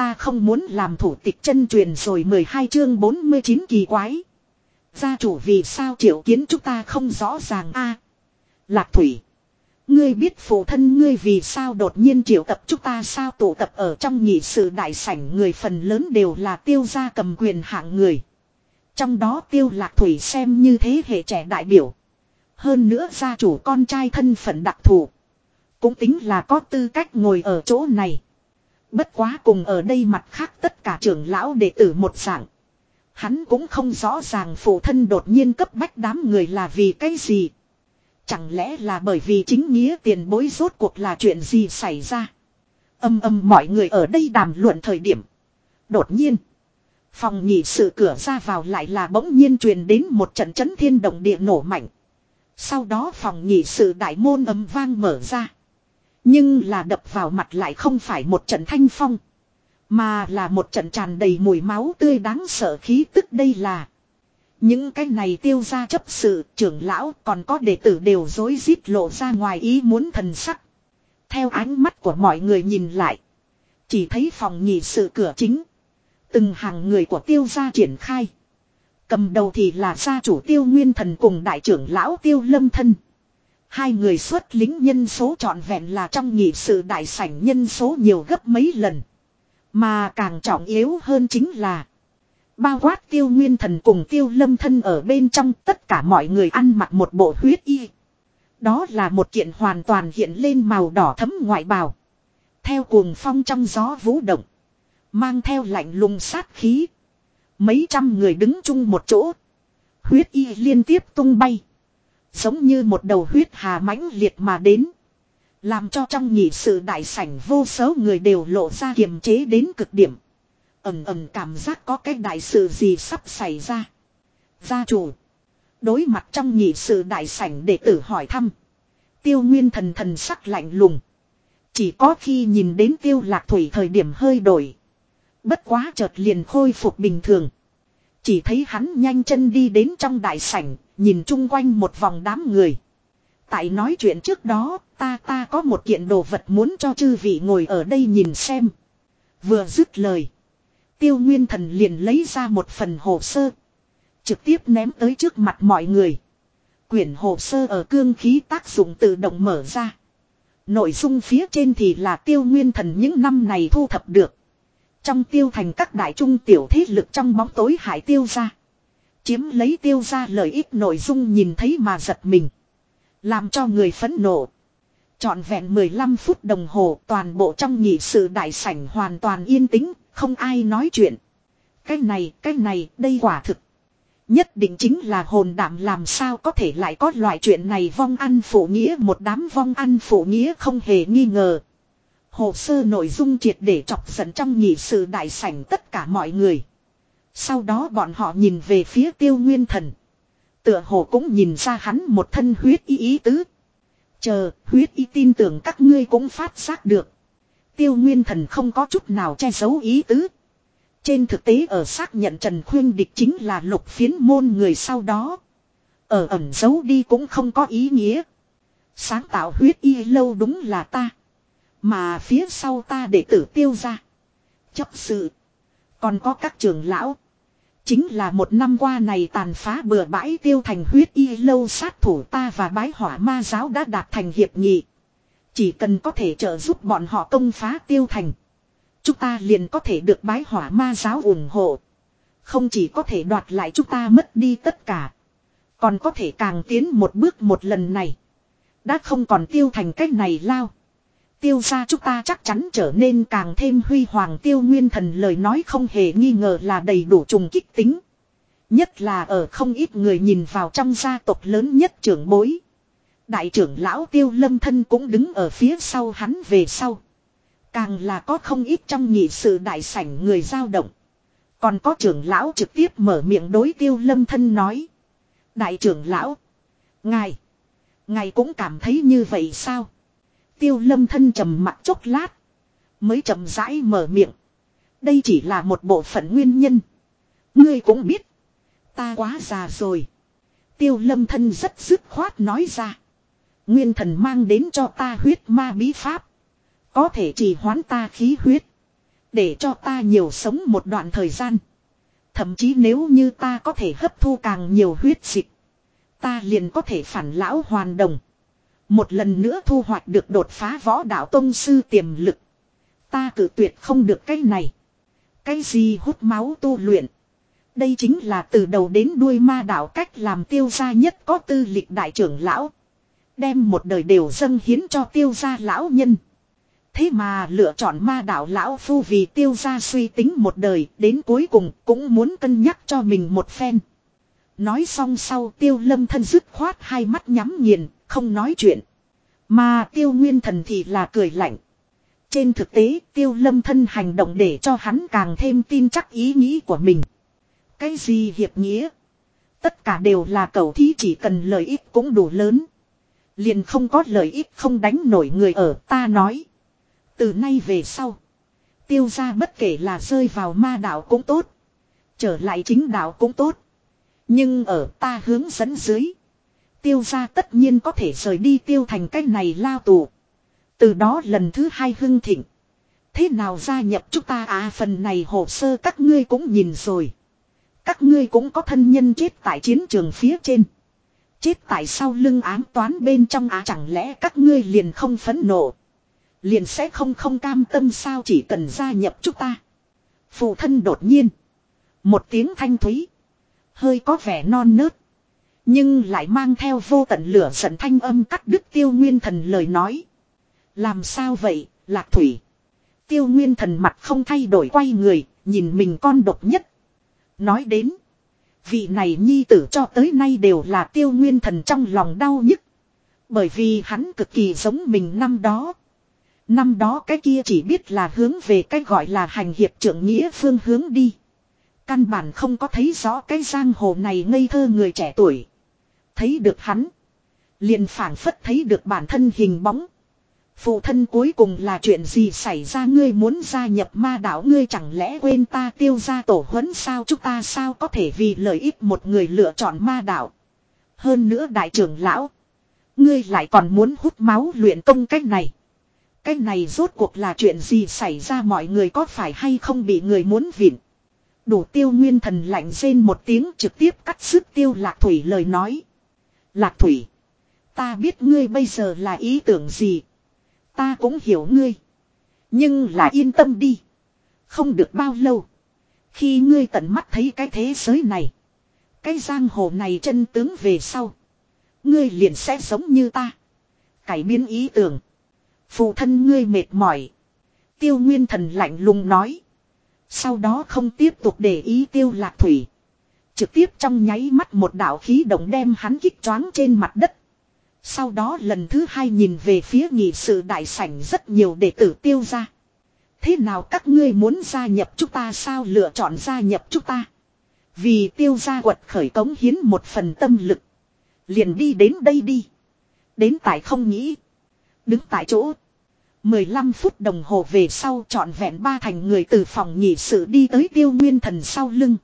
ta không muốn làm thủ tịch chân truyền rồi 12 chương 49 kỳ quái. Gia chủ vì sao triệu kiến chúng ta không rõ ràng a Lạc Thủy. Ngươi biết phụ thân ngươi vì sao đột nhiên triệu tập chúng ta sao tụ tập ở trong nhị sự đại sảnh người phần lớn đều là tiêu gia cầm quyền hạng người. Trong đó tiêu lạc thủy xem như thế hệ trẻ đại biểu. Hơn nữa gia chủ con trai thân phận đặc thù. Cũng tính là có tư cách ngồi ở chỗ này. Bất quá cùng ở đây mặt khác tất cả trưởng lão đệ tử một dạng. Hắn cũng không rõ ràng phụ thân đột nhiên cấp bách đám người là vì cái gì. Chẳng lẽ là bởi vì chính nghĩa tiền bối rốt cuộc là chuyện gì xảy ra. Âm âm mọi người ở đây đàm luận thời điểm. Đột nhiên. Phòng nhị sự cửa ra vào lại là bỗng nhiên truyền đến một trận chấn thiên động địa nổ mạnh. Sau đó phòng nhị sự đại môn âm vang mở ra. Nhưng là đập vào mặt lại không phải một trận thanh phong. Mà là một trận tràn đầy mùi máu tươi đáng sợ khí tức đây là. Những cái này tiêu ra chấp sự, trưởng lão còn có đệ tử đều dối rít lộ ra ngoài ý muốn thần sắc. Theo ánh mắt của mọi người nhìn lại. Chỉ thấy phòng nhị sự cửa chính. Từng hàng người của tiêu gia triển khai. Cầm đầu thì là gia chủ tiêu nguyên thần cùng đại trưởng lão tiêu lâm thân. Hai người xuất lính nhân số trọn vẹn là trong nhị sự đại sảnh nhân số nhiều gấp mấy lần. Mà càng trọng yếu hơn chính là. Bao quát tiêu nguyên thần cùng tiêu lâm thân ở bên trong tất cả mọi người ăn mặc một bộ huyết y. Đó là một kiện hoàn toàn hiện lên màu đỏ thấm ngoại bào. Theo cuồng phong trong gió vũ động. Mang theo lạnh lùng sát khí. Mấy trăm người đứng chung một chỗ. Huyết y liên tiếp tung bay. Giống như một đầu huyết hà mãnh liệt mà đến. Làm cho trong nhị sự đại sảnh vô số người đều lộ ra kiềm chế đến cực điểm. Ẩm ẩm cảm giác có cái đại sự gì sắp xảy ra. Gia chủ. Đối mặt trong nhị sự đại sảnh để tử hỏi thăm. Tiêu nguyên thần thần sắc lạnh lùng. Chỉ có khi nhìn đến tiêu lạc thủy thời điểm hơi đổi. Bất quá chợt liền khôi phục bình thường. Chỉ thấy hắn nhanh chân đi đến trong đại sảnh, nhìn chung quanh một vòng đám người. Tại nói chuyện trước đó, ta ta có một kiện đồ vật muốn cho chư vị ngồi ở đây nhìn xem. Vừa dứt lời. Tiêu Nguyên Thần liền lấy ra một phần hồ sơ. Trực tiếp ném tới trước mặt mọi người. Quyển hồ sơ ở cương khí tác dụng tự động mở ra. Nội dung phía trên thì là Tiêu Nguyên Thần những năm này thu thập được. Trong tiêu thành các đại trung tiểu thế lực trong bóng tối hải tiêu ra. Chiếm lấy tiêu ra lợi ích nội dung nhìn thấy mà giật mình. Làm cho người phẫn nộ. Chọn vẹn 15 phút đồng hồ toàn bộ trong nhị sự đại sảnh hoàn toàn yên tĩnh, không ai nói chuyện. Cái này, cái này, đây quả thực. Nhất định chính là hồn đảm làm sao có thể lại có loại chuyện này vong ăn phụ nghĩa một đám vong ăn phụ nghĩa không hề nghi ngờ. Hồ sơ nội dung triệt để chọc giận trong nhị sự đại sảnh tất cả mọi người. Sau đó bọn họ nhìn về phía tiêu nguyên thần. Tựa hồ cũng nhìn ra hắn một thân huyết ý ý tứ. Chờ, huyết ý tin tưởng các ngươi cũng phát giác được. Tiêu nguyên thần không có chút nào che giấu ý tứ. Trên thực tế ở xác nhận Trần Khuyên Địch chính là lục phiến môn người sau đó. Ở ẩn giấu đi cũng không có ý nghĩa. Sáng tạo huyết y lâu đúng là ta. Mà phía sau ta để tử tiêu ra. Chấp sự. Còn có các trường lão. Chính là một năm qua này tàn phá bừa bãi tiêu thành huyết y lâu sát thủ ta và bái hỏa ma giáo đã đạt thành hiệp nghị. Chỉ cần có thể trợ giúp bọn họ công phá tiêu thành. Chúng ta liền có thể được bái hỏa ma giáo ủng hộ. Không chỉ có thể đoạt lại chúng ta mất đi tất cả. Còn có thể càng tiến một bước một lần này. Đã không còn tiêu thành cách này lao. Tiêu ra chúng ta chắc chắn trở nên càng thêm huy hoàng tiêu nguyên thần lời nói không hề nghi ngờ là đầy đủ trùng kích tính. Nhất là ở không ít người nhìn vào trong gia tộc lớn nhất trưởng bối. Đại trưởng lão tiêu lâm thân cũng đứng ở phía sau hắn về sau. Càng là có không ít trong nhị sự đại sảnh người giao động. Còn có trưởng lão trực tiếp mở miệng đối tiêu lâm thân nói. Đại trưởng lão. Ngài. Ngài cũng cảm thấy như vậy sao? Tiêu lâm thân trầm mặt chốc lát. Mới chậm rãi mở miệng. Đây chỉ là một bộ phận nguyên nhân. Ngươi cũng biết. Ta quá già rồi. Tiêu lâm thân rất dứt khoát nói ra. Nguyên thần mang đến cho ta huyết ma bí pháp. Có thể chỉ hoán ta khí huyết. Để cho ta nhiều sống một đoạn thời gian. Thậm chí nếu như ta có thể hấp thu càng nhiều huyết dịch. Ta liền có thể phản lão hoàn đồng. Một lần nữa thu hoạch được đột phá võ đạo tông sư tiềm lực. Ta cử tuyệt không được cái này. Cái gì hút máu tu luyện. Đây chính là từ đầu đến đuôi ma đạo cách làm tiêu gia nhất có tư lịch đại trưởng lão. Đem một đời đều dâng hiến cho tiêu gia lão nhân. Thế mà lựa chọn ma đạo lão phu vì tiêu gia suy tính một đời đến cuối cùng cũng muốn cân nhắc cho mình một phen. Nói xong sau tiêu lâm thân dứt khoát hai mắt nhắm nghiền, không nói chuyện. Mà tiêu nguyên thần thì là cười lạnh. Trên thực tế, tiêu lâm thân hành động để cho hắn càng thêm tin chắc ý nghĩ của mình. Cái gì hiệp nghĩa? Tất cả đều là cầu thí, chỉ cần lợi ích cũng đủ lớn. Liền không có lợi ích không đánh nổi người ở, ta nói. Từ nay về sau. Tiêu ra bất kể là rơi vào ma đạo cũng tốt. Trở lại chính đạo cũng tốt. Nhưng ở ta hướng dẫn dưới. Tiêu ra tất nhiên có thể rời đi tiêu thành cách này lao tù. Từ đó lần thứ hai hưng thịnh. Thế nào gia nhập chúng ta à phần này hồ sơ các ngươi cũng nhìn rồi. Các ngươi cũng có thân nhân chết tại chiến trường phía trên. Chết tại sau lưng ám toán bên trong á chẳng lẽ các ngươi liền không phấn nộ. Liền sẽ không không cam tâm sao chỉ cần gia nhập chúng ta. Phụ thân đột nhiên. Một tiếng thanh thúy. Hơi có vẻ non nớt. Nhưng lại mang theo vô tận lửa giận thanh âm cắt đứt tiêu nguyên thần lời nói. Làm sao vậy, lạc thủy. Tiêu nguyên thần mặt không thay đổi quay người, nhìn mình con độc nhất. Nói đến. Vị này nhi tử cho tới nay đều là tiêu nguyên thần trong lòng đau nhất Bởi vì hắn cực kỳ giống mình năm đó. Năm đó cái kia chỉ biết là hướng về cái gọi là hành hiệp trưởng nghĩa phương hướng đi. Căn bản không có thấy rõ cái giang hồ này ngây thơ người trẻ tuổi. Thấy được hắn. Liền phảng phất thấy được bản thân hình bóng. Phụ thân cuối cùng là chuyện gì xảy ra ngươi muốn gia nhập ma đạo, ngươi chẳng lẽ quên ta tiêu ra tổ huấn sao chúng ta sao có thể vì lợi ích một người lựa chọn ma đạo. Hơn nữa đại trưởng lão. Ngươi lại còn muốn hút máu luyện công cách này. Cái này rốt cuộc là chuyện gì xảy ra mọi người có phải hay không bị người muốn vịn. Đủ tiêu nguyên thần lạnh rên một tiếng trực tiếp cắt sức tiêu lạc thủy lời nói. Lạc thủy. Ta biết ngươi bây giờ là ý tưởng gì. Ta cũng hiểu ngươi. Nhưng là yên tâm đi. Không được bao lâu. Khi ngươi tận mắt thấy cái thế giới này. Cái giang hồ này chân tướng về sau. Ngươi liền sẽ giống như ta. Cải biến ý tưởng. Phụ thân ngươi mệt mỏi. Tiêu Nguyên Thần lạnh lùng nói. Sau đó không tiếp tục để ý tiêu lạc thủy. Trực tiếp trong nháy mắt một đạo khí động đem hắn kích choáng trên mặt đất. Sau đó lần thứ hai nhìn về phía nghị sự đại sảnh rất nhiều đệ tử tiêu ra. Thế nào các ngươi muốn gia nhập chúng ta sao lựa chọn gia nhập chúng ta? Vì tiêu gia quật khởi cống hiến một phần tâm lực. Liền đi đến đây đi. Đến tại không nghĩ. Đứng tại chỗ. 15 phút đồng hồ về sau trọn vẹn ba thành người từ phòng nhị sự đi tới tiêu nguyên thần sau lưng.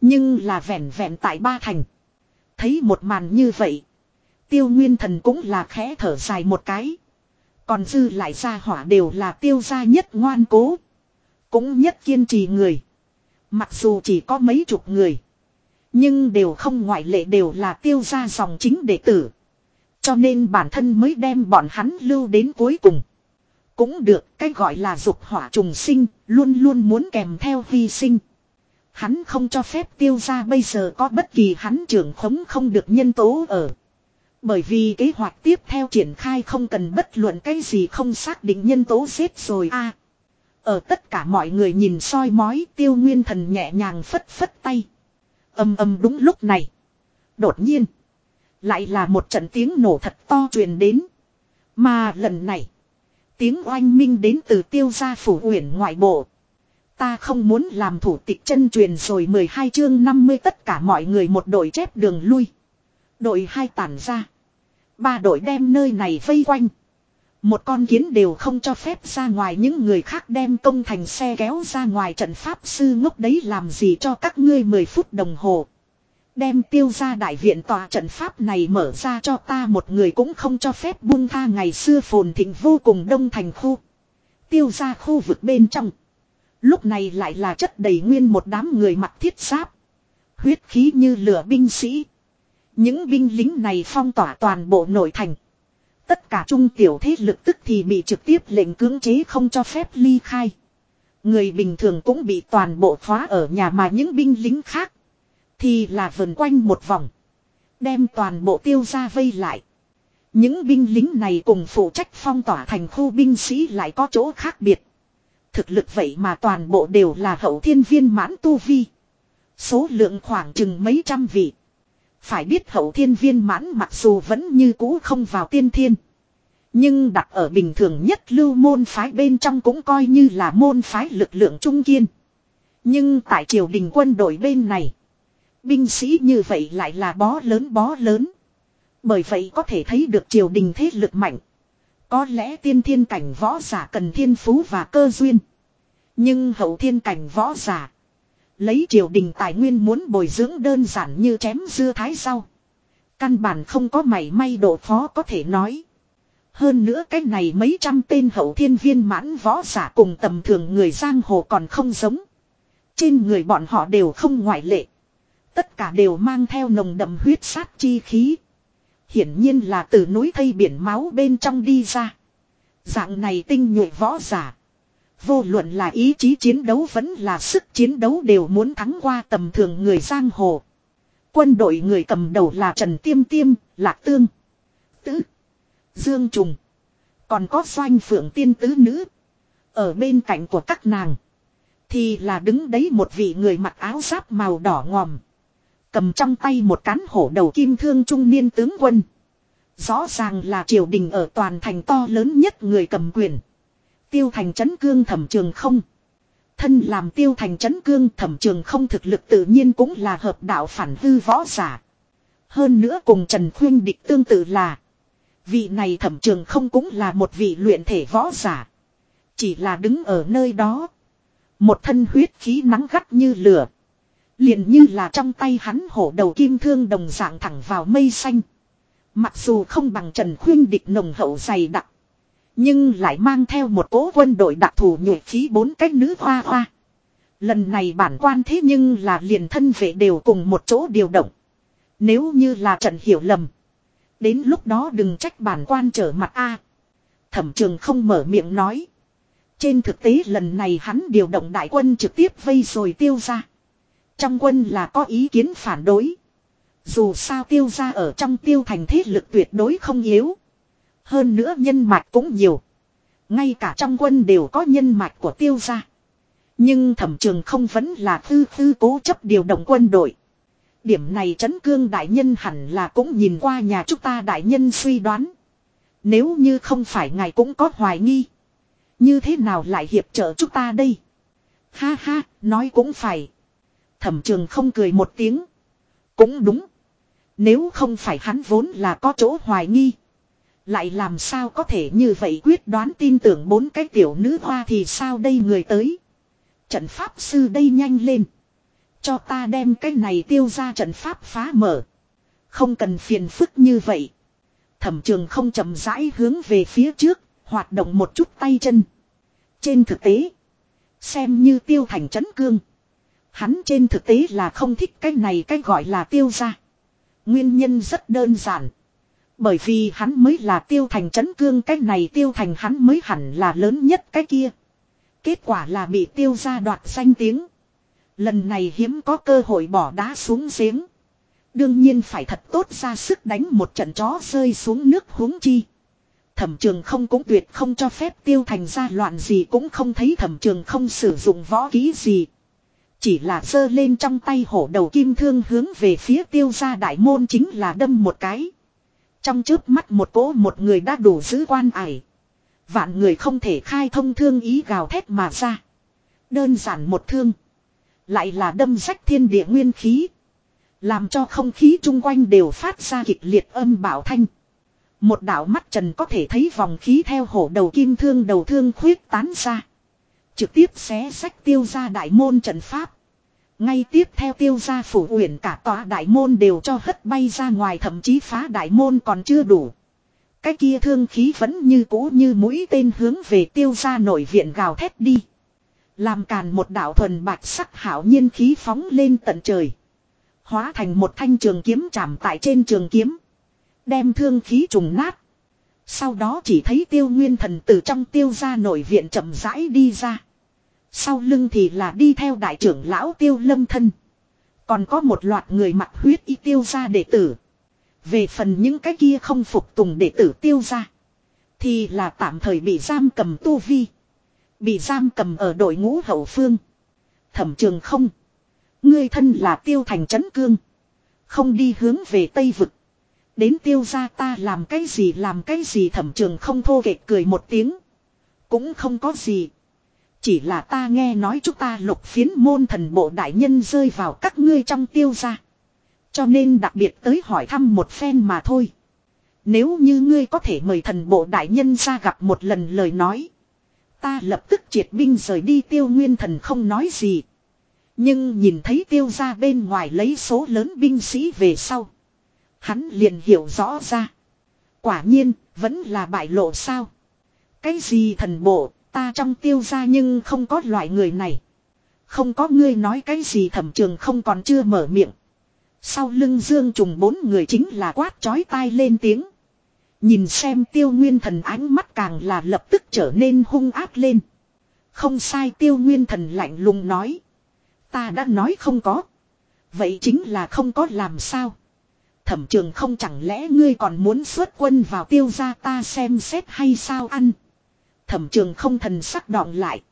Nhưng là vẹn vẹn tại ba thành. Thấy một màn như vậy. Tiêu nguyên thần cũng là khẽ thở dài một cái. Còn dư lại ra hỏa đều là tiêu gia nhất ngoan cố. Cũng nhất kiên trì người. Mặc dù chỉ có mấy chục người. Nhưng đều không ngoại lệ đều là tiêu gia dòng chính đệ tử. Cho nên bản thân mới đem bọn hắn lưu đến cuối cùng. Cũng được, cái gọi là dục hỏa trùng sinh, luôn luôn muốn kèm theo hy sinh. Hắn không cho phép tiêu ra bây giờ có bất kỳ hắn trưởng khống không được nhân tố ở. Bởi vì kế hoạch tiếp theo triển khai không cần bất luận cái gì không xác định nhân tố xếp rồi a. ở tất cả mọi người nhìn soi mói, tiêu nguyên thần nhẹ nhàng phất phất tay. Âm âm đúng lúc này. Đột nhiên. Lại là một trận tiếng nổ thật to truyền đến. Mà lần này. Tiếng oanh minh đến từ tiêu gia phủ uyển ngoại bộ. Ta không muốn làm thủ tịch chân truyền rồi 12 chương 50 tất cả mọi người một đội chép đường lui. Đội hai tản ra. Ba đội đem nơi này vây quanh. Một con kiến đều không cho phép ra ngoài những người khác đem công thành xe kéo ra ngoài trận pháp sư ngốc đấy làm gì cho các ngươi 10 phút đồng hồ. Đem tiêu ra đại viện tòa trận pháp này mở ra cho ta một người cũng không cho phép buông tha ngày xưa phồn thịnh vô cùng đông thành khu. Tiêu ra khu vực bên trong. Lúc này lại là chất đầy nguyên một đám người mặc thiết giáp. Huyết khí như lửa binh sĩ. Những binh lính này phong tỏa toàn bộ nội thành. Tất cả trung tiểu thế lực tức thì bị trực tiếp lệnh cưỡng chế không cho phép ly khai. Người bình thường cũng bị toàn bộ khóa ở nhà mà những binh lính khác. Thì là vần quanh một vòng. Đem toàn bộ tiêu ra vây lại. Những binh lính này cùng phụ trách phong tỏa thành khu binh sĩ lại có chỗ khác biệt. Thực lực vậy mà toàn bộ đều là hậu thiên viên mãn tu vi. Số lượng khoảng chừng mấy trăm vị. Phải biết hậu thiên viên mãn mặc dù vẫn như cũ không vào tiên thiên. Nhưng đặt ở bình thường nhất lưu môn phái bên trong cũng coi như là môn phái lực lượng trung kiên. Nhưng tại triều đình quân đội bên này. Binh sĩ như vậy lại là bó lớn bó lớn. Bởi vậy có thể thấy được triều đình thế lực mạnh. Có lẽ tiên thiên cảnh võ giả cần thiên phú và cơ duyên. Nhưng hậu thiên cảnh võ giả. Lấy triều đình tài nguyên muốn bồi dưỡng đơn giản như chém dưa thái rau. Căn bản không có mảy may độ phó có thể nói. Hơn nữa cái này mấy trăm tên hậu thiên viên mãn võ giả cùng tầm thường người giang hồ còn không giống. Trên người bọn họ đều không ngoại lệ. Tất cả đều mang theo nồng đậm huyết sát chi khí. Hiển nhiên là từ núi thây biển máu bên trong đi ra. Dạng này tinh nhuệ võ giả. Vô luận là ý chí chiến đấu vẫn là sức chiến đấu đều muốn thắng qua tầm thường người giang hồ. Quân đội người cầm đầu là Trần Tiêm Tiêm, Lạc Tương, Tứ, Dương Trùng. Còn có doanh phượng tiên tứ nữ. Ở bên cạnh của các nàng. Thì là đứng đấy một vị người mặc áo giáp màu đỏ ngòm. Cầm trong tay một cán hổ đầu kim thương trung niên tướng quân. Rõ ràng là triều đình ở toàn thành to lớn nhất người cầm quyền. Tiêu thành chấn cương thẩm trường không. Thân làm tiêu thành chấn cương thẩm trường không thực lực tự nhiên cũng là hợp đạo phản hư võ giả. Hơn nữa cùng Trần Khuyên địch tương tự là. Vị này thẩm trường không cũng là một vị luyện thể võ giả. Chỉ là đứng ở nơi đó. Một thân huyết khí nắng gắt như lửa liền như là trong tay hắn hổ đầu kim thương đồng dạng thẳng vào mây xanh. Mặc dù không bằng Trần Khuyên địch nồng hậu dày đặc. Nhưng lại mang theo một cố quân đội đặc thù nhuệ khí bốn cách nữ hoa hoa. Lần này bản quan thế nhưng là liền thân vệ đều cùng một chỗ điều động. Nếu như là trận hiểu lầm. Đến lúc đó đừng trách bản quan trở mặt a. Thẩm trường không mở miệng nói. Trên thực tế lần này hắn điều động đại quân trực tiếp vây rồi tiêu ra. Trong quân là có ý kiến phản đối. Dù sao tiêu ra ở trong tiêu thành thế lực tuyệt đối không yếu. Hơn nữa nhân mạch cũng nhiều. Ngay cả trong quân đều có nhân mạch của tiêu gia. Nhưng thẩm trường không vẫn là tư tư cố chấp điều động quân đội. Điểm này chấn cương đại nhân hẳn là cũng nhìn qua nhà chúng ta đại nhân suy đoán. Nếu như không phải ngài cũng có hoài nghi. Như thế nào lại hiệp trợ chúng ta đây? Ha ha, nói cũng phải. Thẩm trường không cười một tiếng. Cũng đúng. Nếu không phải hắn vốn là có chỗ hoài nghi. Lại làm sao có thể như vậy quyết đoán tin tưởng bốn cái tiểu nữ hoa thì sao đây người tới. Trận pháp sư đây nhanh lên. Cho ta đem cái này tiêu ra trận pháp phá mở. Không cần phiền phức như vậy. Thẩm trường không chậm rãi hướng về phía trước, hoạt động một chút tay chân. Trên thực tế, xem như tiêu thành chấn cương. Hắn trên thực tế là không thích cái này cái gọi là tiêu ra. Nguyên nhân rất đơn giản. Bởi vì hắn mới là tiêu thành chấn cương, cái này tiêu thành hắn mới hẳn là lớn nhất cái kia. Kết quả là bị tiêu ra đoạt danh tiếng. Lần này hiếm có cơ hội bỏ đá xuống giếng. Đương nhiên phải thật tốt ra sức đánh một trận chó rơi xuống nước huống chi. Thẩm trường không cũng tuyệt không cho phép tiêu thành ra loạn gì, cũng không thấy thẩm trường không sử dụng võ ký gì. Chỉ là giơ lên trong tay hổ đầu kim thương hướng về phía tiêu gia đại môn chính là đâm một cái. Trong trước mắt một cỗ một người đã đủ giữ quan ải. Vạn người không thể khai thông thương ý gào thét mà ra. Đơn giản một thương. Lại là đâm rách thiên địa nguyên khí. Làm cho không khí chung quanh đều phát ra kịch liệt âm bảo thanh. Một đạo mắt trần có thể thấy vòng khí theo hổ đầu kim thương đầu thương khuyết tán ra. Trực tiếp xé sách tiêu ra đại môn trận pháp. Ngay tiếp theo tiêu gia phủ uyển cả tòa đại môn đều cho hất bay ra ngoài, thậm chí phá đại môn còn chưa đủ. Cái kia thương khí vẫn như cũ như mũi tên hướng về tiêu gia nội viện gào thét đi. Làm càn một đạo thuần bạch sắc hảo nhiên khí phóng lên tận trời. Hóa thành một thanh trường kiếm chạm tại trên trường kiếm. Đem thương khí trùng nát. Sau đó chỉ thấy tiêu nguyên thần từ trong tiêu ra nội viện chậm rãi đi ra. Sau lưng thì là đi theo đại trưởng lão tiêu lâm thân. Còn có một loạt người mặc huyết y tiêu ra đệ tử. Về phần những cái kia không phục tùng đệ tử tiêu ra. Thì là tạm thời bị giam cầm tu vi. Bị giam cầm ở đội ngũ hậu phương. Thẩm trường không. Ngươi thân là tiêu thành trấn cương. Không đi hướng về Tây Vực. Đến tiêu ra ta làm cái gì làm cái gì thẩm trường không thô kệ cười một tiếng. Cũng không có gì. Chỉ là ta nghe nói chúng ta lục phiến môn thần bộ đại nhân rơi vào các ngươi trong tiêu gia, Cho nên đặc biệt tới hỏi thăm một phen mà thôi. Nếu như ngươi có thể mời thần bộ đại nhân ra gặp một lần lời nói. Ta lập tức triệt binh rời đi tiêu nguyên thần không nói gì. Nhưng nhìn thấy tiêu ra bên ngoài lấy số lớn binh sĩ về sau. Hắn liền hiểu rõ ra. Quả nhiên, vẫn là bại lộ sao. Cái gì thần bộ, ta trong tiêu ra nhưng không có loại người này. Không có ngươi nói cái gì thẩm trường không còn chưa mở miệng. Sau lưng dương trùng bốn người chính là quát chói tai lên tiếng. Nhìn xem tiêu nguyên thần ánh mắt càng là lập tức trở nên hung ác lên. Không sai tiêu nguyên thần lạnh lùng nói. Ta đã nói không có. Vậy chính là không có làm sao. Thẩm trường không chẳng lẽ ngươi còn muốn xuất quân vào tiêu gia ta xem xét hay sao ăn. Thẩm trường không thần sắc đọng lại.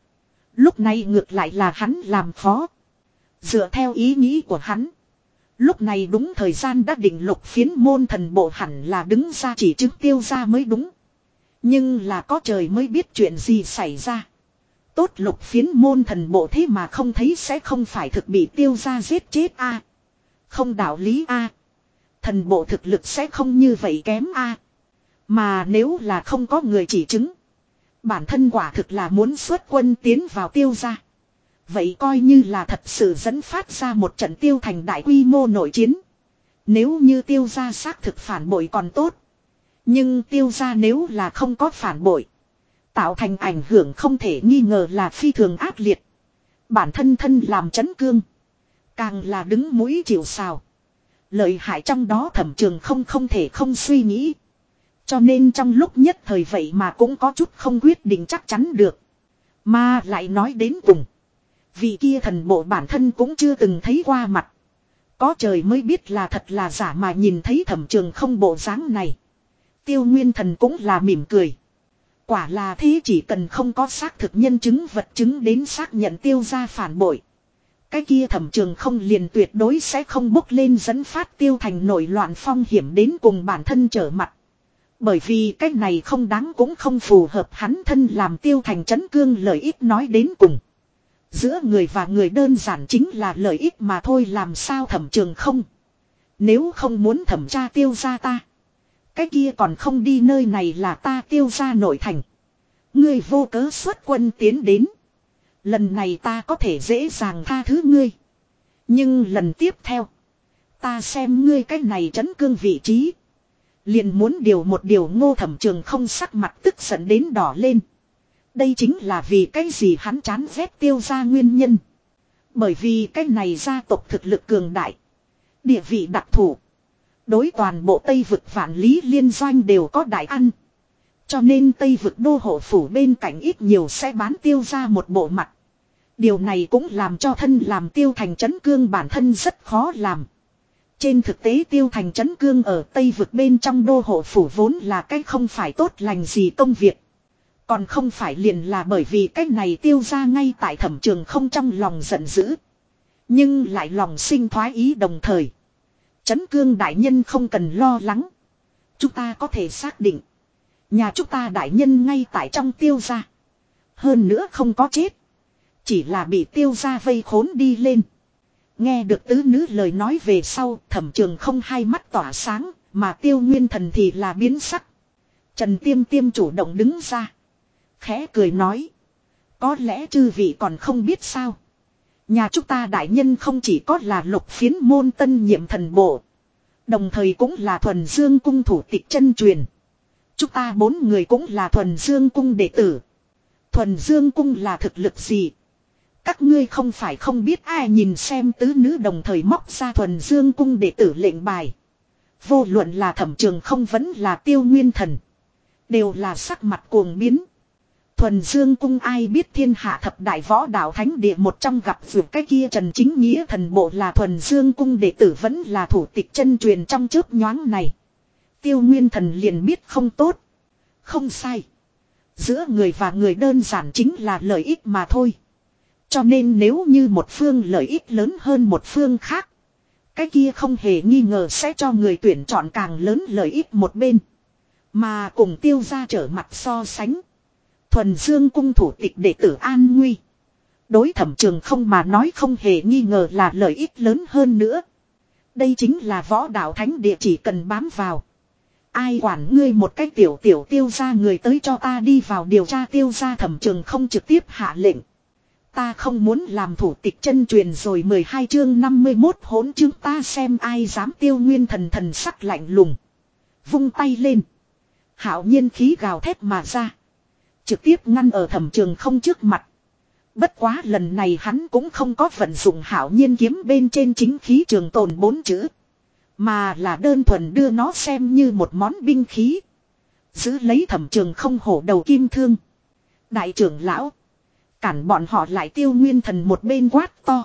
Lúc này ngược lại là hắn làm phó. Dựa theo ý nghĩ của hắn. Lúc này đúng thời gian đã định lục phiến môn thần bộ hẳn là đứng ra chỉ chứng tiêu ra mới đúng. Nhưng là có trời mới biết chuyện gì xảy ra. Tốt lục phiến môn thần bộ thế mà không thấy sẽ không phải thực bị tiêu ra giết chết a Không đạo lý a Thần bộ thực lực sẽ không như vậy kém a Mà nếu là không có người chỉ chứng. Bản thân quả thực là muốn xuất quân tiến vào tiêu ra. Vậy coi như là thật sự dẫn phát ra một trận tiêu thành đại quy mô nội chiến. Nếu như tiêu ra xác thực phản bội còn tốt. Nhưng tiêu ra nếu là không có phản bội. Tạo thành ảnh hưởng không thể nghi ngờ là phi thường ác liệt. Bản thân thân làm chấn cương. Càng là đứng mũi chịu sào. Lợi hại trong đó thẩm trường không không thể không suy nghĩ. Cho nên trong lúc nhất thời vậy mà cũng có chút không quyết định chắc chắn được. Mà lại nói đến cùng. Vị kia thần bộ bản thân cũng chưa từng thấy qua mặt. Có trời mới biết là thật là giả mà nhìn thấy thẩm trường không bộ dáng này. Tiêu nguyên thần cũng là mỉm cười. Quả là thế chỉ cần không có xác thực nhân chứng vật chứng đến xác nhận tiêu ra phản bội. Cái kia thẩm trường không liền tuyệt đối sẽ không bốc lên dẫn phát tiêu thành nổi loạn phong hiểm đến cùng bản thân trở mặt. Bởi vì cái này không đáng cũng không phù hợp hắn thân làm tiêu thành chấn cương lợi ích nói đến cùng. Giữa người và người đơn giản chính là lợi ích mà thôi, làm sao thẩm trường không. Nếu không muốn thẩm tra tiêu ra ta. Cái kia còn không đi nơi này là ta tiêu ra nội thành. Ngươi vô cớ xuất quân tiến đến. Lần này ta có thể dễ dàng tha thứ ngươi. Nhưng lần tiếp theo. Ta xem ngươi cái này chấn cương vị trí. Liền muốn điều một điều ngô thẩm trường không sắc mặt tức giận đến đỏ lên. Đây chính là vì cái gì hắn chán ghét tiêu ra nguyên nhân. Bởi vì cái này gia tộc thực lực cường đại. Địa vị đặc thù. Đối toàn bộ Tây vực vạn lý liên doanh đều có đại ăn. Cho nên Tây vực đô hộ phủ bên cạnh ít nhiều sẽ bán tiêu ra một bộ mặt. Điều này cũng làm cho thân làm tiêu thành chấn cương bản thân rất khó làm. Trên thực tế tiêu thành chấn cương ở Tây vực bên trong đô hộ phủ vốn là cái không phải tốt lành gì công việc. Còn không phải liền là bởi vì cái này tiêu ra ngay tại thẩm trường không trong lòng giận dữ. Nhưng lại lòng sinh thoái ý đồng thời. Chấn cương đại nhân không cần lo lắng. Chúng ta có thể xác định. Nhà chúng ta đại nhân ngay tại trong tiêu ra. Hơn nữa không có chết. Chỉ là bị tiêu ra vây khốn đi lên. Nghe được tứ nữ lời nói về sau, thẩm trường không hai mắt tỏa sáng. Mà tiêu nguyên thần thì là biến sắc. Trần tiêm tiêm chủ động đứng ra. Khẽ cười nói. Có lẽ chư vị còn không biết sao. Nhà chúng ta đại nhân không chỉ có là lục phiến môn tân nhiệm thần bộ. Đồng thời cũng là thuần dương cung thủ tịch chân truyền. Chúng ta bốn người cũng là thuần dương cung đệ tử. Thuần dương cung là thực lực gì? Các ngươi không phải không biết ai nhìn xem tứ nữ đồng thời móc ra thuần dương cung để tử lệnh bài. Vô luận là thẩm trường không vẫn là tiêu nguyên thần. Đều là sắc mặt cuồng biến. Thuần Dương cung ai biết thiên hạ thập đại võ đạo thánh địa một trong gặp vượt cái kia Trần Chính Nghĩa thần bộ là Thuần Dương cung đệ tử vẫn là thủ tịch chân truyền trong chớp nhoáng này. Tiêu Nguyên thần liền biết không tốt. Không sai. Giữa người và người đơn giản chính là lợi ích mà thôi. Cho nên nếu như một phương lợi ích lớn hơn một phương khác. Cái kia không hề nghi ngờ sẽ cho người tuyển chọn càng lớn lợi ích một bên. Mà cùng tiêu ra trở mặt so sánh. Thuần Dương cung thủ tịch đệ tử An Nguy. Đối thẩm trường không mà nói không hề nghi ngờ là lợi ích lớn hơn nữa. Đây chính là võ đạo thánh địa chỉ cần bám vào. Ai quản ngươi một cách tiểu tiểu tiêu ra người tới cho ta đi vào điều tra tiêu ra thẩm trường không trực tiếp hạ lệnh. Ta không muốn làm thủ tịch chân truyền rồi 12 chương 51 hỗn chương ta xem ai dám tiêu nguyên thần thần sắc lạnh lùng. Vung tay lên. Hảo nhiên khí gào thét mà ra. Trực tiếp ngăn ở thẩm trường không trước mặt. Bất quá lần này hắn cũng không có vận dụng hảo nhiên kiếm bên trên chính khí trường tồn bốn chữ. Mà là đơn thuần đưa nó xem như một món binh khí. Giữ lấy thẩm trường không hổ đầu kim thương. Đại trưởng lão. Cản bọn họ lại tiêu nguyên thần một bên quát to.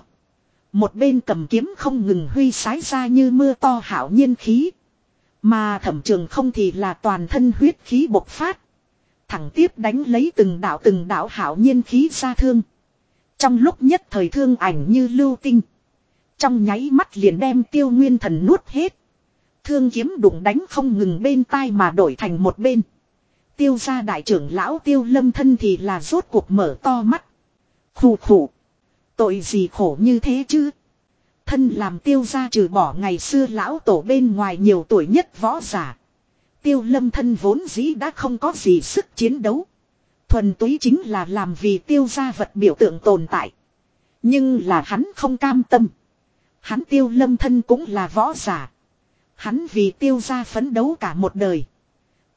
Một bên cầm kiếm không ngừng huy sái ra như mưa to hảo nhiên khí. Mà thẩm trường không thì là toàn thân huyết khí bộc phát. Thẳng tiếp đánh lấy từng đạo từng đạo hảo nhiên khí ra thương. Trong lúc nhất thời thương ảnh như lưu tinh. Trong nháy mắt liền đem tiêu nguyên thần nuốt hết. Thương kiếm đụng đánh không ngừng bên tai mà đổi thành một bên. Tiêu ra đại trưởng lão tiêu lâm thân thì là rốt cuộc mở to mắt. Khủ khủ. Tội gì khổ như thế chứ? Thân làm tiêu gia trừ bỏ ngày xưa lão tổ bên ngoài nhiều tuổi nhất võ giả. Tiêu lâm thân vốn dĩ đã không có gì sức chiến đấu. Thuần túy chính là làm vì tiêu gia vật biểu tượng tồn tại. Nhưng là hắn không cam tâm. Hắn tiêu lâm thân cũng là võ giả. Hắn vì tiêu gia phấn đấu cả một đời.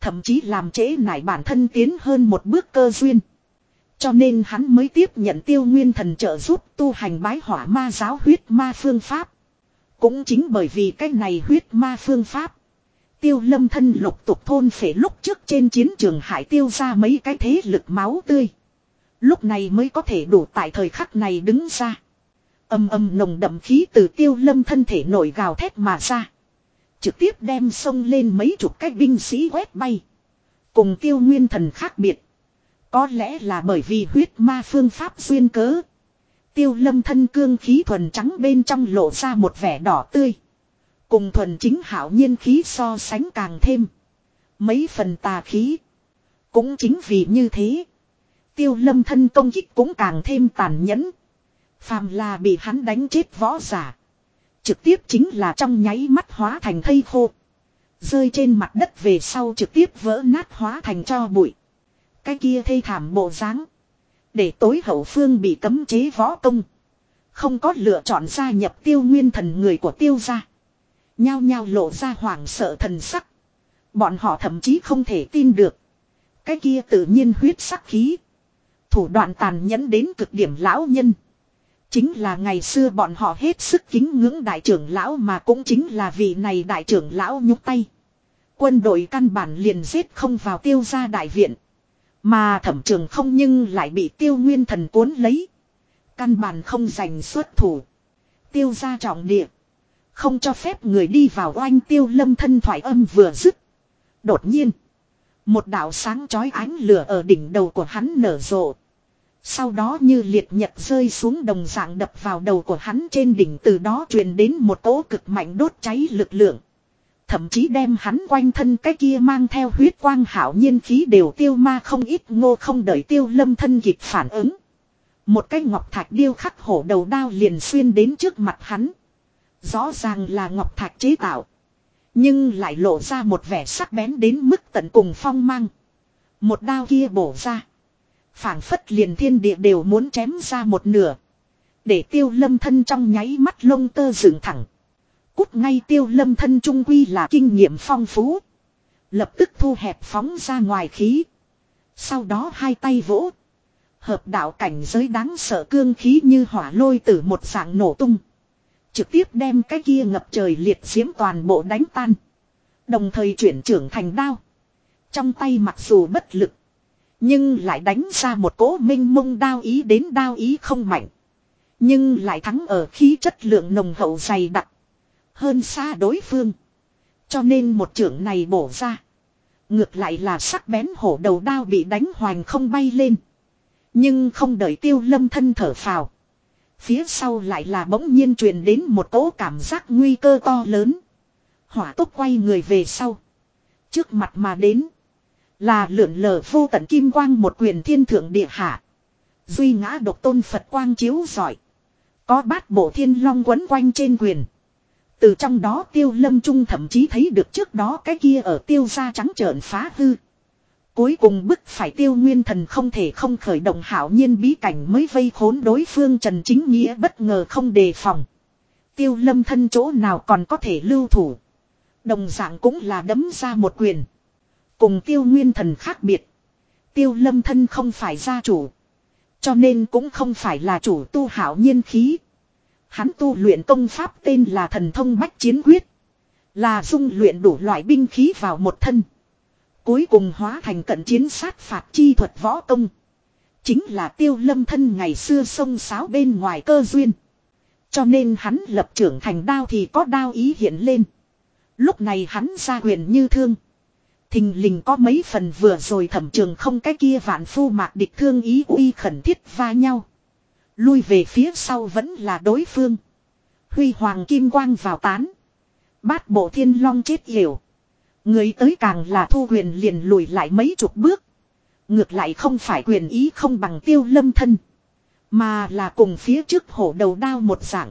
Thậm chí làm trễ nải bản thân tiến hơn một bước cơ duyên. Cho nên hắn mới tiếp nhận tiêu nguyên thần trợ giúp tu hành bái hỏa ma giáo huyết ma phương pháp. Cũng chính bởi vì cái này huyết ma phương pháp. Tiêu lâm thân lục tục thôn phể lúc trước trên chiến trường hải tiêu ra mấy cái thế lực máu tươi. Lúc này mới có thể đủ tại thời khắc này đứng ra. Âm âm nồng đậm khí từ tiêu lâm thân thể nổi gào thét mà ra. Trực tiếp đem sông lên mấy chục cái binh sĩ quét bay. Cùng tiêu nguyên thần khác biệt. Có lẽ là bởi vì huyết ma phương pháp duyên cớ. Tiêu lâm thân cương khí thuần trắng bên trong lộ ra một vẻ đỏ tươi. Cùng thuần chính hảo nhiên khí so sánh càng thêm. Mấy phần tà khí. Cũng chính vì như thế. Tiêu lâm thân công kích cũng càng thêm tàn nhẫn. Phàm là bị hắn đánh chết võ giả. Trực tiếp chính là trong nháy mắt hóa thành thây khô. Rơi trên mặt đất về sau trực tiếp vỡ nát hóa thành cho bụi. Cái kia thây thảm bộ dáng Để tối hậu phương bị cấm chế võ công. Không có lựa chọn gia nhập tiêu nguyên thần người của tiêu gia. Nhao nhao lộ ra hoảng sợ thần sắc. Bọn họ thậm chí không thể tin được. Cái kia tự nhiên huyết sắc khí. Thủ đoạn tàn nhẫn đến cực điểm lão nhân. Chính là ngày xưa bọn họ hết sức kính ngưỡng đại trưởng lão mà cũng chính là vị này đại trưởng lão nhúc tay. Quân đội căn bản liền giết không vào tiêu gia đại viện. Mà thẩm trường không nhưng lại bị tiêu nguyên thần cuốn lấy. Căn bản không giành xuất thủ. Tiêu ra trọng địa. Không cho phép người đi vào oanh tiêu lâm thân thoại âm vừa dứt. Đột nhiên. Một đạo sáng chói ánh lửa ở đỉnh đầu của hắn nở rộ. Sau đó như liệt nhật rơi xuống đồng dạng đập vào đầu của hắn trên đỉnh từ đó truyền đến một cỗ cực mạnh đốt cháy lực lượng. Thậm chí đem hắn quanh thân cái kia mang theo huyết quang hảo nhiên khí đều tiêu ma không ít ngô không đợi tiêu lâm thân kịp phản ứng. Một cái ngọc thạch điêu khắc hổ đầu đao liền xuyên đến trước mặt hắn. Rõ ràng là ngọc thạch chế tạo. Nhưng lại lộ ra một vẻ sắc bén đến mức tận cùng phong mang. Một đao kia bổ ra. phảng phất liền thiên địa đều muốn chém ra một nửa. Để tiêu lâm thân trong nháy mắt lông tơ dựng thẳng. Cút ngay tiêu lâm thân trung quy là kinh nghiệm phong phú. Lập tức thu hẹp phóng ra ngoài khí. Sau đó hai tay vỗ. Hợp đạo cảnh giới đáng sợ cương khí như hỏa lôi từ một dạng nổ tung. Trực tiếp đem cái kia ngập trời liệt diễm toàn bộ đánh tan. Đồng thời chuyển trưởng thành đao. Trong tay mặc dù bất lực. Nhưng lại đánh ra một cỗ minh mông đao ý đến đao ý không mạnh. Nhưng lại thắng ở khí chất lượng nồng hậu dày đặc. Hơn xa đối phương. Cho nên một trưởng này bổ ra. Ngược lại là sắc bén hổ đầu đao bị đánh hoành không bay lên. Nhưng không đợi tiêu lâm thân thở phào. Phía sau lại là bỗng nhiên truyền đến một cỗ cảm giác nguy cơ to lớn. Hỏa tốc quay người về sau. Trước mặt mà đến. Là lượn lờ vô tận kim quang một quyền thiên thượng địa hạ. Duy ngã độc tôn Phật quang chiếu giỏi. Có bát bộ thiên long quấn quanh trên quyền. Từ trong đó tiêu lâm trung thậm chí thấy được trước đó cái kia ở tiêu da trắng trợn phá hư. Cuối cùng bức phải tiêu nguyên thần không thể không khởi động hảo nhiên bí cảnh mới vây khốn đối phương Trần Chính Nghĩa bất ngờ không đề phòng. Tiêu lâm thân chỗ nào còn có thể lưu thủ. Đồng dạng cũng là đấm ra một quyền. Cùng tiêu nguyên thần khác biệt. Tiêu lâm thân không phải gia chủ. Cho nên cũng không phải là chủ tu hảo nhiên khí. Hắn tu luyện công pháp tên là thần thông bách chiến quyết. Là dung luyện đủ loại binh khí vào một thân. Cuối cùng hóa thành cận chiến sát phạt chi thuật võ công. Chính là tiêu lâm thân ngày xưa sông sáo bên ngoài cơ duyên. Cho nên hắn lập trưởng thành đao thì có đao ý hiện lên. Lúc này hắn ra huyền như thương. Thình lình có mấy phần vừa rồi thẩm trường không cái kia vạn phu mạc địch thương ý uy khẩn thiết va nhau. Lui về phía sau vẫn là đối phương. Huy hoàng kim quang vào tán. Bát bộ thiên long chết hiểu. Người tới càng là thu huyền liền lùi lại mấy chục bước. Ngược lại không phải quyền ý không bằng tiêu lâm thân. Mà là cùng phía trước hổ đầu đao một dạng.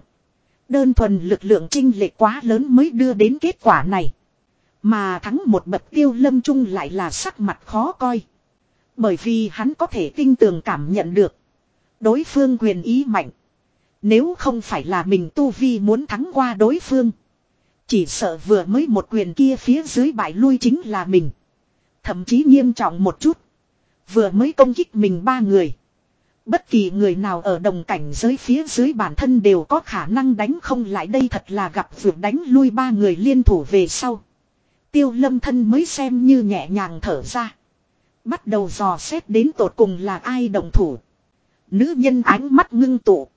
Đơn thuần lực lượng trinh lệ quá lớn mới đưa đến kết quả này. Mà thắng một bậc tiêu lâm trung lại là sắc mặt khó coi. Bởi vì hắn có thể tinh tường cảm nhận được. Đối phương quyền ý mạnh. Nếu không phải là mình tu vi muốn thắng qua đối phương. Chỉ sợ vừa mới một quyền kia phía dưới bại lui chính là mình. Thậm chí nghiêm trọng một chút. Vừa mới công kích mình ba người. Bất kỳ người nào ở đồng cảnh giới phía dưới bản thân đều có khả năng đánh không lại đây thật là gặp vượt đánh lui ba người liên thủ về sau. Tiêu lâm thân mới xem như nhẹ nhàng thở ra. Bắt đầu dò xét đến tột cùng là ai đồng thủ. Nữ nhân ánh mắt ngưng tụ.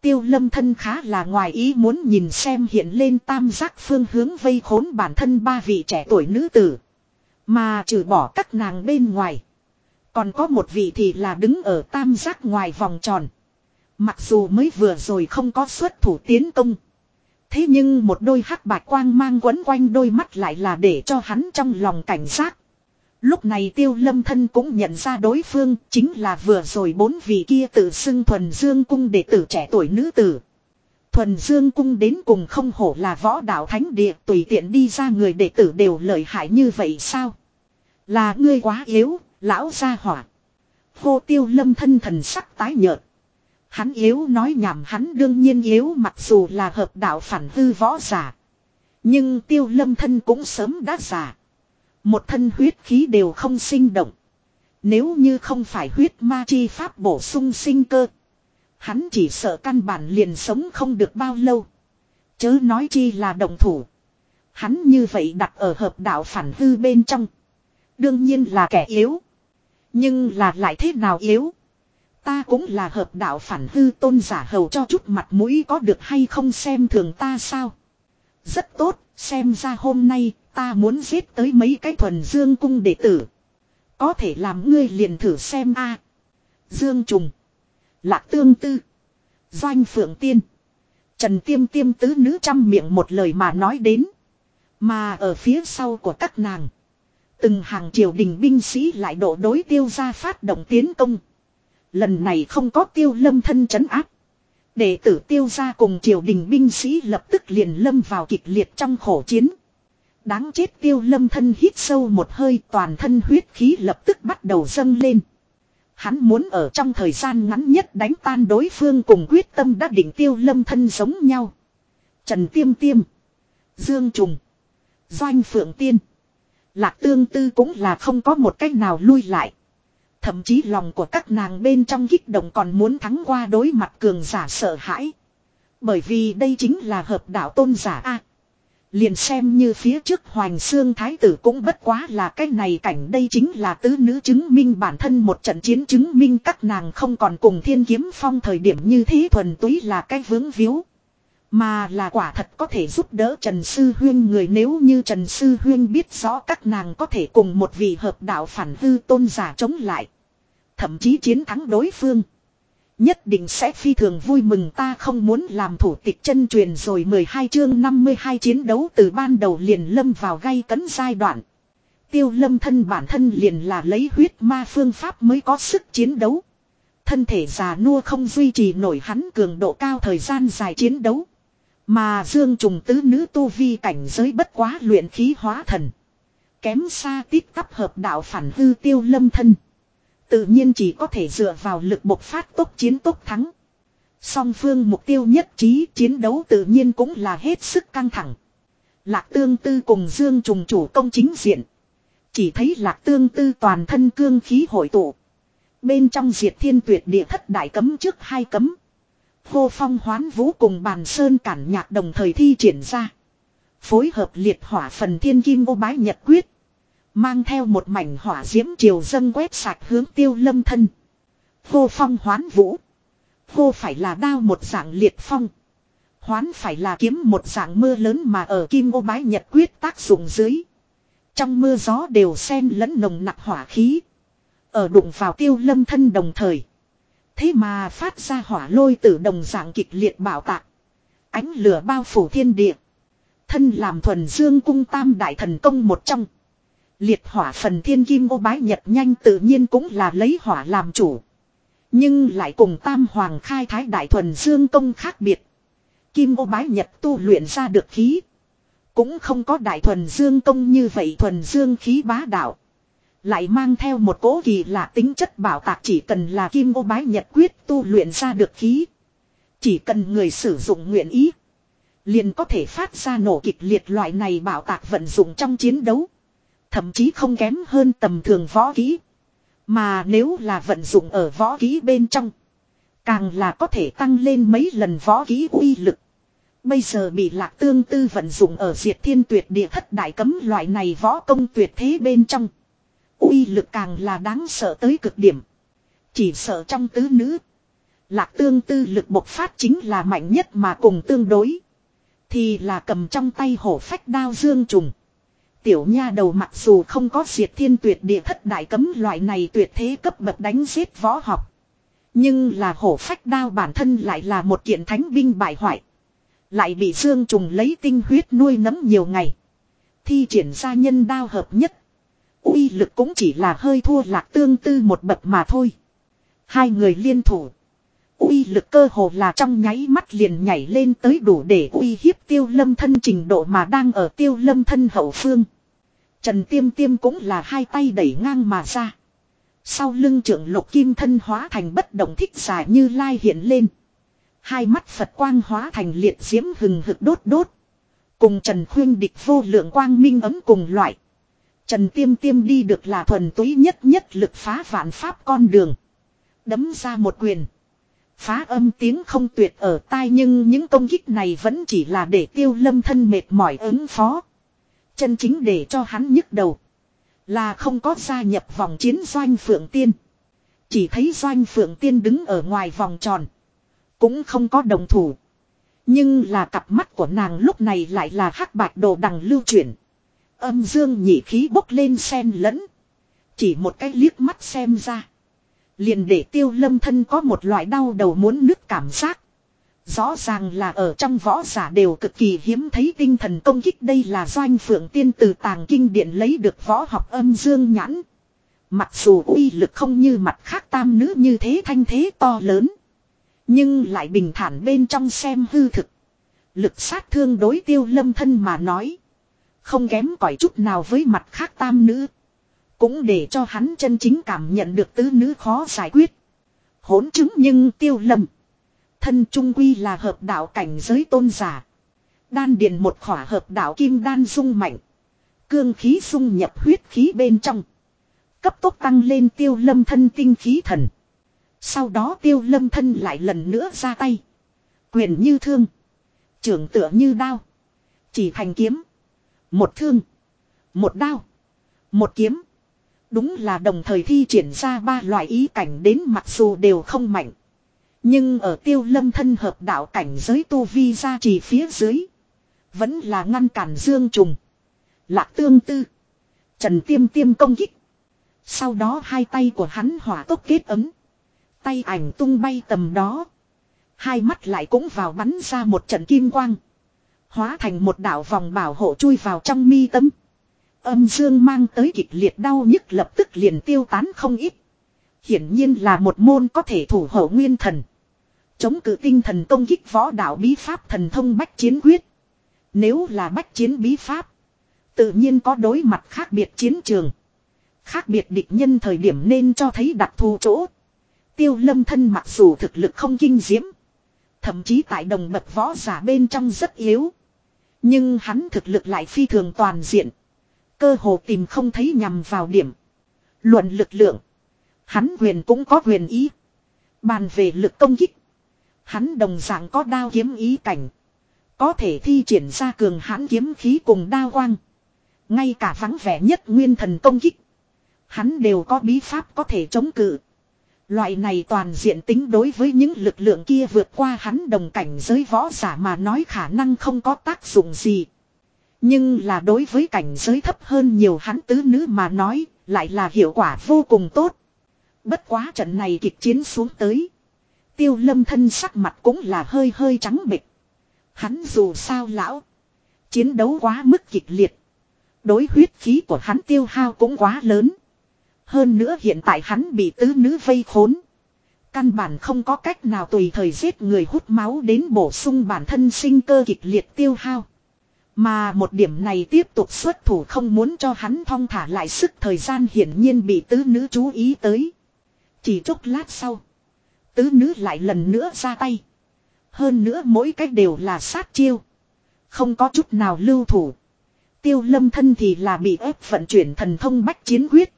Tiêu lâm thân khá là ngoài ý muốn nhìn xem hiện lên tam giác phương hướng vây khốn bản thân ba vị trẻ tuổi nữ tử. Mà trừ bỏ các nàng bên ngoài. Còn có một vị thì là đứng ở tam giác ngoài vòng tròn. Mặc dù mới vừa rồi không có xuất thủ tiến công. Thế nhưng một đôi hắc bạch quang mang quấn quanh đôi mắt lại là để cho hắn trong lòng cảnh giác. Lúc này tiêu lâm thân cũng nhận ra đối phương chính là vừa rồi bốn vị kia tự xưng thuần dương cung đệ tử trẻ tuổi nữ tử. Thuần dương cung đến cùng không hổ là võ đạo thánh địa tùy tiện đi ra người đệ tử đều lợi hại như vậy sao? Là ngươi quá yếu, lão gia hỏa. Hô tiêu lâm thân thần sắc tái nhợt. Hắn yếu nói nhảm hắn đương nhiên yếu mặc dù là hợp đạo phản hư võ giả. Nhưng tiêu lâm thân cũng sớm đã giả. Một thân huyết khí đều không sinh động. Nếu như không phải huyết ma chi pháp bổ sung sinh cơ. Hắn chỉ sợ căn bản liền sống không được bao lâu. Chớ nói chi là đồng thủ. Hắn như vậy đặt ở hợp đạo phản hư bên trong. Đương nhiên là kẻ yếu. Nhưng là lại thế nào yếu? Ta cũng là hợp đạo phản hư tôn giả hầu cho chút mặt mũi có được hay không xem thường ta sao? Rất tốt, xem ra hôm nay ta muốn giết tới mấy cái thuần dương cung đệ tử. Có thể làm ngươi liền thử xem a. Dương Trùng. Lạc Tương Tư. Doanh Phượng Tiên. Trần Tiêm Tiêm tứ nữ trăm miệng một lời mà nói đến. Mà ở phía sau của các nàng. Từng hàng triều đình binh sĩ lại độ đối tiêu ra phát động tiến công. Lần này không có tiêu lâm thân chấn áp. Đệ tử tiêu ra cùng triều đình binh sĩ lập tức liền lâm vào kịch liệt trong khổ chiến. Đáng chết tiêu lâm thân hít sâu một hơi, toàn thân huyết khí lập tức bắt đầu dâng lên. Hắn muốn ở trong thời gian ngắn nhất đánh tan đối phương cùng quyết tâm đã định tiêu lâm thân giống nhau. Trần Tiêm Tiêm. Dương Trùng. Doanh Phượng Tiên. Lạc Tương Tư cũng là không có một cách nào lui lại. Thậm chí lòng của các nàng bên trong kích động còn muốn thắng qua đối mặt cường giả sợ hãi. Bởi vì đây chính là hợp đạo tôn giả A liền xem như phía trước Hoành Xương Thái tử cũng bất quá là cái này cảnh đây chính là tứ nữ chứng minh bản thân một trận chiến chứng minh các nàng không còn cùng thiên kiếm phong thời điểm như thế thuần túy là cái vướng víu. Mà là quả thật có thể giúp đỡ Trần Sư Huyên người nếu như Trần Sư Huyên biết rõ các nàng có thể cùng một vị hợp đạo phản hư tôn giả chống lại. Thậm chí chiến thắng đối phương. Nhất định sẽ phi thường vui mừng ta không muốn làm thủ tịch chân truyền rồi 12 chương 52 chiến đấu từ ban đầu liền lâm vào gây cấn giai đoạn. Tiêu lâm thân bản thân liền là lấy huyết ma phương pháp mới có sức chiến đấu. Thân thể già nua không duy trì nổi hắn cường độ cao thời gian dài chiến đấu. Mà dương trùng tứ nữ tu vi cảnh giới bất quá luyện khí hóa thần. Kém xa tít tắp hợp đạo phản hư tiêu lâm thân. Tự nhiên chỉ có thể dựa vào lực bộc phát tốc chiến tốc thắng. Song phương mục tiêu nhất trí chiến đấu tự nhiên cũng là hết sức căng thẳng. Lạc tương tư cùng dương trùng chủ công chính diện. Chỉ thấy lạc tương tư toàn thân cương khí hội tụ. Bên trong diệt thiên tuyệt địa thất đại cấm trước hai cấm. Hô phong hoán vũ cùng bàn sơn cản nhạc đồng thời thi triển ra. Phối hợp liệt hỏa phần thiên kim ô bái nhật quyết. Mang theo một mảnh hỏa diễm triều dân quét sạch hướng tiêu lâm thân. Hô phong hoán vũ. Hô phải là đao một dạng liệt phong. Hoán phải là kiếm một dạng mưa lớn mà ở kim ô bái nhật quyết tác dụng dưới. Trong mưa gió đều xen lẫn nồng nặc hỏa khí. Ở đụng vào tiêu lâm thân đồng thời. Thế mà phát ra hỏa lôi từ đồng dạng kịch liệt bảo tạc. Ánh lửa bao phủ thiên địa. Thân làm thuần dương cung tam đại thần công một trong. Liệt hỏa phần thiên kim ô bái nhật nhanh tự nhiên cũng là lấy hỏa làm chủ. Nhưng lại cùng tam hoàng khai thái đại thuần dương công khác biệt. Kim ô bái nhật tu luyện ra được khí. Cũng không có đại thuần dương công như vậy thuần dương khí bá đạo. Lại mang theo một cố kỳ lạ tính chất bảo tạc chỉ cần là kim ô bái nhật quyết tu luyện ra được khí. Chỉ cần người sử dụng nguyện ý. Liền có thể phát ra nổ kịch liệt loại này bảo tạc vận dụng trong chiến đấu. Thậm chí không kém hơn tầm thường võ kỹ. Mà nếu là vận dụng ở võ kỹ bên trong. Càng là có thể tăng lên mấy lần võ kỹ uy lực. Bây giờ bị lạc tương tư vận dụng ở diệt thiên tuyệt địa thất đại cấm loại này võ công tuyệt thế bên trong, uy lực càng là đáng sợ tới cực điểm. Chỉ sợ trong tứ nữ. Lạc tương tư lực bộc phát chính là mạnh nhất mà cùng tương đối. Thì là cầm trong tay hổ phách đao dương trùng. Tiểu nha đầu mặc dù không có diệt thiên tuyệt địa thất đại cấm loại này tuyệt thế cấp bậc đánh giết võ học. Nhưng là hổ phách đao bản thân lại là một kiện thánh binh bại hoại. Lại bị dương trùng lấy tinh huyết nuôi nấm nhiều ngày. Thi triển ra nhân đao hợp nhất, uy lực cũng chỉ là hơi thua lạc tương tư một bậc mà thôi. Hai người liên thủ uy lực cơ hồ là trong nháy mắt liền nhảy lên tới đủ để uy hiếp tiêu lâm thân trình độ mà đang ở tiêu lâm thân hậu phương. Trần tiêm tiêm cũng là hai tay đẩy ngang mà ra. Sau lưng trưởng lục kim thân hóa thành bất động thích giả như lai hiện lên. Hai mắt Phật quang hóa thành liệt diễm hừng hực đốt đốt. Cùng Trần Khuyên địch vô lượng quang minh ấm cùng loại. Trần Tiêm Tiêm đi được là thuần túy nhất nhất lực phá vạn pháp con đường. Đấm ra một quyền. Phá âm tiếng không tuyệt ở tai nhưng những công kích này vẫn chỉ là để tiêu lâm thân mệt mỏi ứng phó. Chân chính để cho hắn nhức đầu. Là không có gia nhập vòng chiến doanh phượng tiên. Chỉ thấy doanh phượng tiên đứng ở ngoài vòng tròn. Cũng không có đồng thủ. Nhưng là cặp mắt của nàng lúc này lại là hắc bạch đồ đằng lưu chuyển. Âm dương nhị khí bốc lên sen lẫn. Chỉ một cái liếc mắt xem ra. Liền để tiêu lâm thân có một loại đau đầu muốn nứt cảm giác. Rõ ràng là ở trong võ giả đều cực kỳ hiếm thấy tinh thần công kích đây là doanh phượng tiên từ tàng kinh điện lấy được võ học âm dương nhãn. Mặc dù uy lực không như mặt khác tam nữ như thế thanh thế to lớn. Nhưng lại bình thản bên trong xem hư thực. Lực sát thương đối tiêu lâm thân mà nói. Không kém cỏi chút nào với mặt khác tam nữ. Cũng để cho hắn chân chính cảm nhận được tứ nữ khó giải quyết. Hỗn chứng nhưng tiêu lầm. Thân trung quy là hợp đạo cảnh giới tôn giả. Đan điền một khỏa hợp đạo kim đan dung mạnh. Cương khí dung nhập huyết khí bên trong. Cấp tốc tăng lên tiêu lâm thân tinh khí thần. Sau đó tiêu lâm thân lại lần nữa ra tay. Quyền như thương. Trưởng tựa như đao. Chỉ thành kiếm. Một thương. Một đao. Một kiếm. Đúng là đồng thời thi triển ra ba loại ý cảnh đến mặc dù đều không mạnh. Nhưng ở tiêu lâm thân hợp đạo cảnh giới tu vi ra chỉ phía dưới. Vẫn là ngăn cản dương trùng. Lạc tương tư. Trần tiêm tiêm công kích. Sau đó hai tay của hắn hỏa tốc kết ấm. Tay ảnh tung bay tầm đó. Hai mắt lại cũng vào bắn ra một trận kim quang. Hóa thành một đạo vòng bảo hộ chui vào trong mi tâm. Âm dương mang tới kịch liệt đau nhức lập tức liền tiêu tán không ít. Hiển nhiên là một môn có thể thủ hộ nguyên thần. Chống cự tinh thần công kích võ đạo bí pháp thần thông bách chiến quyết. Nếu là bách chiến bí pháp. Tự nhiên có đối mặt khác biệt chiến trường. Khác biệt địch nhân thời điểm nên cho thấy đặc thù chỗ. Tiêu lâm thân mặc dù thực lực không kinh diễm. Thậm chí tại đồng bậc võ giả bên trong rất yếu. Nhưng hắn thực lực lại phi thường toàn diện. Cơ hồ tìm không thấy nhằm vào điểm. Luận lực lượng. Hắn quyền cũng có quyền ý. Bàn về lực công kích. Hắn đồng dạng có đao kiếm ý cảnh. Có thể thi triển ra cường hãn kiếm khí cùng đao quang. Ngay cả vắng vẻ nhất nguyên thần công kích. Hắn đều có bí pháp có thể chống cự. Loại này toàn diện tính đối với những lực lượng kia vượt qua hắn đồng cảnh giới võ giả mà nói khả năng không có tác dụng gì. Nhưng là đối với cảnh giới thấp hơn nhiều hắn tứ nữ mà nói, lại là hiệu quả vô cùng tốt. Bất quá trận này kịch chiến xuống tới. Tiêu lâm thân sắc mặt cũng là hơi hơi trắng bịch. Hắn dù sao lão. Chiến đấu quá mức kịch liệt. Đối huyết khí của hắn tiêu hao cũng quá lớn. Hơn nữa hiện tại hắn bị tứ nữ vây khốn. Căn bản không có cách nào tùy thời giết người hút máu đến bổ sung bản thân sinh cơ kịch liệt tiêu hao. Mà một điểm này tiếp tục xuất thủ không muốn cho hắn thong thả lại sức thời gian hiển nhiên bị tứ nữ chú ý tới. Chỉ chốc lát sau. Tứ nữ lại lần nữa ra tay. Hơn nữa mỗi cách đều là sát chiêu. Không có chút nào lưu thủ. Tiêu lâm thân thì là bị ép vận chuyển thần thông bách chiến quyết.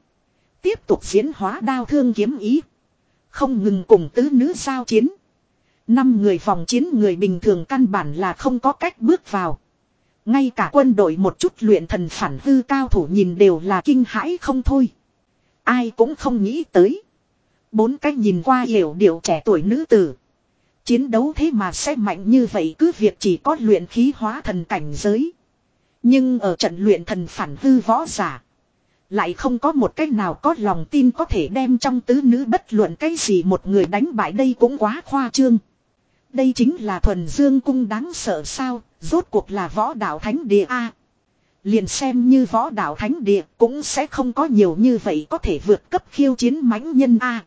Tiếp tục diễn hóa đao thương kiếm ý. Không ngừng cùng tứ nữ giao chiến. Năm người phòng chiến người bình thường căn bản là không có cách bước vào. Ngay cả quân đội một chút luyện thần phản hư cao thủ nhìn đều là kinh hãi không thôi. Ai cũng không nghĩ tới. Bốn cách nhìn qua hiểu điệu trẻ tuổi nữ tử. Chiến đấu thế mà sẽ mạnh như vậy cứ việc chỉ có luyện khí hóa thần cảnh giới. Nhưng ở trận luyện thần phản hư võ giả. Lại không có một cách nào có lòng tin có thể đem trong tứ nữ bất luận cái gì một người đánh bại đây cũng quá khoa trương. Đây chính là thuần dương cung đáng sợ sao, rốt cuộc là võ đạo thánh địa A. liền xem như võ đạo thánh địa cũng sẽ không có nhiều như vậy có thể vượt cấp khiêu chiến mãnh nhân A.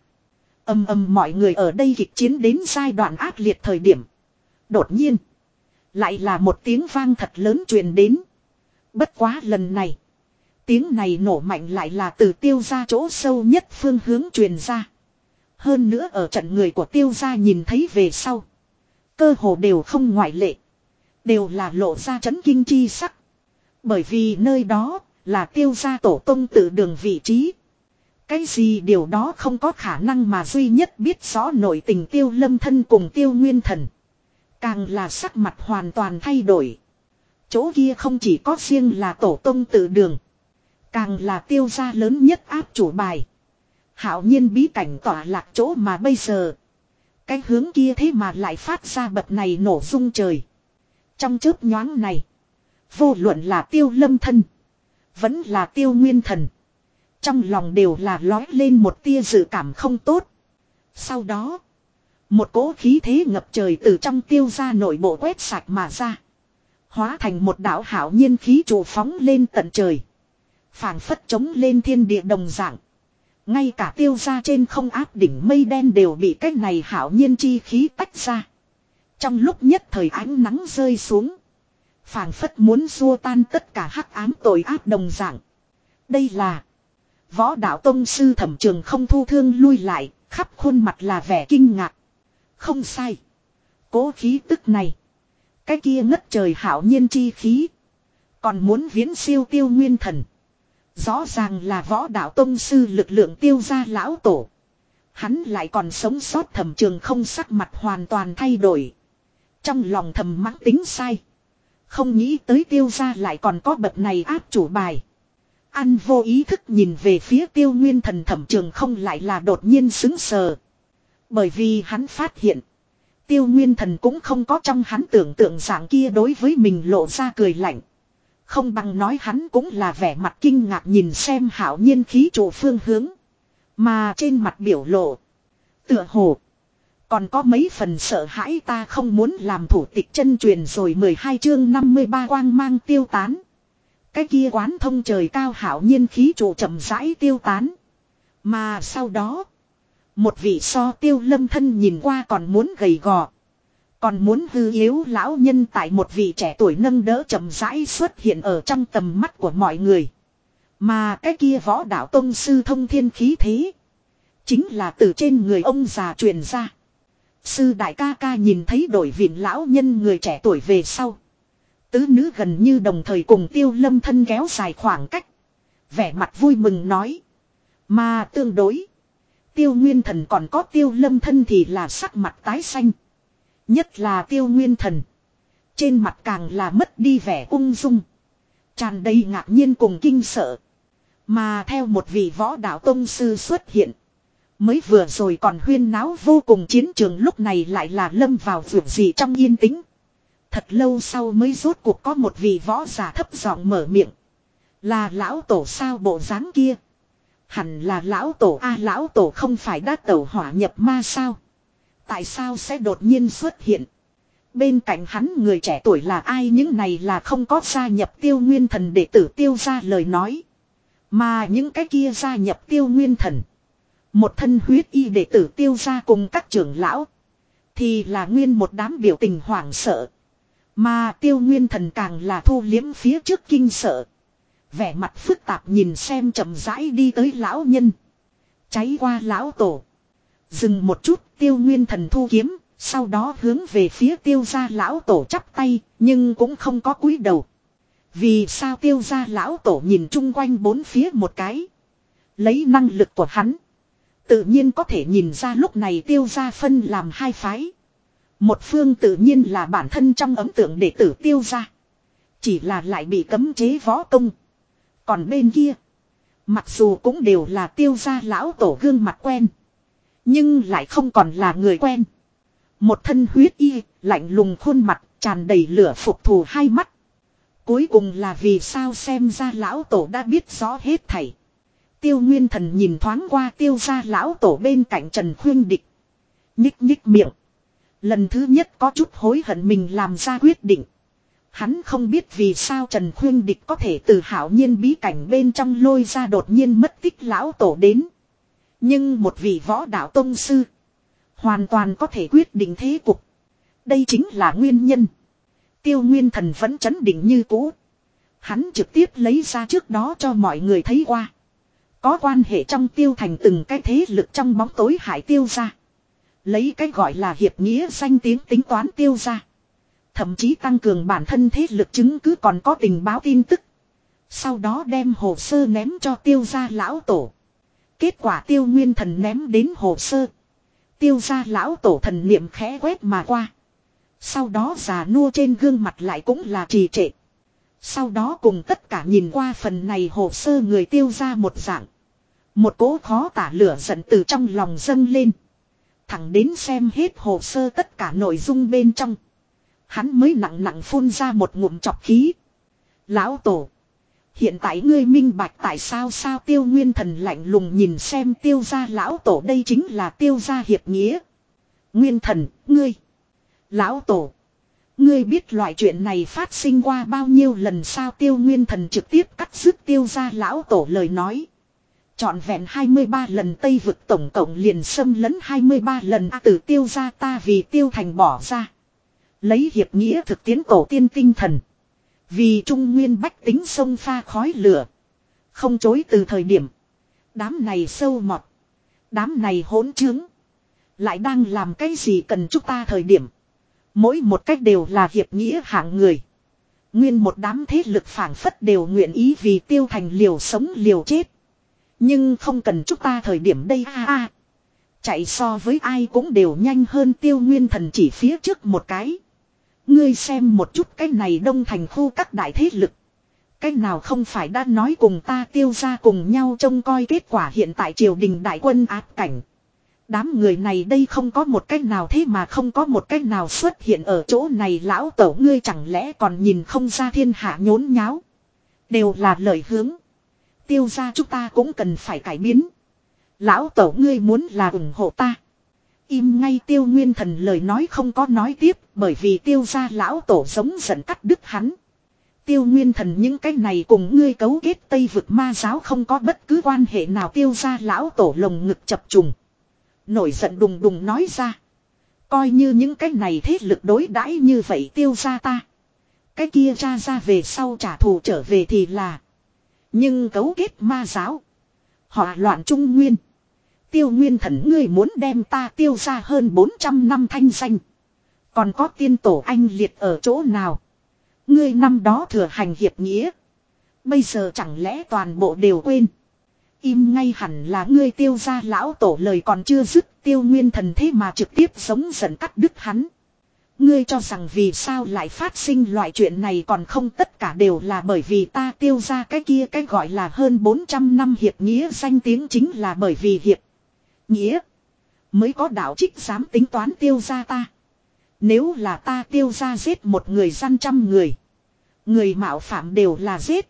Âm âm mọi người ở đây kịch chiến đến giai đoạn ác liệt thời điểm. Đột nhiên. Lại là một tiếng vang thật lớn truyền đến. Bất quá lần này. Tiếng này nổ mạnh lại là từ tiêu ra chỗ sâu nhất phương hướng truyền ra. Hơn nữa ở trận người của tiêu gia nhìn thấy về sau. Cơ hồ đều không ngoại lệ. Đều là lộ ra chấn kinh chi sắc. Bởi vì nơi đó là tiêu gia tổ tông tự đường vị trí. Cái gì điều đó không có khả năng mà duy nhất biết rõ nội tình tiêu lâm thân cùng tiêu nguyên thần. Càng là sắc mặt hoàn toàn thay đổi. Chỗ kia không chỉ có riêng là tổ tông tự đường. Càng là tiêu gia lớn nhất áp chủ bài. Hảo nhiên bí cảnh tỏa lạc chỗ mà bây giờ. Cái hướng kia thế mà lại phát ra bậc này nổ rung trời. Trong chớp nhoáng này. Vô luận là tiêu lâm thân. Vẫn là tiêu nguyên thần. Trong lòng đều là lói lên một tia dự cảm không tốt. Sau đó. Một cỗ khí thế ngập trời từ trong tiêu ra nội bộ quét sạch mà ra. Hóa thành một đảo hảo nhiên khí trụ phóng lên tận trời, phảng phất chống lên thiên địa đồng dạng. Ngay cả tiêu ra trên không áp đỉnh mây đen đều bị cái này hảo nhiên chi khí tách ra. Trong lúc nhất thời ánh nắng rơi xuống. phảng phất muốn xua tan tất cả hắc ám tội ác đồng dạng. Đây là võ đạo tông sư thẩm trường không thu thương lui lại, khắp khuôn mặt là vẻ kinh ngạc. Không sai. Cố khí tức này. Cái kia ngất trời hảo nhiên chi khí. Còn muốn viễn siêu tiêu nguyên thần. Rõ ràng là võ đạo tông sư lực lượng tiêu ra lão tổ. Hắn lại còn sống sót thẩm trường không sắc mặt hoàn toàn thay đổi. Trong lòng thầm mắng tính sai. Không nghĩ tới tiêu ra lại còn có bậc này áp chủ bài. Ăn vô ý thức nhìn về phía tiêu nguyên thần thẩm trường không lại là đột nhiên xứng sờ. Bởi vì hắn phát hiện. Tiêu nguyên thần cũng không có trong hắn tưởng tượng dạng kia đối với mình lộ ra cười lạnh. Không bằng nói hắn cũng là vẻ mặt kinh ngạc nhìn xem hảo nhiên khí chủ phương hướng. Mà trên mặt biểu lộ. Tựa hồ. Còn có mấy phần sợ hãi ta không muốn làm thủ tịch chân truyền rồi 12 chương 53 quang mang tiêu tán. Cái kia quán thông trời cao hảo nhiên khí trụ chậm rãi tiêu tán. Mà sau đó. Một vị so tiêu lâm thân nhìn qua còn muốn gầy gò. Còn muốn hư yếu lão nhân tại một vị trẻ tuổi nâng đỡ chậm rãi xuất hiện ở trong tầm mắt của mọi người. Mà cái kia võ đạo tông sư thông thiên khí thế. Chính là từ trên người ông già truyền ra. Sư đại ca ca nhìn thấy đổi viện lão nhân người trẻ tuổi về sau. Tứ nữ gần như đồng thời cùng tiêu lâm thân kéo dài khoảng cách. Vẻ mặt vui mừng nói. Mà tương đối. Tiêu nguyên thần còn có tiêu lâm thân thì là sắc mặt tái xanh. Nhất là tiêu nguyên thần. Trên mặt càng là mất đi vẻ ung dung. Tràn đầy ngạc nhiên cùng kinh sợ. Mà theo một vị võ đạo tông sư xuất hiện. Mới vừa rồi còn huyên náo vô cùng chiến trường lúc này lại là lâm vào vượt gì trong yên tĩnh. Thật lâu sau mới rốt cuộc có một vị võ giả thấp giọng mở miệng. Là lão tổ sao bộ dáng kia. Hẳn là lão tổ a, lão tổ không phải đã tẩu hỏa nhập ma sao. Tại sao sẽ đột nhiên xuất hiện. Bên cạnh hắn người trẻ tuổi là ai những này là không có gia nhập tiêu nguyên thần để tử tiêu ra lời nói. Mà những cái kia gia nhập tiêu nguyên thần. Một thân huyết y đệ tử tiêu ra cùng các trưởng lão. Thì là nguyên một đám biểu tình hoảng sợ. Mà tiêu nguyên thần càng là thu liếm phía trước kinh sợ. Vẻ mặt phức tạp nhìn xem chậm rãi đi tới lão nhân. Cháy qua lão tổ. Dừng một chút, tiêu nguyên thần thu kiếm. Sau đó hướng về phía tiêu gia lão tổ chắp tay. Nhưng cũng không có cúi đầu. Vì sao tiêu gia lão tổ nhìn chung quanh bốn phía một cái. Lấy năng lực của hắn. Tự nhiên có thể nhìn ra lúc này tiêu gia phân làm hai phái. Một phương tự nhiên là bản thân trong ấm tượng đệ tử tiêu gia. Chỉ là lại bị cấm chế võ công. Còn bên kia. Mặc dù cũng đều là tiêu gia lão tổ gương mặt quen. Nhưng lại không còn là người quen. Một thân huyết y, lạnh lùng khuôn mặt, tràn đầy lửa phục thù hai mắt. Cuối cùng là vì sao xem ra lão tổ đã biết rõ hết thảy. Tiêu Nguyên Thần nhìn thoáng qua tiêu gia lão tổ bên cạnh Trần Khuyên Địch. Nhích nhích miệng. Lần thứ nhất có chút hối hận mình làm ra quyết định. Hắn không biết vì sao Trần Khuyên Địch có thể từ hảo nhiên bí cảnh bên trong lôi ra đột nhiên mất tích lão tổ đến. Nhưng một vị võ đạo tông sư. Hoàn toàn có thể quyết định thế cục. Đây chính là nguyên nhân. Tiêu Nguyên Thần vẫn chấn định như cũ. Hắn trực tiếp lấy ra trước đó cho mọi người thấy qua. Có quan hệ trong tiêu thành từng cái thế lực trong bóng tối hải tiêu ra. Lấy cái gọi là hiệp nghĩa danh tiếng tính toán tiêu ra. Thậm chí tăng cường bản thân thế lực chứng cứ còn có tình báo tin tức. Sau đó đem hồ sơ ném cho tiêu gia lão tổ. Kết quả tiêu nguyên thần ném đến hồ sơ. Tiêu gia lão tổ thần niệm khẽ quét mà qua. Sau đó già nua trên gương mặt lại cũng là trì trệ. Sau đó cùng tất cả nhìn qua phần này hồ sơ người tiêu ra một dạng. Một cố khó tả lửa giận từ trong lòng dâng lên. Thẳng đến xem hết hồ sơ tất cả nội dung bên trong. Hắn mới nặng nặng phun ra một ngụm chọc khí. Lão tổ. Hiện tại ngươi minh bạch tại sao sao tiêu nguyên thần lạnh lùng nhìn xem tiêu gia lão tổ đây chính là tiêu gia hiệp nghĩa. Nguyên thần, ngươi. Lão tổ. Ngươi biết loại chuyện này phát sinh qua bao nhiêu lần sao tiêu nguyên thần trực tiếp cắt dứt tiêu gia lão tổ lời nói. Chọn vẹn 23 lần Tây vực tổng cộng liền xâm lấn 23 lần A từ tiêu ra ta vì tiêu thành bỏ ra. Lấy hiệp nghĩa thực tiến tổ tiên tinh thần. Vì trung nguyên bách tính sông pha khói lửa. Không chối từ thời điểm. Đám này sâu mọt. Đám này hỗn trướng. Lại đang làm cái gì cần chúng ta thời điểm. Mỗi một cách đều là hiệp nghĩa hạng người. Nguyên một đám thế lực phản phất đều nguyện ý vì tiêu thành liều sống liều chết. Nhưng không cần chúng ta thời điểm đây a a. Chạy so với ai cũng đều nhanh hơn tiêu nguyên thần chỉ phía trước một cái. Ngươi xem một chút cái này đông thành khu các đại thế lực. Cái nào không phải đã nói cùng ta tiêu ra cùng nhau trông coi kết quả hiện tại triều đình đại quân áp cảnh. Đám người này đây không có một cách nào thế mà không có một cách nào xuất hiện ở chỗ này, lão tổ ngươi chẳng lẽ còn nhìn không ra thiên hạ nhốn nháo. Đều là lời hướng. Tiêu ra chúng ta cũng cần phải cải biến. Lão tổ ngươi muốn là ủng hộ ta. Im ngay tiêu nguyên thần lời nói không có nói tiếp, bởi vì tiêu ra lão tổ giống giận cắt đứt hắn. Tiêu nguyên thần những cái này cùng ngươi cấu kết tây vực ma giáo không có bất cứ quan hệ nào tiêu ra lão tổ lồng ngực chập trùng. Nổi giận đùng đùng nói ra. Coi như những cái này thế lực đối đãi như vậy tiêu ra ta. Cái kia ra ra về sau trả thù trở về thì là. Nhưng cấu kết ma giáo. Họ loạn trung nguyên. Tiêu nguyên thần ngươi muốn đem ta tiêu ra hơn 400 năm thanh danh. Còn có tiên tổ anh liệt ở chỗ nào. Ngươi năm đó thừa hành hiệp nghĩa. Bây giờ chẳng lẽ toàn bộ đều quên. Im ngay hẳn là ngươi tiêu ra lão tổ lời còn chưa dứt, tiêu nguyên thần thế mà trực tiếp sống giận cắt đứt hắn. Ngươi cho rằng vì sao lại phát sinh loại chuyện này còn không tất cả đều là bởi vì ta tiêu ra cái kia cái gọi là hơn 400 năm hiệp nghĩa danh tiếng chính là bởi vì hiệp. Nghĩa. Mới có đạo trích dám tính toán tiêu ra ta. Nếu là ta tiêu ra giết một người gian trăm người. Người mạo phạm đều là giết.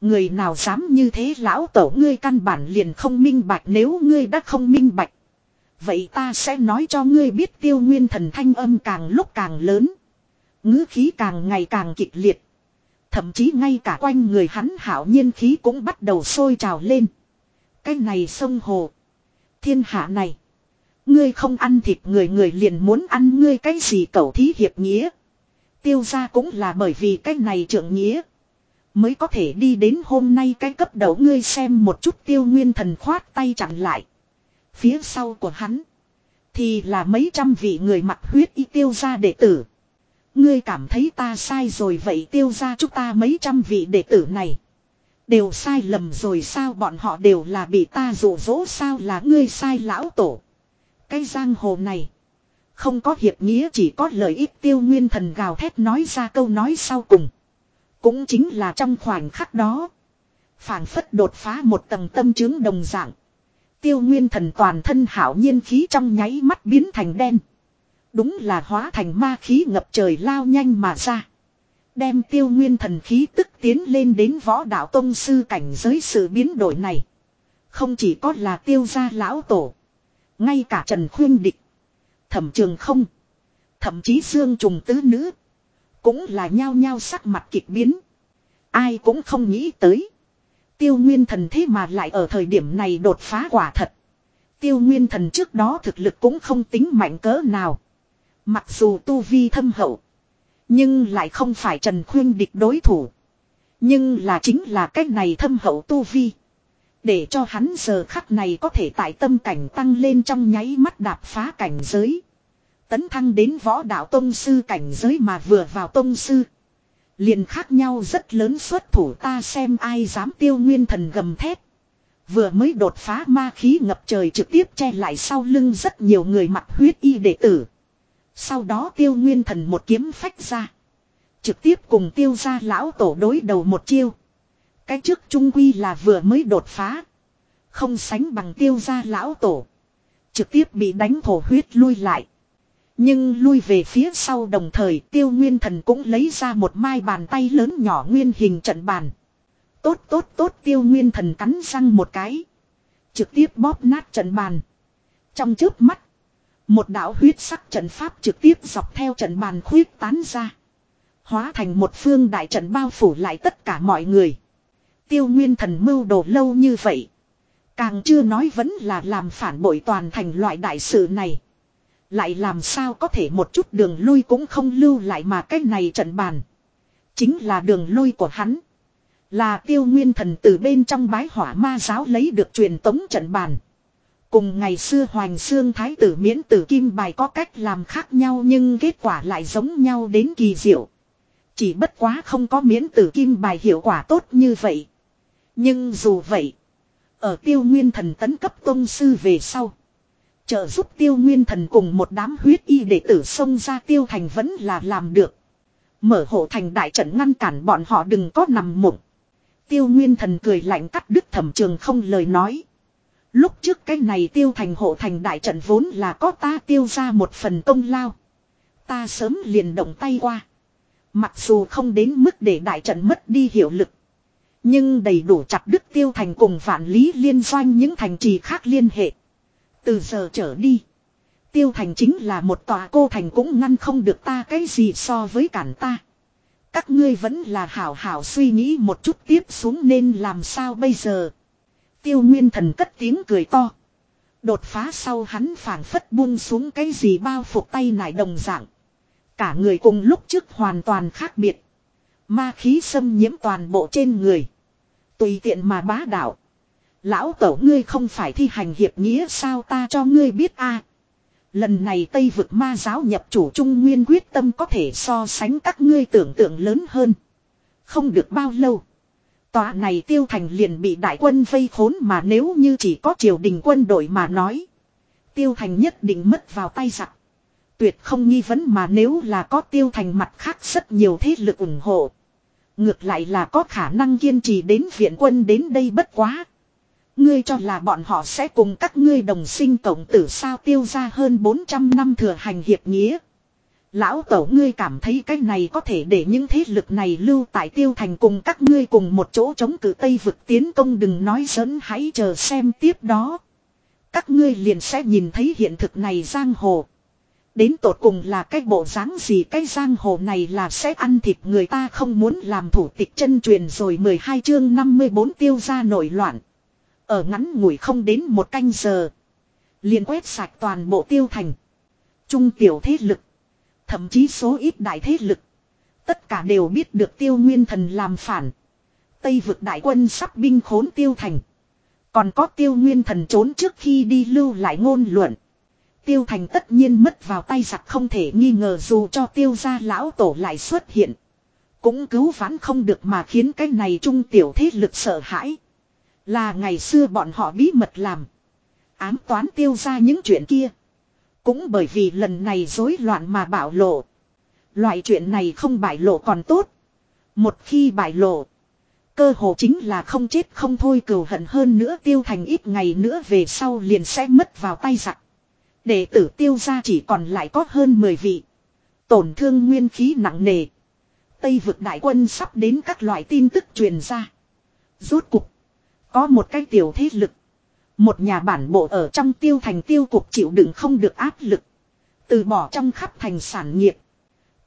Người nào dám như thế lão tổ ngươi căn bản liền không minh bạch nếu ngươi đã không minh bạch. Vậy ta sẽ nói cho ngươi biết tiêu nguyên thần thanh âm càng lúc càng lớn. ngữ khí càng ngày càng kịch liệt. Thậm chí ngay cả quanh người hắn hảo nhiên khí cũng bắt đầu sôi trào lên. Cái này sông hồ. Thiên hạ này. Ngươi không ăn thịt người người liền muốn ăn ngươi cái gì cầu thí hiệp nghĩa. Tiêu ra cũng là bởi vì cái này trượng nghĩa. Mới có thể đi đến hôm nay cái cấp đầu ngươi xem một chút tiêu nguyên thần khoát tay chặn lại. Phía sau của hắn. Thì là mấy trăm vị người mặc huyết y tiêu gia đệ tử. Ngươi cảm thấy ta sai rồi, vậy tiêu gia chúng ta mấy trăm vị đệ tử này. Đều sai lầm rồi, sao bọn họ đều là bị ta dụ dỗ, sao là ngươi sai lão tổ. Cái giang hồ này. Không có hiệp nghĩa, chỉ có lợi ích tiêu nguyên thần gào thét nói ra câu nói sau cùng. Cũng chính là trong khoảnh khắc đó. phảng phất đột phá một tầng tâm chứng đồng dạng. Tiêu nguyên thần toàn thân hảo nhiên khí trong nháy mắt biến thành đen. Đúng là hóa thành ma khí ngập trời lao nhanh mà ra. Đem tiêu nguyên thần khí tức tiến lên đến võ đạo tông sư cảnh giới sự biến đổi này. Không chỉ có là tiêu gia lão tổ. Ngay cả Trần Khuyên Địch. Thẩm trường không. Thậm chí Dương Trùng Tứ Nữ. Cũng là nhao nhao sắc mặt kịch biến. Ai cũng không nghĩ tới. Tiêu Nguyên Thần thế mà lại ở thời điểm này đột phá quả thật. Tiêu Nguyên Thần trước đó thực lực cũng không tính mạnh cỡ nào. Mặc dù tu vi thâm hậu. Nhưng lại không phải Trần Khuyên địch đối thủ. Nhưng là chính là cách này thâm hậu tu vi. Để cho hắn giờ khắc này có thể tại tâm cảnh tăng lên trong nháy mắt đạp phá cảnh giới. Tấn thăng đến võ đạo tông sư cảnh giới mà vừa vào tông sư. Liền khác nhau rất lớn xuất thủ ta xem ai dám tiêu nguyên thần gầm thét. Vừa mới đột phá ma khí ngập trời trực tiếp che lại sau lưng rất nhiều người mặc huyết y đệ tử. Sau đó tiêu nguyên thần một kiếm phách ra. Trực tiếp cùng tiêu ra lão tổ đối đầu một chiêu. Cái trước trung quy là vừa mới đột phá. Không sánh bằng tiêu ra lão tổ. Trực tiếp bị đánh thổ huyết lui lại. Nhưng lui về phía sau đồng thời tiêu nguyên thần cũng lấy ra một mai bàn tay lớn nhỏ nguyên hình trận bàn. Tốt tốt tốt tiêu nguyên thần cắn răng một cái. Trực tiếp bóp nát trận bàn. Trong chớp mắt. Một đạo huyết sắc trận pháp trực tiếp dọc theo trận bàn khuyết tán ra. Hóa thành một phương đại trận bao phủ lại tất cả mọi người. Tiêu nguyên thần mưu đồ lâu như vậy. Càng chưa nói vẫn là làm phản bội toàn thành loại đại sự này. Lại làm sao có thể một chút đường lui cũng không lưu lại mà cái này trận bàn. Chính là đường lui của hắn. Là tiêu nguyên thần từ bên trong bái hỏa ma giáo lấy được truyền tống trận bàn. Cùng ngày xưa Hoành Xương Thái tử miễn tử kim bài có cách làm khác nhau nhưng kết quả lại giống nhau đến kỳ diệu. Chỉ bất quá không có miễn tử kim bài hiệu quả tốt như vậy. Nhưng dù vậy. Ở tiêu nguyên thần tấn cấp tôn sư về sau. Trợ giúp tiêu nguyên thần cùng một đám huyết y đệ tử xông ra tiêu thành vẫn là làm được. Mở hộ thành đại trận ngăn cản bọn họ đừng có nằm mộng. Tiêu nguyên thần cười lạnh cắt đứt thẩm trường không lời nói. Lúc trước cái này tiêu thành hộ thành đại trận vốn là có ta tiêu ra một phần công lao. Ta sớm liền động tay qua. Mặc dù không đến mức để đại trận mất đi hiệu lực. Nhưng đầy đủ chặt đứt tiêu thành cùng vạn lý liên doanh những thành trì khác liên hệ. Từ giờ trở đi. Tiêu thành chính là một tòa cô thành cũng ngăn không được ta cái gì so với cản ta. Các ngươi vẫn là hảo hảo suy nghĩ một chút tiếp xuống nên làm sao bây giờ. Tiêu nguyên thần cất tiếng cười to. Đột phá sau hắn phản phất buông xuống cái gì bao phục tay nải đồng dạng. Cả người cùng lúc trước hoàn toàn khác biệt. Ma khí xâm nhiễm toàn bộ trên người. Tùy tiện mà bá đạo. Lão tẩu ngươi không phải thi hành hiệp nghĩa sao ta cho ngươi biết a Lần này Tây vực ma giáo nhập chủ trung nguyên quyết tâm có thể so sánh các ngươi tưởng tượng lớn hơn. Không được bao lâu. Tòa này tiêu thành liền bị đại quân vây khốn mà nếu như chỉ có triều đình quân đội mà nói. Tiêu thành nhất định mất vào tay giặc. Tuyệt không nghi vấn mà nếu là có tiêu thành mặt khác rất nhiều thế lực ủng hộ. Ngược lại là có khả năng kiên trì đến viện quân đến đây bất quá. Ngươi cho là bọn họ sẽ cùng các ngươi đồng sinh tổng tử sao tiêu ra hơn 400 năm thừa hành hiệp nghĩa. Lão tổ ngươi cảm thấy cái này có thể để những thế lực này lưu tại tiêu thành cùng các ngươi cùng một chỗ chống cử Tây vực tiến công đừng nói giỡn, hãy chờ xem tiếp đó. Các ngươi liền sẽ nhìn thấy hiện thực này giang hồ. Đến tột cùng là cái bộ dáng gì cái giang hồ này là sẽ ăn thịt người ta không muốn làm thủ tịch chân truyền rồi 12 chương 54 tiêu ra nổi loạn. Ở ngắn ngủi không đến một canh giờ. liền quét sạch toàn bộ tiêu thành. Trung tiểu thế lực. Thậm chí số ít đại thế lực. Tất cả đều biết được tiêu nguyên thần làm phản. Tây vực đại quân sắp binh khốn tiêu thành. Còn có tiêu nguyên thần trốn trước khi đi lưu lại ngôn luận. Tiêu thành tất nhiên mất vào tay giặc không thể nghi ngờ dù cho tiêu gia lão tổ lại xuất hiện. Cũng cứu vãn không được mà khiến cái này trung tiểu thế lực sợ hãi. Là ngày xưa bọn họ bí mật làm. Ám toán tiêu ra những chuyện kia. Cũng bởi vì lần này rối loạn mà bảo lộ. Loại chuyện này không bại lộ còn tốt. Một khi bại lộ. Cơ hồ chính là không chết không thôi cừu hận hơn nữa tiêu thành ít ngày nữa về sau liền sẽ mất vào tay giặc. Đệ tử tiêu ra chỉ còn lại có hơn 10 vị. Tổn thương nguyên khí nặng nề. Tây vực đại quân sắp đến các loại tin tức truyền ra. Rốt cục. Có một cái tiểu thế lực. Một nhà bản bộ ở trong tiêu thành tiêu cục chịu đựng không được áp lực. Từ bỏ trong khắp thành sản nghiệp.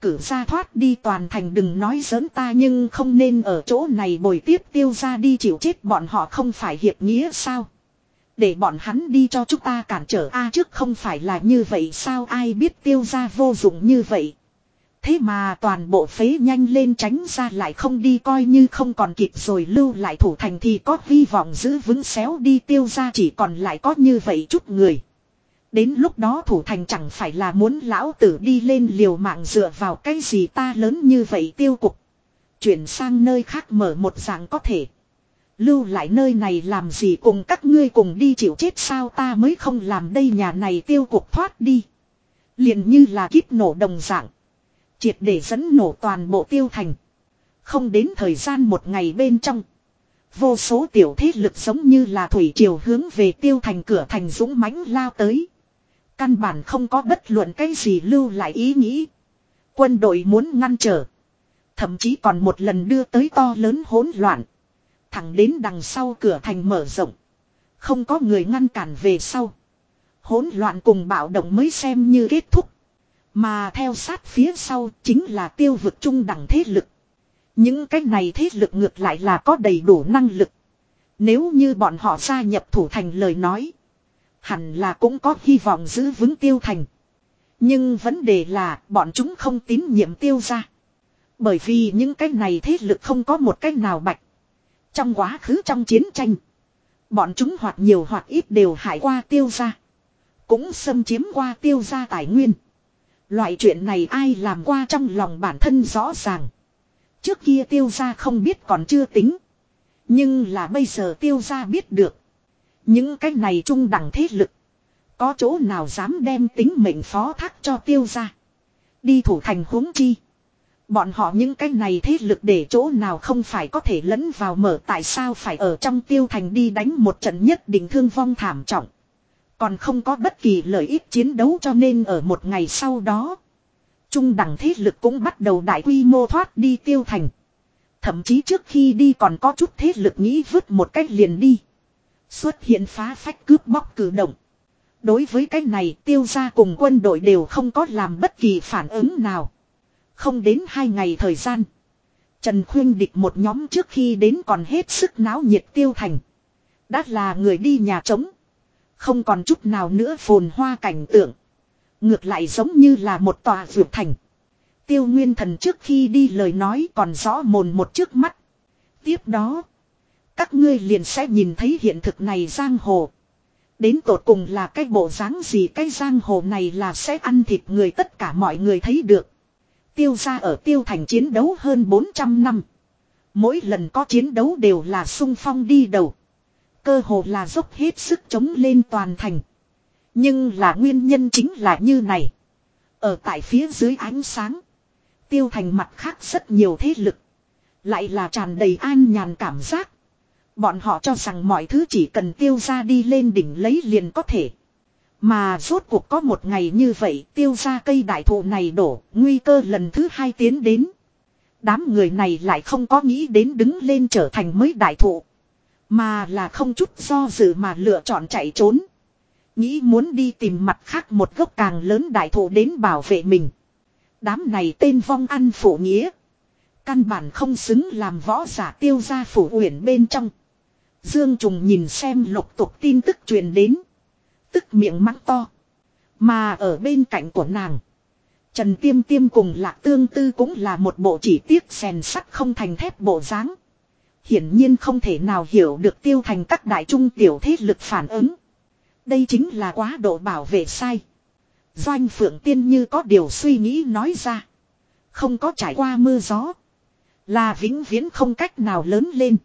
Cử ra thoát đi toàn thành đừng nói giỡn ta nhưng không nên ở chỗ này bồi tiếp tiêu ra đi chịu chết bọn họ không phải hiệp nghĩa sao. Để bọn hắn đi cho chúng ta cản trở A trước không phải là như vậy sao ai biết tiêu ra vô dụng như vậy. Thế mà toàn bộ phế nhanh lên tránh ra lại không đi coi như không còn kịp rồi lưu lại thủ thành thì có hy vọng giữ vững xéo đi tiêu ra chỉ còn lại có như vậy chút người. Đến lúc đó thủ thành chẳng phải là muốn lão tử đi lên liều mạng dựa vào cái gì ta lớn như vậy tiêu cục. Chuyển sang nơi khác mở một dạng có thể. Lưu lại nơi này làm gì cùng các ngươi cùng đi chịu chết sao ta mới không làm đây nhà này tiêu cục thoát đi. liền như là kíp nổ đồng dạng. Triệt để dẫn nổ toàn bộ tiêu thành. Không đến thời gian một ngày bên trong. Vô số tiểu thế lực giống như là thủy triều hướng về tiêu thành cửa thành dũng mãnh lao tới. Căn bản không có bất luận cái gì lưu lại ý nghĩ. Quân đội muốn ngăn trở. Thậm chí còn một lần đưa tới to lớn hỗn loạn. Thẳng đến đằng sau cửa thành mở rộng. Không có người ngăn cản về sau. Hỗn loạn cùng bạo động mới xem như kết thúc. Mà theo sát phía sau chính là tiêu vực trung đẳng thế lực. Những cái này thế lực ngược lại là có đầy đủ năng lực. Nếu như bọn họ gia nhập thủ thành lời nói. Hẳn là cũng có hy vọng giữ vững tiêu thành. Nhưng vấn đề là bọn chúng không tín nhiệm tiêu ra. Bởi vì những cái này thế lực không có một cách nào bạch. Trong quá khứ trong chiến tranh. Bọn chúng hoặc nhiều hoặc ít đều hại qua tiêu ra. Cũng xâm chiếm qua tiêu ra tài nguyên. Loại chuyện này ai làm qua trong lòng bản thân rõ ràng. Trước kia tiêu gia không biết còn chưa tính. Nhưng là bây giờ tiêu gia biết được. Những cái này trung đẳng thế lực. Có chỗ nào dám đem tính mệnh phó thác cho tiêu gia. Đi thủ thành huống chi. Bọn họ những cái này thế lực để chỗ nào không phải có thể lẫn vào mở tại sao phải ở trong tiêu thành đi đánh một trận nhất định thương vong thảm trọng. Còn không có bất kỳ lợi ích chiến đấu cho nên ở một ngày sau đó. Trung đẳng thế lực cũng bắt đầu đại quy mô thoát đi tiêu thành. Thậm chí trước khi đi còn có chút thế lực nghĩ vứt một cách liền đi. Xuất hiện phá phách cướp bóc cử động. Đối với cái này, tiêu gia cùng quân đội đều không có làm bất kỳ phản ứng nào. Không đến hai ngày thời gian. Trần Khuyên địch một nhóm trước khi đến còn hết sức náo nhiệt tiêu thành. Đã là người đi nhà trống. Không còn chút nào nữa phồn hoa cảnh tượng. Ngược lại giống như là một tòa vượt thành. Tiêu Nguyên Thần trước khi đi lời nói còn rõ mồn một trước mắt. Tiếp đó. Các ngươi liền sẽ nhìn thấy hiện thực này giang hồ. Đến tột cùng là cái bộ dáng gì, cái giang hồ này là sẽ ăn thịt người tất cả mọi người thấy được. Tiêu ra ở tiêu thành chiến đấu hơn 400 năm. Mỗi lần có chiến đấu đều là sung phong đi đầu. Cơ hồ là dốc hết sức chống lên toàn thành. Nhưng là nguyên nhân chính là như này. Ở tại phía dưới ánh sáng. Tiêu thành mặt khác rất nhiều thế lực. Lại là tràn đầy an nhàn cảm giác. Bọn họ cho rằng mọi thứ chỉ cần tiêu ra đi lên đỉnh lấy liền có thể. Mà rốt cuộc có một ngày như vậy tiêu ra cây đại thụ này đổ, nguy cơ lần thứ hai tiến đến. Đám người này lại không có nghĩ đến đứng lên trở thành mới đại thụ. Mà là không chút do dự mà lựa chọn chạy trốn. Nghĩ muốn đi tìm mặt khác một gốc càng lớn đại thụ đến bảo vệ mình. Đám này tên vong ăn phổ nghĩa. Căn bản không xứng làm võ giả tiêu gia phủ uyển bên trong. Dương Trùng nhìn xem lục tục tin tức truyền đến. Tức miệng mắng to. Mà ở bên cạnh của nàng. Trần Tiêm Tiêm cùng Lạc Tương Tư cũng là một bộ chỉ tiếc xèn sắt không thành thép bộ dáng. Hiển nhiên không thể nào hiểu được tiêu thành các đại trung tiểu thế lực phản ứng. Đây chính là quá độ bảo vệ sai. Doanh Phượng Tiên như có điều suy nghĩ nói ra. Không có trải qua mưa gió. Là vĩnh viễn không cách nào lớn lên.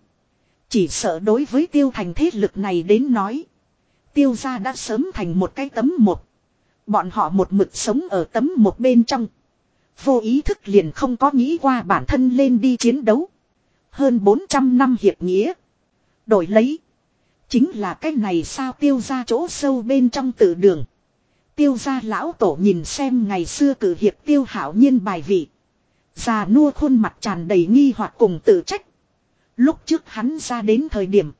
Chỉ sợ đối với tiêu thành thế lực này đến nói. Tiêu gia đã sớm thành một cái tấm một. Bọn họ một mực sống ở tấm một bên trong. Vô ý thức liền không có nghĩ qua bản thân lên đi chiến đấu. Hơn 400 năm hiệp nghĩa. Đổi lấy. Chính là cái này sao tiêu ra chỗ sâu bên trong tự đường. Tiêu ra lão tổ nhìn xem ngày xưa cử hiệp tiêu hảo nhiên bài vị. Già nua khuôn mặt tràn đầy nghi hoặc cùng tự trách. Lúc trước hắn ra đến thời điểm.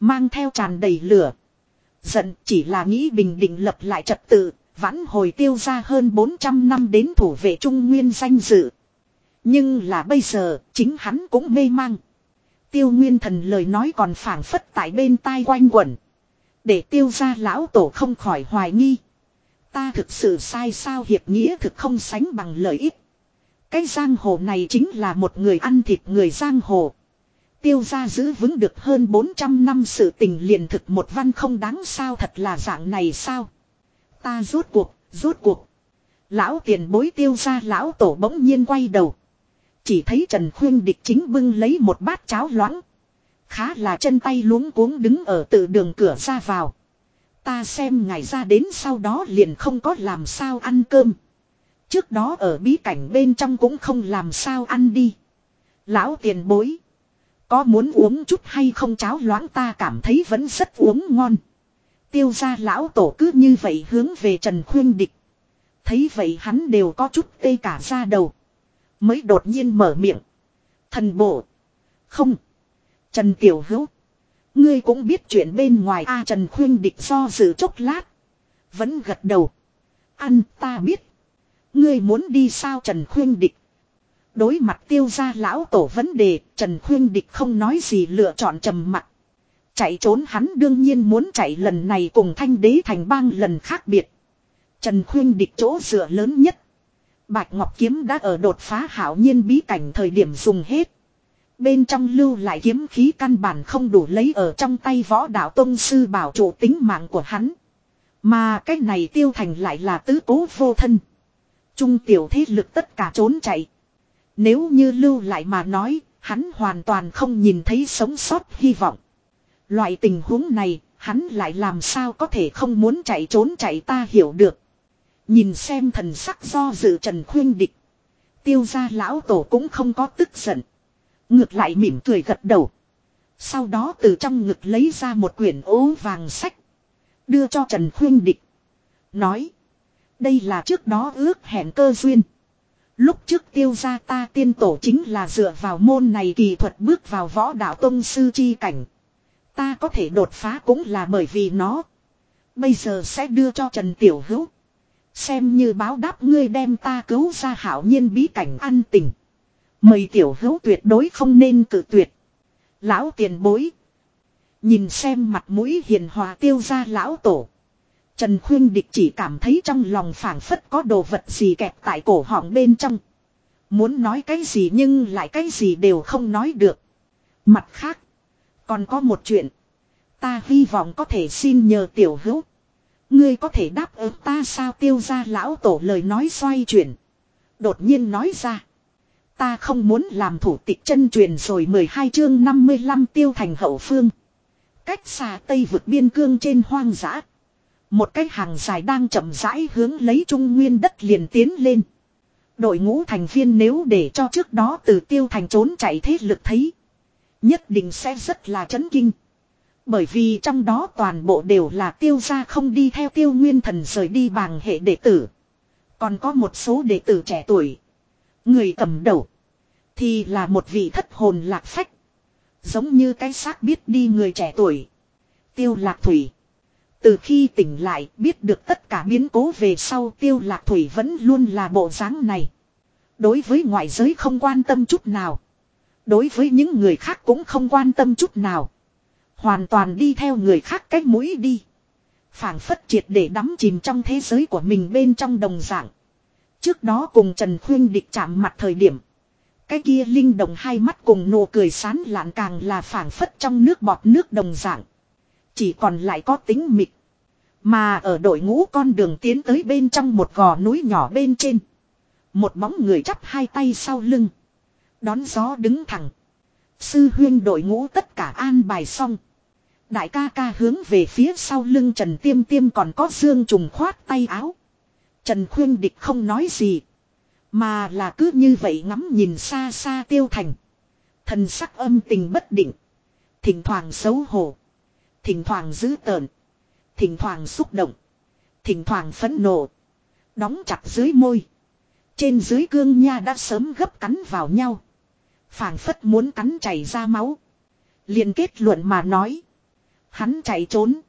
Mang theo tràn đầy lửa. Giận chỉ là nghĩ bình định lập lại trật tự. Vãn hồi tiêu ra hơn 400 năm đến thủ vệ trung nguyên danh dự. Nhưng là bây giờ chính hắn cũng mê mang. Tiêu nguyên thần lời nói còn phảng phất tại bên tai quanh quẩn. Để tiêu ra lão tổ không khỏi hoài nghi. Ta thực sự sai sao hiệp nghĩa thực không sánh bằng lợi ích. Cái giang hồ này chính là một người ăn thịt người giang hồ. Tiêu gia giữ vững được hơn 400 năm sự tình liền thực một văn không đáng sao thật là dạng này sao. Ta rốt cuộc, rốt cuộc. Lão tiền bối tiêu gia lão tổ bỗng nhiên quay đầu. Chỉ thấy Trần Khuyên địch chính bưng lấy một bát cháo loãng. Khá là chân tay luống cuống đứng ở tự đường cửa ra vào. Ta xem ngài ra đến sau đó liền không có làm sao ăn cơm. Trước đó ở bí cảnh bên trong cũng không làm sao ăn đi. Lão tiền bối. Có muốn uống chút hay không cháo loãng ta cảm thấy vẫn rất uống ngon. Tiêu ra lão tổ cứ như vậy hướng về Trần Khuyên Địch. Thấy vậy hắn đều có chút tê cả ra đầu. Mới đột nhiên mở miệng. Thần bộ. Không. Trần Tiểu Hữu. Ngươi cũng biết chuyện bên ngoài a Trần Khuyên Địch do dự chốc lát. Vẫn gật đầu. Ăn ta biết. Ngươi muốn đi sao Trần Khuyên Địch Đối mặt tiêu gia lão tổ vấn đề, Trần Khuyên Địch không nói gì lựa chọn trầm mặt. Chạy trốn hắn đương nhiên muốn chạy lần này cùng thanh đế thành bang lần khác biệt. Trần Khuyên Địch chỗ dựa lớn nhất. Bạch Ngọc Kiếm đã ở đột phá hảo nhiên bí cảnh thời điểm dùng hết. Bên trong lưu lại kiếm khí căn bản không đủ lấy ở trong tay võ đạo tông sư bảo trụ tính mạng của hắn. Mà cái này tiêu thành lại là tứ cố vô thân. Trung tiểu thế lực tất cả trốn chạy. Nếu như lưu lại mà nói, hắn hoàn toàn không nhìn thấy sống sót hy vọng. Loại tình huống này, hắn lại làm sao có thể không muốn chạy trốn chạy ta hiểu được. Nhìn xem thần sắc do dự Trần Khuyên Địch. Tiêu gia lão tổ cũng không có tức giận. Ngược lại mỉm cười gật đầu. Sau đó từ trong ngực lấy ra một quyển ố vàng sách. Đưa cho Trần Khuyên Địch. Nói. Đây là trước đó ước hẹn cơ duyên. Lúc trước tiêu gia ta tiên tổ chính là dựa vào môn này kỳ thuật bước vào võ đạo tông sư chi cảnh. Ta có thể đột phá cũng là bởi vì nó. Bây giờ sẽ đưa cho Trần Tiểu Hữu. Xem như báo đáp ngươi đem ta cứu ra hảo nhiên bí cảnh an tình. Mời Tiểu Hữu tuyệt đối không nên cự tuyệt. Lão tiền bối. Nhìn xem mặt mũi hiền hòa tiêu ra lão tổ. Trần Khuyên Địch chỉ cảm thấy trong lòng phảng phất có đồ vật gì kẹp tại cổ họng bên trong. Muốn nói cái gì nhưng lại cái gì đều không nói được. Mặt khác. Còn có một chuyện. Ta hy vọng có thể xin nhờ tiểu hữu. Ngươi có thể đáp ứng ta sao tiêu ra lão tổ lời nói xoay chuyển. Đột nhiên nói ra. Ta không muốn làm thủ tịch chân truyền rồi 12 chương 55 tiêu thành hậu phương. Cách xa tây vực biên cương trên hoang dã. Một cái hàng dài đang chậm rãi hướng lấy trung nguyên đất liền tiến lên. Đội ngũ thành viên nếu để cho trước đó từ tiêu thành trốn chạy thế lực thấy. Nhất định sẽ rất là chấn kinh. Bởi vì trong đó toàn bộ đều là tiêu gia không đi theo tiêu nguyên thần rời đi bằng hệ đệ tử. Còn có một số đệ tử trẻ tuổi. Người cầm đầu. Thì là một vị thất hồn lạc phách. Giống như cái xác biết đi người trẻ tuổi. Tiêu lạc thủy. Từ khi tỉnh lại, biết được tất cả biến cố về sau, tiêu lạc thủy vẫn luôn là bộ dáng này. Đối với ngoại giới không quan tâm chút nào. Đối với những người khác cũng không quan tâm chút nào. Hoàn toàn đi theo người khác cách mũi đi. phảng phất triệt để đắm chìm trong thế giới của mình bên trong đồng dạng. Trước đó cùng Trần Khuyên địch chạm mặt thời điểm. Cái kia linh đồng hai mắt cùng nụ cười sán lạn càng là phảng phất trong nước bọt nước đồng dạng. Chỉ còn lại có tính mịt. Mà ở đội ngũ con đường tiến tới bên trong một gò núi nhỏ bên trên. Một bóng người chắp hai tay sau lưng. Đón gió đứng thẳng. Sư huyên đội ngũ tất cả an bài xong. Đại ca ca hướng về phía sau lưng Trần Tiêm Tiêm còn có Dương Trùng khoát tay áo. Trần Khuyên Địch không nói gì. Mà là cứ như vậy ngắm nhìn xa xa tiêu thành. Thần sắc âm tình bất định. Thỉnh thoảng xấu hổ. Thỉnh thoảng dữ tợn. Thỉnh thoảng xúc động. Thỉnh thoảng phẫn nộ. Đóng chặt dưới môi. Trên dưới cương nha đã sớm gấp cắn vào nhau. phảng phất muốn cắn chảy ra máu. liền kết luận mà nói. Hắn chạy trốn.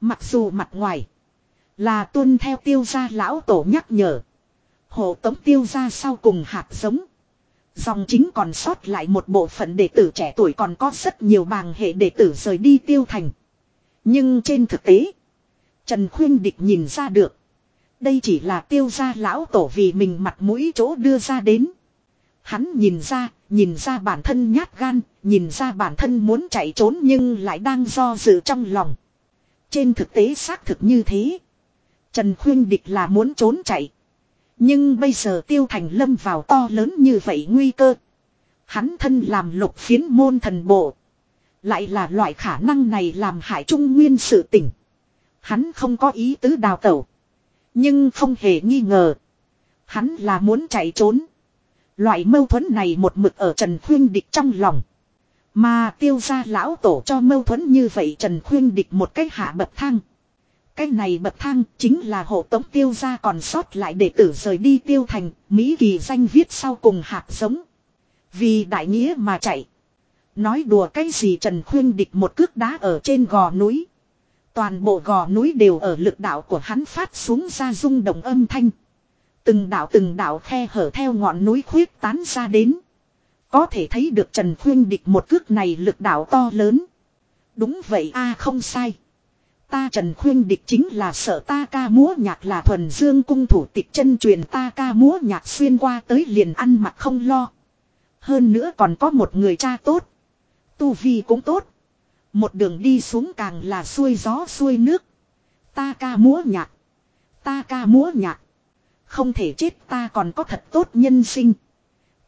Mặc dù mặt ngoài. Là tuân theo tiêu gia lão tổ nhắc nhở. Hộ tống tiêu gia sau cùng hạt giống. Dòng chính còn sót lại một bộ phận đệ tử trẻ tuổi còn có rất nhiều bàng hệ đệ tử rời đi tiêu thành. Nhưng trên thực tế. Trần Khuyên Địch nhìn ra được. Đây chỉ là tiêu gia lão tổ vì mình mặt mũi chỗ đưa ra đến. Hắn nhìn ra, nhìn ra bản thân nhát gan, nhìn ra bản thân muốn chạy trốn nhưng lại đang do dự trong lòng. Trên thực tế xác thực như thế. Trần Khuyên Địch là muốn trốn chạy. Nhưng bây giờ Tiêu Thành lâm vào to lớn như vậy nguy cơ. Hắn thân làm lục phiến môn thần bộ. Lại là loại khả năng này làm hại trung nguyên sự tỉnh. Hắn không có ý tứ đào tẩu. Nhưng không hề nghi ngờ. Hắn là muốn chạy trốn. Loại mâu thuẫn này một mực ở Trần Khuyên Địch trong lòng. Mà tiêu ra lão tổ cho mâu thuẫn như vậy Trần Khuyên Địch một cái hạ bậc thang. Cái này bậc thang chính là hộ tống tiêu ra còn sót lại để tử rời đi tiêu thành, Mỹ kỳ danh viết sau cùng hạt giống. Vì đại nghĩa mà chạy. Nói đùa cái gì Trần Khuyên Địch một cước đá ở trên gò núi. Toàn bộ gò núi đều ở lực đạo của hắn phát xuống ra rung động âm thanh. Từng đạo từng đạo khe hở theo ngọn núi khuyết tán ra đến. Có thể thấy được Trần Khuyên địch một cước này lực đạo to lớn. Đúng vậy a, không sai. Ta Trần Khuyên địch chính là sợ ta ca múa nhạc là thuần dương cung thủ tịch chân truyền ta ca múa nhạc xuyên qua tới liền ăn mặc không lo. Hơn nữa còn có một người cha tốt. Tu Vi cũng tốt. Một đường đi xuống càng là xuôi gió xuôi nước. Ta ca múa nhạc. Ta ca múa nhạc. Không thể chết ta còn có thật tốt nhân sinh.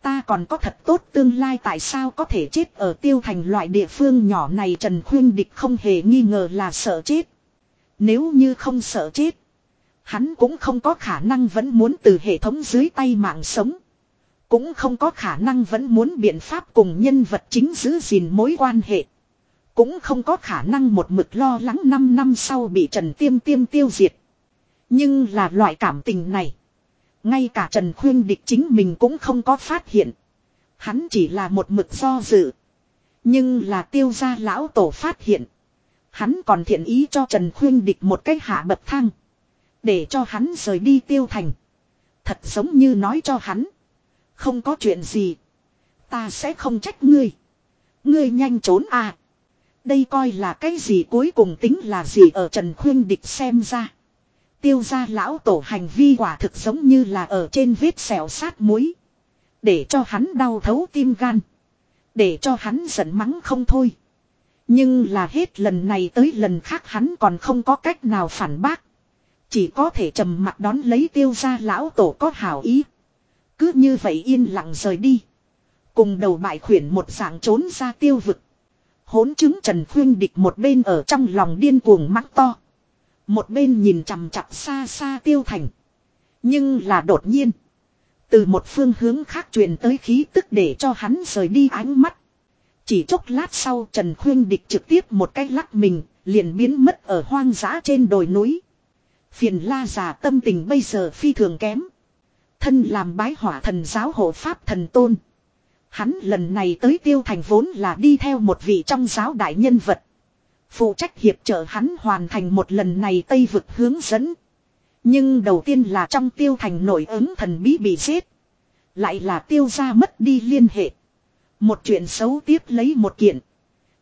Ta còn có thật tốt tương lai tại sao có thể chết ở tiêu thành loại địa phương nhỏ này Trần Khuyên Địch không hề nghi ngờ là sợ chết. Nếu như không sợ chết. Hắn cũng không có khả năng vẫn muốn từ hệ thống dưới tay mạng sống. Cũng không có khả năng vẫn muốn biện pháp cùng nhân vật chính giữ gìn mối quan hệ. Cũng không có khả năng một mực lo lắng 5 năm sau bị Trần Tiêm Tiêm tiêu diệt. Nhưng là loại cảm tình này. Ngay cả Trần Khuyên Địch chính mình cũng không có phát hiện. Hắn chỉ là một mực do dự. Nhưng là tiêu gia lão tổ phát hiện. Hắn còn thiện ý cho Trần Khuyên Địch một cái hạ bậc thang. Để cho hắn rời đi tiêu thành. Thật giống như nói cho hắn. Không có chuyện gì. Ta sẽ không trách ngươi. Ngươi nhanh trốn à. Đây coi là cái gì cuối cùng tính là gì ở Trần Khuyên Địch xem ra. Tiêu gia lão tổ hành vi quả thực giống như là ở trên vết xẻo sát muối. Để cho hắn đau thấu tim gan. Để cho hắn giận mắng không thôi. Nhưng là hết lần này tới lần khác hắn còn không có cách nào phản bác. Chỉ có thể trầm mặt đón lấy tiêu gia lão tổ có hảo ý. Cứ như vậy yên lặng rời đi. Cùng đầu bại khuyển một dạng trốn ra tiêu vực. Hốn chứng Trần Khuyên Địch một bên ở trong lòng điên cuồng mắng to. Một bên nhìn chằm chặp xa xa tiêu thành. Nhưng là đột nhiên. Từ một phương hướng khác truyền tới khí tức để cho hắn rời đi ánh mắt. Chỉ chốc lát sau Trần Khuyên Địch trực tiếp một cái lắc mình, liền biến mất ở hoang dã trên đồi núi. Phiền la giả tâm tình bây giờ phi thường kém. Thân làm bái hỏa thần giáo hộ pháp thần tôn. Hắn lần này tới tiêu thành vốn là đi theo một vị trong giáo đại nhân vật. Phụ trách hiệp trợ hắn hoàn thành một lần này Tây vực hướng dẫn. Nhưng đầu tiên là trong tiêu thành nổi ứng thần bí bị giết. Lại là tiêu ra mất đi liên hệ. Một chuyện xấu tiếp lấy một kiện.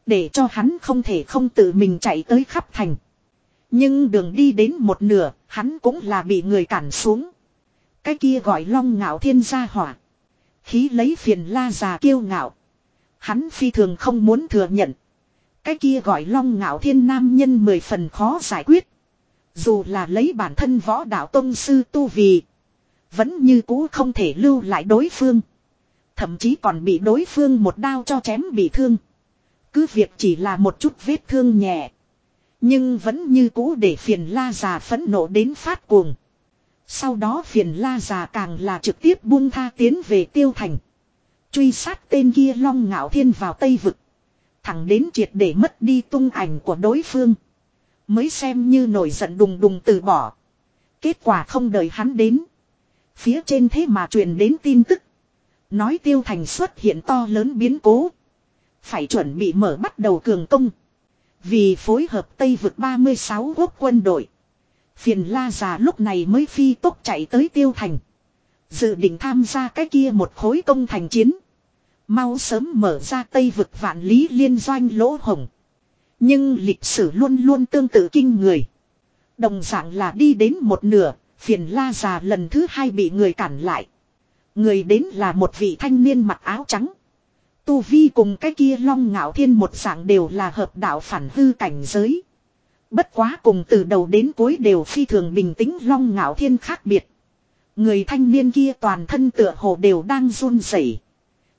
Để cho hắn không thể không tự mình chạy tới khắp thành. Nhưng đường đi đến một nửa, hắn cũng là bị người cản xuống. Cái kia gọi long ngạo thiên gia hỏa. Khí lấy phiền la già kiêu ngạo. Hắn phi thường không muốn thừa nhận. Cái kia gọi long ngạo thiên nam nhân mười phần khó giải quyết. Dù là lấy bản thân võ đạo tông sư tu vì. Vẫn như cũ không thể lưu lại đối phương. Thậm chí còn bị đối phương một đao cho chém bị thương. Cứ việc chỉ là một chút vết thương nhẹ. Nhưng vẫn như cũ để phiền la già phẫn nộ đến phát cuồng. Sau đó phiền la già càng là trực tiếp buông tha tiến về tiêu thành. Truy sát tên kia long ngạo thiên vào Tây Vực. Thẳng đến triệt để mất đi tung ảnh của đối phương. Mới xem như nổi giận đùng đùng từ bỏ. Kết quả không đợi hắn đến. Phía trên thế mà truyền đến tin tức. Nói tiêu thành xuất hiện to lớn biến cố. Phải chuẩn bị mở bắt đầu cường công. Vì phối hợp Tây vực 36 quốc quân đội. Phiền la già lúc này mới phi tốc chạy tới tiêu thành. Dự định tham gia cái kia một khối công thành chiến. Mau sớm mở ra Tây vực vạn lý liên doanh lỗ hồng. Nhưng lịch sử luôn luôn tương tự kinh người. Đồng dạng là đi đến một nửa, phiền la già lần thứ hai bị người cản lại. Người đến là một vị thanh niên mặc áo trắng. Tu Vi cùng cái kia long ngạo thiên một dạng đều là hợp đạo phản hư cảnh giới. Bất quá cùng từ đầu đến cuối đều phi thường bình tĩnh long ngạo thiên khác biệt. Người thanh niên kia toàn thân tựa hồ đều đang run rẩy.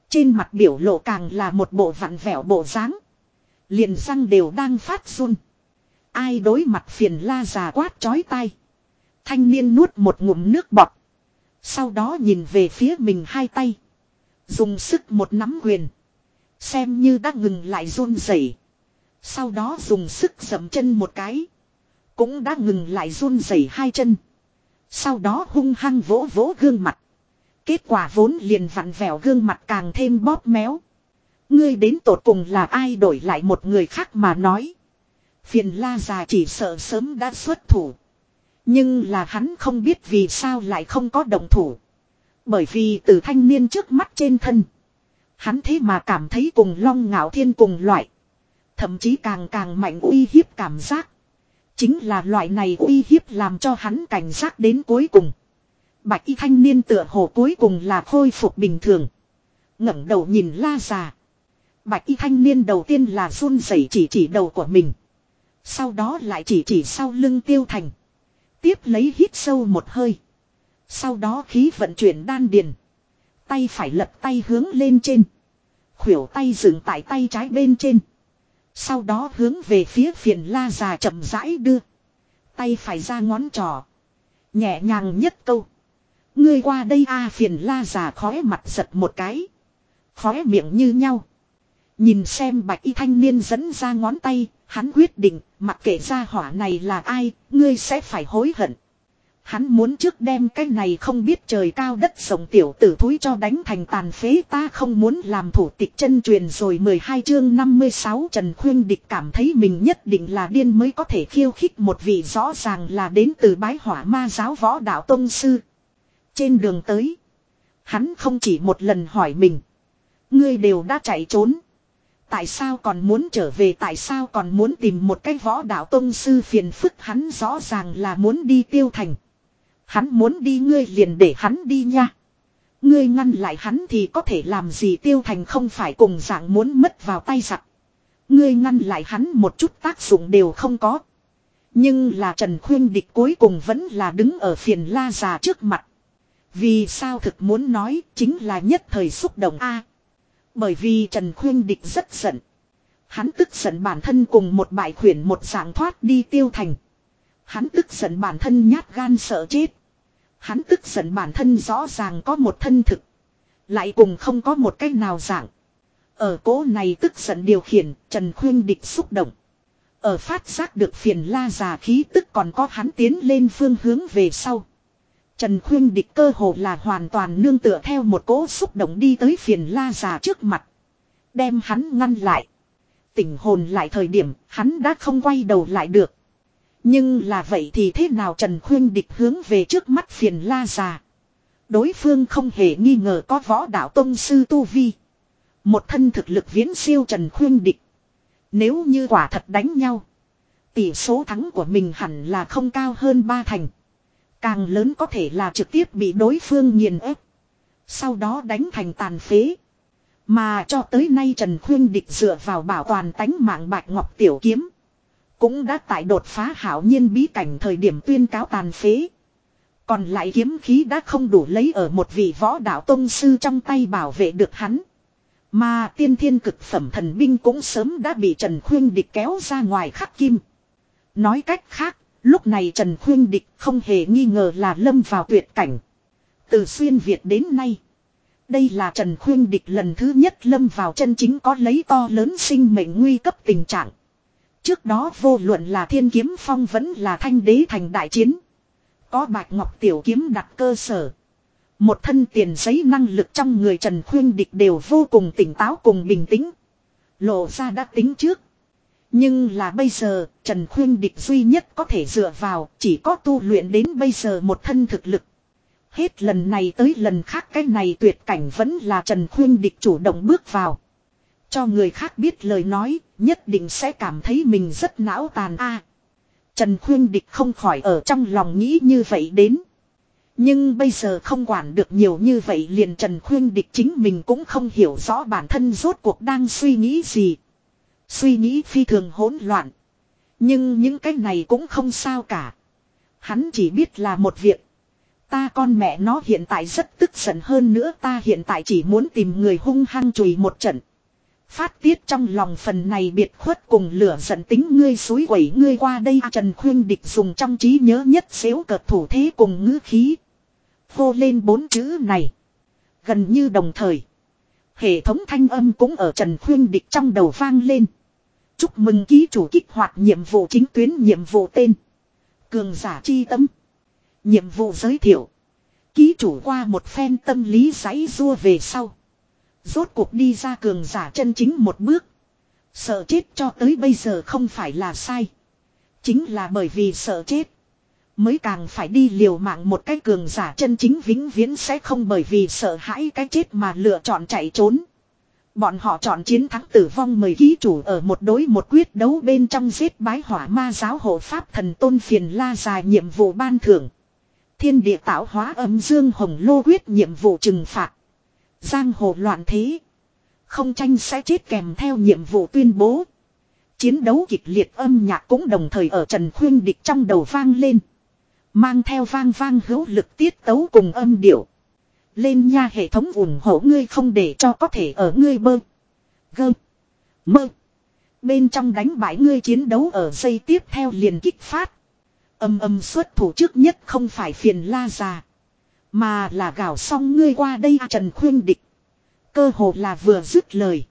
Trên mặt biểu lộ càng là một bộ vặn vẹo bộ dáng. Liền răng đều đang phát run. Ai đối mặt phiền la già quát chói tai. Thanh niên nuốt một ngụm nước bọt. Sau đó nhìn về phía mình hai tay. Dùng sức một nắm quyền. Xem như đã ngừng lại run rẩy. Sau đó dùng sức dậm chân một cái. Cũng đã ngừng lại run rẩy hai chân. Sau đó hung hăng vỗ vỗ gương mặt. Kết quả vốn liền vặn vẹo gương mặt càng thêm bóp méo. Ngươi đến tột cùng là ai đổi lại một người khác mà nói. Phiền la già chỉ sợ sớm đã xuất thủ. Nhưng là hắn không biết vì sao lại không có động thủ. Bởi vì từ thanh niên trước mắt trên thân. Hắn thế mà cảm thấy cùng long ngạo thiên cùng loại. Thậm chí càng càng mạnh uy hiếp cảm giác. Chính là loại này uy hiếp làm cho hắn cảnh giác đến cuối cùng. Bạch y thanh niên tựa hồ cuối cùng là khôi phục bình thường. ngẩng đầu nhìn la già. Bạch y thanh niên đầu tiên là run rẩy chỉ chỉ đầu của mình. Sau đó lại chỉ chỉ sau lưng tiêu thành. Tiếp lấy hít sâu một hơi. Sau đó khí vận chuyển đan điền. Tay phải lật tay hướng lên trên. Khuỷu tay dựng tại tay trái bên trên. Sau đó hướng về phía phiền la già chậm rãi đưa. Tay phải ra ngón trỏ. Nhẹ nhàng nhất câu. Ngươi qua đây a phiền la già khóe mặt giật một cái. Khóe miệng như nhau. Nhìn xem bạch y thanh niên dẫn ra ngón tay, hắn quyết định, mặc kệ ra hỏa này là ai, ngươi sẽ phải hối hận. Hắn muốn trước đem cái này không biết trời cao đất rộng tiểu tử thúi cho đánh thành tàn phế ta không muốn làm thủ tịch chân truyền rồi 12 chương 56 Trần Khuyên Địch cảm thấy mình nhất định là điên mới có thể khiêu khích một vị rõ ràng là đến từ bái hỏa ma giáo võ đạo tông sư. Trên đường tới, hắn không chỉ một lần hỏi mình. Ngươi đều đã chạy trốn. Tại sao còn muốn trở về tại sao còn muốn tìm một cái võ đạo tông sư phiền phức hắn rõ ràng là muốn đi tiêu thành. Hắn muốn đi ngươi liền để hắn đi nha. Ngươi ngăn lại hắn thì có thể làm gì tiêu thành không phải cùng dạng muốn mất vào tay giặc. Ngươi ngăn lại hắn một chút tác dụng đều không có. Nhưng là Trần Khuyên Địch cuối cùng vẫn là đứng ở phiền la già trước mặt. Vì sao thực muốn nói chính là nhất thời xúc động A. bởi vì Trần Khuyên Địch rất giận. Hắn tức giận bản thân cùng một bại khuyển một dạng thoát đi tiêu thành. Hắn tức giận bản thân nhát gan sợ chết. Hắn tức giận bản thân rõ ràng có một thân thực. Lại cùng không có một cách nào dạng. Ở cố này tức giận điều khiển, Trần Khuyên Địch xúc động. Ở phát giác được phiền la già khí tức còn có hắn tiến lên phương hướng về sau. Trần Khuyên Địch cơ hồ là hoàn toàn nương tựa theo một cố xúc động đi tới phiền la già trước mặt. Đem hắn ngăn lại. Tỉnh hồn lại thời điểm, hắn đã không quay đầu lại được. Nhưng là vậy thì thế nào Trần Khuyên địch hướng về trước mắt phiền la già. Đối phương không hề nghi ngờ có võ đạo tông sư Tu Vi. Một thân thực lực viễn siêu Trần Khuyên địch. Nếu như quả thật đánh nhau. Tỷ số thắng của mình hẳn là không cao hơn ba thành. Càng lớn có thể là trực tiếp bị đối phương nghiền ép. Sau đó đánh thành tàn phế. Mà cho tới nay Trần Khuyên địch dựa vào bảo toàn tánh mạng bạch ngọc tiểu kiếm. Cũng đã tại đột phá hảo nhiên bí cảnh thời điểm tuyên cáo tàn phế. Còn lại kiếm khí đã không đủ lấy ở một vị võ đạo tông sư trong tay bảo vệ được hắn. Mà tiên thiên cực phẩm thần binh cũng sớm đã bị Trần Khuyên Địch kéo ra ngoài khắc kim. Nói cách khác, lúc này Trần Khuyên Địch không hề nghi ngờ là lâm vào tuyệt cảnh. Từ xuyên Việt đến nay. Đây là Trần Khuyên Địch lần thứ nhất lâm vào chân chính có lấy to lớn sinh mệnh nguy cấp tình trạng. Trước đó vô luận là thiên kiếm phong vẫn là thanh đế thành đại chiến. Có bạch ngọc tiểu kiếm đặt cơ sở. Một thân tiền giấy năng lực trong người Trần Khuyên Địch đều vô cùng tỉnh táo cùng bình tĩnh. Lộ ra đã tính trước. Nhưng là bây giờ, Trần Khuyên Địch duy nhất có thể dựa vào, chỉ có tu luyện đến bây giờ một thân thực lực. Hết lần này tới lần khác cái này tuyệt cảnh vẫn là Trần Khuyên Địch chủ động bước vào. Cho người khác biết lời nói, nhất định sẽ cảm thấy mình rất não tàn a. Trần Khuyên Địch không khỏi ở trong lòng nghĩ như vậy đến. Nhưng bây giờ không quản được nhiều như vậy liền Trần Khuyên Địch chính mình cũng không hiểu rõ bản thân rốt cuộc đang suy nghĩ gì. Suy nghĩ phi thường hỗn loạn. Nhưng những cái này cũng không sao cả. Hắn chỉ biết là một việc. Ta con mẹ nó hiện tại rất tức giận hơn nữa, ta hiện tại chỉ muốn tìm người hung hăng chùi một trận. Phát tiết trong lòng phần này biệt khuất cùng lửa giận tính ngươi suối quẩy ngươi qua đây Trần Khuyên Địch dùng trong trí nhớ nhất xếu cợt thủ thế cùng ngữ khí. Hô lên bốn chữ này. Gần như đồng thời. Hệ thống thanh âm cũng ở Trần Khuyên Địch trong đầu vang lên. Chúc mừng ký chủ kích hoạt nhiệm vụ chính tuyến nhiệm vụ tên. Cường giả chi tâm. Nhiệm vụ giới thiệu. Ký chủ qua một phen tâm lý giấy rua về sau. Rốt cuộc đi ra cường giả chân chính một bước. Sợ chết cho tới bây giờ không phải là sai. Chính là bởi vì sợ chết. Mới càng phải đi liều mạng một cái cường giả chân chính vĩnh viễn sẽ không bởi vì sợ hãi cái chết mà lựa chọn chạy trốn. Bọn họ chọn chiến thắng tử vong mời ký chủ ở một đối một quyết đấu bên trong giết bái hỏa ma giáo hộ pháp thần tôn phiền la dài nhiệm vụ ban thưởng. Thiên địa tạo hóa âm dương hồng lô quyết nhiệm vụ trừng phạt. Giang hồ loạn thế. Không tranh sẽ chết kèm theo nhiệm vụ tuyên bố. Chiến đấu kịch liệt âm nhạc cũng đồng thời ở Trần Khuyên Địch trong đầu vang lên. Mang theo vang vang hữu lực tiết tấu cùng âm điệu. Lên nha hệ thống ủng hộ ngươi không để cho có thể ở ngươi bơ. Gơ. Mơ. Bên trong đánh bại ngươi chiến đấu ở giây tiếp theo liền kích phát. Âm âm xuất thủ trước nhất không phải phiền la già. Mà là gào xong ngươi qua đây Trần Khuyên Địch. Cơ hồ là vừa dứt lời.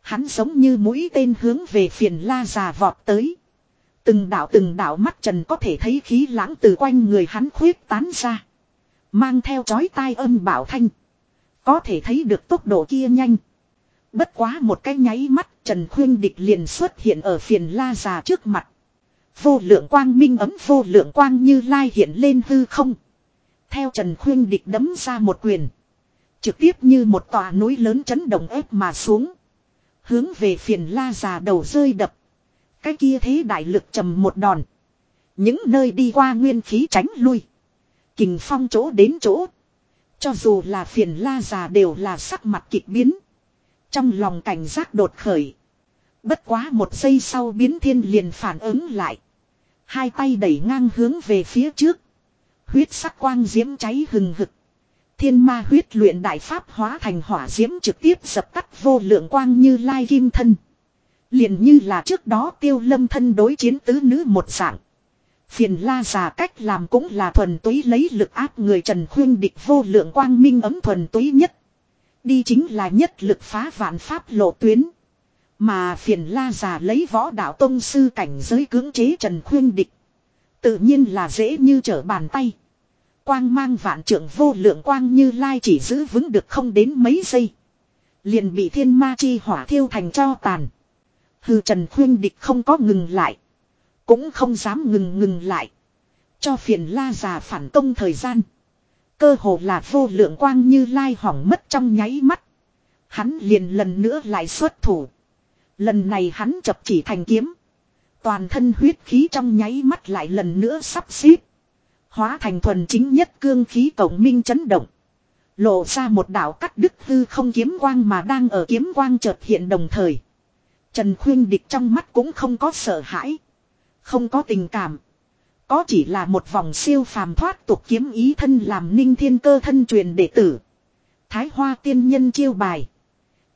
Hắn giống như mũi tên hướng về phiền la già vọt tới. Từng đạo từng đạo mắt trần có thể thấy khí lãng từ quanh người hắn khuyết tán ra. Mang theo chói tai âm bảo thanh. Có thể thấy được tốc độ kia nhanh. Bất quá một cái nháy mắt, Trần Khuyên Địch liền xuất hiện ở phiền la già trước mặt. Vô lượng quang minh ấm, vô lượng quang như lai hiện lên hư không. Theo Trần Khuyên Địch đấm ra một quyền. Trực tiếp như một tòa núi lớn chấn động ép mà xuống. Hướng về phiền la già đầu rơi đập. Cái kia thế đại lực trầm một đòn. Những nơi đi qua nguyên khí tránh lui. Kình phong chỗ đến chỗ. Cho dù là phiền la già đều là sắc mặt kịch biến. Trong lòng cảnh giác đột khởi. Bất quá một giây sau biến thiên liền phản ứng lại. Hai tay đẩy ngang hướng về phía trước. Huyết sắc quang diễm cháy hừng hực. Thiên ma huyết luyện đại pháp hóa thành hỏa diễm trực tiếp dập tắt vô lượng quang như lai kim thân. liền như là trước đó tiêu lâm thân đối chiến tứ nữ một dạng. Phiền la già cách làm cũng là thuần túy lấy lực áp người Trần Khuyên địch vô lượng quang minh ấm thuần túy nhất. Đi chính là nhất lực phá vạn pháp lộ tuyến. Mà phiền la già lấy võ đạo tông sư cảnh giới cưỡng chế Trần Khuyên địch. Tự nhiên là dễ như trở bàn tay. Quang mang vạn trưởng vô lượng quang như lai chỉ giữ vững được không đến mấy giây. Liền bị thiên ma chi hỏa thiêu thành cho tàn. Hư Trần Khuyên địch không có ngừng lại. Cũng không dám ngừng ngừng lại. Cho phiền la già phản công thời gian. Cơ hồ là vô lượng quang như lai hỏng mất trong nháy mắt. Hắn liền lần nữa lại xuất thủ. Lần này hắn chập chỉ thành kiếm. Toàn thân huyết khí trong nháy mắt lại lần nữa sắp xếp. Hóa thành thuần chính nhất cương khí cổng minh chấn động. Lộ ra một đạo cắt đứt hư không kiếm quang mà đang ở kiếm quang chợt hiện đồng thời. Trần Khuyên Địch trong mắt cũng không có sợ hãi. Không có tình cảm. Có chỉ là một vòng siêu phàm thoát tục kiếm ý thân làm ninh thiên cơ thân truyền đệ tử. Thái hoa tiên nhân chiêu bài.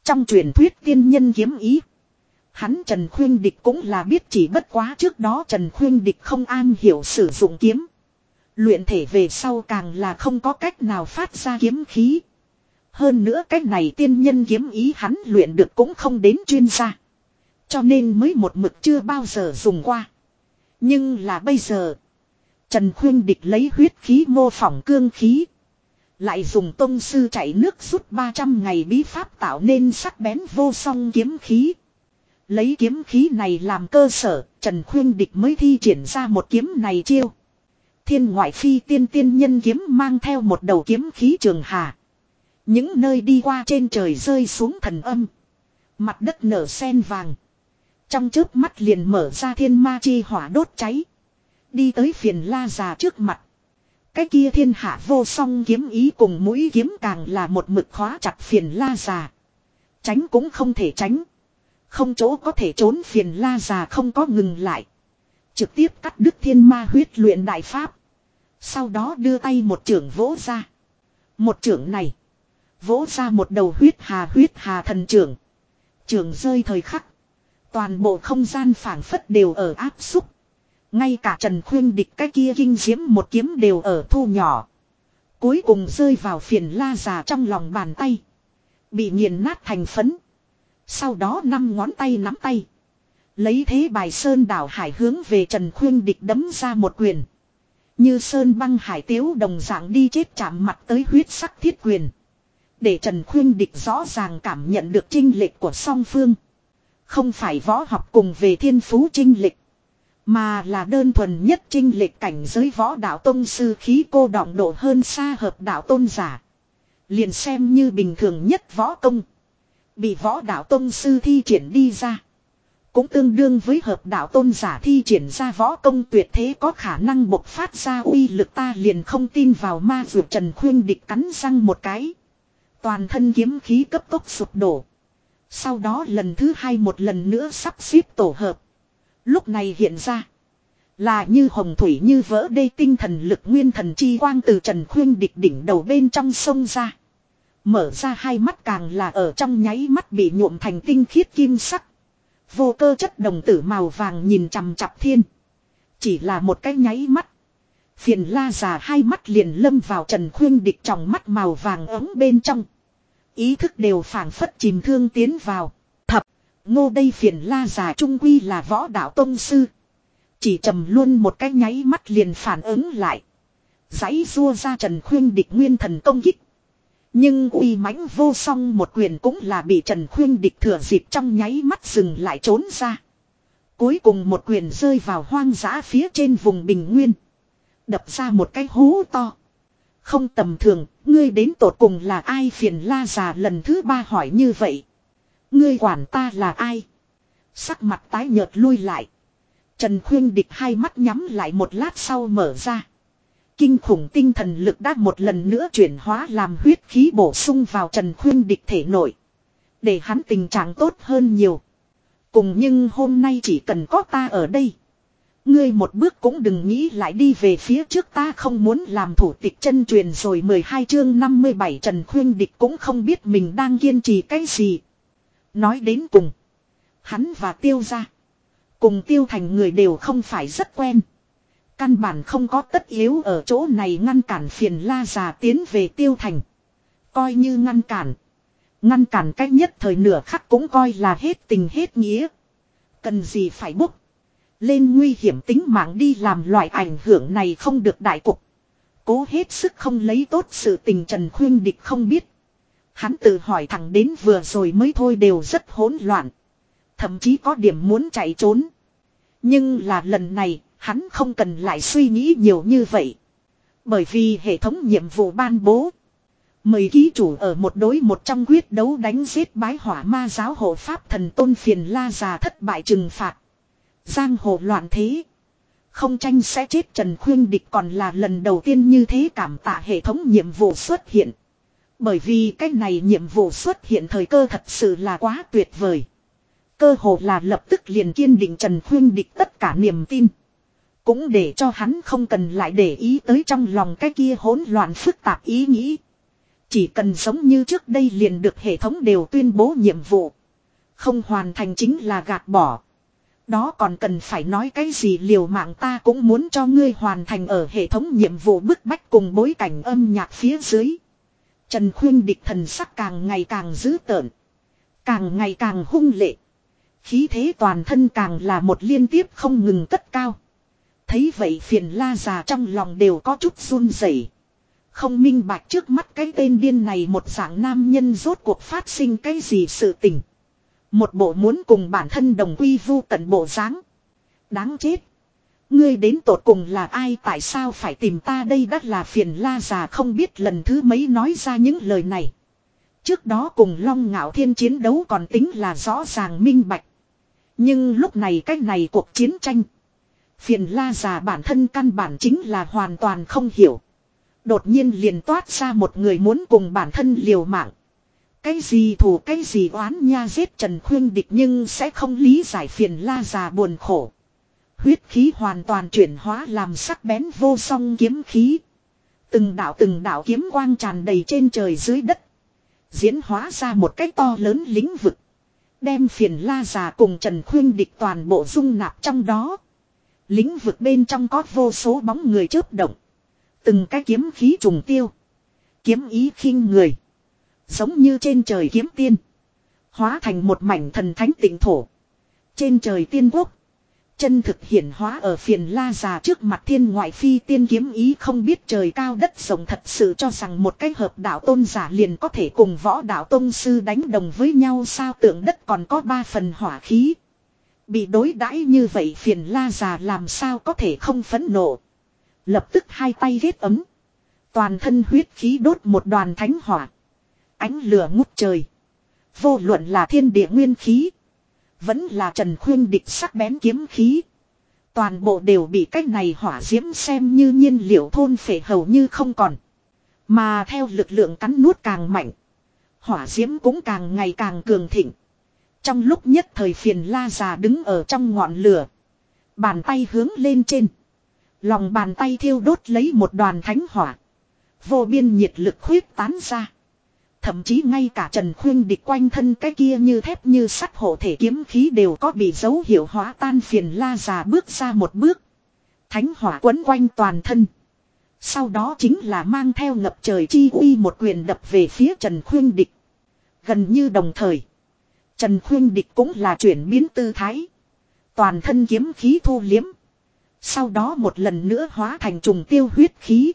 Trong truyền thuyết tiên nhân kiếm ý. Hắn Trần Khuyên Địch cũng là biết chỉ bất quá trước đó Trần Khuyên Địch không an hiểu sử dụng kiếm. Luyện thể về sau càng là không có cách nào phát ra kiếm khí. Hơn nữa cách này tiên nhân kiếm ý hắn luyện được cũng không đến chuyên gia. Cho nên mới một mực chưa bao giờ dùng qua. Nhưng là bây giờ. Trần Khuyên Địch lấy huyết khí mô phỏng cương khí. Lại dùng tông sư chảy nước suốt 300 ngày bí pháp tạo nên sắc bén vô song kiếm khí. Lấy kiếm khí này làm cơ sở, Trần Khuyên Địch mới thi triển ra một kiếm này chiêu. Thiên ngoại phi tiên tiên nhân kiếm mang theo một đầu kiếm khí trường hà. Những nơi đi qua trên trời rơi xuống thần âm. Mặt đất nở sen vàng. Trong chớp mắt liền mở ra thiên ma chi hỏa đốt cháy. Đi tới phiền la già trước mặt. Cái kia thiên hạ vô song kiếm ý cùng mũi kiếm càng là một mực khóa chặt phiền la già. Tránh cũng không thể tránh. Không chỗ có thể trốn phiền la già không có ngừng lại. Trực tiếp cắt đứt thiên ma huyết luyện đại pháp. Sau đó đưa tay một trưởng vỗ ra. Một trưởng này. Vỗ ra một đầu huyết hà huyết hà thần trưởng. Trưởng rơi thời khắc. Toàn bộ không gian phảng phất đều ở áp xúc. Ngay cả Trần Khuyên địch cái kia kinh diễm một kiếm đều ở thu nhỏ. Cuối cùng rơi vào phiền la già trong lòng bàn tay. Bị nghiền nát thành phấn. Sau đó năm ngón tay nắm tay. Lấy thế bài sơn đảo hải hướng về Trần Khuyên địch đấm ra một quyền. Như sơn băng hải tiếu đồng dạng đi chết chạm mặt tới huyết sắc thiết quyền. Để Trần Khuyên địch rõ ràng cảm nhận được trinh lệch của song phương. Không phải võ học cùng về thiên phú trinh lịch, Mà là đơn thuần nhất trinh lịch cảnh giới võ đạo tôn sư khí cô đọng độ hơn xa hợp đạo tôn giả. Liền xem như bình thường nhất võ công. Bị võ đạo tôn sư thi triển đi ra. Cũng tương đương với hợp đạo tôn giả thi triển ra võ công tuyệt thế có khả năng bộc phát ra uy lực ta liền không tin vào ma vượt trần khuyên địch cắn răng một cái. Toàn thân kiếm khí cấp tốc sụp đổ. Sau đó lần thứ hai một lần nữa sắp xếp tổ hợp. Lúc này hiện ra. Là như hồng thủy như vỡ đê tinh thần lực nguyên thần chi quang từ Trần Khuyên địch đỉnh đầu bên trong sông ra. Mở ra hai mắt càng là ở trong nháy mắt bị nhuộm thành tinh khiết kim sắc. Vô cơ chất đồng tử màu vàng nhìn chằm chặp thiên. Chỉ là một cái nháy mắt. Phiền la già hai mắt liền lâm vào Trần Khuyên địch trong mắt màu vàng ấm bên trong. Ý thức đều phảng phất chìm thương tiến vào. Thập, ngô đây phiền la già trung quy là võ đạo tông sư. Chỉ trầm luôn một cái nháy mắt liền phản ứng lại. Giấy rua ra Trần Khuyên địch nguyên thần công kích. Nhưng uy mãnh vô song một quyền cũng là bị Trần Khuyên địch thừa dịp trong nháy mắt dừng lại trốn ra. Cuối cùng một quyền rơi vào hoang dã phía trên vùng bình nguyên. Đập ra một cái hố to. Không tầm thường, ngươi đến tột cùng là ai phiền la già lần thứ ba hỏi như vậy. Ngươi quản ta là ai? Sắc mặt tái nhợt lui lại. Trần Khuyên địch hai mắt nhắm lại một lát sau mở ra. Kinh khủng tinh thần lực đã một lần nữa chuyển hóa làm huyết khí bổ sung vào Trần Khuyên địch thể nội. Để hắn tình trạng tốt hơn nhiều. Cùng nhưng hôm nay chỉ cần có ta ở đây. Ngươi một bước cũng đừng nghĩ lại đi về phía trước ta không muốn làm thủ tịch chân truyền rồi 12 chương 57 Trần Khuyên Địch cũng không biết mình đang kiên trì cái gì. Nói đến cùng. Hắn và tiêu ra. Cùng tiêu thành người đều không phải rất quen. Căn bản không có tất yếu ở chỗ này ngăn cản phiền la già tiến về tiêu thành. Coi như ngăn cản. Ngăn cản cách nhất thời nửa khắc cũng coi là hết tình hết nghĩa. Cần gì phải bốc. Lên nguy hiểm tính mạng đi làm loại ảnh hưởng này không được đại cục. Cố hết sức không lấy tốt sự tình Trần Khuyên Địch không biết. Hắn tự hỏi thẳng đến vừa rồi mới thôi đều rất hỗn loạn. Thậm chí có điểm muốn chạy trốn. Nhưng là lần này, hắn không cần lại suy nghĩ nhiều như vậy. Bởi vì hệ thống nhiệm vụ ban bố. Mời ký chủ ở một đối một trong quyết đấu đánh giết bái hỏa ma giáo hộ pháp thần tôn phiền la già thất bại trừng phạt. Giang hồ loạn thế. Không tranh sẽ chết Trần Khuyên Địch còn là lần đầu tiên như thế cảm tạ hệ thống nhiệm vụ xuất hiện. Bởi vì cái này nhiệm vụ xuất hiện thời cơ thật sự là quá tuyệt vời. Cơ hồ là lập tức liền kiên định Trần Khuyên Địch tất cả niềm tin. Cũng để cho hắn không cần lại để ý tới trong lòng cái kia hỗn loạn phức tạp ý nghĩ. Chỉ cần sống như trước đây liền được hệ thống đều tuyên bố nhiệm vụ. Không hoàn thành chính là gạt bỏ. Đó còn cần phải nói cái gì liều mạng ta cũng muốn cho ngươi hoàn thành ở hệ thống nhiệm vụ bức bách cùng bối cảnh âm nhạc phía dưới. Trần Khuyên địch thần sắc càng ngày càng dữ tợn. Càng ngày càng hung lệ. Khí thế toàn thân càng là một liên tiếp không ngừng cất cao. Thấy vậy phiền la già trong lòng đều có chút run rẩy. Không minh bạch trước mắt cái tên điên này một dạng nam nhân rốt cuộc phát sinh cái gì sự tình. Một bộ muốn cùng bản thân đồng quy vu tận bộ dáng Đáng chết. Ngươi đến tột cùng là ai, tại sao phải tìm ta đây đắt là phiền la già không biết lần thứ mấy nói ra những lời này. Trước đó cùng long ngạo thiên chiến đấu còn tính là rõ ràng minh bạch. Nhưng lúc này cách này cuộc chiến tranh. Phiền la già bản thân căn bản chính là hoàn toàn không hiểu. Đột nhiên liền toát ra một người muốn cùng bản thân liều mạng. Cái gì thủ cái gì oán nha giết Trần Khuyên địch nhưng sẽ không lý giải phiền la già buồn khổ. Huyết khí hoàn toàn chuyển hóa làm sắc bén vô song kiếm khí. Từng đạo từng đạo kiếm quang tràn đầy trên trời dưới đất. Diễn hóa ra một cái to lớn lĩnh vực. Đem phiền la già cùng Trần Khuyên địch toàn bộ dung nạp trong đó. Lĩnh vực bên trong có vô số bóng người chớp động. Từng cái kiếm khí trùng tiêu. Kiếm ý khinh người. Giống như trên trời kiếm tiên. Hóa thành một mảnh thần thánh tịnh thổ. Trên trời tiên quốc. Chân thực hiển hóa ở phiền la già trước mặt thiên ngoại phi tiên kiếm ý không biết trời cao đất rộng thật sự cho rằng một cái hợp đạo tôn giả liền có thể cùng võ đạo tôn sư đánh đồng với nhau sao tượng đất còn có ba phần hỏa khí. Bị đối đãi như vậy phiền la già làm sao có thể không phấn nộ. Lập tức hai tay ghét ấm. Toàn thân huyết khí đốt một đoàn thánh hỏa. Ánh lửa ngút trời. Vô luận là thiên địa nguyên khí. Vẫn là trần khuyên địch sắc bén kiếm khí. Toàn bộ đều bị cách này hỏa diễm xem như nhiên liệu thôn phệ hầu như không còn. Mà theo lực lượng cắn nuốt càng mạnh. Hỏa diễm cũng càng ngày càng cường thịnh. Trong lúc nhất thời phiền la già đứng ở trong ngọn lửa. Bàn tay hướng lên trên. Lòng bàn tay thiêu đốt lấy một đoàn thánh hỏa. Vô biên nhiệt lực khuyết tán ra. Thậm chí ngay cả Trần Khuyên địch quanh thân cái kia như thép như sắt hộ thể kiếm khí đều có bị dấu hiệu hóa tan phiền la già bước ra một bước. Thánh hỏa quấn quanh toàn thân. Sau đó chính là mang theo ngập trời chi uy một quyền đập về phía Trần Khuyên địch. Gần như đồng thời. Trần Khuyên địch cũng là chuyển biến tư thái. Toàn thân kiếm khí thu liếm. Sau đó một lần nữa hóa thành trùng tiêu huyết khí.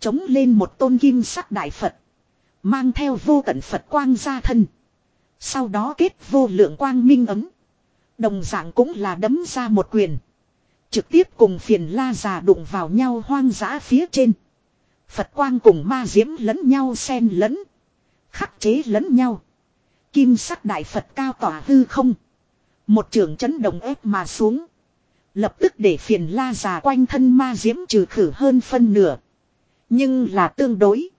Chống lên một tôn kim sắc đại Phật. Mang theo vô tận Phật quang ra thân. Sau đó kết vô lượng quang minh ấm. Đồng dạng cũng là đấm ra một quyền. Trực tiếp cùng phiền la già đụng vào nhau hoang dã phía trên. Phật quang cùng ma diễm lẫn nhau xen lẫn. Khắc chế lẫn nhau. Kim sắc đại Phật cao tỏa hư không. Một trường chấn động ép mà xuống. Lập tức để phiền la già quanh thân ma diễm trừ khử hơn phân nửa. Nhưng là tương đối.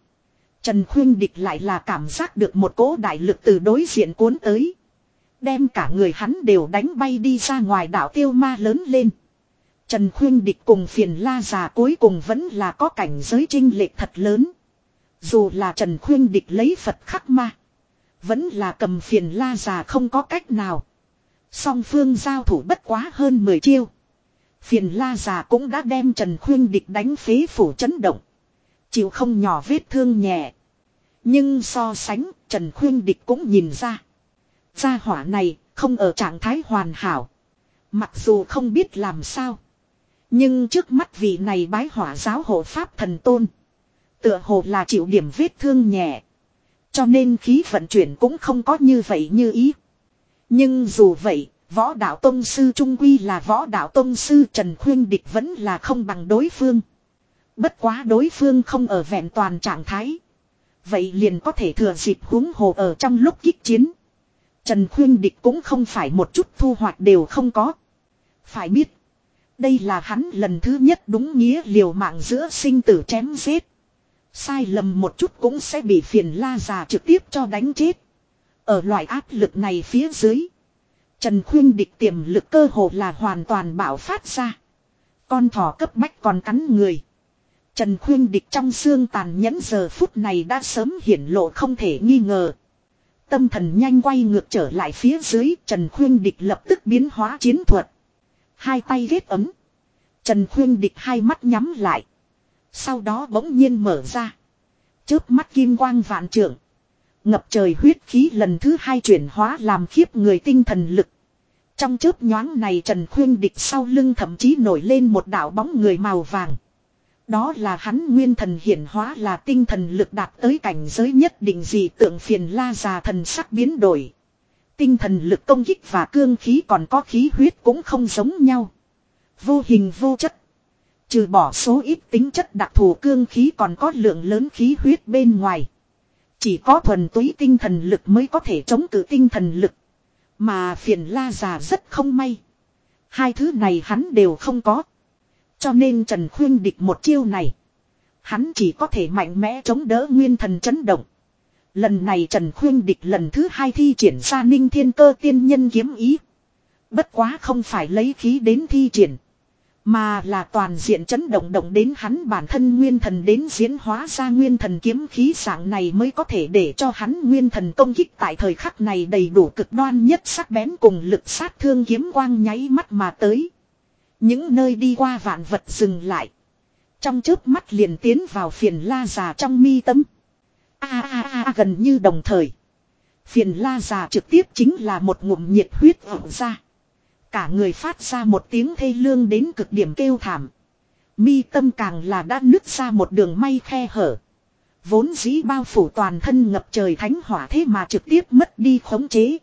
Trần Khuyên Địch lại là cảm giác được một cỗ đại lực từ đối diện cuốn tới. Đem cả người hắn đều đánh bay đi ra ngoài đảo tiêu ma lớn lên. Trần Khuyên Địch cùng phiền la già cuối cùng vẫn là có cảnh giới trinh lệch thật lớn. Dù là Trần Khuyên Địch lấy Phật khắc ma. Vẫn là cầm phiền la già không có cách nào. Song phương giao thủ bất quá hơn 10 chiêu. Phiền la già cũng đã đem Trần Khuyên Địch đánh phế phủ chấn động. Chịu không nhỏ vết thương nhẹ. Nhưng so sánh, Trần Khuyên Địch cũng nhìn ra. Gia hỏa này, không ở trạng thái hoàn hảo. Mặc dù không biết làm sao. Nhưng trước mắt vị này bái hỏa giáo hộ pháp thần tôn. Tựa hồ là chịu điểm vết thương nhẹ. Cho nên khí vận chuyển cũng không có như vậy như ý. Nhưng dù vậy, võ đạo tông sư trung quy là võ đạo tông sư Trần Khuyên Địch vẫn là không bằng đối phương. Bất quá đối phương không ở vẹn toàn trạng thái. Vậy liền có thể thừa dịp huống hồ ở trong lúc kích chiến. Trần Khuyên Địch cũng không phải một chút thu hoạch đều không có. Phải biết. Đây là hắn lần thứ nhất đúng nghĩa liều mạng giữa sinh tử chém giết. Sai lầm một chút cũng sẽ bị phiền la già trực tiếp cho đánh chết. Ở loại áp lực này phía dưới. Trần Khuyên địch tiềm lực cơ hồ là hoàn toàn bạo phát ra. Con thỏ cấp bách còn cắn người. Trần Khuyên địch trong xương tàn nhẫn giờ phút này đã sớm hiển lộ không thể nghi ngờ. Tâm thần nhanh quay ngược trở lại phía dưới, Trần Khuyên địch lập tức biến hóa chiến thuật. Hai tay ghét ấm. Trần Khuyên địch hai mắt nhắm lại. Sau đó bỗng nhiên mở ra. Chớp mắt kim quang vạn trưởng. Ngập trời huyết khí lần thứ hai chuyển hóa làm khiếp người tinh thần lực. Trong chớp nhoáng này Trần Khuyên địch sau lưng thậm chí nổi lên một đạo bóng người màu vàng. Đó là hắn nguyên thần hiển hóa là tinh thần lực đạt tới cảnh giới nhất định gì tượng phiền la già thần sắc biến đổi. Tinh thần lực công kích và cương khí còn có khí huyết cũng không giống nhau. Vô hình vô chất. Trừ bỏ số ít tính chất đặc thù cương khí còn có lượng lớn khí huyết bên ngoài. Chỉ có thuần túy tinh thần lực mới có thể chống cự tinh thần lực. Mà phiền la già rất không may. Hai thứ này hắn đều không có. Cho nên Trần Khuyên địch một chiêu này. Hắn chỉ có thể mạnh mẽ chống đỡ nguyên thần chấn động. Lần này Trần Khuyên địch lần thứ hai thi triển ra ninh thiên cơ tiên nhân kiếm ý. Bất quá không phải lấy khí đến thi triển. Mà là toàn diện chấn động động đến hắn bản thân nguyên thần đến diễn hóa ra nguyên thần kiếm khí dạng này mới có thể để cho hắn nguyên thần công kích tại thời khắc này đầy đủ cực đoan nhất sắc bén cùng lực sát thương kiếm quang nháy mắt mà tới. Những nơi đi qua vạn vật dừng lại. Trong chớp mắt liền tiến vào phiền la già trong mi tâm. A a a gần như đồng thời. Phiền la già trực tiếp chính là một ngụm nhiệt huyết vọng ra. Cả người phát ra một tiếng thê lương đến cực điểm kêu thảm. Mi tâm càng là đã nứt ra một đường may khe hở. Vốn dĩ bao phủ toàn thân ngập trời thánh hỏa thế mà trực tiếp mất đi khống chế.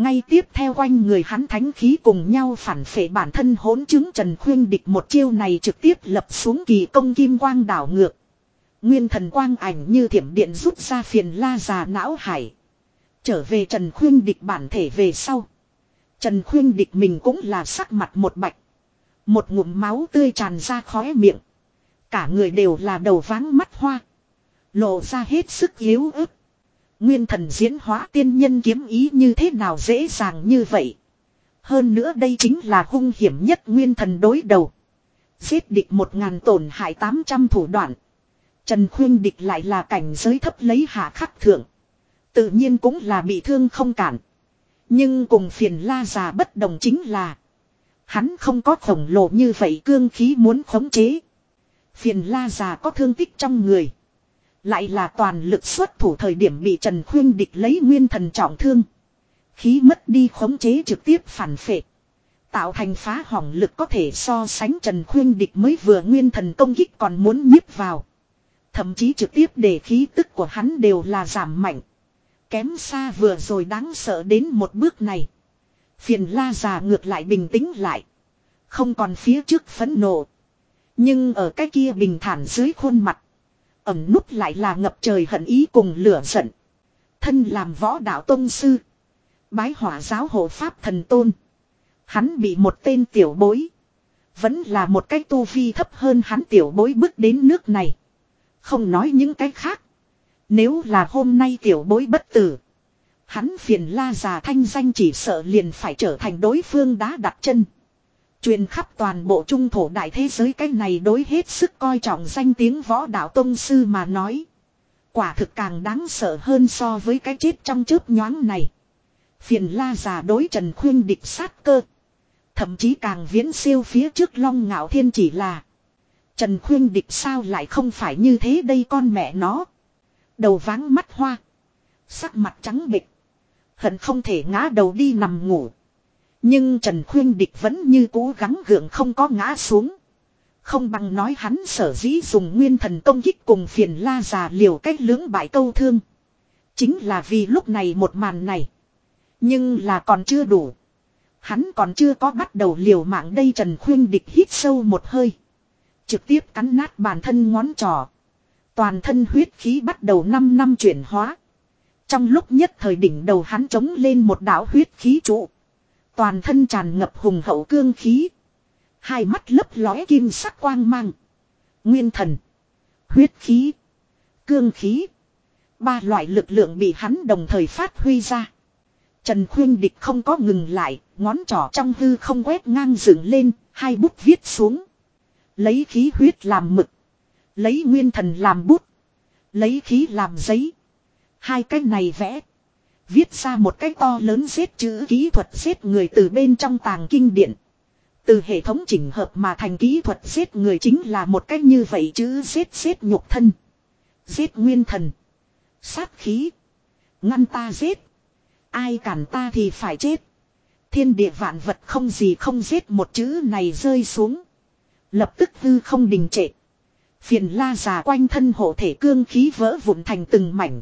Ngay tiếp theo quanh người hắn thánh khí cùng nhau phản phệ bản thân hỗn chứng Trần Khuyên địch một chiêu này trực tiếp lập xuống kỳ công kim quang đảo ngược. Nguyên thần quang ảnh như thiểm điện rút ra phiền la già não hải. Trở về Trần Khuyên địch bản thể về sau. Trần Khuyên địch mình cũng là sắc mặt một bạch. Một ngụm máu tươi tràn ra khóe miệng. Cả người đều là đầu váng mắt hoa. Lộ ra hết sức yếu ớt. Nguyên thần diễn hóa tiên nhân kiếm ý như thế nào dễ dàng như vậy. Hơn nữa đây chính là hung hiểm nhất nguyên thần đối đầu. Giết địch một ngàn tổn hại tám trăm thủ đoạn. Trần Khuyên địch lại là cảnh giới thấp lấy hạ khắc thượng. Tự nhiên cũng là bị thương không cản. Nhưng cùng phiền la già bất đồng chính là. Hắn không có khổng lồ như vậy cương khí muốn khống chế. Phiền la già có thương tích trong người. Lại là toàn lực xuất thủ thời điểm bị Trần Khuyên địch lấy nguyên thần trọng thương. Khí mất đi khống chế trực tiếp phản phệ. Tạo thành phá hỏng lực có thể so sánh Trần Khuyên địch mới vừa nguyên thần công kích còn muốn nhiếp vào. Thậm chí trực tiếp để khí tức của hắn đều là giảm mạnh. Kém xa vừa rồi đáng sợ đến một bước này. Phiền la già ngược lại bình tĩnh lại. Không còn phía trước phẫn nộ. Nhưng ở cái kia bình thản dưới khuôn mặt. Ẩm nút lại là ngập trời hận ý cùng lửa giận. Thân làm võ đạo tông sư. Bái hỏa giáo hộ pháp thần tôn. Hắn bị một tên tiểu bối. Vẫn là một cái tu vi thấp hơn hắn tiểu bối bước đến nước này. Không nói những cái khác. Nếu là hôm nay tiểu bối bất tử. Hắn phiền la già thanh danh chỉ sợ liền phải trở thành đối phương đá đặt chân. Truyền khắp toàn bộ trung thổ đại thế giới cái này đối hết sức coi trọng danh tiếng võ đạo tông sư mà nói. Quả thực càng đáng sợ hơn so với cái chết trong chớp nhoáng này. Phiền la già đối trần khuyên địch sát cơ. Thậm chí càng viễn siêu phía trước long ngạo thiên chỉ là. Trần khuyên địch sao lại không phải như thế đây con mẹ nó. Đầu váng mắt hoa. Sắc mặt trắng bịch. Hận không thể ngã đầu đi nằm ngủ. Nhưng Trần Khuyên Địch vẫn như cố gắng gượng không có ngã xuống. Không bằng nói hắn sở dĩ dùng nguyên thần công kích cùng phiền la già liều cách lưỡng bại câu thương. Chính là vì lúc này một màn này. Nhưng là còn chưa đủ. Hắn còn chưa có bắt đầu liều mạng đây Trần Khuyên Địch hít sâu một hơi. Trực tiếp cắn nát bản thân ngón trỏ. Toàn thân huyết khí bắt đầu 5 năm chuyển hóa. Trong lúc nhất thời đỉnh đầu hắn trống lên một đảo huyết khí trụ. Toàn thân tràn ngập hùng hậu cương khí. Hai mắt lấp lóe kim sắc quang mang. Nguyên thần. Huyết khí. Cương khí. Ba loại lực lượng bị hắn đồng thời phát huy ra. Trần Khuyên Địch không có ngừng lại, ngón trỏ trong hư không quét ngang dựng lên, hai bút viết xuống. Lấy khí huyết làm mực. Lấy nguyên thần làm bút. Lấy khí làm giấy. Hai cái này vẽ. Viết ra một cái to lớn xếp chữ kỹ thuật xếp người từ bên trong tàng kinh điển. Từ hệ thống chỉnh hợp mà thành kỹ thuật xếp người chính là một cách như vậy chữ xếp xếp nhục thân. Giết nguyên thần. Sát khí. Ngăn ta giết. Ai cản ta thì phải chết. Thiên địa vạn vật không gì không giết một chữ này rơi xuống. Lập tức hư không đình trệ. Phiền la già quanh thân hộ thể cương khí vỡ vụn thành từng mảnh.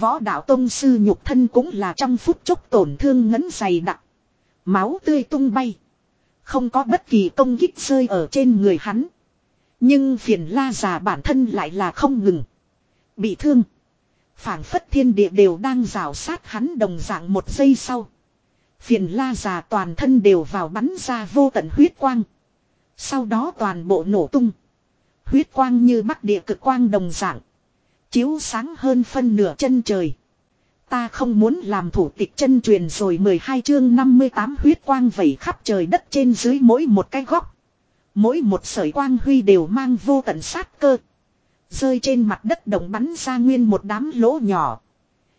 Võ đạo tông sư nhục thân cũng là trong phút chốc tổn thương ngấn dày đặc. Máu tươi tung bay. Không có bất kỳ công kích rơi ở trên người hắn. Nhưng phiền la già bản thân lại là không ngừng. Bị thương. phảng phất thiên địa đều đang rào sát hắn đồng dạng một giây sau. Phiền la già toàn thân đều vào bắn ra vô tận huyết quang. Sau đó toàn bộ nổ tung. Huyết quang như bắc địa cực quang đồng dạng. Chiếu sáng hơn phân nửa chân trời. Ta không muốn làm thủ tịch chân truyền rồi 12 chương 58 huyết quang vẩy khắp trời đất trên dưới mỗi một cái góc. Mỗi một sợi quang huy đều mang vô tận sát cơ. Rơi trên mặt đất đồng bắn ra nguyên một đám lỗ nhỏ.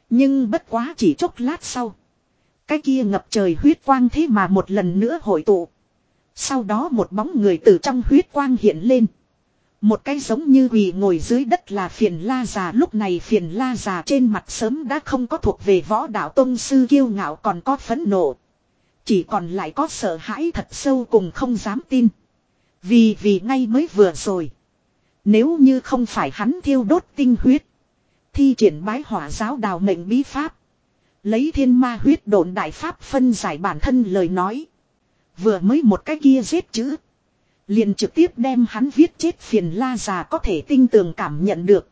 Nhưng bất quá chỉ chốc lát sau. Cái kia ngập trời huyết quang thế mà một lần nữa hội tụ. Sau đó một bóng người từ trong huyết quang hiện lên. Một cái giống như quỳ ngồi dưới đất là phiền la già lúc này phiền la già trên mặt sớm đã không có thuộc về võ đạo tông sư kiêu ngạo còn có phẫn nộ. Chỉ còn lại có sợ hãi thật sâu cùng không dám tin. Vì vì ngay mới vừa rồi. Nếu như không phải hắn thiêu đốt tinh huyết. Thi triển bái hỏa giáo đào mệnh bí pháp. Lấy thiên ma huyết độn đại pháp phân giải bản thân lời nói. Vừa mới một cái kia giết chữ. Liền trực tiếp đem hắn viết chết phiền la già có thể tinh tường cảm nhận được.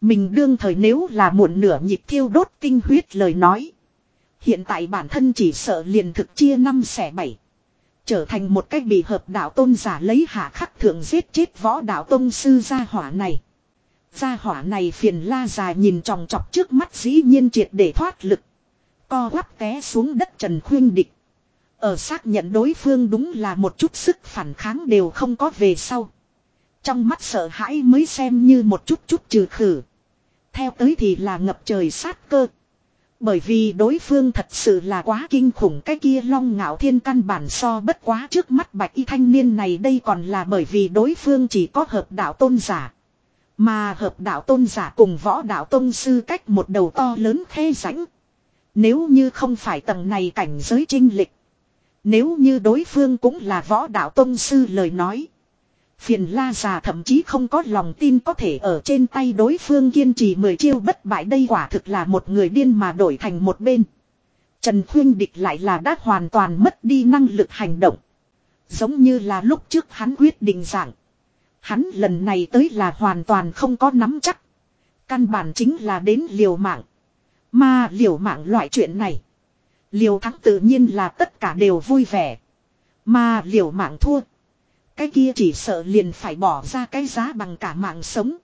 Mình đương thời nếu là muộn nửa nhịp thiêu đốt tinh huyết lời nói. Hiện tại bản thân chỉ sợ liền thực chia năm xẻ bảy. Trở thành một cách bị hợp đạo tôn giả lấy hạ khắc thượng giết chết võ đạo tôn sư gia hỏa này. Gia hỏa này phiền la già nhìn tròng trọc trước mắt dĩ nhiên triệt để thoát lực. Co quắp té xuống đất trần khuyên địch. Ở xác nhận đối phương đúng là một chút sức phản kháng đều không có về sau. Trong mắt sợ hãi mới xem như một chút chút trừ khử. Theo tới thì là ngập trời sát cơ. Bởi vì đối phương thật sự là quá kinh khủng, cái kia long ngạo thiên căn bản so bất quá trước mắt bạch y thanh niên này, đây còn là bởi vì đối phương chỉ có hợp đạo tôn giả. Mà hợp đạo tôn giả cùng võ đạo tôn sư cách một đầu to lớn khe rãnh. Nếu như không phải tầng này cảnh giới trinh lịch. Nếu như đối phương cũng là võ đạo tông sư lời nói. Phiền la già thậm chí không có lòng tin có thể ở trên tay đối phương kiên trì mười chiêu bất bại đây quả thực là một người điên mà đổi thành một bên. Trần Khuyên Địch lại là đã hoàn toàn mất đi năng lực hành động. Giống như là lúc trước hắn quyết định dạng. Hắn lần này tới là hoàn toàn không có nắm chắc. Căn bản chính là đến liều mạng. Mà liều mạng loại chuyện này. Liều thắng tự nhiên là tất cả đều vui vẻ. Mà liều mạng thua. Cái kia chỉ sợ liền phải bỏ ra cái giá bằng cả mạng sống.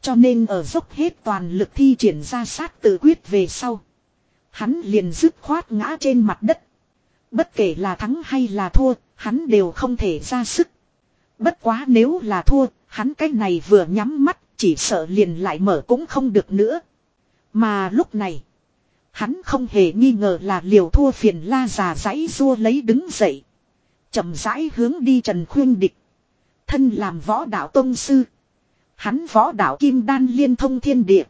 Cho nên ở dốc hết toàn lực thi triển ra sát tự quyết về sau. Hắn liền dứt khoát ngã trên mặt đất. Bất kể là thắng hay là thua, hắn đều không thể ra sức. Bất quá nếu là thua, hắn cái này vừa nhắm mắt, chỉ sợ liền lại mở cũng không được nữa. Mà lúc này, hắn không hề nghi ngờ là liều thua phiền la già giấy rua lấy đứng dậy chậm rãi hướng đi Trần Khuyên Địch. Thân làm võ đạo tông sư. Hắn võ đạo kim đan liên thông thiên địa.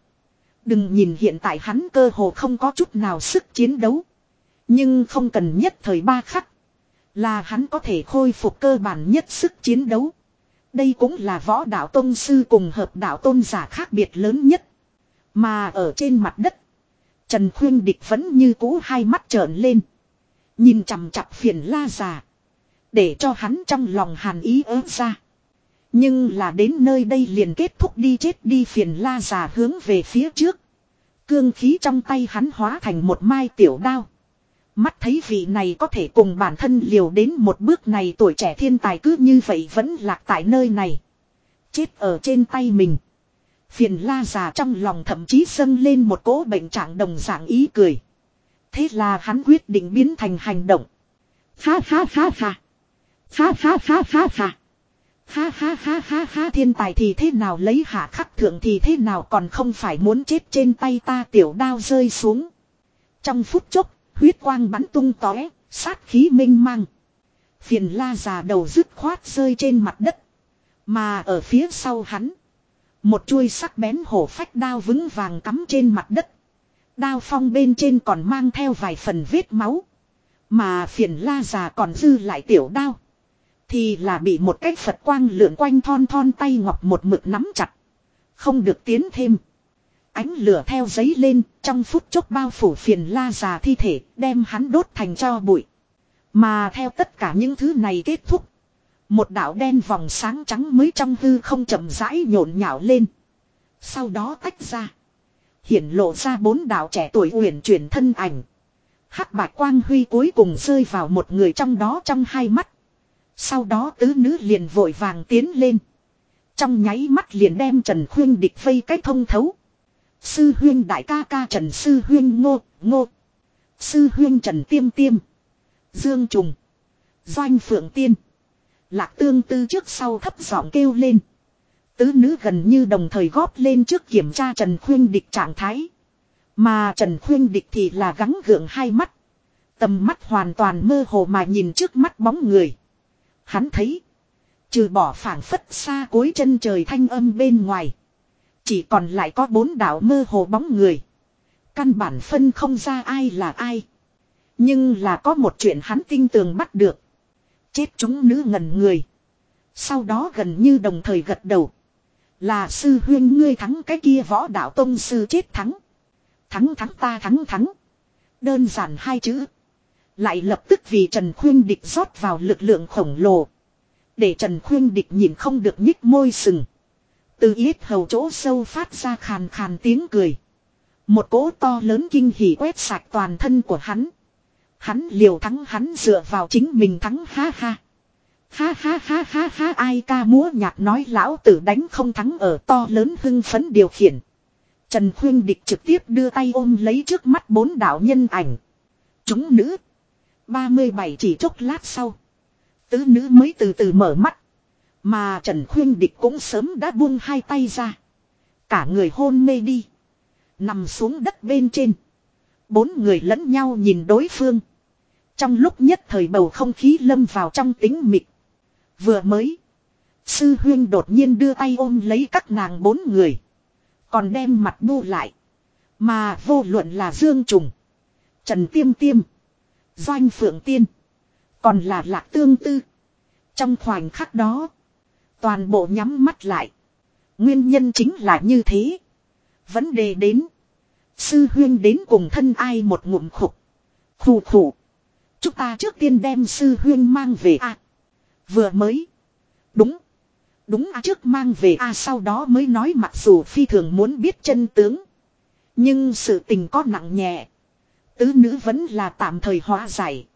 Đừng nhìn hiện tại hắn cơ hồ không có chút nào sức chiến đấu. Nhưng không cần nhất thời ba khắc. Là hắn có thể khôi phục cơ bản nhất sức chiến đấu. Đây cũng là võ đạo tôn sư cùng hợp đạo tôn giả khác biệt lớn nhất. Mà ở trên mặt đất. Trần Khuyên Địch vẫn như cũ hai mắt trợn lên. Nhìn chằm chặp phiền la già. Để cho hắn trong lòng hàn ý ớt ra. Nhưng là đến nơi đây liền kết thúc đi chết đi phiền la già hướng về phía trước. Cương khí trong tay hắn hóa thành một mai tiểu đao. Mắt thấy vị này có thể cùng bản thân liều đến một bước này tuổi trẻ thiên tài cứ như vậy vẫn lạc tại nơi này. Chết ở trên tay mình. Phiền la già trong lòng thậm chí dâng lên một cỗ bệnh trạng đồng dạng ý cười. Thế là hắn quyết định biến thành hành động. Ha ha ha ha. Ha ha ha ha ha. Ha ha ha ha ha thiên tài thì thế nào lấy hạ khắc thượng thì thế nào còn không phải muốn chết trên tay ta tiểu đao rơi xuống. Trong phút chốc, huyết quang bắn tung tóe, sát khí minh mang. Phiền la già đầu dứt khoát rơi trên mặt đất. Mà ở phía sau hắn, một chuôi sắc bén hổ phách đao vững vàng cắm trên mặt đất. Đao phong bên trên còn mang theo vài phần vết máu. Mà phiền la già còn dư lại tiểu đao. Thì là bị một cái Phật quang lượn quanh thon thon tay ngọc một mực nắm chặt. Không được tiến thêm. Ánh lửa theo giấy lên, trong phút chốc bao phủ phiền la già thi thể, đem hắn đốt thành cho bụi. Mà theo tất cả những thứ này kết thúc. Một đạo đen vòng sáng trắng mới trong hư không chậm rãi nhộn nhạo lên. Sau đó tách ra. Hiển lộ ra bốn đạo trẻ tuổi uyển chuyển thân ảnh. hắc bạc quang huy cuối cùng rơi vào một người trong đó trong hai mắt. Sau đó tứ nữ liền vội vàng tiến lên. Trong nháy mắt liền đem Trần Khuyên địch vây cách thông thấu. Sư huyên đại ca ca Trần Sư huyên ngô, ngô. Sư huyên Trần Tiêm Tiêm. Dương Trùng. Doanh Phượng Tiên. Lạc tương tư trước sau thấp giọng kêu lên. Tứ nữ gần như đồng thời góp lên trước kiểm tra Trần Khuyên địch trạng thái. Mà Trần Khuyên địch thì là gắng gượng hai mắt. Tầm mắt hoàn toàn mơ hồ mà nhìn trước mắt bóng người. Hắn thấy. Trừ bỏ phảng phất xa cuối chân trời thanh âm bên ngoài. Chỉ còn lại có bốn đảo mơ hồ bóng người. Căn bản phân không ra ai là ai. Nhưng là có một chuyện hắn tinh tường bắt được. Chết chúng nữ ngẩn người. Sau đó gần như đồng thời gật đầu. Là sư huyên ngươi thắng cái kia võ đạo tông sư chết thắng. Thắng thắng ta thắng thắng. Đơn giản hai chữ. Lại lập tức vì Trần Khuyên Địch rót vào lực lượng khổng lồ. Để Trần Khuyên Địch nhìn không được nhích môi sừng. Từ yết hầu chỗ sâu phát ra khàn khàn tiếng cười. Một cỗ to lớn kinh hỉ quét sạch toàn thân của hắn. Hắn liều thắng hắn dựa vào chính mình thắng ha ha. Ha ha ha ha ha, ai ca múa nhạc nói lão tử đánh không thắng ở to lớn hưng phấn điều khiển. Trần Khuyên Địch trực tiếp đưa tay ôm lấy trước mắt bốn đạo nhân ảnh. Chúng nữ. 37 chỉ chốc lát sau. Tứ nữ mới từ từ mở mắt. Mà Trần Khuyên Địch cũng sớm đã buông hai tay ra. Cả người hôn mê đi. Nằm xuống đất bên trên. Bốn người lẫn nhau nhìn đối phương. Trong lúc nhất thời bầu không khí lâm vào trong tính mịt. Vừa mới. Sư huyên đột nhiên đưa tay ôm lấy các nàng bốn người. Còn đem mặt bu lại. Mà vô luận là Dương Trùng. Trần Tiêm Tiêm. Doanh Phượng Tiên. Còn là Lạc Tương Tư. Trong khoảnh khắc đó. Toàn bộ nhắm mắt lại. Nguyên nhân chính là như thế. Vấn đề đến. Sư huyên đến cùng thân ai một ngụm khục. Khủ khủ. Chúng ta trước tiên đem sư huyên mang về a Vừa mới. Đúng. Đúng à, trước mang về a sau đó mới nói mặc dù phi thường muốn biết chân tướng. Nhưng sự tình có nặng nhẹ. Tứ nữ vẫn là tạm thời hóa giải.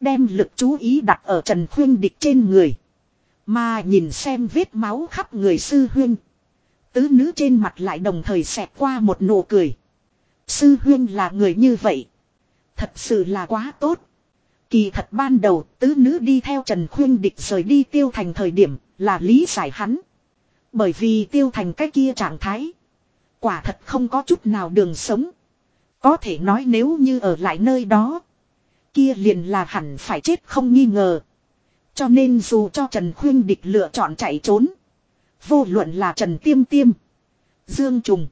Đem lực chú ý đặt ở Trần Khuyên địch trên người. Mà nhìn xem vết máu khắp người sư huyên. Tứ nữ trên mặt lại đồng thời xẹt qua một nụ cười. Sư huyên là người như vậy. Thật sự là quá tốt. Kỳ thật ban đầu, tứ nữ đi theo Trần Khuyên Địch rời đi tiêu thành thời điểm là lý giải hắn. Bởi vì tiêu thành cái kia trạng thái. Quả thật không có chút nào đường sống. Có thể nói nếu như ở lại nơi đó. Kia liền là hẳn phải chết không nghi ngờ. Cho nên dù cho Trần Khuyên Địch lựa chọn chạy trốn. Vô luận là Trần Tiêm Tiêm. Dương Trùng.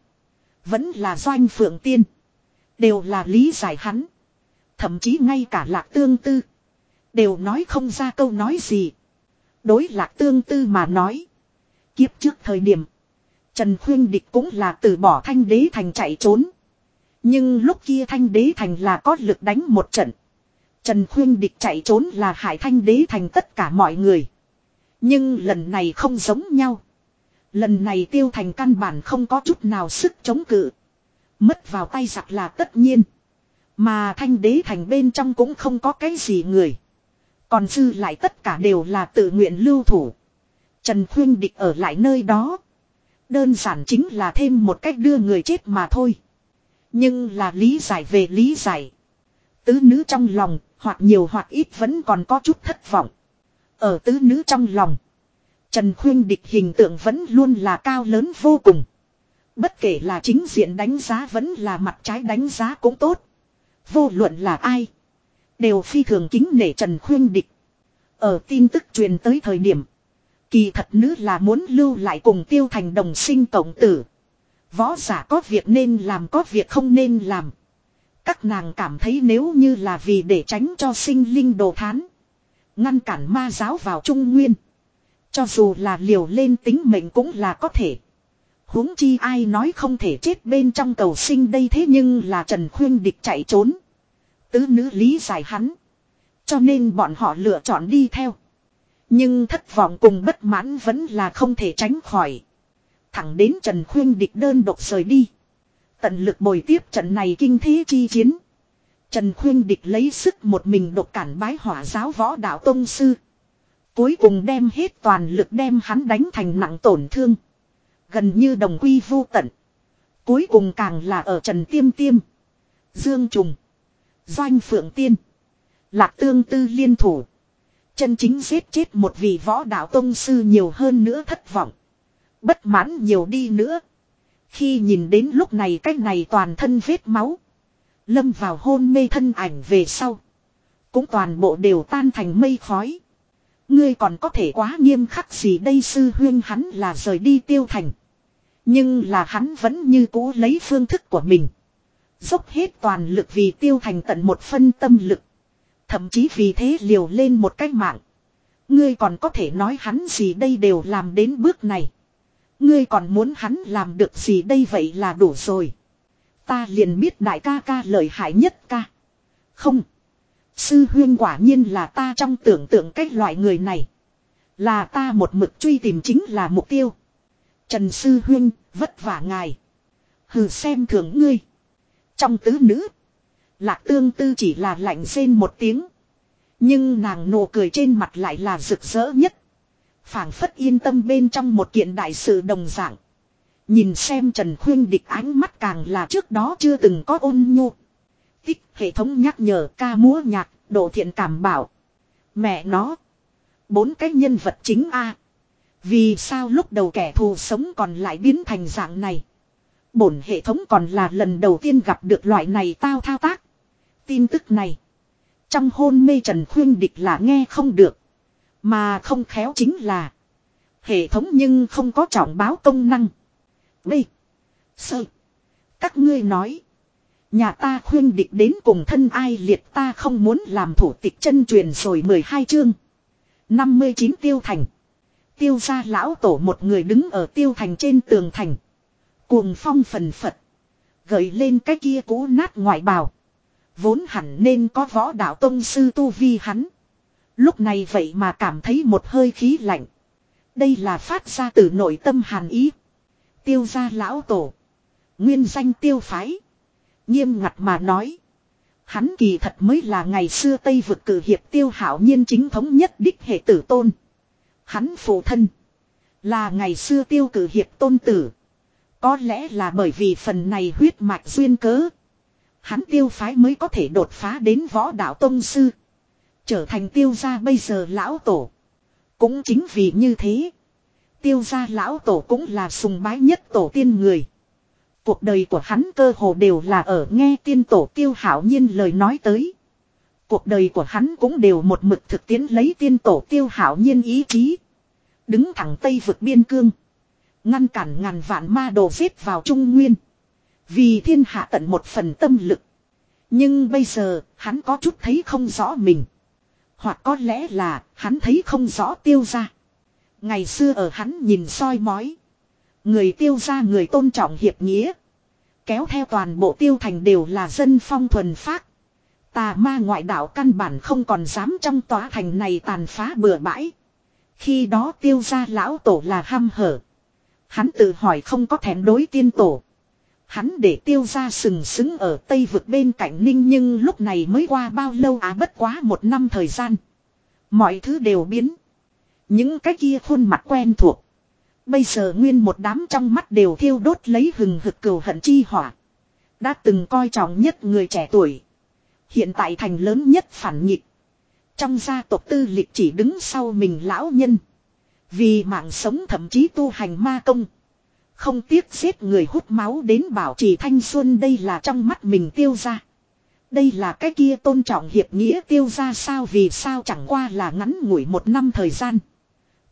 Vẫn là Doanh Phượng Tiên. Đều là lý giải hắn. Thậm chí ngay cả Lạc Tương Tư. Đều nói không ra câu nói gì. Đối Lạc Tương Tư mà nói. Kiếp trước thời điểm. Trần Khuyên Địch cũng là từ bỏ thanh đế thành chạy trốn. Nhưng lúc kia thanh đế thành là có lực đánh một trận. Trần Khuyên Địch chạy trốn là hại thanh đế thành tất cả mọi người. Nhưng lần này không giống nhau. Lần này tiêu thành căn bản không có chút nào sức chống cự. Mất vào tay giặc là tất nhiên. Mà thanh đế thành bên trong cũng không có cái gì người. Còn dư lại tất cả đều là tự nguyện lưu thủ. Trần Khuyên Địch ở lại nơi đó. Đơn giản chính là thêm một cách đưa người chết mà thôi. Nhưng là lý giải về lý giải. Tứ nữ trong lòng, hoặc nhiều hoặc ít vẫn còn có chút thất vọng. Ở tứ nữ trong lòng. Trần Khuyên Địch hình tượng vẫn luôn là cao lớn vô cùng. Bất kể là chính diện đánh giá vẫn là mặt trái đánh giá cũng tốt. Vô luận là ai. Đều phi thường kính nể Trần Khuyên Địch. Ở tin tức truyền tới thời điểm. Kỳ thật nữ là muốn lưu lại cùng tiêu thành đồng sinh cộng tử. Võ giả có việc nên làm, có việc không nên làm. Các nàng cảm thấy nếu như là vì để tránh cho sinh linh đồ thán. Ngăn cản ma giáo vào Trung Nguyên. Cho dù là liều lên tính mệnh cũng là có thể huống chi ai nói không thể chết bên trong cầu sinh đây thế nhưng là Trần Khuyên Địch chạy trốn. Tứ nữ lý giải hắn. Cho nên bọn họ lựa chọn đi theo. Nhưng thất vọng cùng bất mãn vẫn là không thể tránh khỏi. Thẳng đến Trần Khuyên Địch đơn độc rời đi. Tận lực bồi tiếp trận này kinh thế chi chiến. Trần Khuyên Địch lấy sức một mình độc cản bái hỏa giáo võ đạo tông sư. Cuối cùng đem hết toàn lực đem hắn đánh thành nặng tổn thương. Gần như đồng quy vô tận. Cuối cùng càng là ở Trần Tiêm Tiêm. Dương Trùng. Doanh Phượng Tiên. Lạc Tương Tư liên thủ. Chân chính giết chết một vị võ đạo tông sư nhiều hơn nữa thất vọng. Bất mãn nhiều đi nữa. Khi nhìn đến lúc này cái này toàn thân vết máu. Lâm vào hôn mê thân ảnh về sau. Cũng toàn bộ đều tan thành mây khói. Ngươi còn có thể quá nghiêm khắc gì đây, sư huyên hắn là rời đi tiêu thành. Nhưng là hắn vẫn như cũ lấy phương thức của mình. Dốc hết toàn lực vì tiêu thành tận một phân tâm lực. Thậm chí vì thế liều lên một cách mạng. Ngươi còn có thể nói hắn gì đây đều làm đến bước này. Ngươi còn muốn hắn làm được gì đây vậy là đủ rồi. Ta liền biết đại ca ca lợi hại nhất ca. Không. Sư huyên quả nhiên là ta trong tưởng tượng cách loại người này. Là ta một mực truy tìm chính là mục tiêu. Trần sư huyên, vất vả ngài. Hừ xem thưởng ngươi. Trong tứ nữ. Lạc tương tư chỉ là lạnh rên một tiếng. Nhưng nàng nụ cười trên mặt lại là rực rỡ nhất. phảng phất yên tâm bên trong một kiện đại sự đồng dạng. Nhìn xem Trần Khuyên địch ánh mắt càng là trước đó chưa từng có ôn nhu. Tích hệ thống nhắc nhở ca múa nhạc, độ thiện cảm bảo. Mẹ nó. Bốn cái nhân vật chính a vì sao lúc đầu kẻ thù sống còn lại biến thành dạng này. Bổn hệ thống còn là lần đầu tiên gặp được loại này tao thao tác. Tin tức này. Trong hôn mê Trần Khuyên Địch là nghe không được. Mà không khéo chính là. Hệ thống nhưng không có trọng báo công năng. B. Sơ. Các ngươi nói. Nhà ta khuyên địch đến cùng thân ai liệt ta không muốn làm thủ tịch chân truyền rồi 12 chương. 59 tiêu thành. Tiêu gia lão tổ một người đứng ở tiêu thành trên tường thành. Cuồng phong phần phật. Gợi lên cái kia cũ nát ngoại bào. Vốn hẳn nên có võ đạo tông sư tu vi hắn. Lúc này vậy mà cảm thấy một hơi khí lạnh. Đây là phát ra từ nội tâm hàn ý. Tiêu gia lão tổ. Nguyên danh tiêu phái. Nghiêm ngặt mà nói. Hắn kỳ thật mới là ngày xưa Tây vực cử hiệp tiêu hảo nhiên chính thống nhất đích hệ tử tôn. Hắn phụ thân. Là ngày xưa tiêu cử hiệp tôn tử. Có lẽ là bởi vì phần này huyết mạch duyên cớ. Hắn tiêu phái mới có thể đột phá đến võ đạo tông sư. Trở thành tiêu gia bây giờ lão tổ. Cũng chính vì như thế. Tiêu gia lão tổ cũng là sùng bái nhất tổ tiên người. Cuộc đời của hắn cơ hồ đều là ở nghe tiên tổ tiêu hảo nhiên lời nói tới. Cuộc đời của hắn cũng đều một mực thực tiến lấy tiên tổ tiêu hảo nhiên ý chí. Đứng thẳng tây vực biên cương. Ngăn cản ngàn vạn ma đồ giết vào Trung Nguyên. Vì thiên hạ tận một phần tâm lực. Nhưng bây giờ, hắn có chút thấy không rõ mình. Hoặc có lẽ là, hắn thấy không rõ tiêu ra. Ngày xưa ở hắn nhìn soi mói. Người tiêu ra người tôn trọng hiệp nghĩa. Kéo theo toàn bộ tiêu thành đều là dân phong thuần phát. Tà ma ngoại đạo căn bản không còn dám trong tòa thành này tàn phá bừa bãi. Khi đó tiêu ra lão tổ là ham hở. Hắn tự hỏi không có thèm đối tiên tổ. Hắn để tiêu ra sừng sững ở tây vực bên cạnh ninh nhưng lúc này mới qua bao lâu á à, bất quá một năm thời gian. Mọi thứ đều biến. Những cái kia khuôn mặt quen thuộc. Bây giờ nguyên một đám trong mắt đều thiêu đốt lấy hừng hực cừu hận chi hỏa. Đã từng coi trọng nhất người trẻ tuổi. Hiện tại thành lớn nhất phản nghịch. Trong gia tộc tư lịch chỉ đứng sau mình lão nhân. Vì mạng sống thậm chí tu hành ma công. Không tiếc giết người hút máu đến bảo trì thanh xuân đây là trong mắt mình tiêu ra. Đây là cái kia tôn trọng hiệp nghĩa tiêu ra sao vì sao chẳng qua là ngắn ngủi một năm thời gian.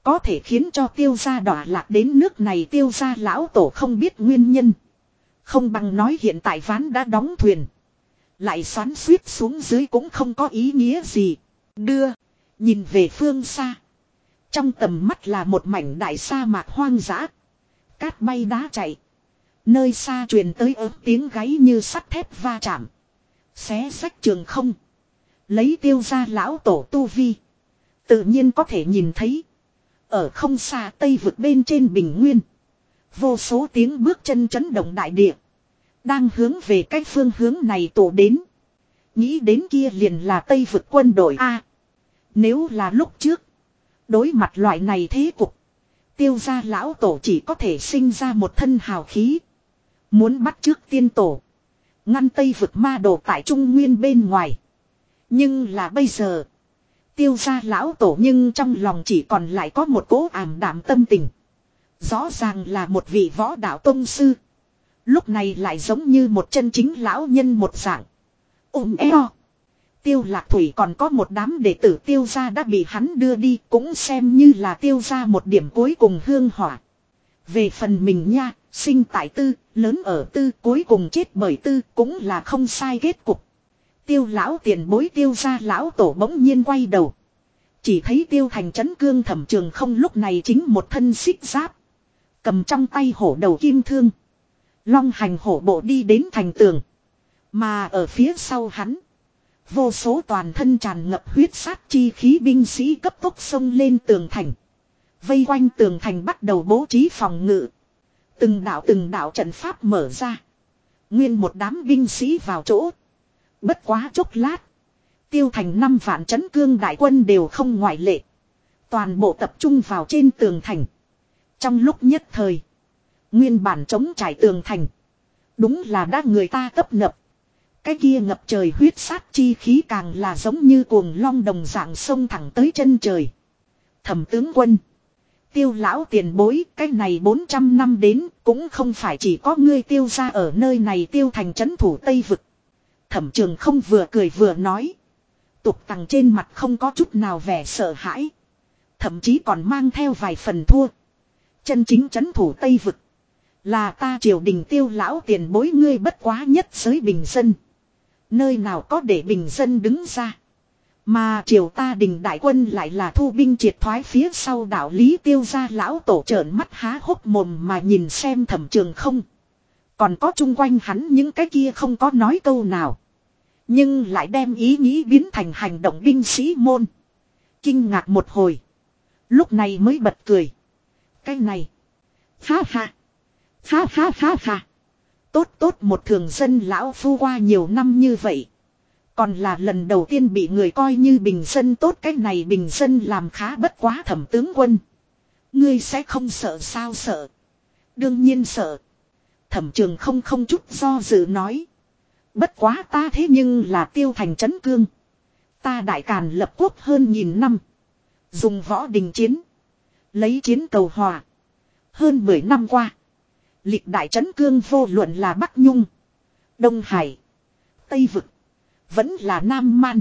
Có thể khiến cho tiêu gia đỏ lạc đến nước này tiêu gia lão tổ không biết nguyên nhân. Không bằng nói hiện tại ván đã đóng thuyền. Lại xoắn suýt xuống dưới cũng không có ý nghĩa gì. Đưa. Nhìn về phương xa. Trong tầm mắt là một mảnh đại sa mạc hoang dã. Cát bay đá chạy. Nơi xa truyền tới ớt tiếng gáy như sắt thép va chạm. Xé sách trường không. Lấy tiêu ra lão tổ tu vi. Tự nhiên có thể nhìn thấy. Ở không xa tây vực bên trên bình nguyên. Vô số tiếng bước chân chấn động đại địa. Đang hướng về cách phương hướng này tổ đến. Nghĩ đến kia liền là tây vực quân đội A. nếu là lúc trước. Đối mặt loại này thế cục. Tiêu gia lão tổ chỉ có thể sinh ra một thân hào khí. Muốn bắt trước tiên tổ. Ngăn tây vực ma đồ tại trung nguyên bên ngoài. Nhưng là bây giờ. Tiêu gia lão tổ nhưng trong lòng chỉ còn lại có một cố ảm đảm tâm tình. Rõ ràng là một vị võ đạo tông sư. Lúc này lại giống như một chân chính lão nhân một dạng. Ôm eo. Tiêu lạc thủy còn có một đám đệ tử tiêu gia đã bị hắn đưa đi cũng xem như là tiêu gia một điểm cuối cùng hương hỏa. Về phần mình nha, sinh tại tư, lớn ở tư cuối cùng chết bởi tư cũng là không sai kết cục. Tiêu lão tiền bối tiêu gia lão tổ bỗng nhiên quay đầu. Chỉ thấy tiêu thành chấn cương thẩm trường không lúc này chính một thân xích giáp. Cầm trong tay hổ đầu kim thương. Long hành hổ bộ đi đến thành tường. Mà ở phía sau hắn. Vô số toàn thân tràn ngập huyết sát chi khí binh sĩ cấp tốc xông lên tường thành. Vây quanh tường thành bắt đầu bố trí phòng ngự. Từng đạo từng đạo trận pháp mở ra. Nguyên một đám binh sĩ vào chỗ. Bất quá chốc lát. Tiêu thành năm vạn chấn cương đại quân đều không ngoại lệ. Toàn bộ tập trung vào trên tường thành. Trong lúc nhất thời. Nguyên bản chống trải tường thành. Đúng là đã người ta cấp ngập. Cái kia ngập trời huyết sát chi khí càng là giống như cuồng long đồng dạng sông thẳng tới chân trời. Thẩm tướng quân. Tiêu lão tiền bối, cái này 400 năm đến, cũng không phải chỉ có ngươi tiêu ra ở nơi này tiêu thành trấn thủ Tây Vực. Thẩm trường không vừa cười vừa nói. Tục tằng trên mặt không có chút nào vẻ sợ hãi. Thậm chí còn mang theo vài phần thua. Chân chính trấn thủ Tây Vực. Là ta triều đình tiêu lão tiền bối ngươi bất quá nhất giới bình dân. Nơi nào có để bình dân đứng ra. Mà triều ta đình đại quân lại là thu binh triệt thoái phía sau đạo Lý tiêu ra lão tổ trợn mắt há hốc mồm mà nhìn xem thẩm trường không. Còn có chung quanh hắn những cái kia không có nói câu nào. Nhưng lại đem ý nghĩ biến thành hành động binh sĩ môn. Kinh ngạc một hồi. Lúc này mới bật cười. Cái này. Ha ha. Ha ha ha ha. Tốt tốt, một thường dân lão phu qua nhiều năm như vậy. Còn là lần đầu tiên bị người coi như bình dân tốt, cái này bình dân làm khá bất quá thẩm tướng quân. Ngươi sẽ không sợ sao sợ. Đương nhiên sợ. Thẩm trường không không chút do dự nói. Bất quá ta thế nhưng là tiêu thành chấn cương. Ta đại càn lập quốc hơn nghìn năm. Dùng võ đình chiến. Lấy chiến cầu hòa. Hơn 10 năm qua. Lịch đại chấn cương vô luận là Bắc Nhung. Đông Hải. Tây Vực. Vẫn là Nam Man.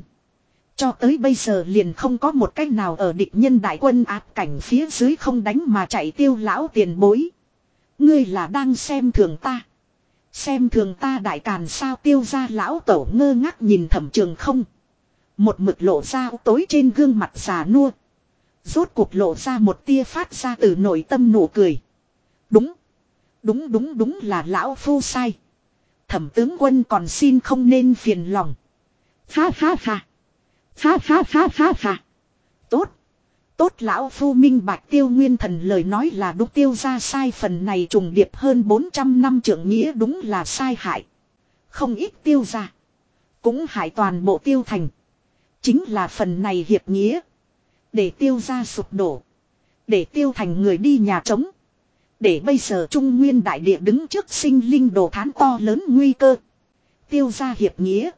Cho tới bây giờ liền không có một cách nào ở địch nhân đại quân áp cảnh phía dưới không đánh mà chạy tiêu lão tiền bối. Ngươi là đang xem thường ta. Xem thường ta đại càn sao tiêu ra lão tổ ngơ ngác nhìn thẩm trường không. Một mực lộ ra tối trên gương mặt già nua. Rốt cuộc lộ ra một tia phát ra từ nội tâm nụ cười. Đúng. Đúng đúng đúng là lão phu sai. Thẩm tướng quân còn xin không nên phiền lòng. Ha ha ha. Ha ha ha ha ha. Tốt. Tốt lão phu minh bạch tiêu nguyên thần lời nói là đúc tiêu ra sai phần này trùng điệp hơn 400 năm trưởng nghĩa đúng là sai hại. Không ít tiêu ra. Cũng hại toàn bộ tiêu thành. Chính là phần này hiệp nghĩa. Để tiêu ra sụp đổ. Để tiêu thành người đi nhà trống. Để bây giờ Trung Nguyên Đại Địa đứng trước sinh linh đồ thán to lớn nguy cơ. Tiêu gia hiệp nghĩa.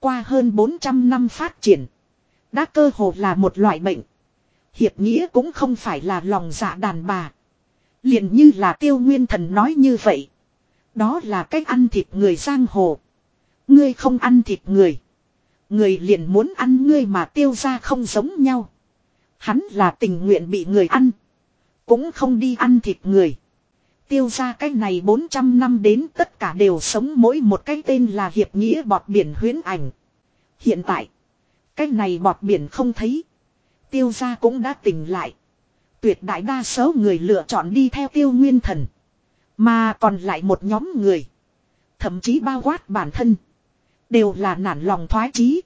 Qua hơn 400 năm phát triển. Đã cơ hồ là một loại bệnh. Hiệp nghĩa cũng không phải là lòng dạ đàn bà. liền như là tiêu nguyên thần nói như vậy. Đó là cách ăn thịt người giang hồ. Ngươi không ăn thịt người. Người liền muốn ăn ngươi mà tiêu ra không giống nhau. Hắn là tình nguyện bị người ăn. Cũng không đi ăn thịt người. Tiêu ra cái này 400 năm đến tất cả đều sống mỗi một cái tên là hiệp nghĩa bọt biển huyến ảnh. Hiện tại, cái này bọt biển không thấy. Tiêu ra cũng đã tỉnh lại. Tuyệt đại đa số người lựa chọn đi theo tiêu nguyên thần. Mà còn lại một nhóm người. Thậm chí bao quát bản thân. Đều là nản lòng thoái chí.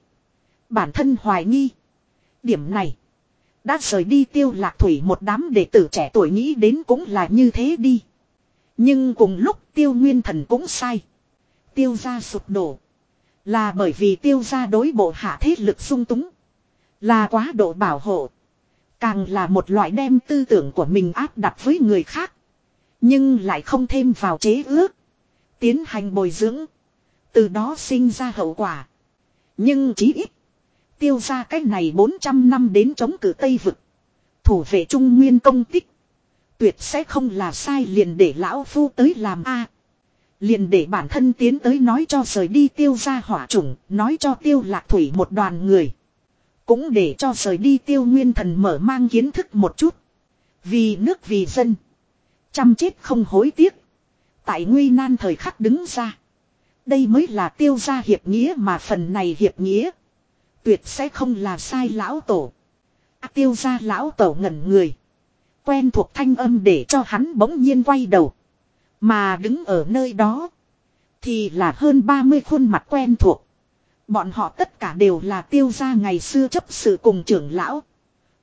Bản thân hoài nghi. Điểm này. Đã rời đi tiêu lạc thủy một đám đệ tử trẻ tuổi nghĩ đến cũng là như thế đi. Nhưng cùng lúc tiêu nguyên thần cũng sai. Tiêu gia sụp đổ. Là bởi vì tiêu gia đối bộ hạ thế lực sung túng. Là quá độ bảo hộ. Càng là một loại đem tư tưởng của mình áp đặt với người khác. Nhưng lại không thêm vào chế ước. Tiến hành bồi dưỡng. Từ đó sinh ra hậu quả. Nhưng chí ít. Tiêu ra cái này 400 năm đến chống cử Tây Vực. Thủ vệ Trung Nguyên công tích. Tuyệt sẽ không là sai liền để lão phu tới làm a Liền để bản thân tiến tới nói cho rời đi tiêu ra hỏa chủng, nói cho tiêu lạc thủy một đoàn người. Cũng để cho rời đi tiêu nguyên thần mở mang kiến thức một chút. Vì nước vì dân. Chăm chết không hối tiếc. Tại nguy nan thời khắc đứng ra. Đây mới là tiêu gia hiệp nghĩa mà phần này hiệp nghĩa. Tuyệt sẽ không là sai lão tổ. À, tiêu gia lão tổ ngẩn người. Quen thuộc thanh âm để cho hắn bỗng nhiên quay đầu. Mà đứng ở nơi đó. Thì là hơn 30 khuôn mặt quen thuộc. Bọn họ tất cả đều là tiêu gia ngày xưa chấp sự cùng trưởng lão.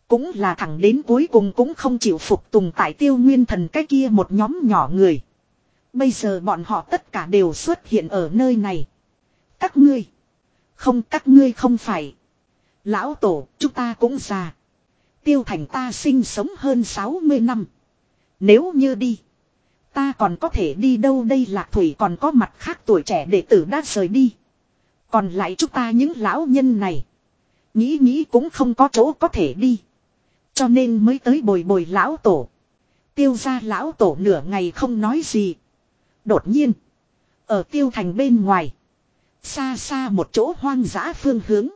Cũng là thẳng đến cuối cùng cũng không chịu phục tùng tại tiêu nguyên thần cái kia một nhóm nhỏ người. Bây giờ bọn họ tất cả đều xuất hiện ở nơi này. Các ngươi. Không, các ngươi không phải. Lão tổ, chúng ta cũng già. Tiêu thành ta sinh sống hơn 60 năm. Nếu như đi. Ta còn có thể đi đâu đây lạc thủy còn có mặt khác tuổi trẻ đệ tử đã rời đi. Còn lại chúng ta những lão nhân này. Nghĩ nghĩ cũng không có chỗ có thể đi. Cho nên mới tới bồi bồi lão tổ. Tiêu ra lão tổ nửa ngày không nói gì. Đột nhiên. Ở tiêu thành bên ngoài. Xa xa một chỗ hoang dã phương hướng.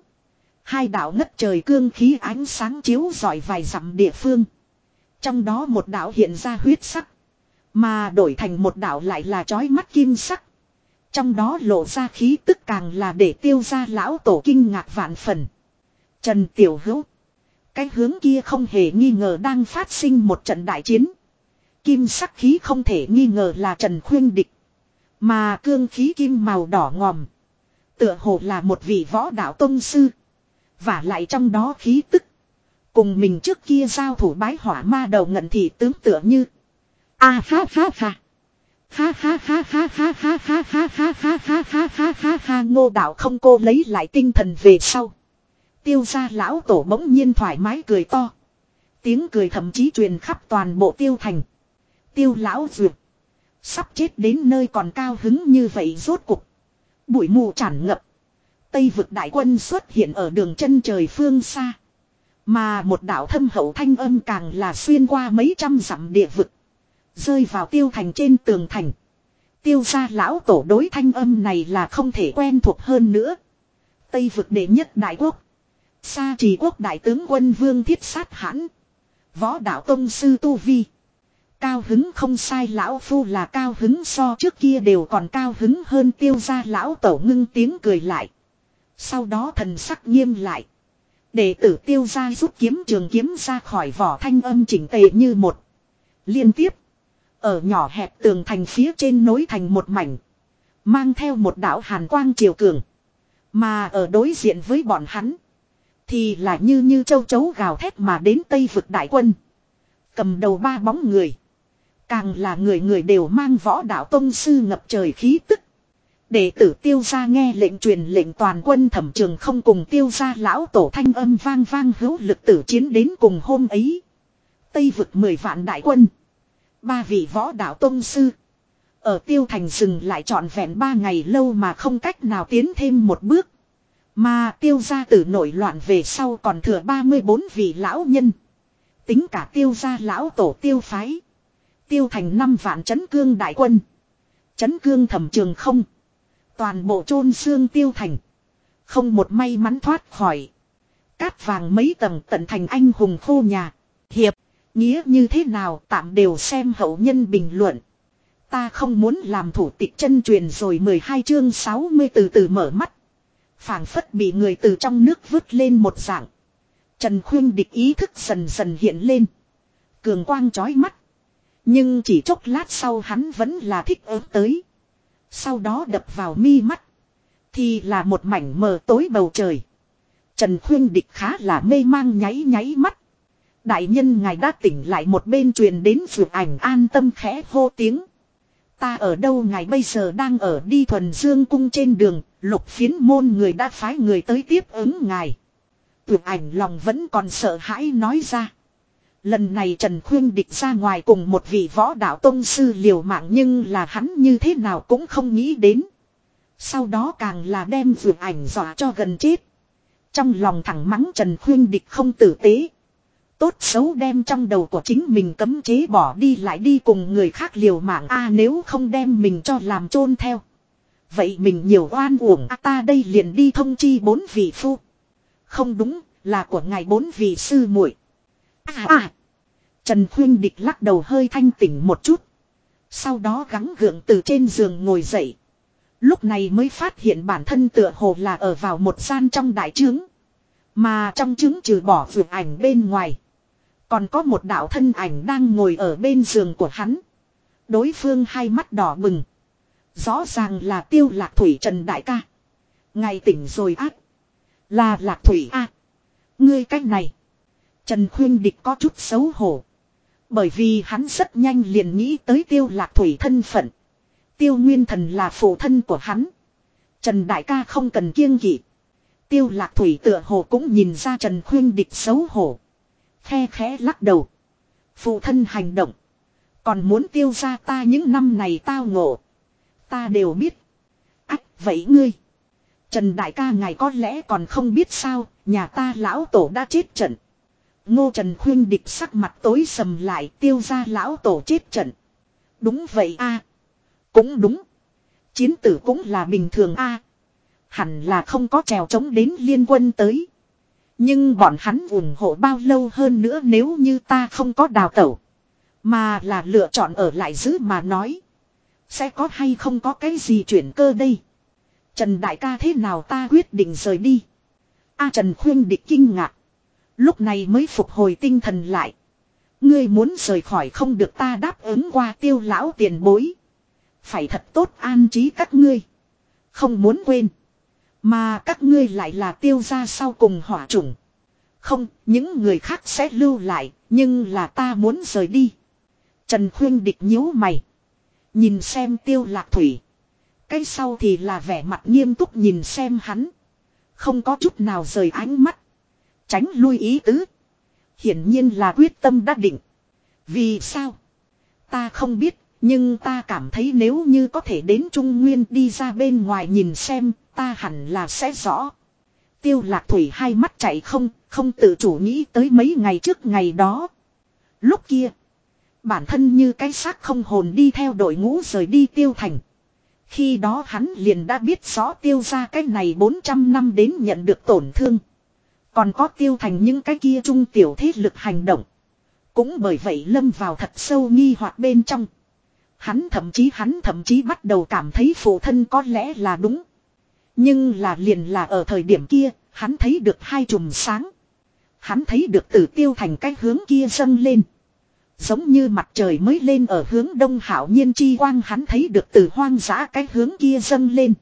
Hai đạo ngất trời cương khí ánh sáng chiếu rọi vài dặm địa phương. Trong đó một đạo hiện ra huyết sắc. Mà đổi thành một đạo lại là chói mắt kim sắc. Trong đó lộ ra khí tức càng là để tiêu ra lão tổ kinh ngạc vạn phần. Trần Tiểu Hữu. Cái hướng kia không hề nghi ngờ đang phát sinh một trận đại chiến. Kim sắc khí không thể nghi ngờ là Trần Khuyên Địch. Mà cương khí kim màu đỏ ngòm. Tựa hồ là một vị võ đạo tông sư. Và lại trong đó khí tức. Cùng mình trước kia giao thủ bái hỏa ma đầu ngận thị tướng tựa như. A ha ha ha. Ha ha ha ha ha ha ha ha ha ha ha ha ha ha ha ngô đạo không cô lấy lại tinh thần về sau. Tiêu gia lão tổ bỗng nhiên thoải mái cười to. Tiếng cười thậm chí truyền khắp toàn bộ tiêu thành. Tiêu lão duyệt. Sắp chết đến nơi còn cao hứng như vậy rốt cục. Bụi mù tràn ngập. Tây vực đại quân xuất hiện ở đường chân trời phương xa. Mà một đạo thâm hậu thanh âm càng là xuyên qua mấy trăm dặm địa vực. Rơi vào tiêu thành trên tường thành. Tiêu gia lão tổ đối thanh âm này là không thể quen thuộc hơn nữa. Tây vực đệ nhất đại quốc. Sa trì quốc đại tướng quân vương thiết sát hãn. Võ đạo tông sư Tu Vi. Cao hứng không sai, lão phu là cao hứng so trước kia đều còn cao hứng hơn, tiêu ra lão tổ ngưng tiếng cười lại. Sau đó thần sắc nghiêm lại. Đệ tử tiêu ra rút kiếm trường kiếm ra khỏi vỏ thanh âm chỉnh tề như một. Liên tiếp. Ở nhỏ hẹp tường thành phía trên nối thành một mảnh. Mang theo một đạo hàn quang triều cường. Mà ở đối diện với bọn hắn. Thì là như như châu chấu gào thét mà đến Tây vực đại quân. Cầm đầu ba bóng người. Càng là người người đều mang võ đạo tông sư ngập trời khí tức. Đệ tử tiêu gia nghe lệnh truyền lệnh toàn quân thẩm trường không cùng tiêu gia lão tổ thanh âm vang vang hữu lực tử chiến đến cùng hôm ấy. Tây vực mười vạn đại quân. Ba vị võ đạo tông sư. Ở tiêu thành rừng lại trọn vẹn ba ngày lâu mà không cách nào tiến thêm một bước. Mà tiêu gia tử nổi loạn về sau còn thừa 34 vị lão nhân. Tính cả tiêu gia lão tổ tiêu phái. Tiêu thành năm vạn chấn cương đại quân. Chấn cương thẩm trường không. Toàn bộ chôn xương tiêu thành. Không một may mắn thoát khỏi. Cát vàng mấy tầng tận thành anh hùng khô nhà. Hiệp. Nghĩa như thế nào tạm đều xem hậu nhân bình luận. Ta không muốn làm thủ tịch chân truyền rồi 12 chương 60 từ từ mở mắt. phảng phất bị người từ trong nước vứt lên một dạng. Trần Khuyên địch ý thức dần dần hiện lên. Cường quang chói mắt. Nhưng chỉ chốc lát sau hắn vẫn là thích ớt tới. Sau đó đập vào mi mắt. Thì là một mảnh mờ tối bầu trời. Trần Khuyên Địch khá là mê mang nháy nháy mắt. Đại nhân ngài đã tỉnh lại một bên truyền đến vượt ảnh an tâm khẽ hô tiếng. Ta ở đâu ngài bây giờ đang ở đi thuần dương cung trên đường, lục phiến môn người đã phái người tới tiếp ứng ngài. Vượt ảnh lòng vẫn còn sợ hãi nói ra. Lần này Trần Khuyên địch ra ngoài cùng một vị võ đạo tông sư liều mạng nhưng là hắn như thế nào cũng không nghĩ đến. Sau đó càng là đem vượt ảnh dọa cho gần chết. Trong lòng thẳng mắng Trần Khuyên địch không tử tế. Tốt xấu đem trong đầu của chính mình cấm chế bỏ đi lại đi cùng người khác liều mạng a nếu không đem mình cho làm chôn theo. Vậy mình nhiều oan uổng a ta đây liền đi thông chi bốn vị phu. Không đúng, là của ngài bốn vị sư muội. À à. Trần Khuyên Địch lắc đầu hơi thanh tỉnh một chút. Sau đó gắng gượng từ trên giường ngồi dậy. Lúc này mới phát hiện bản thân tựa hồ là ở vào một gian trong đại trướng. Mà trong trướng trừ bỏ vượt ảnh bên ngoài. Còn có một đạo thân ảnh đang ngồi ở bên giường của hắn. Đối phương hai mắt đỏ bừng. Rõ ràng là tiêu lạc thủy trần đại ca. Ngày tỉnh rồi ác. Là lạc thủy a Ngươi cách này. Trần Khuyên Địch có chút xấu hổ. Bởi vì hắn rất nhanh liền nghĩ tới tiêu lạc thủy thân phận. Tiêu nguyên thần là phụ thân của hắn. Trần Đại ca không cần kiêng kỵ. Tiêu lạc thủy tựa hồ cũng nhìn ra Trần Khuyên Địch xấu hổ. Khe khẽ lắc đầu. Phụ thân hành động. Còn muốn tiêu ra ta những năm này tao ngộ. Ta đều biết. Ách vậy ngươi. Trần Đại ca ngài có lẽ còn không biết sao, nhà ta lão tổ đã chết trận. Ngô Trần khuyên địch sắc mặt tối sầm lại tiêu ra lão tổ chết trận. Đúng vậy a Cũng đúng. Chiến tử cũng là bình thường a Hẳn là không có trèo trống đến liên quân tới. Nhưng bọn hắn ủng hộ bao lâu hơn nữa nếu như ta không có đào tẩu. Mà là lựa chọn ở lại giữ mà nói. Sẽ có hay không có cái gì chuyển cơ đây. Trần Đại ca thế nào ta quyết định rời đi. A Trần khuyên địch kinh ngạc. Lúc này mới phục hồi tinh thần lại. Ngươi muốn rời khỏi không được ta đáp ứng qua tiêu lão tiền bối. Phải thật tốt an trí các ngươi. Không muốn quên. Mà các ngươi lại là tiêu ra sau cùng hỏa chủng. Không, những người khác sẽ lưu lại, nhưng là ta muốn rời đi. Trần Khuyên địch nhíu mày. Nhìn xem tiêu lạc thủy. Cái sau thì là vẻ mặt nghiêm túc nhìn xem hắn. Không có chút nào rời ánh mắt. Tránh lui ý tứ. Hiển nhiên là quyết tâm đã định. Vì sao? Ta không biết, nhưng ta cảm thấy nếu như có thể đến Trung Nguyên đi ra bên ngoài nhìn xem, ta hẳn là sẽ rõ. Tiêu lạc thủy hai mắt chạy không, không tự chủ nghĩ tới mấy ngày trước ngày đó. Lúc kia, bản thân như cái xác không hồn đi theo đội ngũ rời đi tiêu thành. Khi đó hắn liền đã biết rõ tiêu ra cái này 400 năm đến nhận được tổn thương. Còn có tiêu thành những cái kia trung tiểu thế lực hành động. Cũng bởi vậy lâm vào thật sâu nghi hoặc bên trong. Hắn thậm chí hắn thậm chí bắt đầu cảm thấy phụ thân có lẽ là đúng. Nhưng là liền là ở thời điểm kia, hắn thấy được hai chùm sáng. Hắn thấy được tử tiêu thành cái hướng kia dâng lên. Giống như mặt trời mới lên ở hướng đông hảo nhiên chi quang hắn thấy được từ hoang dã cái hướng kia dâng lên.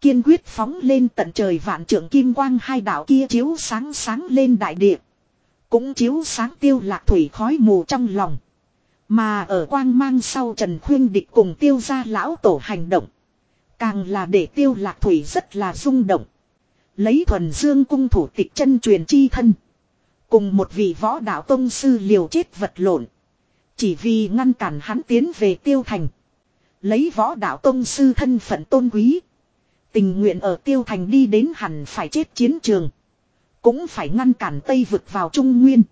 Kiên quyết phóng lên tận trời vạn trưởng kim quang hai đạo kia chiếu sáng sáng lên đại địa. Cũng chiếu sáng tiêu lạc thủy khói mù trong lòng. Mà ở quang mang sau Trần Khuyên Địch cùng tiêu ra lão tổ hành động. Càng là để tiêu lạc thủy rất là rung động. Lấy thuần dương cung thủ tịch chân truyền chi thân. Cùng một vị võ đạo tông sư liều chết vật lộn. Chỉ vì ngăn cản hắn tiến về tiêu thành. Lấy võ đạo tông sư thân phận tôn quý. Tình nguyện ở tiêu thành đi đến hẳn phải chết chiến trường. Cũng phải ngăn cản Tây vực vào Trung Nguyên.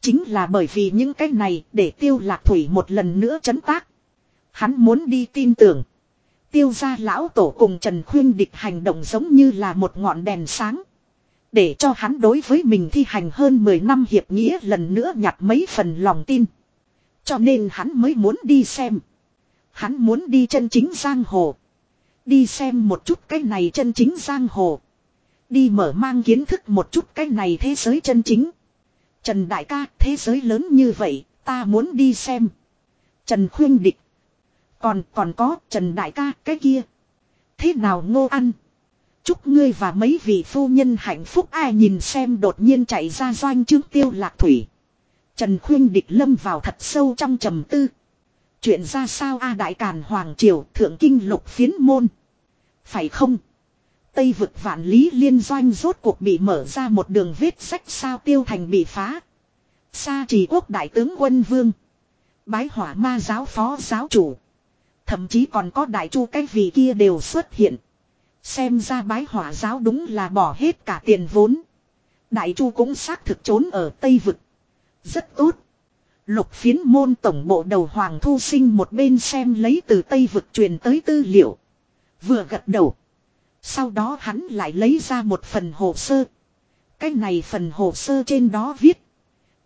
Chính là bởi vì những cái này để tiêu lạc thủy một lần nữa chấn tác. Hắn muốn đi tin tưởng. Tiêu gia lão tổ cùng Trần Khuyên địch hành động giống như là một ngọn đèn sáng. Để cho hắn đối với mình thi hành hơn 10 năm hiệp nghĩa lần nữa nhặt mấy phần lòng tin. Cho nên hắn mới muốn đi xem. Hắn muốn đi chân chính giang hồ. Đi xem một chút cái này chân chính giang hồ. Đi mở mang kiến thức một chút cái này thế giới chân chính. Trần Đại ca, thế giới lớn như vậy, ta muốn đi xem. Trần Khuyên Địch. Còn, còn có, Trần Đại ca, cái kia. Thế nào ngô ăn? Chúc ngươi và mấy vị phu nhân hạnh phúc ai nhìn xem đột nhiên chạy ra doanh trương tiêu lạc thủy. Trần Khuyên Địch lâm vào thật sâu trong trầm tư. Chuyện ra sao A Đại Càn Hoàng Triều, Thượng Kinh Lục Phiến Môn. Phải không? Tây vực vạn lý liên doanh rốt cuộc bị mở ra một đường vết sách sao tiêu thành bị phá. Sa trì quốc đại tướng quân vương. Bái hỏa ma giáo phó giáo chủ. Thậm chí còn có đại chu cái vị kia đều xuất hiện. Xem ra bái hỏa giáo đúng là bỏ hết cả tiền vốn. Đại chu cũng xác thực trốn ở Tây vực. Rất tốt. Lục phiến môn tổng bộ đầu Hoàng Thu Sinh một bên xem lấy từ Tây vực truyền tới tư liệu. Vừa gật đầu. Sau đó hắn lại lấy ra một phần hồ sơ. Cái này phần hồ sơ trên đó viết.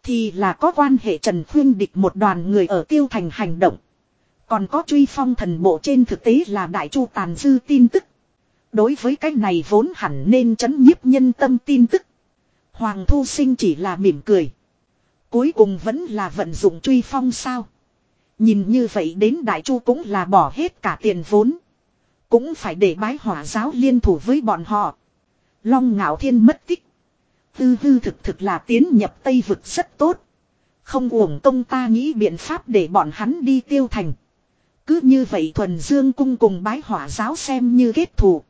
Thì là có quan hệ Trần Khuyên địch một đoàn người ở tiêu thành hành động. Còn có truy phong thần bộ trên thực tế là đại chu tàn dư tin tức. Đối với cái này vốn hẳn nên chấn nhiếp nhân tâm tin tức. Hoàng Thu Sinh chỉ là mỉm cười. Cuối cùng vẫn là vận dụng truy phong sao. Nhìn như vậy đến Đại Chu cũng là bỏ hết cả tiền vốn. Cũng phải để bái hỏa giáo liên thủ với bọn họ. Long ngạo thiên mất tích. Tư hư thực thực là tiến nhập Tây vực rất tốt. Không uổng công ta nghĩ biện pháp để bọn hắn đi tiêu thành. Cứ như vậy thuần dương cung cùng bái hỏa giáo xem như kết thù.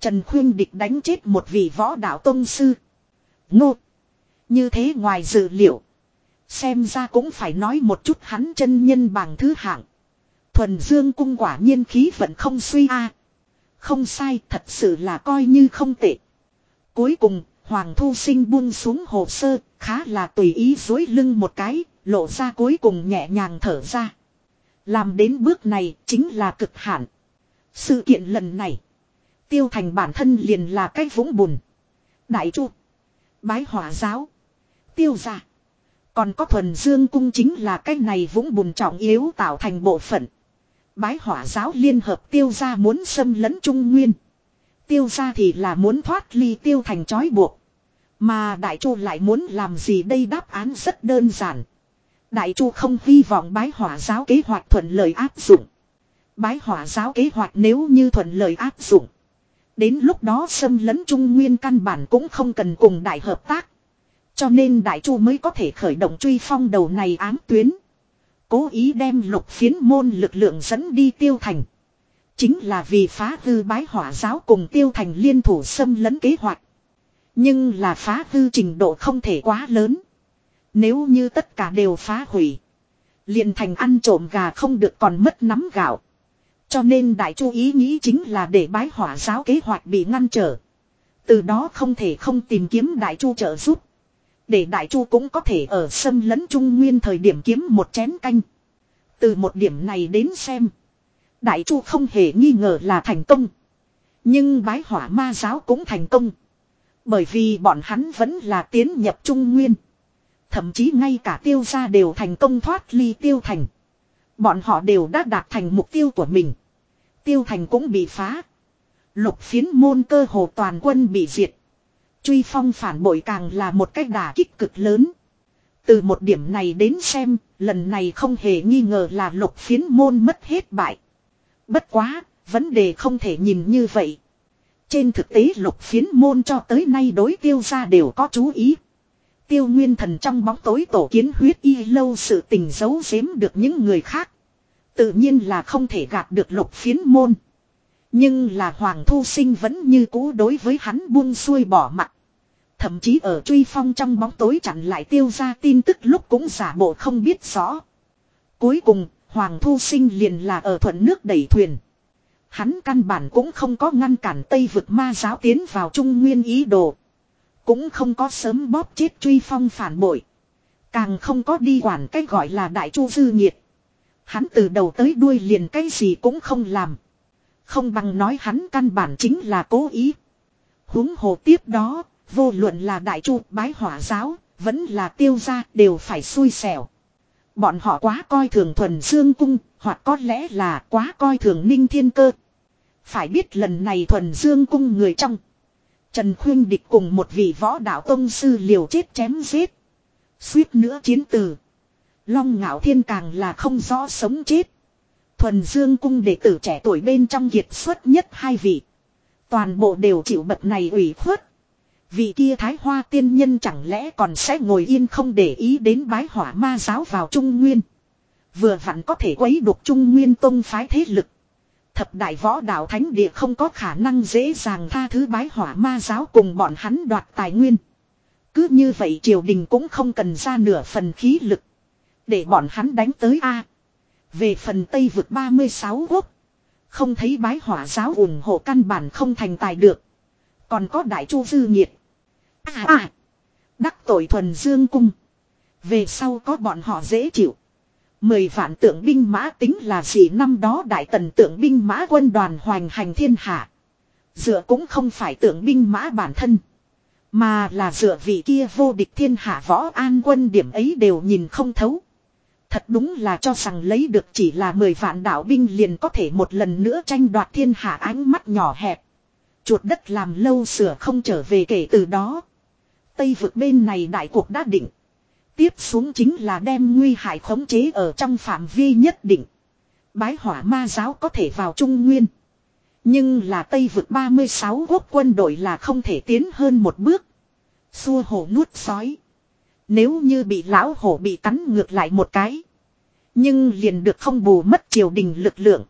Trần Khuyên Địch đánh chết một vị võ đạo tông sư. Ngô. Như thế ngoài dự liệu. Xem ra cũng phải nói một chút hắn chân nhân bằng thứ hạng. Thuần dương cung quả nhiên khí vẫn không suy a. Không sai, thật sự là coi như không tệ. Cuối cùng, Hoàng Thu Sinh buông xuống hồ sơ, khá là tùy ý dối lưng một cái, lộ ra cuối cùng nhẹ nhàng thở ra. Làm đến bước này chính là cực hạn. Sự kiện lần này, tiêu thành bản thân liền là cái vũng bùn. Đại chu, bái hỏa giáo, tiêu gia. Còn có thuần dương cung chính là cái này vũng bùn trọng yếu tạo thành bộ phận. Bái hỏa giáo liên hợp tiêu gia muốn xâm lấn trung nguyên. Tiêu gia thì là muốn thoát ly tiêu thành trói buộc. Mà đại chu lại muốn làm gì đây đáp án rất đơn giản. Đại chu không hy vọng bái hỏa giáo kế hoạch thuận lợi áp dụng. Bái hỏa giáo kế hoạch nếu như thuận lợi áp dụng. Đến lúc đó xâm lấn trung nguyên căn bản cũng không cần cùng đại hợp tác. Cho nên đại chu mới có thể khởi động truy phong đầu này ám tuyến. Cố ý đem lục phiến môn lực lượng dẫn đi tiêu thành. Chính là vì phá hư bái hỏa giáo cùng tiêu thành liên thủ xâm lấn kế hoạch. Nhưng là phá hư trình độ không thể quá lớn. Nếu như tất cả đều phá hủy. liền thành ăn trộm gà không được còn mất nắm gạo. Cho nên đại chu ý nghĩ chính là để bái hỏa giáo kế hoạch bị ngăn trở. Từ đó không thể không tìm kiếm đại chu trợ giúp. Để đại chu cũng có thể ở xâm lấn trung nguyên thời điểm kiếm một chén canh. Từ một điểm này đến xem. Đại chu không hề nghi ngờ là thành công. Nhưng bái hỏa ma giáo cũng thành công. Bởi vì bọn hắn vẫn là tiến nhập trung nguyên. Thậm chí ngay cả tiêu gia đều thành công thoát ly tiêu thành. Bọn họ đều đã đạt thành mục tiêu của mình. Tiêu thành cũng bị phá. Lục phiến môn cơ hồ toàn quân bị diệt. Truy phong phản bội càng là một cách đả kích cực lớn. Từ một điểm này đến xem, lần này không hề nghi ngờ là lục phiến môn mất hết bại. Bất quá, vấn đề không thể nhìn như vậy. Trên thực tế lục phiến môn cho tới nay đối tiêu ra đều có chú ý. Tiêu nguyên thần trong bóng tối tổ kiến huyết y lâu sự tình giấu giếm được những người khác. Tự nhiên là không thể gạt được lục phiến môn. Nhưng là Hoàng Thu Sinh vẫn như cũ đối với hắn buông xuôi bỏ mặt. Thậm chí ở truy phong trong bóng tối chặn lại tiêu ra tin tức lúc cũng giả bộ không biết rõ. Cuối cùng, Hoàng Thu Sinh liền là ở thuận nước đẩy thuyền. Hắn căn bản cũng không có ngăn cản Tây vực ma giáo tiến vào Trung Nguyên ý đồ. Cũng không có sớm bóp chết truy phong phản bội. Càng không có đi quản cái gọi là đại chu dư nhiệt. Hắn từ đầu tới đuôi liền cái gì cũng không làm. Không bằng nói hắn căn bản chính là cố ý. huống hồ tiếp đó, vô luận là đại chu bái hỏa giáo, vẫn là tiêu gia đều phải xui xẻo. Bọn họ quá coi thường thuần dương cung, hoặc có lẽ là quá coi thường ninh thiên cơ. Phải biết lần này thuần dương cung người trong. Trần Khuyên Địch cùng một vị võ đạo tông sư liều chết chém giết. Suýt nữa chiến tử. Long ngạo thiên càng là không rõ sống chết. Thuần dương cung đệ tử trẻ tuổi bên trong kiệt xuất nhất hai vị. Toàn bộ đều chịu bậc này ủy khuất. Vị kia thái hoa tiên nhân chẳng lẽ còn sẽ ngồi yên không để ý đến bái hỏa ma giáo vào Trung Nguyên. Vừa vặn có thể quấy đục Trung Nguyên tông phái thế lực. Thập đại võ đạo thánh địa không có khả năng dễ dàng tha thứ bái hỏa ma giáo cùng bọn hắn đoạt tài nguyên. Cứ như vậy triều đình cũng không cần ra nửa phần khí lực. Để bọn hắn đánh tới A. Về phần Tây vực 36 quốc. Không thấy bái hỏa giáo ủng hộ căn bản không thành tài được. Còn có đại chu dư nhiệt. À à. Đắc tội thuần dương cung. Về sau có bọn họ dễ chịu. Mười vạn tượng binh mã tính là gì năm đó đại tần tượng binh mã quân đoàn hoành hành thiên hạ. Dựa cũng không phải tượng binh mã bản thân. Mà là dựa vị kia vô địch thiên hạ võ an quân điểm ấy đều nhìn không thấu. Thật đúng là cho rằng lấy được chỉ là mười vạn đạo binh liền có thể một lần nữa tranh đoạt thiên hạ ánh mắt nhỏ hẹp. Chuột đất làm lâu sửa không trở về kể từ đó. Tây vực bên này đại cuộc đã định. Tiếp xuống chính là đem nguy hại khống chế ở trong phạm vi nhất định. Bái hỏa ma giáo có thể vào Trung Nguyên. Nhưng là Tây vực 36 quốc quân đội là không thể tiến hơn một bước. Xua hổ nuốt sói. Nếu như bị lão hổ bị cắn ngược lại một cái. Nhưng liền được không bù mất triều đình lực lượng.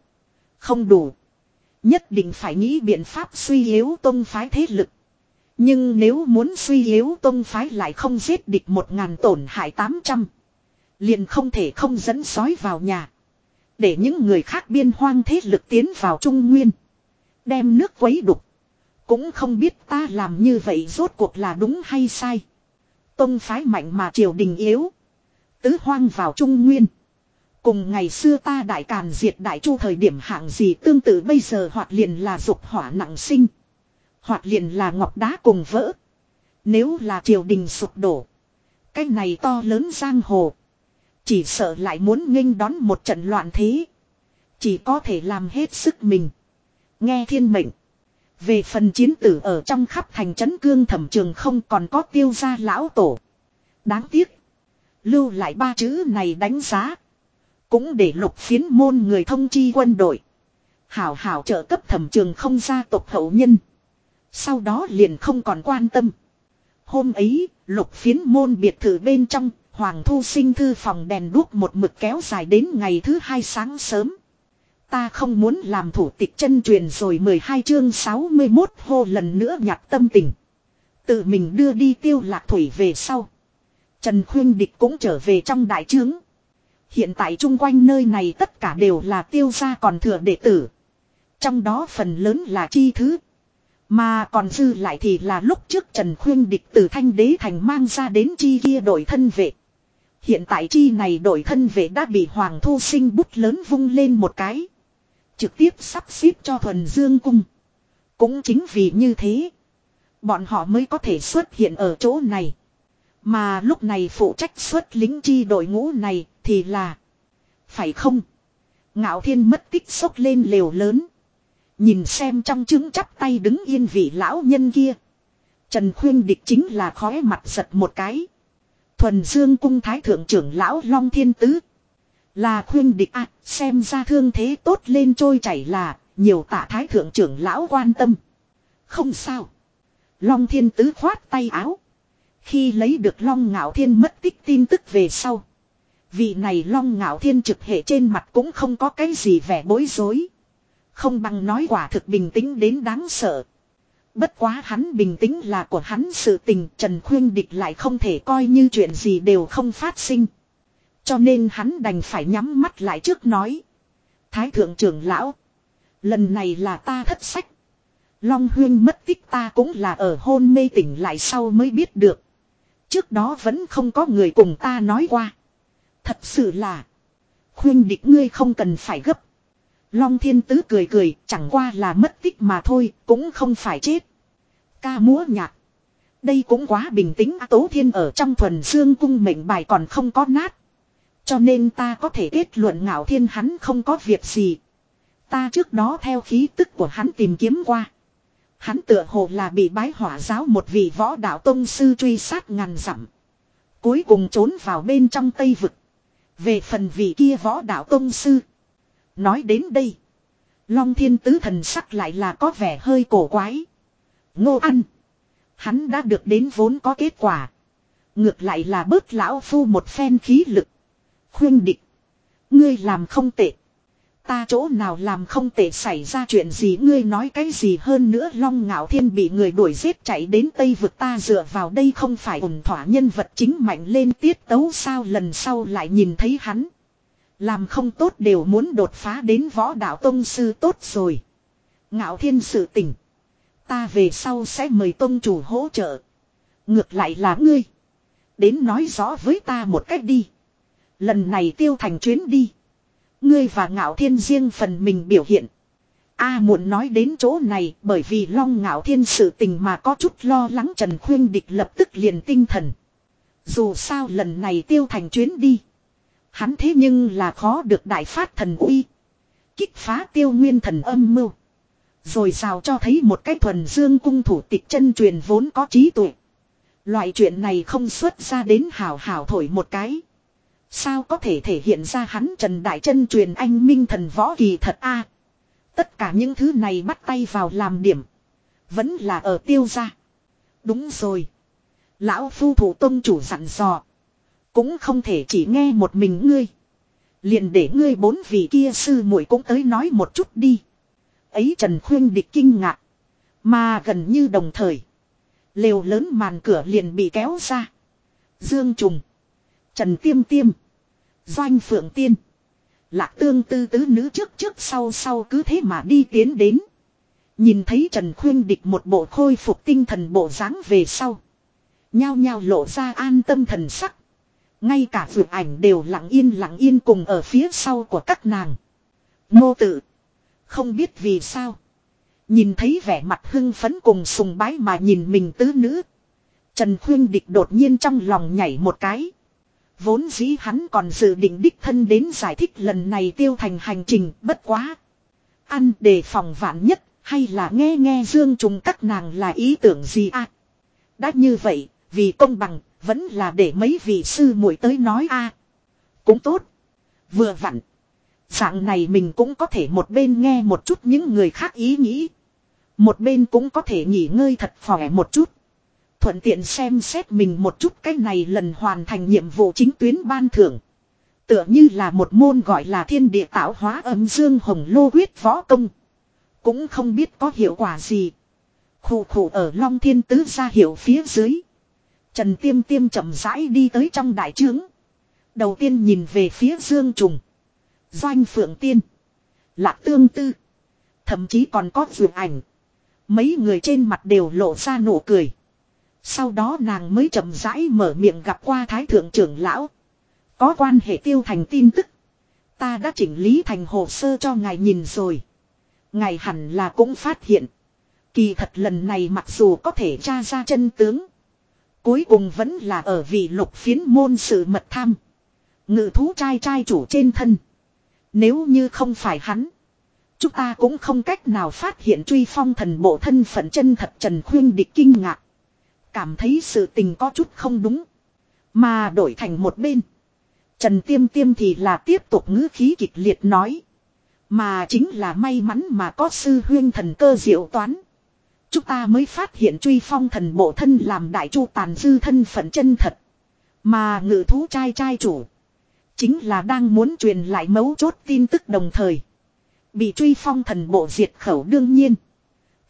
Không đủ. Nhất định phải nghĩ biện pháp suy yếu tông phái thế lực. Nhưng nếu muốn suy yếu tông phái lại không giết địch một ngàn tổn hại tám trăm, Liền không thể không dẫn sói vào nhà. Để những người khác biên hoang thế lực tiến vào Trung Nguyên. Đem nước quấy đục. Cũng không biết ta làm như vậy rốt cuộc là đúng hay sai. Tông phái mạnh mà triều đình yếu. Tứ hoang vào trung nguyên. Cùng ngày xưa ta đại càn diệt đại chu thời điểm hạng gì tương tự bây giờ hoặc liền là dục hỏa nặng sinh. Hoặc liền là ngọc đá cùng vỡ. Nếu là triều đình sụp đổ. Cái này to lớn giang hồ. Chỉ sợ lại muốn nghênh đón một trận loạn thế. Chỉ có thể làm hết sức mình. Nghe thiên mệnh. Về phần chiến tử ở trong khắp thành trấn cương thẩm trường không còn có tiêu gia lão tổ. Đáng tiếc. Lưu lại ba chữ này đánh giá. Cũng để lục phiến môn người thông chi quân đội. Hảo hảo trợ cấp thẩm trường không gia tộc hậu nhân. Sau đó liền không còn quan tâm. Hôm ấy, lục phiến môn biệt thự bên trong, Hoàng Thu sinh thư phòng đèn đuốc một mực kéo dài đến ngày thứ hai sáng sớm. Ta không muốn làm thủ tịch chân truyền rồi 12 chương 61 hô lần nữa nhặt tâm tình. Tự mình đưa đi tiêu lạc thủy về sau. Trần Khuyên Địch cũng trở về trong đại trướng. Hiện tại chung quanh nơi này tất cả đều là tiêu gia còn thừa đệ tử. Trong đó phần lớn là chi thứ. Mà còn dư lại thì là lúc trước Trần Khuyên Địch từ Thanh Đế Thành mang ra đến chi kia đổi thân vệ. Hiện tại chi này đổi thân vệ đã bị Hoàng Thu Sinh bút lớn vung lên một cái. Trực tiếp sắp xếp cho thuần dương cung. Cũng chính vì như thế. Bọn họ mới có thể xuất hiện ở chỗ này. Mà lúc này phụ trách xuất lính chi đội ngũ này thì là. Phải không? Ngạo thiên mất tích sốc lên lều lớn. Nhìn xem trong trứng chắp tay đứng yên vị lão nhân kia. Trần khuyên địch chính là khói mặt giật một cái. Thuần dương cung thái thượng trưởng lão Long Thiên Tứ. Là khuyên địch à, xem ra thương thế tốt lên trôi chảy là, nhiều tạ thái thượng trưởng lão quan tâm. Không sao. Long Thiên Tứ khoát tay áo. Khi lấy được Long Ngạo Thiên mất tích tin tức về sau. Vị này Long Ngạo Thiên trực hệ trên mặt cũng không có cái gì vẻ bối rối. Không bằng nói quả thực bình tĩnh đến đáng sợ. Bất quá hắn bình tĩnh là của hắn sự tình, Trần Khuyên Địch lại không thể coi như chuyện gì đều không phát sinh. Cho nên hắn đành phải nhắm mắt lại trước nói. Thái thượng trưởng lão. Lần này là ta thất sách. Long huyên mất tích ta cũng là ở hôn mê tỉnh lại sau mới biết được. Trước đó vẫn không có người cùng ta nói qua. Thật sự là. Khuyên địch ngươi không cần phải gấp. Long thiên tứ cười cười, chẳng qua là mất tích mà thôi, cũng không phải chết. Ca múa nhạc. Đây cũng quá bình tĩnh Tố Thiên ở trong thuần dương cung mệnh bài còn không có nát. Cho nên ta có thể kết luận ngạo thiên hắn không có việc gì. Ta trước đó theo khí tức của hắn tìm kiếm qua. Hắn tựa hồ là bị bái hỏa giáo một vị võ đạo tông sư truy sát ngàn dặm. Cuối cùng trốn vào bên trong tây vực. Về phần vị kia võ đạo tông sư. Nói đến đây. Long thiên tứ thần sắc lại là có vẻ hơi cổ quái. Ngô ăn. Hắn đã được đến vốn có kết quả. Ngược lại là bớt lão phu một phen khí lực. Khuyên địch. Ngươi làm không tệ. Ta chỗ nào làm không tệ xảy ra chuyện gì, ngươi nói cái gì hơn nữa, long ngạo thiên bị người đuổi giết chạy đến Tây vực ta dựa vào đây không phải ổn thỏa nhân vật chính mạnh lên tiết tấu sao lần sau lại nhìn thấy hắn. Làm không tốt đều muốn đột phá đến võ đạo tông sư tốt rồi. Ngạo thiên sự tỉnh. Ta về sau sẽ mời tông chủ hỗ trợ. Ngược lại là ngươi. Đến nói rõ với ta một cách đi. Lần này tiêu thành chuyến đi. Ngươi và ngạo thiên riêng phần mình biểu hiện. A muộn nói đến chỗ này, bởi vì long ngạo thiên sự tình mà có chút lo lắng Trần Khuyên Địch lập tức liền tinh thần. Dù sao lần này tiêu thành chuyến đi. Hắn thế nhưng là khó được đại phát thần uy. Kích phá tiêu nguyên thần âm mưu. Rồi sao cho thấy một cái thuần dương cung thủ tịch chân truyền vốn có trí tuệ. Loại chuyện này không xuất ra đến hào hào thổi một cái. Sao có thể thể hiện ra hắn Trần Đại chân truyền anh minh thần võ kỳ thật a Tất cả những thứ này bắt tay vào làm điểm. Vẫn là ở tiêu gia. Đúng rồi. Lão phu thủ tông chủ dặn dò. Cũng không thể chỉ nghe một mình ngươi. Liền để ngươi bốn vị kia sư muội cũng tới nói một chút đi. Ấy Trần Khuyên địch kinh ngạc. Mà gần như đồng thời. Lều lớn màn cửa liền bị kéo ra. Dương Trùng. Trần Tiêm Tiêm. Doanh Phượng Tiên. Lạc tương tư tứ nữ trước trước sau sau cứ thế mà đi tiến đến. Nhìn thấy Trần Khuyên Địch một bộ khôi phục tinh thần bộ dáng về sau. Nhao nhao lộ ra an tâm thần sắc. Ngay cả vượt ảnh đều lặng yên lặng yên cùng ở phía sau của các nàng. Ngô tự. Không biết vì sao. Nhìn thấy vẻ mặt hưng phấn cùng sùng bái mà nhìn mình tứ nữ. Trần Khuyên Địch đột nhiên trong lòng nhảy một cái. Vốn dĩ hắn còn dự định đích thân đến giải thích lần này tiêu thành hành trình bất quá. Ăn đề phòng vạn nhất hay là nghe nghe dương trùng các nàng là ý tưởng gì à. Đã như vậy, vì công bằng, vẫn là để mấy vị sư muội tới nói a Cũng tốt. Vừa vặn. Dạng này mình cũng có thể một bên nghe một chút những người khác ý nghĩ. Một bên cũng có thể nghỉ ngơi thật khỏe một chút. Thuận tiện xem xét mình một chút, cái này lần hoàn thành nhiệm vụ chính tuyến ban thưởng. Tựa như là một môn gọi là thiên địa tạo hóa âm dương hồng lô huyết võ công. Cũng không biết có hiệu quả gì. Khủ khủ ở Long Thiên Tứ ra hiệu phía dưới. Trần Tiêm Tiêm chậm rãi đi tới trong đại trướng. Đầu tiên nhìn về phía Dương Trùng. Doanh Phượng Tiên. Lạc Tương Tư. Thậm chí còn có vượt ảnh. Mấy người trên mặt đều lộ ra nụ cười. Sau đó nàng mới chậm rãi mở miệng gặp qua Thái Thượng trưởng Lão. Có quan hệ tiêu thành tin tức. Ta đã chỉnh lý thành hồ sơ cho ngài nhìn rồi. Ngài hẳn là cũng phát hiện. Kỳ thật lần này mặc dù có thể tra ra chân tướng. Cuối cùng vẫn là ở vị lục phiến môn sự mật tham. Ngự thú trai trai chủ trên thân. Nếu như không phải hắn. Chúng ta cũng không cách nào phát hiện truy phong thần bộ thân phận chân thật Trần Khuyên địch kinh ngạc. Cảm thấy sự tình có chút không đúng. Mà đổi thành một bên. Trần Tiêm Tiêm thì là tiếp tục ngữ khí kịch liệt nói. Mà chính là may mắn mà có sư huyên thần cơ diệu toán. Chúng ta mới phát hiện truy phong thần bộ thân làm đại chu tàn dư thân phận chân thật. Mà ngự thú trai trai chủ. Chính là đang muốn truyền lại mấu chốt tin tức đồng thời. Bị truy phong thần bộ diệt khẩu đương nhiên.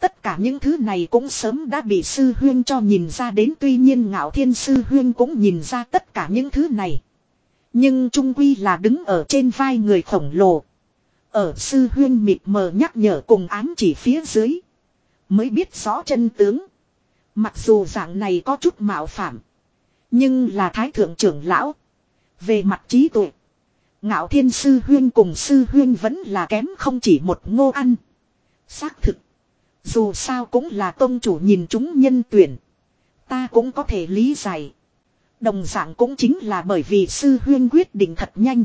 Tất cả những thứ này cũng sớm đã bị sư huyên cho nhìn ra đến, tuy nhiên ngạo thiên sư huyên cũng nhìn ra tất cả những thứ này. Nhưng trung quy là đứng ở trên vai người khổng lồ. Ở sư huyên mịt mờ nhắc nhở cùng ám chỉ phía dưới. Mới biết rõ chân tướng. Mặc dù dạng này có chút mạo phạm. Nhưng là thái thượng trưởng lão. Về mặt trí tuệ. Ngạo thiên sư huyên cùng sư huyên vẫn là kém không chỉ một ngô ăn. Xác thực. Dù sao cũng là tôn chủ nhìn chúng nhân tuyển. Ta cũng có thể lý giải. Đồng dạng cũng chính là bởi vì sư huyên quyết định thật nhanh.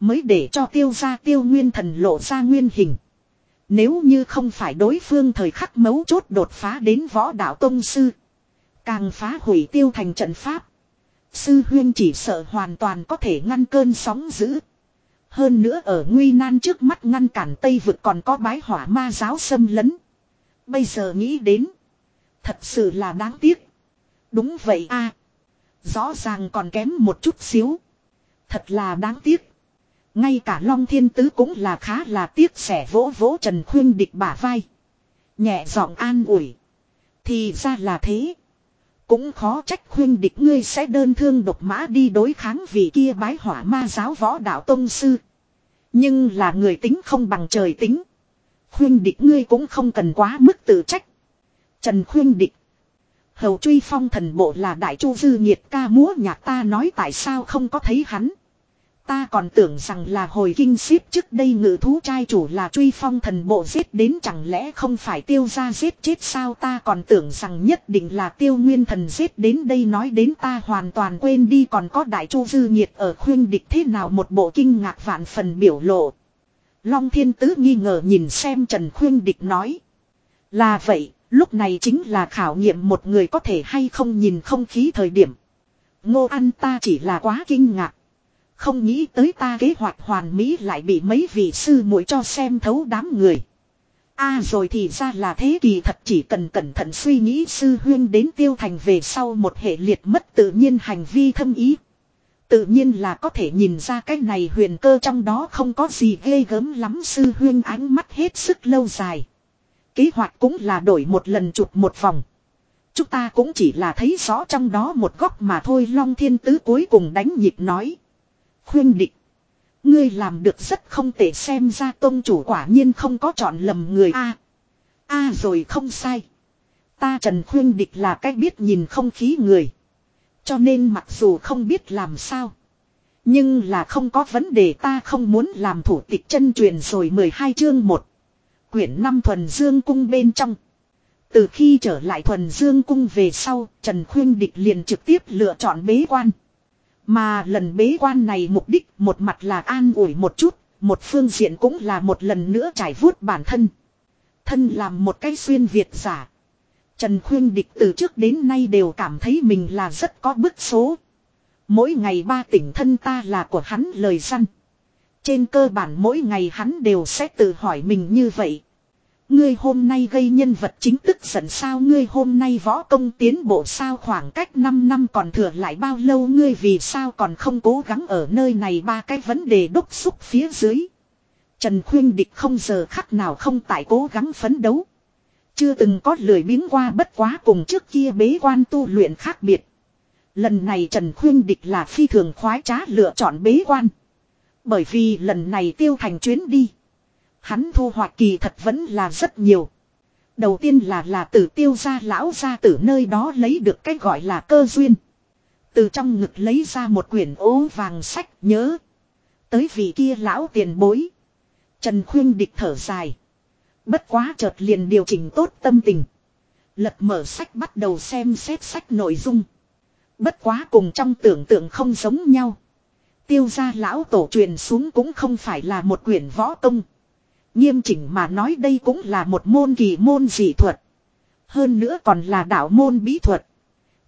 Mới để cho tiêu gia tiêu nguyên thần lộ ra nguyên hình. Nếu như không phải đối phương thời khắc mấu chốt đột phá đến võ đạo tông sư. Càng phá hủy tiêu thành trận pháp. Sư huyên chỉ sợ hoàn toàn có thể ngăn cơn sóng dữ. Hơn nữa ở nguy nan trước mắt ngăn cản Tây vực còn có bái hỏa ma giáo xâm lấn. Bây giờ nghĩ đến. Thật sự là đáng tiếc. Đúng vậy a Rõ ràng còn kém một chút xíu. Thật là đáng tiếc. Ngay cả Long Thiên Tứ cũng là khá là tiếc sẻ vỗ vỗ Trần Khuyên địch bả vai. Nhẹ giọng an ủi. Thì ra là thế. Cũng khó trách khuyên địch ngươi sẽ đơn thương độc mã đi đối kháng vì kia bái hỏa ma giáo võ đạo tông sư. Nhưng là người tính không bằng trời tính. Khuyên địch ngươi cũng không cần quá mức tự trách. Trần khuyên địch. Hầu truy phong thần bộ là đại chu dư nhiệt ca múa nhạc ta nói tại sao không có thấy hắn. Ta còn tưởng rằng là hồi kinh xếp trước đây ngự thú trai chủ là truy phong thần bộ giết đến chẳng lẽ không phải tiêu ra giết chết sao ta còn tưởng rằng nhất định là tiêu nguyên thần giết đến đây nói đến ta hoàn toàn quên đi còn có đại chu dư nhiệt ở khuyên địch thế nào một bộ kinh ngạc vạn phần biểu lộ. Long thiên tứ nghi ngờ nhìn xem Trần khuyên địch nói. Là vậy, lúc này chính là khảo nghiệm một người có thể hay không nhìn không khí thời điểm. Ngô An ta chỉ là quá kinh ngạc. Không nghĩ tới ta kế hoạch hoàn mỹ lại bị mấy vị sư muội cho xem thấu đám người. a rồi thì ra là thế kỳ thật chỉ cần cẩn thận suy nghĩ sư huyên đến tiêu thành về sau một hệ liệt mất tự nhiên hành vi thâm ý. Tự nhiên là có thể nhìn ra cái này huyền cơ trong đó không có gì ghê gớm lắm sư huyên ánh mắt hết sức lâu dài. Kế hoạch cũng là đổi một lần chụp một vòng. Chúng ta cũng chỉ là thấy rõ trong đó một góc mà thôi, Long Thiên Tứ cuối cùng đánh nhịp nói. Khuyên địch. Ngươi làm được rất không tệ, xem ra tôn chủ quả nhiên không có chọn lầm người a. a rồi không sai. Ta Trần Khuyên Địch là cách biết nhìn không khí người. Cho nên mặc dù không biết làm sao. Nhưng là không có vấn đề ta không muốn làm thủ tịch chân truyền rồi 12 chương 1. Quyển 5 thuần dương cung bên trong. Từ khi trở lại thuần dương cung về sau, Trần Khuyên Địch liền trực tiếp lựa chọn bế quan. Mà lần bế quan này mục đích một mặt là an ủi một chút, một phương diện cũng là một lần nữa trải vuốt bản thân. Thân làm một cái xuyên Việt giả. Trần Khuyên Địch từ trước đến nay đều cảm thấy mình là rất có bức số. Mỗi ngày ba tỉnh thân ta là của hắn lời săn. Trên cơ bản mỗi ngày hắn đều sẽ tự hỏi mình như vậy. Ngươi hôm nay gây nhân vật chính tức giận sao ngươi hôm nay võ công tiến bộ sao khoảng cách 5 năm còn thừa lại bao lâu ngươi vì sao còn không cố gắng ở nơi này ba cái vấn đề đúc xúc phía dưới. Trần Khuyên Địch không giờ khắc nào không tại cố gắng phấn đấu. Chưa từng có lười biếng qua bất quá cùng trước kia bế quan tu luyện khác biệt. Lần này Trần Khuyên Địch là phi thường khoái trá lựa chọn bế quan. Bởi vì lần này tiêu thành chuyến đi. Hắn thu hoạch kỳ thật vẫn là rất nhiều. Đầu tiên là là tử tiêu gia lão gia từ nơi đó lấy được cái gọi là cơ duyên. Từ trong ngực lấy ra một quyển ố vàng sách nhớ. Tới vị kia lão tiền bối. Trần Khuyên địch thở dài. Bất quá chợt liền điều chỉnh tốt tâm tình. Lật mở sách bắt đầu xem xét sách nội dung. Bất quá cùng trong tưởng tượng không giống nhau. Tiêu gia lão tổ truyền xuống cũng không phải là một quyển võ công. Nghiêm chỉnh mà nói đây cũng là một môn kỳ môn dị thuật. Hơn nữa còn là đạo môn bí thuật.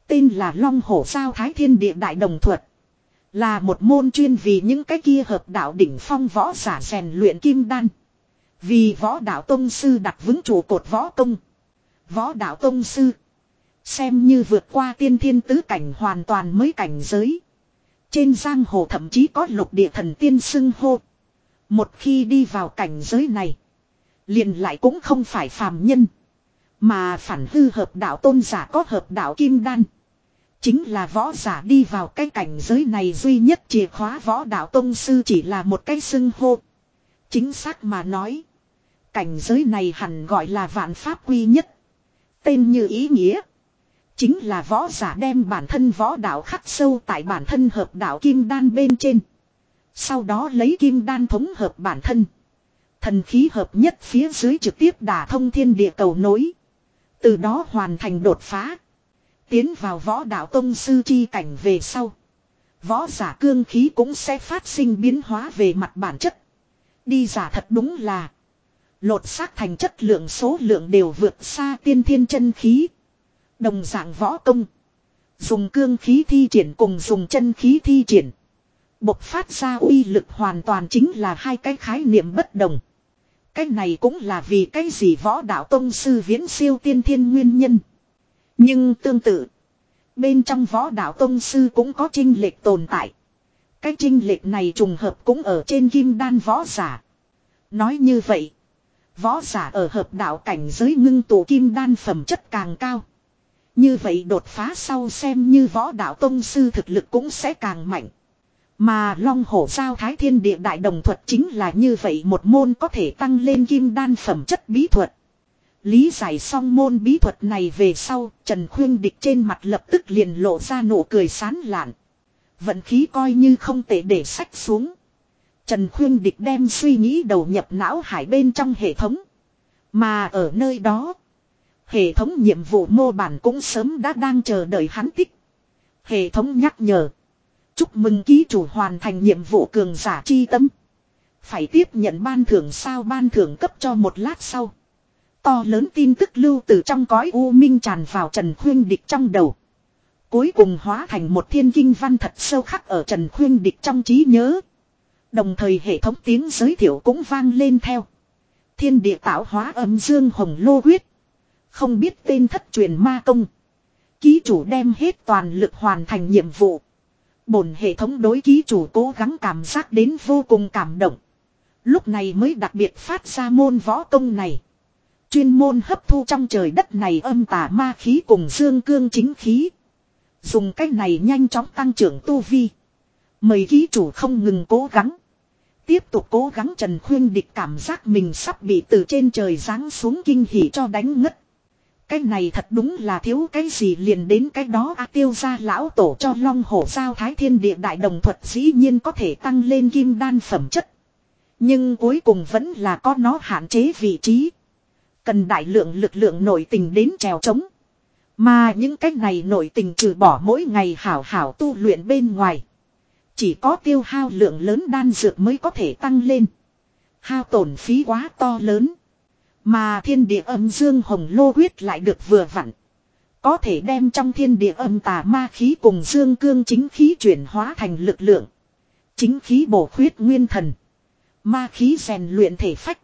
Tên là Long Hổ Sao Thái Thiên Địa Đại Đồng Thuật. Là một môn chuyên vì những cái kia hợp đạo đỉnh phong võ giả rèn luyện kim đan. Vì võ đạo tông sư đặt vững trụ cột võ công. Võ đạo tông sư. Xem như vượt qua tiên thiên tứ cảnh hoàn toàn mới cảnh giới. Trên giang hồ thậm chí có lục địa thần tiên xưng hô. Một khi đi vào cảnh giới này. Liền lại cũng không phải phàm nhân. Mà phản hư hợp đạo tôn giả có hợp đạo kim đan. Chính là võ giả đi vào cái cảnh giới này duy nhất chìa khóa võ đạo tông sư chỉ là một cái xưng hô. Chính xác mà nói. Cảnh giới này hẳn gọi là vạn pháp quy nhất. Tên như ý nghĩa. Chính là võ giả đem bản thân võ đạo khắc sâu tại bản thân hợp đạo kim đan bên trên. Sau đó lấy kim đan thống hợp bản thân. Thần khí hợp nhất phía dưới trực tiếp đả thông thiên địa cầu nối. Từ đó hoàn thành đột phá. Tiến vào võ đạo tông sư chi cảnh về sau. Võ giả cương khí cũng sẽ phát sinh biến hóa về mặt bản chất. Đi giả thật đúng là. Lột xác thành chất lượng số lượng đều vượt xa tiên thiên chân khí. Đồng dạng võ công. Dùng cương khí thi triển cùng dùng chân khí thi triển. Bộc phát ra uy lực hoàn toàn chính là hai cái khái niệm bất đồng. Cái này cũng là vì cái gì võ đạo tông sư viễn siêu tiên thiên nguyên nhân. Nhưng tương tự. Bên trong võ đạo tông sư cũng có trinh lệch tồn tại. Cái trinh lệch này trùng hợp cũng ở trên kim đan võ giả. Nói như vậy. Võ giả ở hợp đạo cảnh giới ngưng tụ kim đan phẩm chất càng cao. Như vậy đột phá sau xem như võ đạo tông sư thực lực cũng sẽ càng mạnh. Mà long hổ giao thái thiên địa đại đồng thuật chính là như vậy một môn có thể tăng lên kim đan phẩm chất bí thuật. Lý giải xong môn bí thuật này về sau, Trần Khuyên Địch trên mặt lập tức liền lộ ra nụ cười sán lạn. Vận khí coi như không thể để sách xuống. Trần Khuyên Địch đem suy nghĩ đầu nhập não hải bên trong hệ thống. Mà ở nơi đó, hệ thống nhiệm vụ mô bản cũng sớm đã đang chờ đợi hắn tích. Hệ thống nhắc nhở. Chúc mừng ký chủ hoàn thành nhiệm vụ cường giả chi tâm. Phải tiếp nhận ban thưởng sao ban thưởng cấp cho một lát sau. To lớn tin tức lưu từ trong cõi u minh tràn vào Trần Khuyên Địch trong đầu. Cuối cùng hóa thành một thiên kinh văn thật sâu khắc ở Trần Khuyên Địch trong trí nhớ. Đồng thời hệ thống tiếng giới thiệu cũng vang lên theo. Thiên địa tạo hóa âm dương hồng lô huyết. Không biết tên thất truyền ma công. Ký chủ đem hết toàn lực hoàn thành nhiệm vụ. Bổn hệ thống đối ký chủ cố gắng cảm giác đến vô cùng cảm động. Lúc này mới đặc biệt phát ra môn võ công này. Chuyên môn hấp thu trong trời đất này âm tà ma khí cùng dương cương chính khí. Dùng cách này nhanh chóng tăng trưởng tu vi. Mời ký chủ không ngừng cố gắng. Tiếp tục cố gắng Trần Khuyên Địch cảm giác mình sắp bị từ trên trời giáng xuống kinh hỉ cho đánh ngất. Cái này thật đúng là thiếu cái gì liền đến cái đó a tiêu ra lão tổ cho long hổ giao thái thiên địa đại đồng thuật dĩ nhiên có thể tăng lên kim đan phẩm chất. Nhưng cuối cùng vẫn là có nó hạn chế vị trí. Cần đại lượng lực lượng nội tình đến trèo trống. Mà những cách này nội tình trừ bỏ mỗi ngày hảo hảo tu luyện bên ngoài. Chỉ có tiêu hao lượng lớn đan dược mới có thể tăng lên. Hao tổn phí quá to lớn. Mà thiên địa âm dương hồng lô huyết lại được vừa vặn. Có thể đem trong thiên địa âm tà ma khí cùng dương cương chính khí chuyển hóa thành lực lượng. Chính khí bổ khuyết nguyên thần. Ma khí rèn luyện thể phách.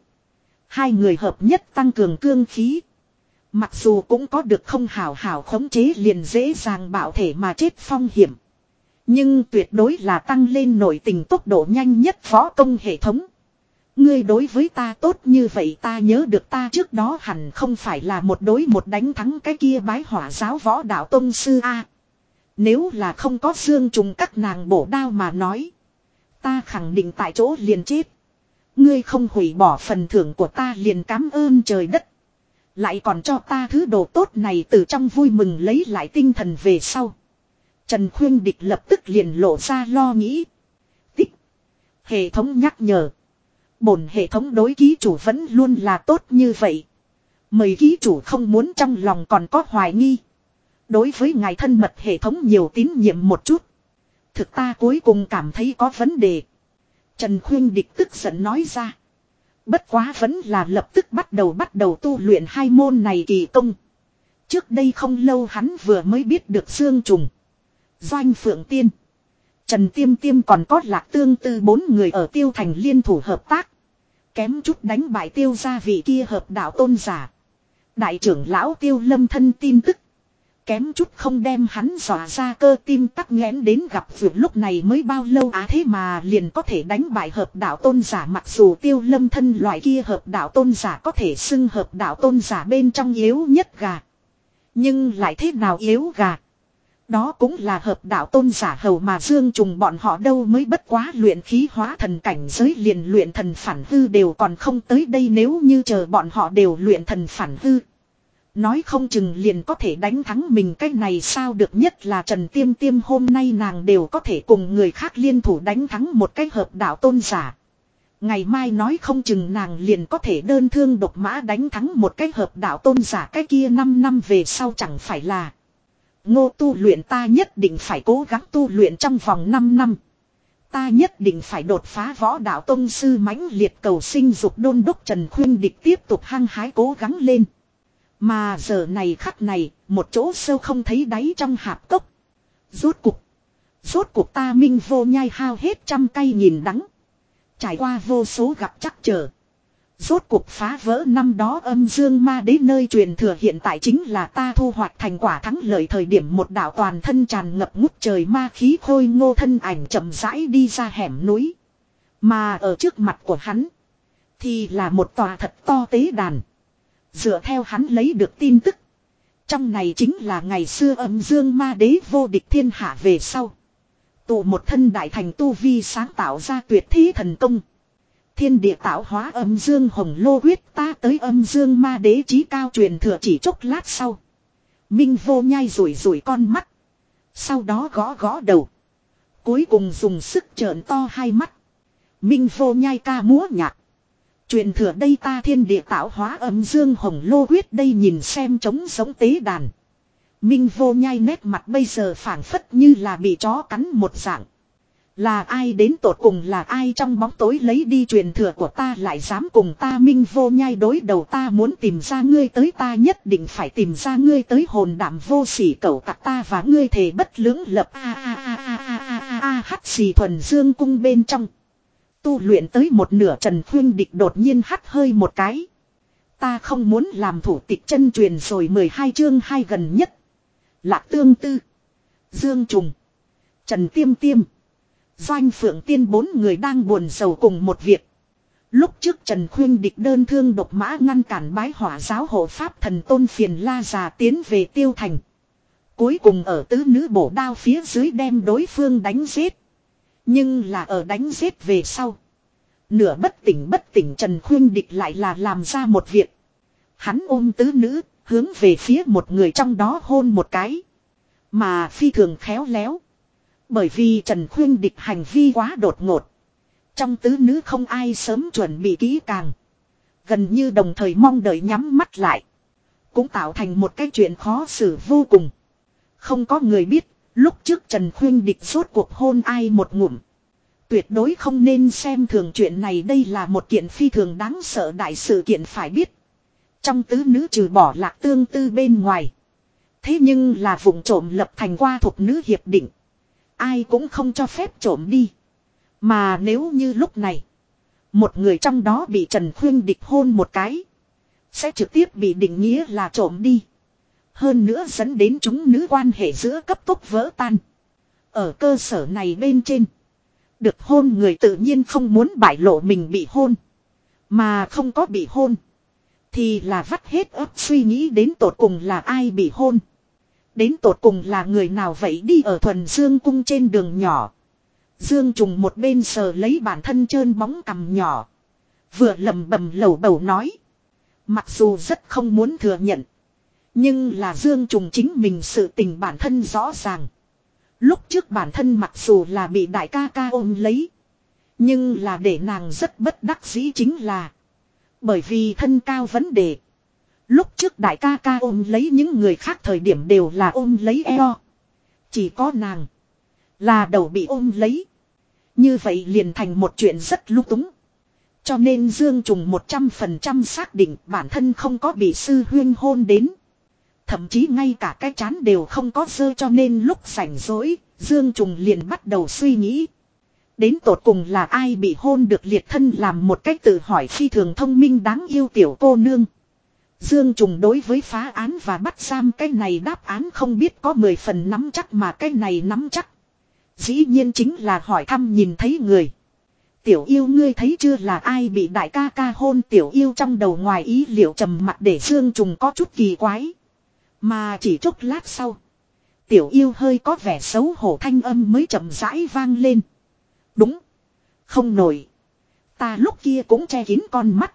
Hai người hợp nhất tăng cường cương khí. Mặc dù cũng có được không hảo hảo khống chế liền dễ dàng bảo thể mà chết phong hiểm. Nhưng tuyệt đối là tăng lên nội tình tốc độ nhanh nhất võ công hệ thống. Ngươi đối với ta tốt như vậy ta nhớ được ta trước đó hẳn không phải là một đối một đánh thắng cái kia bái hỏa giáo võ đạo tông sư A. Nếu là không có xương trùng các nàng bổ đao mà nói. Ta khẳng định tại chỗ liền chết. Ngươi không hủy bỏ phần thưởng của ta liền cảm ơn trời đất. Lại còn cho ta thứ đồ tốt này từ trong vui mừng lấy lại tinh thần về sau. Trần Khuyên Địch lập tức liền lộ ra lo nghĩ. Tích. Hệ thống nhắc nhở. Bổn hệ thống đối ký chủ vẫn luôn là tốt như vậy. Mời ký chủ không muốn trong lòng còn có hoài nghi. Đối với ngài thân mật hệ thống nhiều tín nhiệm một chút. Thực ta cuối cùng cảm thấy có vấn đề. Trần Khuyên Địch tức giận nói ra. Bất quá vẫn là lập tức bắt đầu bắt đầu tu luyện hai môn này kỳ công. Trước đây không lâu hắn vừa mới biết được xương trùng. Doanh Phượng Tiên. Trần Tiêm Tiêm còn có lạc tương tư bốn người ở tiêu thành liên thủ hợp tác. Kém chút đánh bại tiêu gia vị kia hợp đạo tôn giả. Đại trưởng lão tiêu lâm thân tin tức. Kém chút không đem hắn dọa ra cơ tim tắc nghẽn đến gặp vượt lúc này mới bao lâu á thế mà liền có thể đánh bại hợp đạo tôn giả, mặc dù tiêu lâm thân loại kia hợp đạo tôn giả có thể xưng hợp đạo tôn giả bên trong yếu nhất gà. Nhưng lại thế nào yếu gà. Đó cũng là hợp đạo tôn giả hầu mà dương trùng bọn họ đâu mới bất quá luyện khí hóa thần cảnh giới liền luyện thần phản hư đều còn không tới đây nếu như chờ bọn họ đều luyện thần phản hư. Nói không chừng liền có thể đánh thắng mình, cái này sao được nhất là Trần Tiêm Tiêm hôm nay nàng đều có thể cùng người khác liên thủ đánh thắng một cái hợp đạo tôn giả. Ngày mai nói không chừng nàng liền có thể đơn thương độc mã đánh thắng một cái hợp đạo tôn giả, cái kia 5 năm về sau chẳng phải là. Ngô tu luyện ta nhất định phải cố gắng tu luyện trong vòng 5 năm. Ta nhất định phải đột phá võ đạo tông sư mãnh liệt cầu sinh dục đôn đốc Trần Khuyên Địch tiếp tục hăng hái cố gắng lên. Mà giờ này khắc này, một chỗ sâu không thấy đáy trong hạp cốc. Rốt cục. Rốt cuộc ta minh vô nhai hao hết trăm cây nhìn đắng. Trải qua vô số gặp chắc trở. Rốt cuộc phá vỡ năm đó âm dương ma đế nơi truyền thừa hiện tại chính là ta thu hoạch thành quả thắng lợi thời điểm một đạo toàn thân tràn ngập ngút trời ma khí khôi ngô thân ảnh chậm rãi đi ra hẻm núi. Mà ở trước mặt của hắn, thì là một tòa thật to tế đàn. Dựa theo hắn lấy được tin tức. Trong này chính là ngày xưa âm dương ma đế vô địch thiên hạ về sau. Tụ một thân đại thành tu vi sáng tạo ra tuyệt thi thần công. Thiên địa tạo hóa âm dương hồng lô huyết ta tới âm dương ma đế trí cao truyền thừa chỉ chốc lát sau. Minh vô nhai rủi rủi con mắt. Sau đó gõ gõ đầu. Cuối cùng dùng sức trợn to hai mắt. Minh vô nhai ca múa nhạc. Truyền thừa đây ta thiên địa tạo hóa âm dương hồng lô huyết đây nhìn xem trống sống tế đàn. Minh vô nhai nét mặt bây giờ phảng phất như là bị chó cắn một dạng. Là ai đến tột cùng là ai trong bóng tối lấy đi truyền thừa của ta lại dám cùng ta minh vô nhai đối đầu ta muốn tìm ra ngươi tới ta nhất định phải tìm ra ngươi tới hồn đảm vô sỉ cầu tặc ta và ngươi thề bất lưỡng lập a a a a a a a a hắt xì thuần dương cung bên trong. Tu luyện tới một nửa Trần Khuyên Địch đột nhiên hắt hơi một cái. Ta không muốn làm thủ tịch chân truyền rồi 12 chương hai gần nhất. Lạc tương tư. Dương Trùng. Trần Tiêm Tiêm. Doanh Phượng Tiên bốn người đang buồn sầu cùng một việc. Lúc trước Trần Khuyên địch đơn thương độc mã ngăn cản bái hỏa giáo hộ pháp thần tôn phiền la già tiến về tiêu thành. Cuối cùng ở tứ nữ bổ đao phía dưới đem đối phương đánh giết. Nhưng là ở đánh giết về sau. Nửa bất tỉnh bất tỉnh Trần Khuyên Địch lại là làm ra một việc. Hắn ôm tứ nữ, hướng về phía một người trong đó hôn một cái. Mà phi thường khéo léo. Bởi vì Trần Khuyên Địch hành vi quá đột ngột. Trong tứ nữ không ai sớm chuẩn bị kỹ càng. Gần như đồng thời mong đợi nhắm mắt lại. Cũng tạo thành một cái chuyện khó xử vô cùng. Không có người biết, lúc trước Trần Khuyên Địch rốt cuộc hôn ai một ngụm. Tuyệt đối không nên xem thường chuyện này đây là một kiện phi thường đáng sợ đại sự kiện phải biết. Trong tứ nữ trừ bỏ lạc tương tư bên ngoài. Thế nhưng là vùng trộm lập thành qua thuộc nữ hiệp định. Ai cũng không cho phép trộm đi. Mà nếu như lúc này. Một người trong đó bị Trần Khuyên địch hôn một cái. Sẽ trực tiếp bị định nghĩa là trộm đi. Hơn nữa dẫn đến chúng nữ quan hệ giữa cấp tốc vỡ tan. Ở cơ sở này bên trên. Được hôn người tự nhiên không muốn bại lộ mình bị hôn. Mà không có bị hôn. Thì là vắt hết ấp suy nghĩ đến tột cùng là ai bị hôn. Đến tột cùng là người nào vậy đi ở thuần dương cung trên đường nhỏ. Dương trùng một bên sờ lấy bản thân trơn bóng cằm nhỏ. Vừa lầm bầm lầu bầu nói. Mặc dù rất không muốn thừa nhận. Nhưng là Dương trùng chính mình sự tình bản thân rõ ràng. Lúc trước bản thân mặc dù là bị đại ca ca ôm lấy. Nhưng là để nàng rất bất đắc dĩ chính là. Bởi vì thân cao vấn đề. Lúc trước đại ca ca ôm lấy những người khác thời điểm đều là ôm lấy eo. Chỉ có nàng. Là đầu bị ôm lấy. Như vậy liền thành một chuyện rất lúc túng. Cho nên Dương Trùng 100% xác định bản thân không có bị sư huyên hôn đến. Thậm chí ngay cả cái chán đều không có dơ cho nên lúc sảnh rỗi, Dương Trùng liền bắt đầu suy nghĩ. Đến tột cùng là ai bị hôn được liệt thân làm một cách tự hỏi phi thường thông minh đáng yêu tiểu cô nương. Dương Trùng đối với phá án và bắt giam cái này đáp án không biết có 10 phần nắm chắc mà cái này nắm chắc. Dĩ nhiên chính là hỏi thăm nhìn thấy người. Tiểu yêu ngươi thấy chưa là ai bị đại ca ca hôn tiểu yêu trong đầu ngoài ý liệu trầm mặt để Dương Trùng có chút kỳ quái. Mà chỉ chút lát sau. Tiểu yêu hơi có vẻ xấu hổ thanh âm mới chậm rãi vang lên. Đúng. Không nổi. Ta lúc kia cũng che kín con mắt.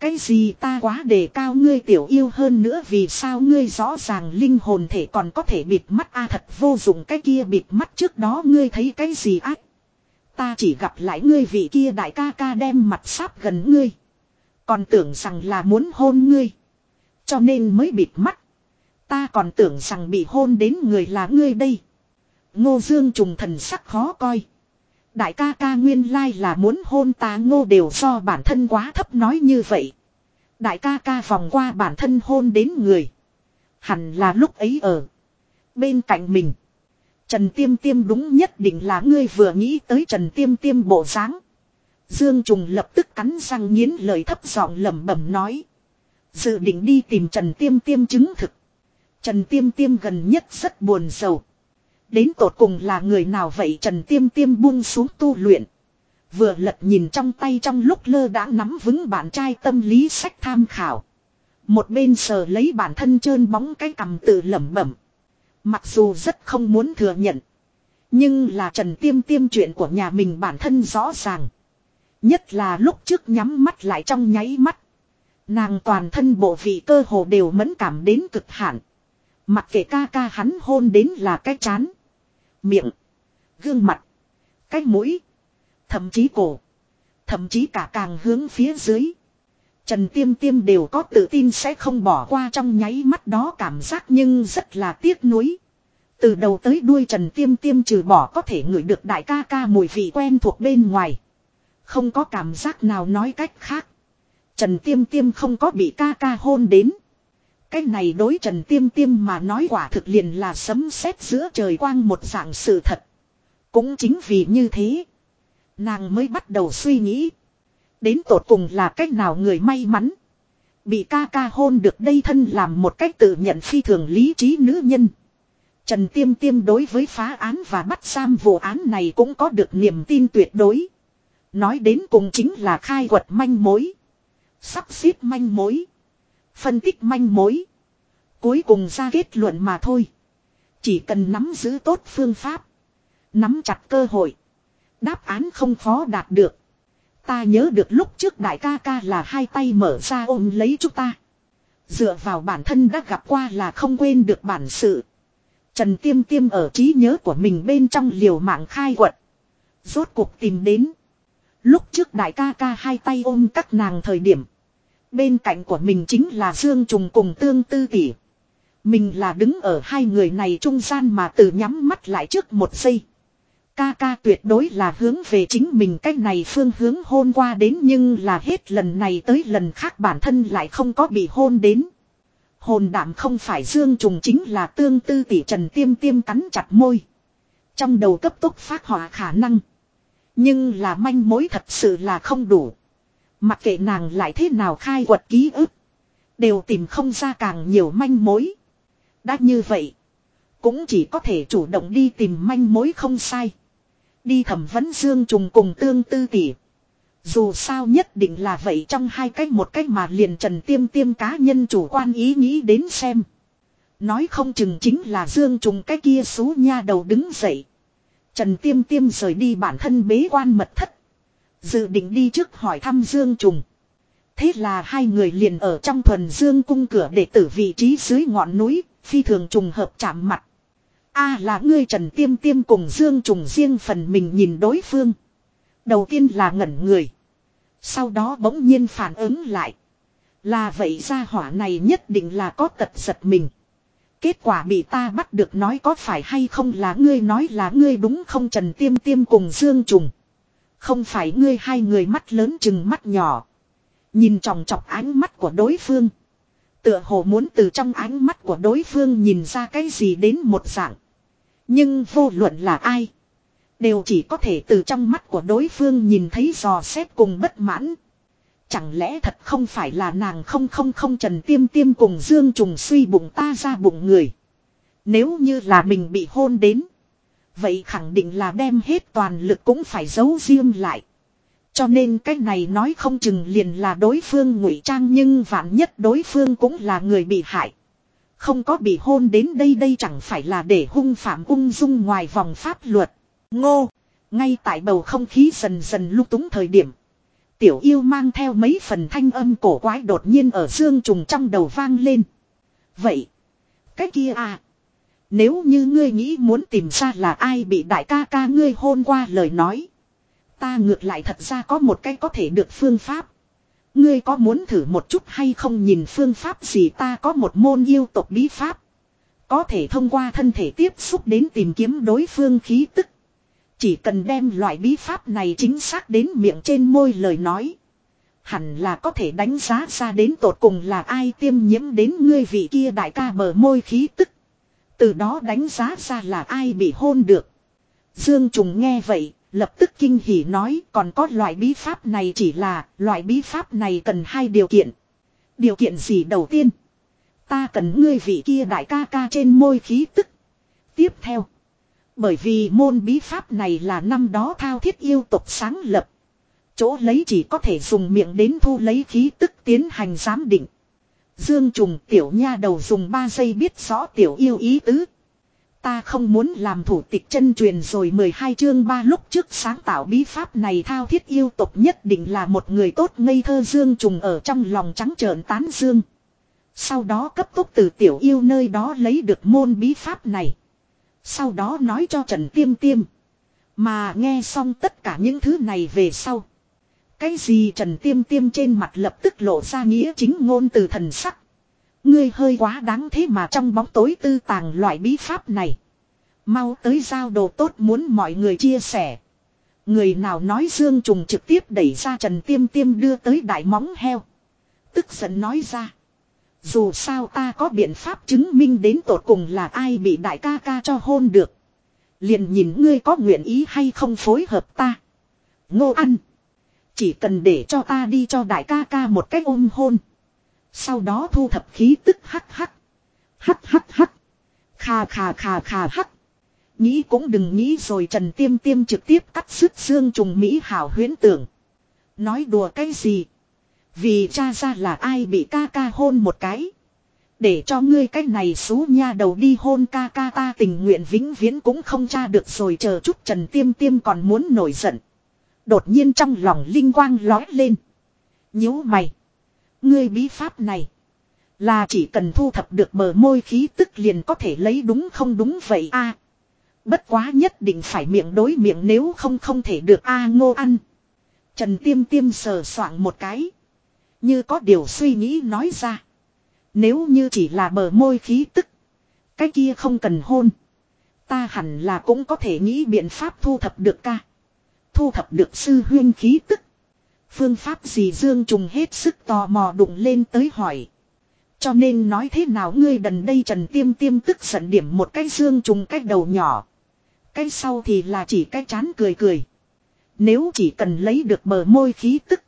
Cái gì ta quá đề cao ngươi tiểu yêu hơn nữa vì sao ngươi rõ ràng linh hồn thể còn có thể bịt mắt a, thật vô dụng, cái kia bịt mắt trước đó ngươi thấy cái gì ác. Ta chỉ gặp lại ngươi vị kia đại ca ca đem mặt sáp gần ngươi. Còn tưởng rằng là muốn hôn ngươi. Cho nên mới bịt mắt. Ta còn tưởng rằng bị hôn đến người là ngươi đây. Ngô Dương trùng thần sắc khó coi. Đại ca ca nguyên lai là muốn hôn ta ngô đều do bản thân quá thấp nói như vậy. Đại ca ca vòng qua bản thân hôn đến người. Hẳn là lúc ấy ở. Bên cạnh mình. Trần Tiêm Tiêm đúng nhất định là ngươi vừa nghĩ tới Trần Tiêm Tiêm bộ dáng. Dương Trùng lập tức cắn răng nghiến lời thấp giọng lẩm bẩm nói. Dự định đi tìm Trần Tiêm Tiêm chứng thực. Trần Tiêm Tiêm gần nhất rất buồn sầu. Đến tột cùng là người nào vậy Trần Tiêm Tiêm buông xuống tu luyện. Vừa lật nhìn trong tay trong lúc lơ đã nắm vững bạn trai tâm lý sách tham khảo. Một bên sờ lấy bản thân trơn bóng cái cầm tự lẩm bẩm. Mặc dù rất không muốn thừa nhận. Nhưng là Trần Tiêm Tiêm chuyện của nhà mình bản thân rõ ràng. Nhất là lúc trước nhắm mắt lại trong nháy mắt. Nàng toàn thân bộ vị cơ hồ đều mẫn cảm đến cực hạn. Mặc kệ ca ca hắn hôn đến là cái chán. Miệng. Gương mặt. Cái mũi. Thậm chí cổ. Thậm chí cả càng hướng phía dưới. Trần Tiêm Tiêm đều có tự tin sẽ không bỏ qua trong nháy mắt đó cảm giác nhưng rất là tiếc nuối. Từ đầu tới đuôi Trần Tiêm Tiêm trừ bỏ có thể ngửi được đại ca ca mùi vị quen thuộc bên ngoài. Không có cảm giác nào nói cách khác. Trần Tiêm Tiêm không có bị ca ca hôn đến. Cái này đối Trần Tiêm Tiêm mà nói quả thực liền là sấm sét giữa trời quang một dạng sự thật. Cũng chính vì như thế. Nàng mới bắt đầu suy nghĩ. Đến tột cùng là cách nào người may mắn. Bị ca ca hôn được đây thân làm một cách tự nhận phi thường lý trí nữ nhân. Trần Tiêm Tiêm đối với phá án và bắt giam vụ án này cũng có được niềm tin tuyệt đối. Nói đến cùng chính là khai quật manh mối. Sắp xếp manh mối. Phân tích manh mối. Cuối cùng ra kết luận mà thôi. Chỉ cần nắm giữ tốt phương pháp. Nắm chặt cơ hội. Đáp án không khó đạt được. Ta nhớ được lúc trước đại ca ca là hai tay mở ra ôm lấy chúng ta. Dựa vào bản thân đã gặp qua là không quên được bản sự. Trần Tiêm Tiêm ở trí nhớ của mình bên trong liều mạng khai quật. Rốt cuộc tìm đến. Lúc trước đại ca ca hai tay ôm các nàng thời điểm. Bên cạnh của mình chính là Dương Trùng cùng Tương Tư Tỷ. Mình là đứng ở hai người này trung gian mà từ nhắm mắt lại trước một giây. Ca ca tuyệt đối là hướng về chính mình cách này phương hướng hôn qua đến nhưng là hết lần này tới lần khác bản thân lại không có bị hôn đến. Hồn đảm không phải dương trùng chính là tương tư tỷ trần tiêm tiêm cắn chặt môi. Trong đầu cấp tốc phát hỏa khả năng. Nhưng là manh mối thật sự là không đủ. Mặc kệ nàng lại thế nào khai quật ký ức. Đều tìm không ra càng nhiều manh mối. Đã như vậy. Cũng chỉ có thể chủ động đi tìm manh mối không sai. Đi thẩm vấn dương trùng cùng tương tư tỉ Dù sao nhất định là vậy trong hai cách một cách mà liền trần tiêm tiêm cá nhân chủ quan ý nghĩ đến xem. Nói không chừng chính là dương trùng cái kia xú nha đầu đứng dậy. Trần tiêm tiêm rời đi bản thân bế quan mật thất. Dự định đi trước hỏi thăm dương trùng. Thế là hai người liền ở trong thuần dương cung cửa để tử vị trí dưới ngọn núi, phi thường trùng hợp chạm mặt. A là ngươi Trần Tiêm Tiêm cùng Dương Trùng riêng phần mình nhìn đối phương. Đầu tiên là ngẩn người. Sau đó bỗng nhiên phản ứng lại. Là vậy ra hỏa này nhất định là có tật giật mình. Kết quả bị ta bắt được nói có phải hay không là ngươi nói là ngươi đúng không Trần Tiêm Tiêm cùng Dương Trùng. Không phải ngươi hai người mắt lớn chừng mắt nhỏ. Nhìn tròng trọc ánh mắt của đối phương. Tựa hồ muốn từ trong ánh mắt của đối phương nhìn ra cái gì đến một dạng. Nhưng vô luận là ai. Đều chỉ có thể từ trong mắt của đối phương nhìn thấy dò xét cùng bất mãn. Chẳng lẽ thật không phải là nàng không không không trần tiêm tiêm cùng dương trùng suy bụng ta ra bụng người. Nếu như là mình bị hôn đến. Vậy khẳng định là đem hết toàn lực cũng phải giấu riêng lại. Cho nên cái này nói không chừng liền là đối phương ngụy trang nhưng vạn nhất đối phương cũng là người bị hại. Không có bị hôn đến đây đây chẳng phải là để hung phạm ung dung ngoài vòng pháp luật. Ngô, ngay tại bầu không khí dần dần lúc túng thời điểm. Tiểu yêu mang theo mấy phần thanh âm cổ quái đột nhiên ở dương trùng trong đầu vang lên. Vậy, cái kia à. Nếu như ngươi nghĩ muốn tìm ra là ai bị đại ca ca ngươi hôn qua lời nói. Ta ngược lại thật ra có một cái có thể được phương pháp. Ngươi có muốn thử một chút hay không nhìn phương pháp gì ta có một môn yêu tộc bí pháp. Có thể thông qua thân thể tiếp xúc đến tìm kiếm đối phương khí tức. Chỉ cần đem loại bí pháp này chính xác đến miệng trên môi lời nói. Hẳn là có thể đánh giá ra đến tột cùng là ai tiêm nhiễm đến ngươi vị kia đại ca bờ môi khí tức. Từ đó đánh giá ra là ai bị hôn được. Dương Trùng nghe vậy, Lập tức kinh hỉ nói còn có loại bí pháp này chỉ là loại bí pháp này cần hai điều kiện. Điều kiện gì đầu tiên? Ta cần ngươi vị kia đại ca ca trên môi khí tức. Tiếp theo. Bởi vì môn bí pháp này là năm đó thao thiết yêu tục sáng lập. Chỗ lấy chỉ có thể dùng miệng đến thu lấy khí tức tiến hành giám định. Dương trùng tiểu nha đầu dùng 3 giây biết rõ tiểu yêu ý tứ. Ta không muốn làm thủ tịch chân truyền rồi 12 chương ba lúc trước sáng tạo bí pháp này thao thiết yêu tộc nhất định là một người tốt ngây thơ dương trùng ở trong lòng trắng trợn tán dương. Sau đó cấp tốc từ tiểu yêu nơi đó lấy được môn bí pháp này. Sau đó nói cho Trần Tiêm Tiêm. Mà nghe xong tất cả những thứ này về sau. Cái gì Trần Tiêm Tiêm trên mặt lập tức lộ ra nghĩa chính ngôn từ thần sắc. Ngươi hơi quá đáng thế mà trong bóng tối tư tàng loại bí pháp này. Mau tới giao đồ tốt muốn mọi người chia sẻ. Người nào nói Dương Trùng trực tiếp đẩy ra Trần Tiêm Tiêm đưa tới đại móng heo. Tức giận nói ra. Dù sao ta có biện pháp chứng minh đến tột cùng là ai bị đại ca ca cho hôn được. Liền nhìn ngươi có nguyện ý hay không phối hợp ta. Ngô ăn. Chỉ cần để cho ta đi cho đại ca ca một cách ôm hôn. Sau đó thu thập khí tức hắc hắc. Hắc hắc hắc. Khà khà khà khà hắc. Nghĩ cũng đừng nghĩ rồi Trần Tiêm Tiêm trực tiếp cắt sứt xương trùng Mỹ hảo huyến tưởng. Nói đùa cái gì? Vì cha ra là ai bị ca ca hôn một cái. Để cho ngươi cái này xú nha đầu đi hôn ca ca ta tình nguyện vĩnh viễn cũng không tra được rồi chờ chút Trần Tiêm Tiêm còn muốn nổi giận. Đột nhiên trong lòng linh quang lói lên. nhíu mày. Ngươi bí pháp này. Là chỉ cần thu thập được bờ môi khí tức liền có thể lấy đúng không đúng vậy a Bất quá nhất định phải miệng đối miệng nếu không không thể được a ngô ăn. Trần tiêm tiêm sờ soạng một cái. Như có điều suy nghĩ nói ra. Nếu như chỉ là bờ môi khí tức. Cái kia không cần hôn. Ta hẳn là cũng có thể nghĩ biện pháp thu thập được ca. Thu thập được sư huyên khí tức. Phương pháp gì Dương Trùng hết sức tò mò đụng lên tới hỏi. Cho nên nói thế nào ngươi đần đây Trần Tiêm Tiêm tức giận điểm một cái Dương Trùng cái đầu nhỏ. Cái sau thì là chỉ cái chán cười cười. Nếu chỉ cần lấy được bờ môi khí tức.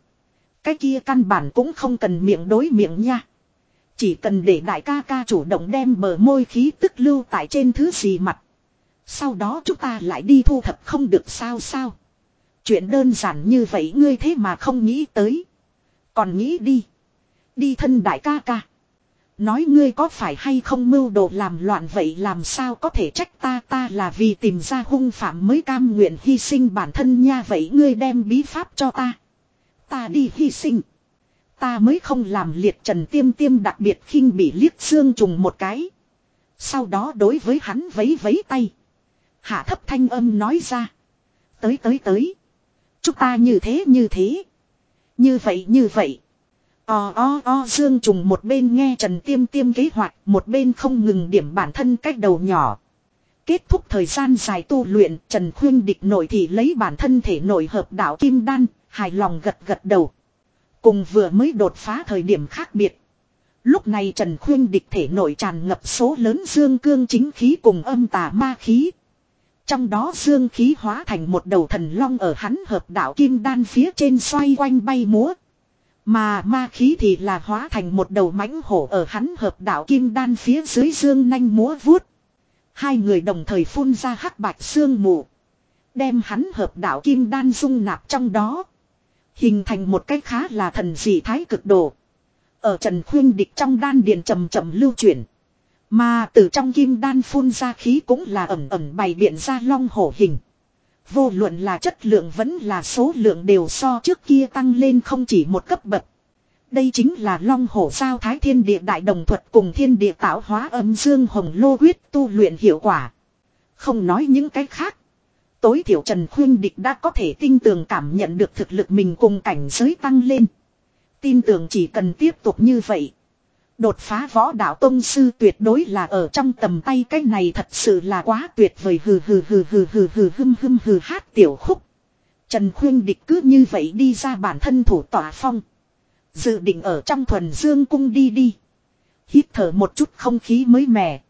Cái kia căn bản cũng không cần miệng đối miệng nha. Chỉ cần để đại ca ca chủ động đem bờ môi khí tức lưu tại trên thứ gì mặt. Sau đó chúng ta lại đi thu thập không được sao sao. Chuyện đơn giản như vậy ngươi thế mà không nghĩ tới. Còn nghĩ đi. Đi thân đại ca ca. Nói ngươi có phải hay không mưu đồ làm loạn vậy làm sao có thể trách ta ta là vì tìm ra hung phạm mới cam nguyện hy sinh bản thân nha vậy ngươi đem bí pháp cho ta. Ta đi hy sinh. Ta mới không làm liệt trần tiêm tiêm đặc biệt khinh bị liếc xương trùng một cái. Sau đó đối với hắn vấy vấy tay. Hạ thấp thanh âm nói ra. Tới tới tới. Chúng ta như thế như thế. Như vậy như vậy. O o o Dương Trùng một bên nghe Trần Tiêm Tiêm kế hoạch, một bên không ngừng điểm bản thân cách đầu nhỏ. Kết thúc thời gian dài tu luyện, Trần Khuyên địch nội thì lấy bản thân thể nội hợp đạo Kim Đan, hài lòng gật gật đầu. Cùng vừa mới đột phá thời điểm khác biệt. Lúc này Trần Khuyên địch thể nội tràn ngập số lớn dương cương chính khí cùng âm tà ma khí. Trong đó dương khí hóa thành một đầu thần long ở hắn hợp đạo kim đan phía trên xoay quanh bay múa. Mà ma khí thì là hóa thành một đầu mãnh hổ ở hắn hợp đạo kim đan phía dưới dương nanh múa vuốt. Hai người đồng thời phun ra hắc bạch xương mù. Đem hắn hợp đạo kim đan dung nạp trong đó. Hình thành một cái khá là thần dị thái cực đồ. Ở trần khuyên địch trong đan điền trầm chậm lưu chuyển. Mà từ trong kim đan phun ra khí cũng là ẩm ẩm bày biện ra long hổ hình. Vô luận là chất lượng vẫn là số lượng đều so trước kia tăng lên không chỉ một cấp bậc. Đây chính là long hổ sao thái thiên địa đại đồng thuật cùng thiên địa tạo hóa âm dương hồng lô huyết tu luyện hiệu quả. Không nói những cái khác. Tối thiểu Trần Khuyên Địch đã có thể tin tưởng cảm nhận được thực lực mình cùng cảnh giới tăng lên. Tin tưởng chỉ cần tiếp tục như vậy. Đột phá võ đạo tông sư tuyệt đối là ở trong tầm tay cái này thật sự là quá tuyệt vời hừ hừ hừ hừ hừ hừ hừ hừ hừ, hát tiểu khúc. Trần Khuyên Địch cứ như vậy đi ra bản thân thủ tỏa phong. Dự định ở trong thuần dương cung đi đi. Hít thở một chút không khí mới mẻ.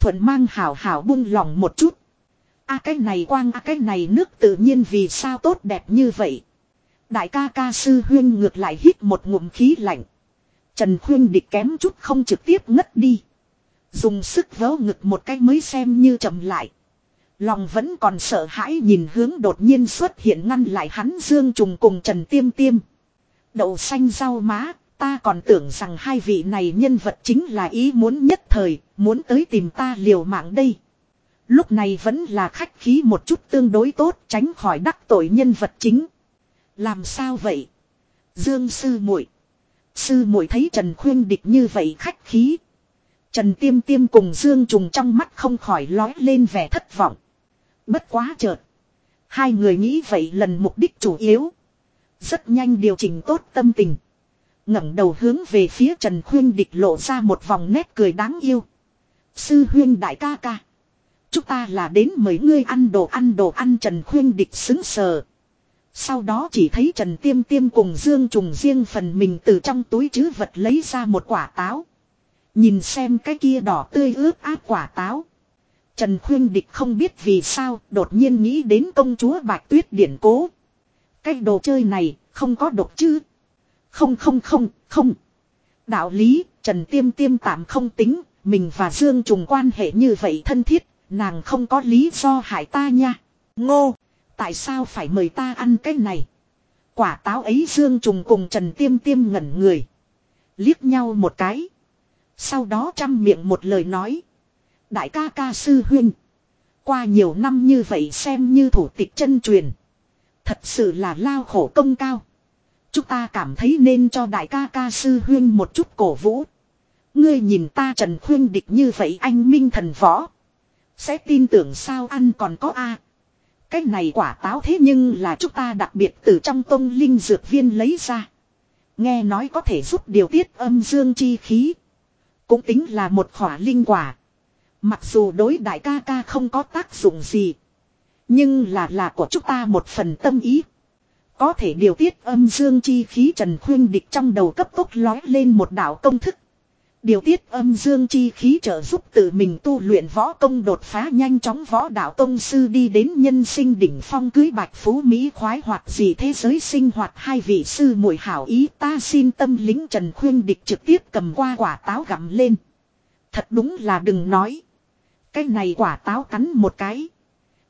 Thuận mang hảo hảo buông lòng một chút. a cái này quang, a cái này nước tự nhiên vì sao tốt đẹp như vậy. Đại ca ca sư huyên ngược lại hít một ngụm khí lạnh. Trần Khuyên địch kém chút không trực tiếp ngất đi. Dùng sức vớ ngực một cái mới xem như chậm lại. Lòng vẫn còn sợ hãi nhìn hướng đột nhiên xuất hiện ngăn lại hắn Dương Trùng cùng Trần Tiêm Tiêm. Đậu xanh rau má, ta còn tưởng rằng hai vị này nhân vật chính là ý muốn nhất thời, muốn tới tìm ta liều mạng đây. Lúc này vẫn là khách khí một chút tương đối tốt tránh khỏi đắc tội nhân vật chính. Làm sao vậy? Dương sư muội Sư muội thấy Trần Khuyên Địch như vậy khách khí. Trần Tiêm Tiêm cùng Dương Trùng trong mắt không khỏi lói lên vẻ thất vọng. Bất quá chợt. Hai người nghĩ vậy lần mục đích chủ yếu. Rất nhanh điều chỉnh tốt tâm tình. ngẩng đầu hướng về phía Trần Khuyên Địch lộ ra một vòng nét cười đáng yêu. Sư huyên đại ca ca. Chúng ta là đến mấy ngươi ăn đồ ăn đồ ăn Trần Khuyên Địch xứng sờ. Sau đó chỉ thấy Trần Tiêm Tiêm cùng Dương Trùng riêng phần mình từ trong túi chứ vật lấy ra một quả táo. Nhìn xem cái kia đỏ tươi ướp áp quả táo. Trần Khuyên Địch không biết vì sao đột nhiên nghĩ đến công chúa Bạch Tuyết điển cố. Cái đồ chơi này không có độc chứ. Không không không không. Đạo lý, Trần Tiêm Tiêm tạm không tính. Mình và Dương Trùng quan hệ như vậy thân thiết. Nàng không có lý do hại ta nha. Ngô. Tại sao phải mời ta ăn cái này? Quả táo ấy Dương Trùng cùng Trần Tiêm Tiêm ngẩn người. Liếc nhau một cái. Sau đó chăm miệng một lời nói. Đại ca ca sư huynh. Qua nhiều năm như vậy xem như thủ tịch chân truyền. Thật sự là lao khổ công cao. Chúng ta cảm thấy nên cho đại ca ca sư huyên một chút cổ vũ. Ngươi nhìn ta Trần Khuyên địch như vậy anh minh thần võ. Sẽ tin tưởng sao ăn còn có A. Cái này quả táo thế nhưng là chúng ta đặc biệt từ trong tông linh dược viên lấy ra. Nghe nói có thể giúp điều tiết âm dương chi khí. Cũng tính là một khỏa linh quả. Mặc dù đối đại ca ca không có tác dụng gì. Nhưng là là của chúng ta một phần tâm ý. Có thể điều tiết âm dương chi khí Trần Khuyên Địch trong đầu cấp tốc lói lên một đạo công thức. Điều tiết âm dương chi khí trợ giúp tự mình tu luyện võ công đột phá nhanh chóng võ đạo tông sư đi đến nhân sinh đỉnh phong cưới bạch phú Mỹ khoái hoạt gì thế giới sinh hoạt hai vị sư muội hảo ý ta xin tâm lính Trần Khuyên Địch trực tiếp cầm qua quả táo gặm lên. Thật đúng là đừng nói. Cái này quả táo cắn một cái.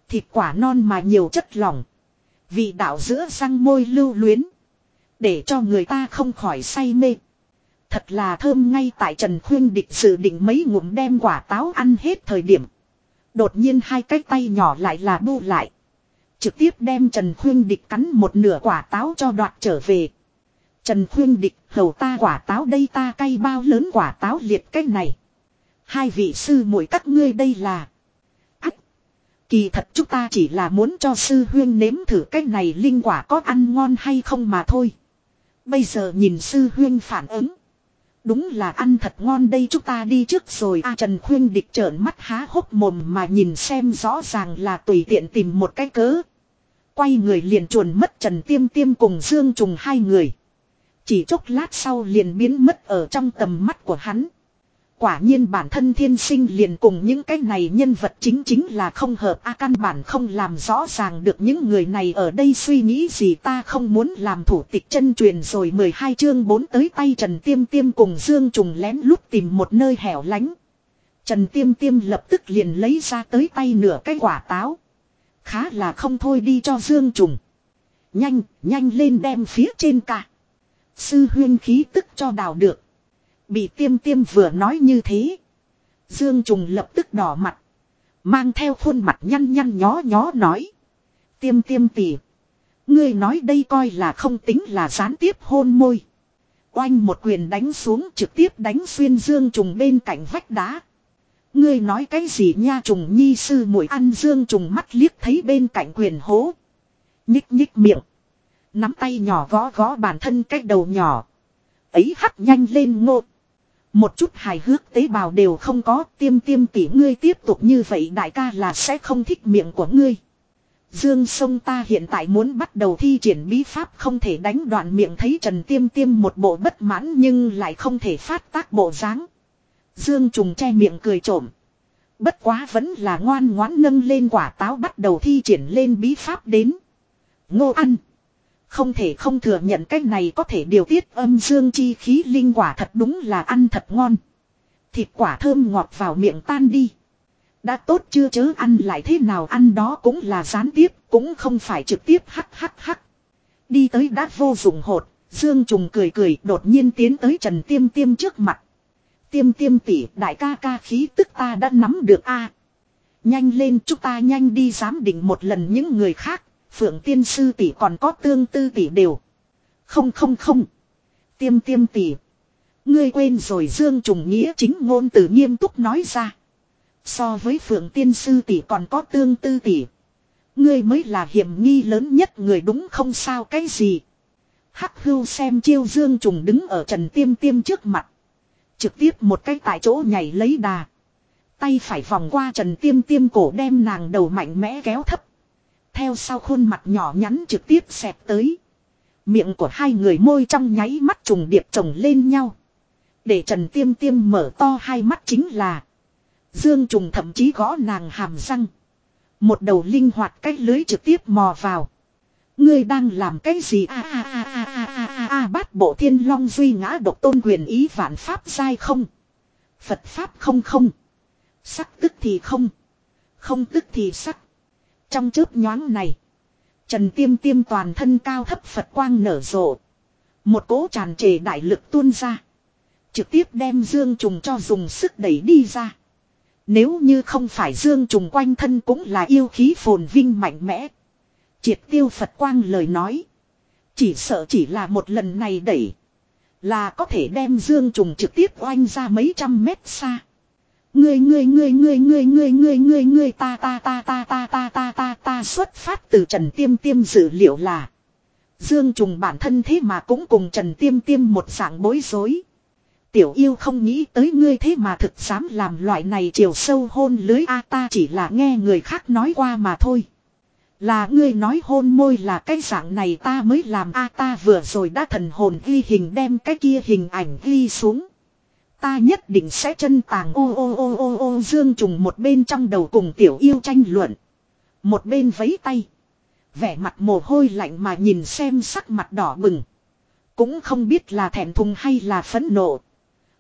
Thịt quả non mà nhiều chất lỏng. Vị đạo giữa răng môi lưu luyến. Để cho người ta không khỏi say mê. Thật là thơm ngay tại Trần Khuyên Địch dự định mấy ngụm đem quả táo ăn hết thời điểm. Đột nhiên hai cái tay nhỏ lại là bu lại. Trực tiếp đem Trần Khuyên Địch cắn một nửa quả táo cho đoạt trở về. Trần Khuyên Địch, hầu ta quả táo đây ta cay bao lớn quả táo liệt cái này. Hai vị sư muội các ngươi đây là. Ách. Kỳ thật chúng ta chỉ là muốn cho sư huyên nếm thử cái này linh quả có ăn ngon hay không mà thôi. Bây giờ nhìn sư huyên phản ứng. Đúng là ăn thật ngon đây, chúng ta đi trước rồi a Trần Khuyên địch trợn mắt há hốc mồm mà nhìn xem rõ ràng là tùy tiện tìm một cái cớ. Quay người liền chuồn mất Trần Tiêm Tiêm cùng Dương Trùng hai người. Chỉ chốc lát sau liền biến mất ở trong tầm mắt của hắn. Quả nhiên bản thân thiên sinh liền cùng những cái này nhân vật chính chính là không hợp a căn bản không làm rõ ràng được những người này ở đây suy nghĩ gì ta không muốn làm thủ tịch chân truyền rồi 12 chương 4 tới tay Trần Tiêm Tiêm cùng Dương Trùng lén lút tìm một nơi hẻo lánh. Trần Tiêm Tiêm lập tức liền lấy ra tới tay nửa cái quả táo. Khá là không thôi đi cho Dương Trùng. Nhanh, nhanh lên đem phía trên cả. Sư huyên khí tức cho đào được. Bị tiêm tiêm vừa nói như thế. Dương Trùng lập tức đỏ mặt. Mang theo khuôn mặt nhăn nhăn nhó nhó nói. Tiêm tiêm tỉ. Ngươi nói đây coi là không tính là gián tiếp hôn môi. Oanh một quyền đánh xuống trực tiếp đánh xuyên Dương Trùng bên cạnh vách đá. Ngươi nói cái gì nha trùng nhi sư muội ăn Dương Trùng mắt liếc thấy bên cạnh quyền hố. Nhích nhích miệng. Nắm tay nhỏ gõ gõ bản thân cái đầu nhỏ. Ấy hắt nhanh lên ngột. Một chút hài hước tế bào đều không có, tiêm tiêm tỉ ngươi tiếp tục như vậy đại ca là sẽ không thích miệng của ngươi. Dương sông ta hiện tại muốn bắt đầu thi triển bí pháp không thể đánh đoạn miệng thấy Trần Tiêm Tiêm một bộ bất mãn nhưng lại không thể phát tác bộ dáng. Dương trùng che miệng cười trộm. Bất quá vẫn là ngoan ngoãn nâng lên quả táo bắt đầu thi triển lên bí pháp đến. Ngô ăn. Không thể không thừa nhận cách này có thể điều tiết âm dương chi khí linh quả thật đúng là ăn thật ngon. Thịt quả thơm ngọt vào miệng tan đi. Đã tốt chưa chớ ăn lại thế nào ăn đó cũng là gián tiếp, cũng không phải trực tiếp hắc hắc hắc. Đi tới đã vô dụng hột, Dương Trùng cười cười đột nhiên tiến tới Trần Tiêm Tiêm trước mặt. Tiêm Tiêm tỉ đại ca ca khí tức ta đã nắm được a Nhanh lên chúng ta nhanh đi giám định một lần những người khác, Phượng tiên sư tỷ còn có tương tư tỷ đều. Không không không. Tiêm tiêm tỷ. Ngươi quên rồi Dương Trùng Nghĩa chính ngôn từ nghiêm túc nói ra. So với Phượng tiên sư tỷ còn có tương tư tỷ. Ngươi mới là hiểm nghi lớn nhất người đúng không sao cái gì. Hắc hưu xem chiêu Dương Trùng đứng ở Trần Tiêm Tiêm trước mặt. Trực tiếp một cái tại chỗ nhảy lấy đà. Tay phải vòng qua Trần Tiêm Tiêm cổ đem nàng đầu mạnh mẽ kéo thấp. Theo sau khuôn mặt nhỏ nhắn trực tiếp xẹp tới. Miệng của hai người môi trong nháy mắt trùng điệp chồng lên nhau. Để Trần Tiêm Tiêm mở to hai mắt chính là. Dương trùng thậm chí gõ nàng hàm răng. Một đầu linh hoạt cách lưới trực tiếp mò vào. Ngươi đang làm cái gì a a a a a a a a bát bộ thiên long duy ngã độc tôn quyền ý vạn pháp sai không. Phật pháp không không. Sắc tức thì không. Không tức thì sắc. Trong chớp nhoáng này. Trần tiêm tiêm toàn thân cao thấp Phật quang nở rộ. Một cỗ tràn trề đại lực tuôn ra. Trực tiếp đem Dương Trùng cho dùng sức đẩy đi ra. Nếu như không phải Dương Trùng quanh thân cũng là yêu khí phồn vinh mạnh mẽ. Triệt tiêu Phật quang lời nói. Chỉ sợ chỉ là một lần này đẩy. Là có thể đem dương trùng trực tiếp oanh ra mấy trăm mét xa. Ngươi ngươi ngươi ngươi ngươi ngươi ngươi ngươi ngươi, ta ta ta ta ta ta ta ta ta xuất phát từ Trần Tiêm Tiêm dữ liệu là Dương Trùng bản thân thế mà cũng cùng Trần Tiêm Tiêm một dạng bối rối. Tiểu yêu không nghĩ tới ngươi thế mà thực dám làm loại này chiều sâu hôn lưới a, ta chỉ là nghe người khác nói qua mà thôi. Là ngươi nói hôn môi là cái dạng này ta mới làm a, ta vừa rồi đã thần hồn ghi hình đem cái kia hình ảnh ghi xuống. Ta nhất định sẽ chân tàng ô ô ô ô ô dương trùng một bên trong đầu cùng tiểu yêu tranh luận. Một bên vấy tay. Vẻ mặt mồ hôi lạnh mà nhìn xem sắc mặt đỏ bừng. Cũng không biết là thẹn thùng hay là phẫn nộ.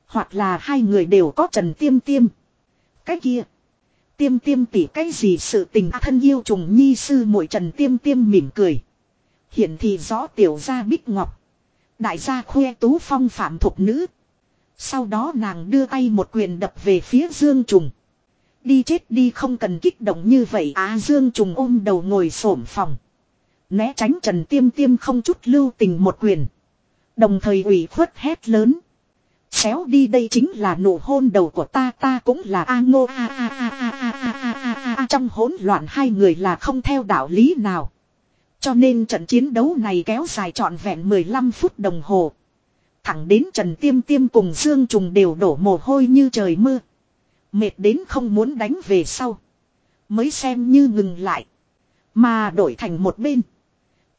Hoặc là hai người đều có trần tiêm tiêm. Cái kia. Tiêm tiêm tỉ cái gì sự tình à, thân yêu trùng nhi sư muội trần tiêm tiêm mỉm cười. Hiện thì rõ tiểu gia bích ngọc. Đại gia khoe tú phong phạm thục nữ. Sau đó nàng đưa tay một quyền đập về phía Dương Trùng. Đi chết đi không cần kích động như vậy á Dương Trùng ôm đầu ngồi xổm phòng. Né tránh Trần Tiêm Tiêm không chút lưu tình một quyền. Đồng thời ủy khuất hét lớn. Xéo đi đây chính là nụ hôn đầu của ta ta cũng là a ngô a a a a a a a a a trong hỗn loạn hai người là không theo đạo lý nào. Cho nên trận chiến đấu này kéo dài trọn vẹn 15 phút đồng hồ. Thẳng đến Trần Tiêm Tiêm cùng Dương Trùng đều đổ mồ hôi như trời mưa. Mệt đến không muốn đánh về sau. Mới xem như ngừng lại. Mà đổi thành một bên.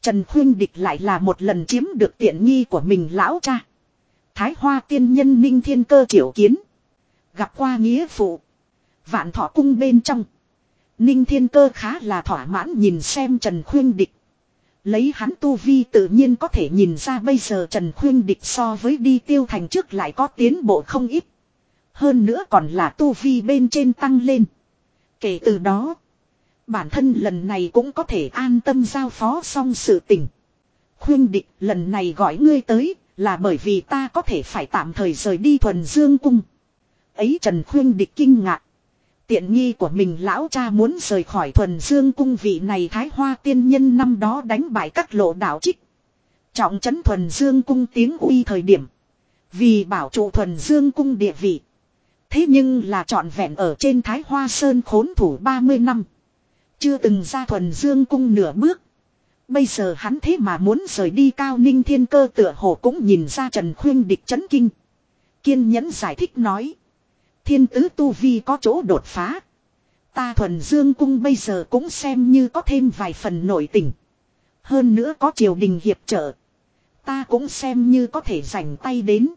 Trần Khuyên Địch lại là một lần chiếm được tiện nghi của mình lão cha. Thái Hoa tiên nhân Ninh Thiên Cơ triệu kiến. Gặp qua nghĩa phụ. Vạn thọ cung bên trong. Ninh Thiên Cơ khá là thỏa mãn nhìn xem Trần Khuyên Địch. Lấy hắn tu vi tự nhiên có thể nhìn ra bây giờ Trần Khuyên Địch so với đi tiêu thành trước lại có tiến bộ không ít. Hơn nữa còn là tu vi bên trên tăng lên. Kể từ đó, bản thân lần này cũng có thể an tâm giao phó xong sự tình. Khuyên Địch lần này gọi ngươi tới là bởi vì ta có thể phải tạm thời rời đi thuần dương cung. Ấy Trần Khuyên Địch kinh ngạc. Tiện nghi của mình lão cha muốn rời khỏi thuần dương cung vị này thái hoa tiên nhân năm đó đánh bại các lộ đạo trích. Trọng trấn thuần dương cung tiếng uy thời điểm. Vì bảo trụ thuần dương cung địa vị. Thế nhưng là trọn vẹn ở trên thái hoa sơn khốn thủ 30 năm. Chưa từng ra thuần dương cung nửa bước. Bây giờ hắn thế mà muốn rời đi cao ninh thiên cơ tựa hồ cũng nhìn ra Trần Khuyên địch chấn kinh. Kiên nhẫn giải thích nói. Thiên tứ tu vi có chỗ đột phá. Ta thuần dương cung bây giờ cũng xem như có thêm vài phần nổi tình. Hơn nữa có triều đình hiệp trợ. Ta cũng xem như có thể rảnh tay đến.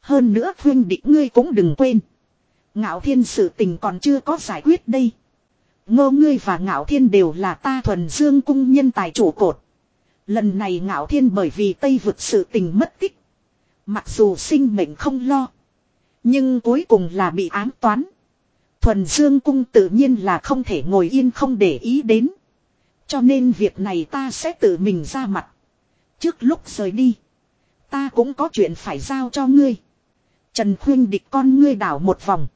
Hơn nữa khuyên định ngươi cũng đừng quên. Ngạo thiên sự tình còn chưa có giải quyết đây. Ngô ngươi và ngạo thiên đều là ta thuần dương cung nhân tài chủ cột. Lần này ngạo thiên bởi vì Tây vực sự tình mất tích. Mặc dù sinh mệnh không lo. Nhưng cuối cùng là bị ám toán. Thuần Dương Cung tự nhiên là không thể ngồi yên không để ý đến. Cho nên việc này ta sẽ tự mình ra mặt. Trước lúc rời đi. Ta cũng có chuyện phải giao cho ngươi. Trần Khuyên địch con ngươi đảo một vòng.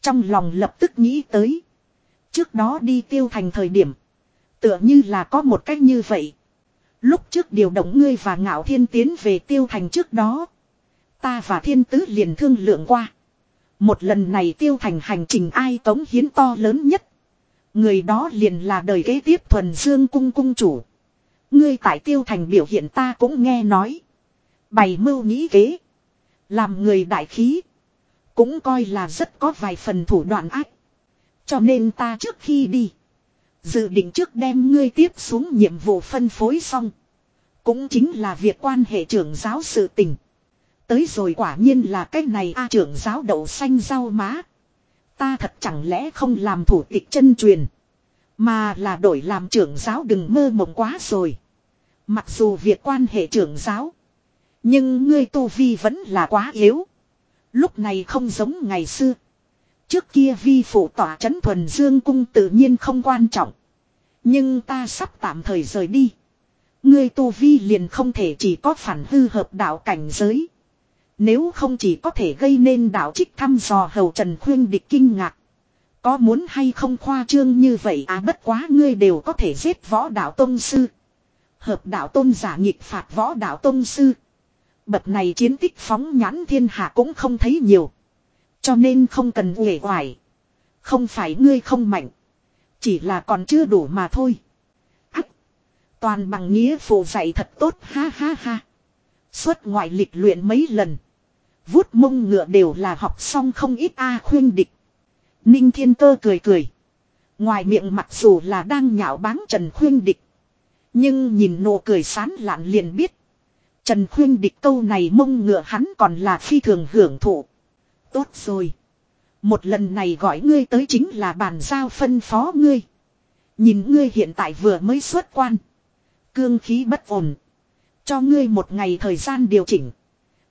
Trong lòng lập tức nghĩ tới. Trước đó đi tiêu thành thời điểm. Tựa như là có một cách như vậy. Lúc trước điều động ngươi và ngạo thiên tiến về tiêu thành trước đó. Ta và thiên tứ liền thương lượng qua. Một lần này tiêu thành hành trình ai tống hiến to lớn nhất. Người đó liền là đời kế tiếp thuần dương cung cung chủ. Ngươi tại tiêu thành biểu hiện ta cũng nghe nói. Bày mưu nghĩ kế. Làm người đại khí. Cũng coi là rất có vài phần thủ đoạn ác. Cho nên ta trước khi đi. Dự định trước đem ngươi tiếp xuống nhiệm vụ phân phối xong. Cũng chính là việc quan hệ trưởng giáo sự tình. Tới rồi quả nhiên là cái này a trưởng giáo đậu xanh rau má. Ta thật chẳng lẽ không làm thủ tịch chân truyền. Mà là đổi làm trưởng giáo đừng mơ mộng quá rồi. Mặc dù việc quan hệ trưởng giáo. Nhưng ngươi tu vi vẫn là quá yếu. Lúc này không giống ngày xưa. Trước kia vi phụ tỏa chấn thuần dương cung tự nhiên không quan trọng. Nhưng ta sắp tạm thời rời đi. Ngươi tu vi liền không thể chỉ có phản hư hợp đạo cảnh giới. Nếu không chỉ có thể gây nên đạo trích thăm dò hầu Trần Khuyên địch kinh ngạc. Có muốn hay không khoa trương như vậy à bất quá ngươi đều có thể giết võ đạo tông sư. Hợp đạo tôn giả nghịch phạt võ đạo tông sư. Bậc này chiến tích phóng nhãn thiên hạ cũng không thấy nhiều. Cho nên không cần uể oải. Không phải ngươi không mạnh. Chỉ là còn chưa đủ mà thôi. Ác. Toàn bằng nghĩa phụ dạy thật tốt, ha ha ha. Xuất ngoại lịch luyện mấy lần. Vuốt mông ngựa đều là học xong không ít a khuyên địch. Ninh thiên cơ cười cười. Ngoài miệng mặc dù là đang nhạo báng Trần khuyên địch. Nhưng nhìn nụ cười sán lạn liền biết. Trần khuyên địch câu này mông ngựa hắn còn là phi thường hưởng thụ. Tốt rồi. Một lần này gọi ngươi tới chính là bàn giao phân phó ngươi. Nhìn ngươi hiện tại vừa mới xuất quan. Cương khí bất ổn. Cho ngươi một ngày thời gian điều chỉnh.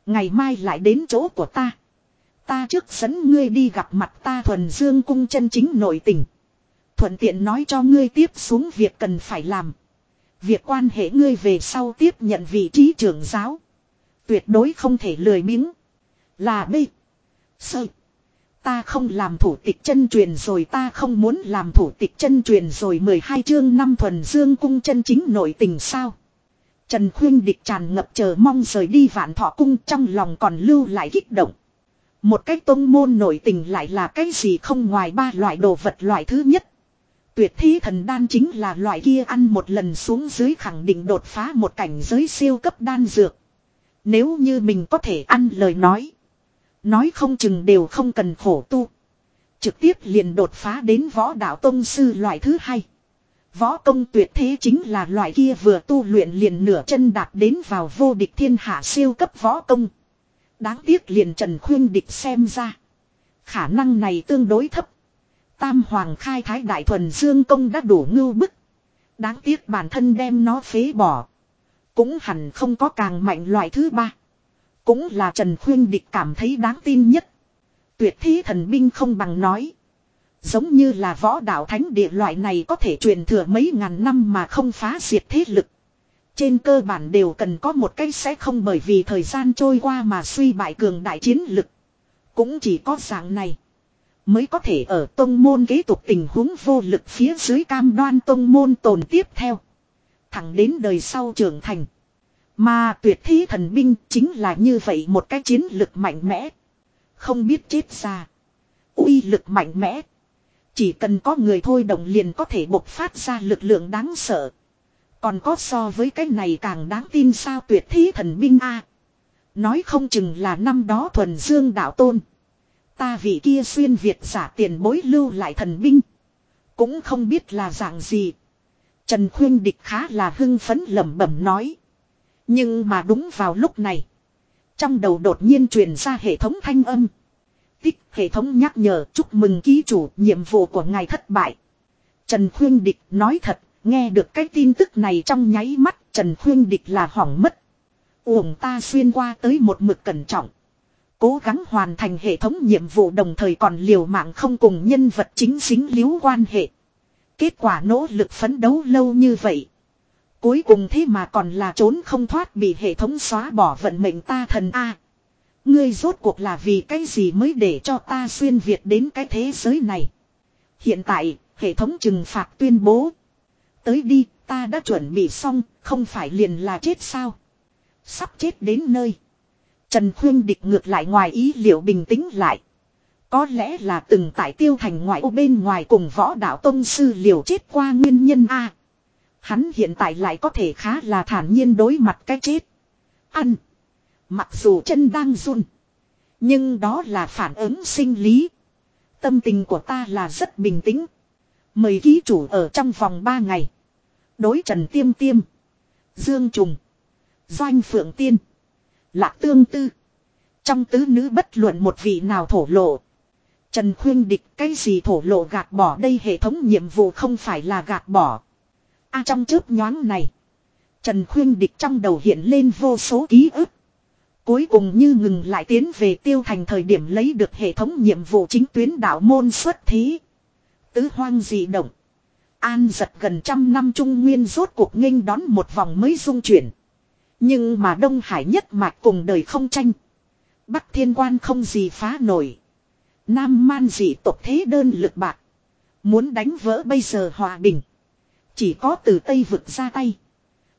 Ngày mai lại đến chỗ của ta. Ta trước dẫn ngươi đi gặp mặt ta thuần dương cung chân chính nội tình. Thuận tiện nói cho ngươi tiếp xuống việc cần phải làm. Việc quan hệ ngươi về sau tiếp nhận vị trí trưởng giáo. Tuyệt đối không thể lười miếng. Là B. Sơ. Ta không làm thủ tịch chân truyền rồi ta không muốn làm thủ tịch chân truyền rồi 12 chương năm thuần dương cung chân chính nội tình sao. Trần Khuyên Địch tràn ngập chờ mong rời đi vạn thọ cung trong lòng còn lưu lại kích động. Một cái tôn môn nổi tình lại là cái gì không ngoài ba loại đồ vật loại thứ nhất. Tuyệt thi thần đan chính là loại kia ăn một lần xuống dưới khẳng định đột phá một cảnh giới siêu cấp đan dược. Nếu như mình có thể ăn lời nói. Nói không chừng đều không cần khổ tu. Trực tiếp liền đột phá đến võ đạo tông sư loại thứ hai. Võ công tuyệt thế chính là loại kia vừa tu luyện liền nửa chân đạp đến vào vô địch thiên hạ siêu cấp võ công. Đáng tiếc liền Trần Khuyên Địch xem ra. Khả năng này tương đối thấp. Tam Hoàng khai thái đại thuần dương công đã đủ ngưu bức. Đáng tiếc bản thân đem nó phế bỏ. Cũng hẳn không có càng mạnh loại thứ ba. Cũng là Trần Khuyên Địch cảm thấy đáng tin nhất. Tuyệt thế thần binh không bằng nói. Giống như là võ đạo thánh địa loại này có thể truyền thừa mấy ngàn năm mà không phá diệt thế lực. Trên cơ bản đều cần có một cái sẽ không bởi vì thời gian trôi qua mà suy bại cường đại chiến lực. Cũng chỉ có dạng này. Mới có thể ở tông môn kế tục tình huống vô lực phía dưới cam đoan tông môn tồn tiếp theo. Thẳng đến đời sau trưởng thành. Mà tuyệt thi thần binh chính là như vậy một cái chiến lực mạnh mẽ. Không biết chết ra. uy lực mạnh mẽ. Chỉ cần có người thôi động liền có thể bộc phát ra lực lượng đáng sợ. Còn có so với cái này càng đáng tin sao tuyệt thí thần binh a Nói không chừng là năm đó thuần dương đạo tôn. Ta vị kia xuyên Việt giả tiền bối lưu lại thần binh. Cũng không biết là dạng gì. Trần Khuyên Địch khá là hưng phấn lẩm bẩm nói. Nhưng mà đúng vào lúc này. Trong đầu đột nhiên truyền ra hệ thống thanh âm. Tích hệ thống nhắc nhở chúc mừng ký chủ nhiệm vụ của ngài thất bại. Trần Khuyên Địch nói thật, Nghe được cái tin tức này trong nháy mắt, Trần Khuyên Địch là hỏng mất. Uổng ta xuyên qua tới một mực cẩn trọng. Cố gắng hoàn thành hệ thống nhiệm vụ đồng thời còn liều mạng không cùng nhân vật chính xính liếu quan hệ. Kết quả nỗ lực phấn đấu lâu như vậy. Cuối cùng thế mà còn là trốn không thoát bị hệ thống xóa bỏ vận mệnh ta thần A. Ngươi rốt cuộc là vì cái gì mới để cho ta xuyên Việt đến cái thế giới này. Hiện tại, hệ thống trừng phạt tuyên bố. Tới đi, ta đã chuẩn bị xong, không phải liền là chết sao. Sắp chết đến nơi. Trần Khuyên Địch ngược lại ngoài ý liệu bình tĩnh lại. Có lẽ là từng tại tiêu thành ngoại ô bên ngoài cùng võ đạo tông sư liều chết qua nguyên nhân A. hắn hiện tại lại có thể khá là thản nhiên đối mặt cái chết. Ăn. Mặc dù chân đang run. Nhưng đó là phản ứng sinh lý. Tâm tình của ta là rất bình tĩnh. Mời ký chủ ở trong vòng 3 ngày. Đối Trần Tiêm Tiêm. Dương Trùng. Doanh Phượng Tiên. Lạc Tương Tư. Trong tứ nữ bất luận một vị nào thổ lộ. Trần Khuyên Địch cái gì thổ lộ gạt bỏ đây hệ thống nhiệm vụ không phải là gạt bỏ. a trong chớp nhoáng này. Trần Khuyên Địch trong đầu hiện lên vô số ký ức. Cuối cùng như ngừng lại tiến về tiêu thành thời điểm lấy được hệ thống nhiệm vụ chính tuyến đạo môn xuất thí. Tứ hoang dị động. An giật gần trăm năm trung nguyên rốt cuộc nghênh đón một vòng mới dung chuyển. Nhưng mà Đông Hải nhất mạch cùng đời không tranh. Bắc thiên quan không gì phá nổi. Nam man dị tộc thế đơn lực bạc. Muốn đánh vỡ bây giờ hòa bình. Chỉ có từ Tây vực ra tay.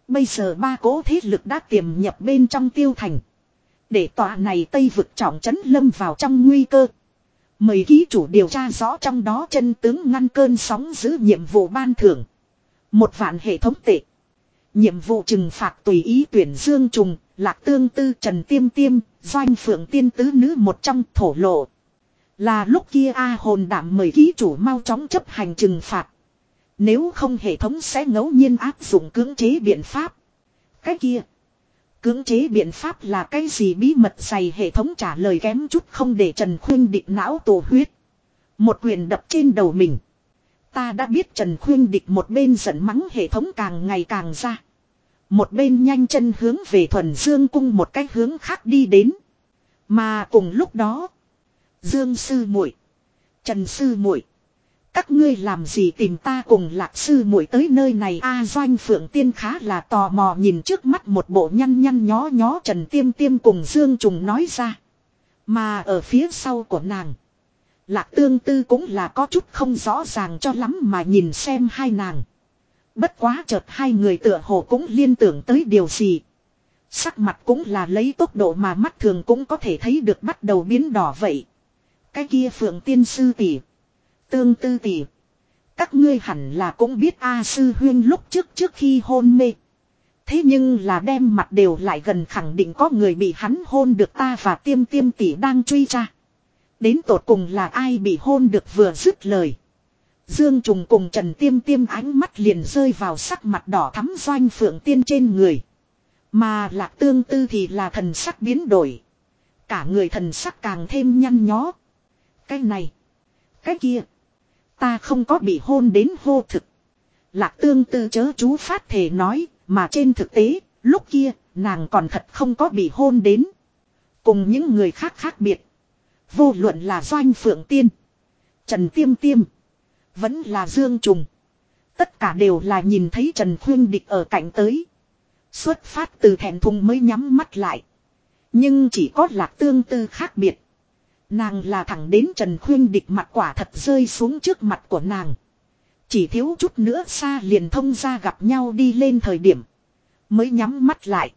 Bây giờ ba cố thế lực đã tiềm nhập bên trong tiêu thành. Để tòa này Tây vực trọng trấn lâm vào trong nguy cơ. Mời ký chủ điều tra rõ trong đó chân tướng ngăn cơn sóng giữ nhiệm vụ ban thưởng. Một vạn hệ thống tệ. Nhiệm vụ trừng phạt tùy ý tuyển Dương Trùng, Lạc Tương Tư Trần Tiêm Tiêm, Doanh Phượng Tiên Tứ Nữ một trong thổ lộ. Là lúc kia A hồn đảm mời ký chủ mau chóng chấp hành trừng phạt. Nếu không hệ thống sẽ ngẫu nhiên áp dụng cưỡng chế biện pháp. Cái kia. Cưỡng chế biện pháp là cái gì bí mật dày hệ thống trả lời kém chút không để Trần Khuyên định não tổ huyết. Một quyền đập trên đầu mình. Ta đã biết Trần Khuyên địch một bên giận mắng hệ thống càng ngày càng ra. Một bên nhanh chân hướng về thuần dương cung một cách hướng khác đi đến. Mà cùng lúc đó. Dương sư muội, Trần sư muội các ngươi làm gì tìm ta cùng lạc sư muội tới nơi này a doanh phượng tiên khá là tò mò nhìn trước mắt một bộ nhăn nhăn nhó nhó Trần tiêm tiêm cùng Dương trùng nói ra. Mà ở phía sau của nàng. Lạc tương tư cũng là có chút không rõ ràng cho lắm mà nhìn xem hai nàng. Bất quá chợt hai người tựa hồ cũng liên tưởng tới điều gì. Sắc mặt cũng là lấy tốc độ mà mắt thường cũng có thể thấy được bắt đầu biến đỏ vậy. Cái kia phượng tiên sư tỷ, Tương tư tỷ, Các ngươi hẳn là cũng biết A sư huyên lúc trước trước khi hôn mê. Thế nhưng là đem mặt đều lại gần khẳng định có người bị hắn hôn được ta và tiêm tiêm tỷ đang truy tra. Đến tột cùng là ai bị hôn được vừa dứt lời. Dương Trùng cùng Trần Tiêm Tiêm ánh mắt liền rơi vào sắc mặt đỏ thắm doanh phượng tiên trên người. Mà lạc tương tư thì là thần sắc biến đổi. Cả người thần sắc càng thêm nhăn nhó. Cái này. Cái kia. Ta không có bị hôn đến hô thực. Lạc tương tư chớ chú phát thể nói. Mà trên thực tế. Lúc kia. Nàng còn thật không có bị hôn đến. Cùng những người khác khác biệt. Vô luận là doanh phượng tiên. Trần tiêm tiêm. Vẫn là dương trùng. Tất cả đều là nhìn thấy Trần Khuyên Địch ở cạnh tới. Xuất phát từ thẹn thùng mới nhắm mắt lại. Nhưng chỉ có lạc tương tư khác biệt. Nàng là thẳng đến Trần Khuyên địch mặt quả thật rơi xuống trước mặt của nàng. Chỉ thiếu chút nữa xa liền thông ra gặp nhau đi lên thời điểm. Mới nhắm mắt lại.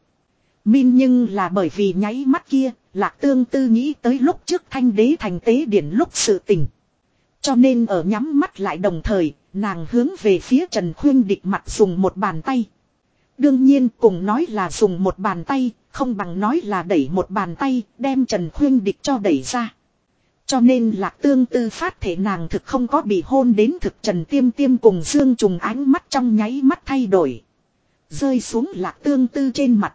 Min nhưng là bởi vì nháy mắt kia, lạc tương tư nghĩ tới lúc trước thanh đế thành tế điển lúc sự tình. Cho nên ở nhắm mắt lại đồng thời, nàng hướng về phía Trần Khuyên địch mặt dùng một bàn tay. Đương nhiên cùng nói là dùng một bàn tay, không bằng nói là đẩy một bàn tay, đem Trần Khuyên địch cho đẩy ra. Cho nên lạc tương tư phát thể nàng thực không có bị hôn đến thực trần tiêm tiêm cùng dương trùng ánh mắt trong nháy mắt thay đổi. Rơi xuống lạc tương tư trên mặt.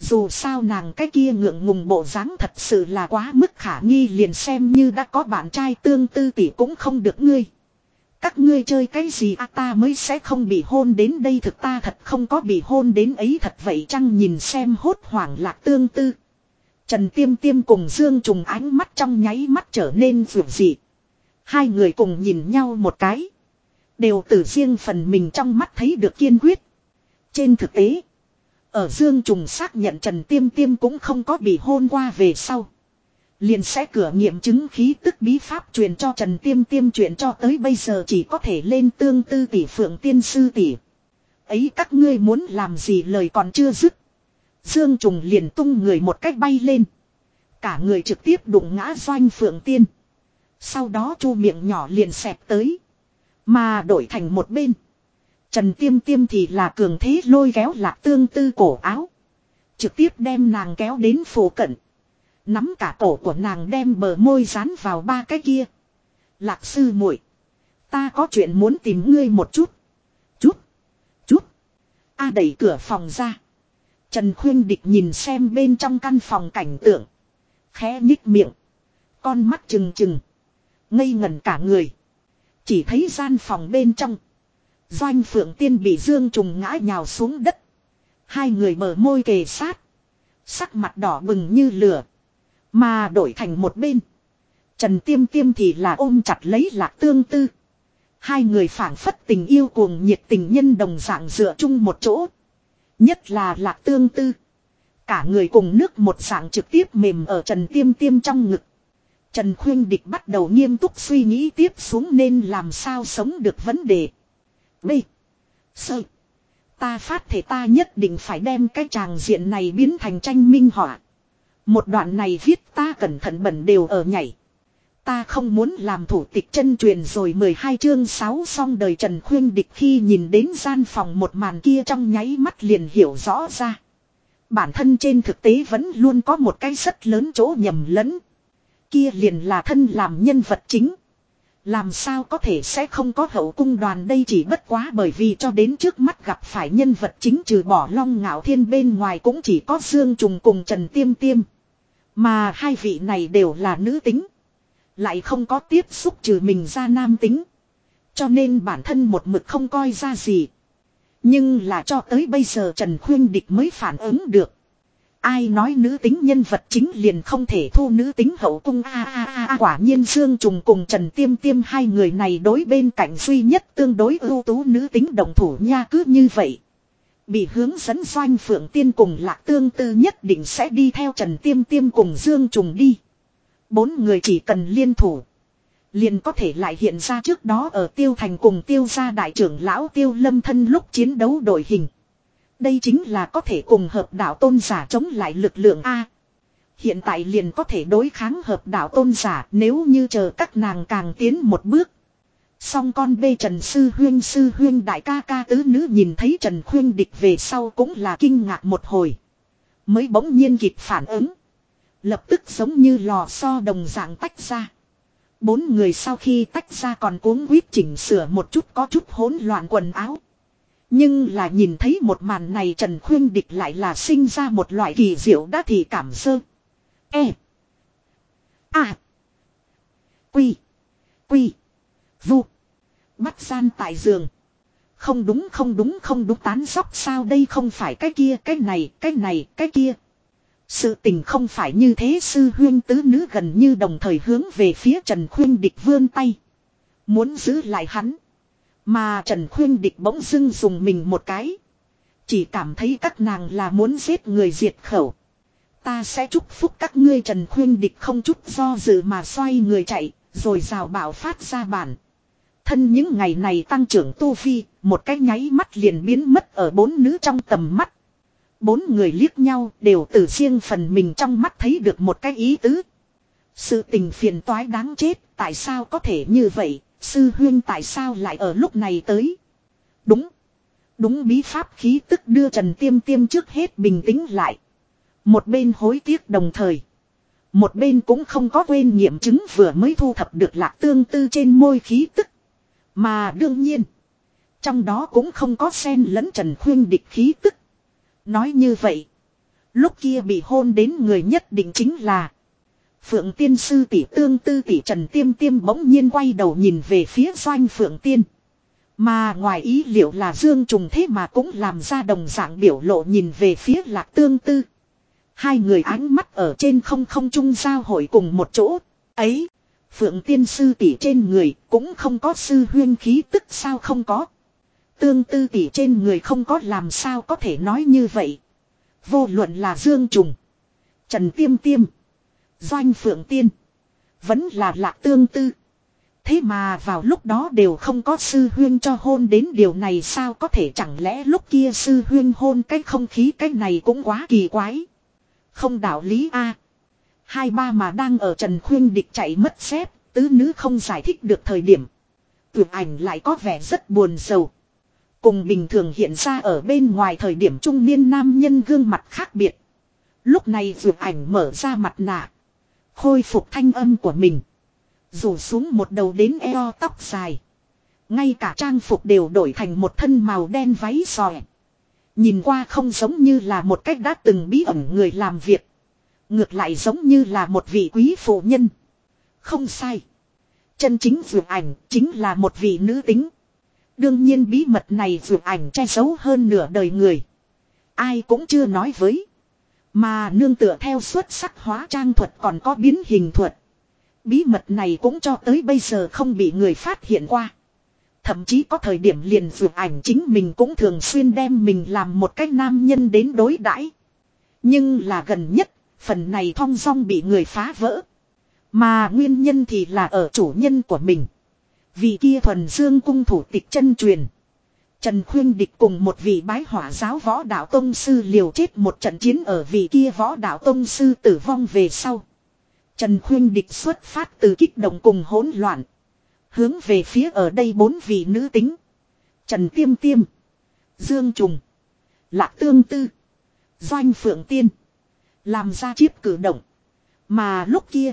Dù sao nàng cái kia ngượng ngùng bộ dáng thật sự là quá mức khả nghi liền xem như đã có bạn trai tương tư tỷ cũng không được ngươi. Các ngươi chơi cái gì à ta mới sẽ không bị hôn đến đây thực ta thật không có bị hôn đến ấy thật vậy chăng nhìn xem hốt hoảng lạc tương tư. Trần Tiêm Tiêm cùng Dương Trùng ánh mắt trong nháy mắt trở nên vượt dị. Hai người cùng nhìn nhau một cái. Đều từ riêng phần mình trong mắt thấy được kiên quyết. Trên thực tế. Ở Dương Trùng xác nhận Trần Tiêm Tiêm cũng không có bị hôn qua về sau. Liền sẽ cửa nghiệm chứng khí tức bí pháp truyền cho Trần Tiêm Tiêm chuyện cho tới bây giờ chỉ có thể lên tương tư tỷ phượng tiên sư tỷ. Ấy các ngươi muốn làm gì lời còn chưa dứt. Dương Trùng liền tung người một cách bay lên. Cả người trực tiếp đụng ngã doanh phượng tiên. Sau đó chu miệng nhỏ liền xẹp tới. Mà đổi thành một bên. Trần Tiêm Tiêm thì là cường thế lôi kéo lạc tương tư cổ áo. Trực tiếp đem nàng kéo đến phố cận. Nắm cả cổ của nàng đem bờ môi dán vào ba cái kia. Lạc sư muội, Ta có chuyện muốn tìm ngươi một chút. Chút. Chút. A đẩy cửa phòng ra. Trần Khuyên Địch nhìn xem bên trong căn phòng cảnh tượng. Khẽ nhích miệng. Con mắt trừng trừng. Ngây ngẩn cả người. Chỉ thấy gian phòng bên trong. Doanh Phượng Tiên bị Dương Trùng ngã nhào xuống đất. Hai người mở môi kề sát. Sắc mặt đỏ bừng như lửa. Mà đổi thành một bên. Trần Tiêm Tiêm thì là ôm chặt lấy lạc tương tư. Hai người phảng phất tình yêu cuồng nhiệt tình nhân đồng dạng dựa chung một chỗ. Nhất là lạc tương tư. Cả người cùng nước một dạng trực tiếp mềm ở trần tiêm tiêm trong ngực. Trần Khuyên Địch bắt đầu nghiêm túc suy nghĩ tiếp xuống nên làm sao sống được vấn đề. B. Sơ. Ta phát thể ta nhất định phải đem cái tràng diện này biến thành tranh minh họa. Một đoạn này viết ta cẩn thận bẩn đều ở nhảy. Ta không muốn làm thủ tịch chân truyền rồi 12 chương 6 xong đời Trần Khuyên Địch khi nhìn đến gian phòng một màn kia trong nháy mắt liền hiểu rõ ra. Bản thân trên thực tế vẫn luôn có một cái rất lớn chỗ nhầm lẫn. Kia liền là thân làm nhân vật chính. Làm sao có thể sẽ không có hậu cung đoàn đây chỉ bất quá bởi vì cho đến trước mắt gặp phải nhân vật chính trừ bỏ long ngạo thiên bên ngoài cũng chỉ có Dương Trùng cùng Trần Tiêm Tiêm. Mà hai vị này đều là nữ tính. Lại không có tiếp xúc trừ mình ra nam tính. Cho nên bản thân một mực không coi ra gì. Nhưng là cho tới bây giờ Trần Khuyên Địch mới phản ứng được. Ai nói nữ tính nhân vật chính liền không thể thu nữ tính hậu cung a a a a, quả nhiên Dương Trùng cùng Trần Tiêm Tiêm hai người này đối bên cạnh duy nhất tương đối ưu tú nữ tính đồng thủ nha cứ như vậy. Bị hướng dẫn doanh phượng tiên cùng lạc tương tư nhất định sẽ đi theo Trần Tiêm Tiêm cùng Dương Trùng đi. Bốn người chỉ cần liên thủ. Liền có thể lại hiện ra trước đó ở tiêu thành cùng tiêu gia đại trưởng lão tiêu lâm thân lúc chiến đấu đội hình. Đây chính là có thể cùng hợp đạo tôn giả chống lại lực lượng A. Hiện tại liền có thể đối kháng hợp đạo tôn giả nếu như chờ các nàng càng tiến một bước. Song con bê Trần Sư Huyên Sư Huyên đại ca ca tứ nữ nhìn thấy Trần Khuyên địch về sau cũng là kinh ngạc một hồi. Mới bỗng nhiên kịp phản ứng. Lập tức giống như lò xo đồng dạng tách ra. Bốn người sau khi tách ra còn cuống quýt chỉnh sửa một chút có chút hỗn loạn quần áo. Nhưng là nhìn thấy một màn này Trần Khuyên Địch lại là sinh ra một loại kỳ diệu đã thì cảm sơ. E. A. Quy. Quy. Vu. Bắt gian tại giường. Không đúng không đúng không đúng, tán sóc sao đây không phải cái kia, cái này cái này, cái kia. Sự tình không phải như thế sư huyên tứ nữ gần như đồng thời hướng về phía Trần Khuyên Địch vươn tay. Muốn giữ lại hắn. Mà Trần Khuyên Địch bỗng dưng dùng mình một cái. Chỉ cảm thấy các nàng là muốn giết người diệt khẩu. Ta sẽ chúc phúc các ngươi Trần Khuyên Địch không chút do dự mà xoay người chạy, rồi rào bảo phát ra bản. Thân những ngày này tăng trưởng tu vi, một cái nháy mắt liền biến mất ở bốn nữ trong tầm mắt. Bốn người liếc nhau đều từ riêng phần mình trong mắt thấy được một cái ý tứ. Sự tình phiền toái đáng chết, tại sao có thể như vậy, sư huyên tại sao lại ở lúc này tới. Đúng. Đúng bí pháp khí tức đưa Trần Tiêm Tiêm trước hết bình tĩnh lại. Một bên hối tiếc đồng thời. Một bên cũng không có quên nghiệm chứng vừa mới thu thập được lạc tương tư trên môi khí tức. Mà đương nhiên. Trong đó cũng không có sen lẫn Trần Khuyên địch khí tức. Nói như vậy. Lúc kia bị hôn đến người nhất định chính là. Phượng tiên sư tỷ tương tư tỷ Trần Tiêm Tiêm bỗng nhiên quay đầu nhìn về phía doanh Phượng tiên. Mà ngoài ý liệu là Dương Trùng thế mà cũng làm ra đồng dạng biểu lộ nhìn về phía lạc tương tư. Hai người ánh mắt ở trên không không trung giao hội cùng một chỗ. Ấy, Phượng tiên sư tỷ trên người cũng không có sư huyên khí tức sao không có. Tương tư tỷ trên người không có làm sao có thể nói như vậy. Vô luận là Dương Trùng. Trần Tiêm Tiêm. Doanh Phượng Tiên. Vẫn là lạc tương tư. Thế mà vào lúc đó đều không có sư huyên cho hôn đến điều này sao có thể chẳng lẽ lúc kia sư huyên hôn cái không khí cái này cũng quá kỳ quái. Không đạo lý a Hai ba mà đang ở Trần Khuyên địch chạy mất xếp, tứ nữ không giải thích được thời điểm. Tưởng ảnh lại có vẻ rất buồn sầu. Cùng bình thường hiện ra ở bên ngoài thời điểm trung niên nam nhân gương mặt khác biệt. Lúc này vượt ảnh mở ra mặt nạ. Khôi phục thanh âm của mình. Rủ xuống một đầu đến eo tóc dài. Ngay cả trang phục đều đổi thành một thân màu đen váy sòe. Nhìn qua không giống như là một cách đã từng bí ẩn người làm việc. Ngược lại giống như là một vị quý phụ nhân. Không sai. Chân chính vượt ảnh chính là một vị nữ tính. Đương nhiên bí mật này dù ảnh che giấu hơn nửa đời người. Ai cũng chưa nói với. Mà nương tựa theo xuất sắc hóa trang thuật còn có biến hình thuật. Bí mật này cũng cho tới bây giờ không bị người phát hiện qua. Thậm chí có thời điểm liền dù ảnh chính mình cũng thường xuyên đem mình làm một cái nam nhân đến đối đãi. Nhưng là gần nhất, phần này thong song bị người phá vỡ. Mà nguyên nhân thì là ở chủ nhân của mình. Vì kia thuần dương cung thủ tịch chân truyền. Trần Khuyên Địch cùng một vị bái hỏa giáo võ đạo tông sư liều chết một trận chiến ở vị kia võ đạo tông sư tử vong về sau. Trần Khuyên Địch xuất phát từ kích động cùng hỗn loạn. Hướng về phía ở đây bốn vị nữ tính. Trần Tiêm Tiêm. Dương Trùng. Lạc Tương Tư. Doanh Phượng Tiên. Làm ra chiếp cử động. Mà lúc kia.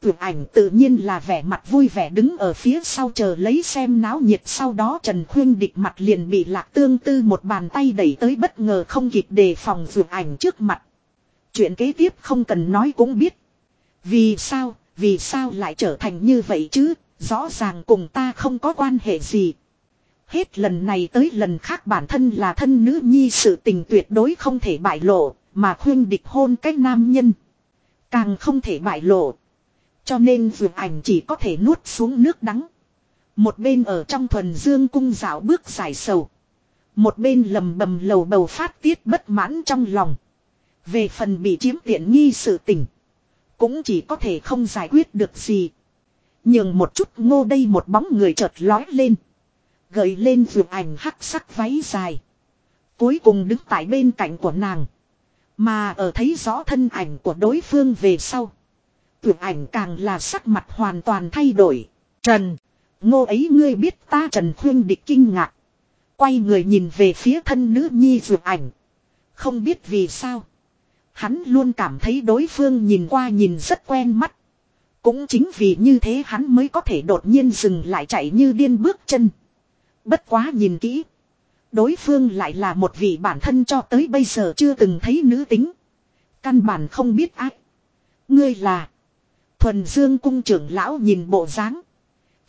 Tưởng ảnh tự nhiên là vẻ mặt vui vẻ đứng ở phía sau chờ lấy xem náo nhiệt sau đó Trần Khuyên địch mặt liền bị lạc tương tư một bàn tay đẩy tới bất ngờ không kịp đề phòng vượt ảnh trước mặt. Chuyện kế tiếp không cần nói cũng biết. Vì sao, vì sao lại trở thành như vậy chứ, rõ ràng cùng ta không có quan hệ gì. Hết lần này tới lần khác bản thân là thân nữ nhi sự tình tuyệt đối không thể bại lộ, mà khuyên địch hôn cách nam nhân. Càng không thể bại lộ. Cho nên vượt ảnh chỉ có thể nuốt xuống nước đắng. Một bên ở trong thuần dương cung dạo bước giải sầu. Một bên lầm bầm lầu bầu phát tiết bất mãn trong lòng. Về phần bị chiếm tiện nghi sự tình. Cũng chỉ có thể không giải quyết được gì. Nhưng một chút ngô đây một bóng người chợt lói lên. Gợi lên vượt ảnh hắc sắc váy dài. Cuối cùng đứng tại bên cạnh của nàng. Mà ở thấy rõ thân ảnh của đối phương về sau. Tưởng ảnh càng là sắc mặt hoàn toàn thay đổi. Trần, ngô ấy ngươi biết ta Trần Khuyên địch kinh ngạc. Quay người nhìn về phía thân nữ nhi dược ảnh. Không biết vì sao. Hắn luôn cảm thấy đối phương nhìn qua nhìn rất quen mắt. Cũng chính vì như thế hắn mới có thể đột nhiên dừng lại chạy như điên bước chân. Bất quá nhìn kỹ. Đối phương lại là một vị bản thân cho tới bây giờ chưa từng thấy nữ tính. Căn bản không biết ai. Ngươi là. Thuần Dương cung trưởng lão nhìn bộ dáng.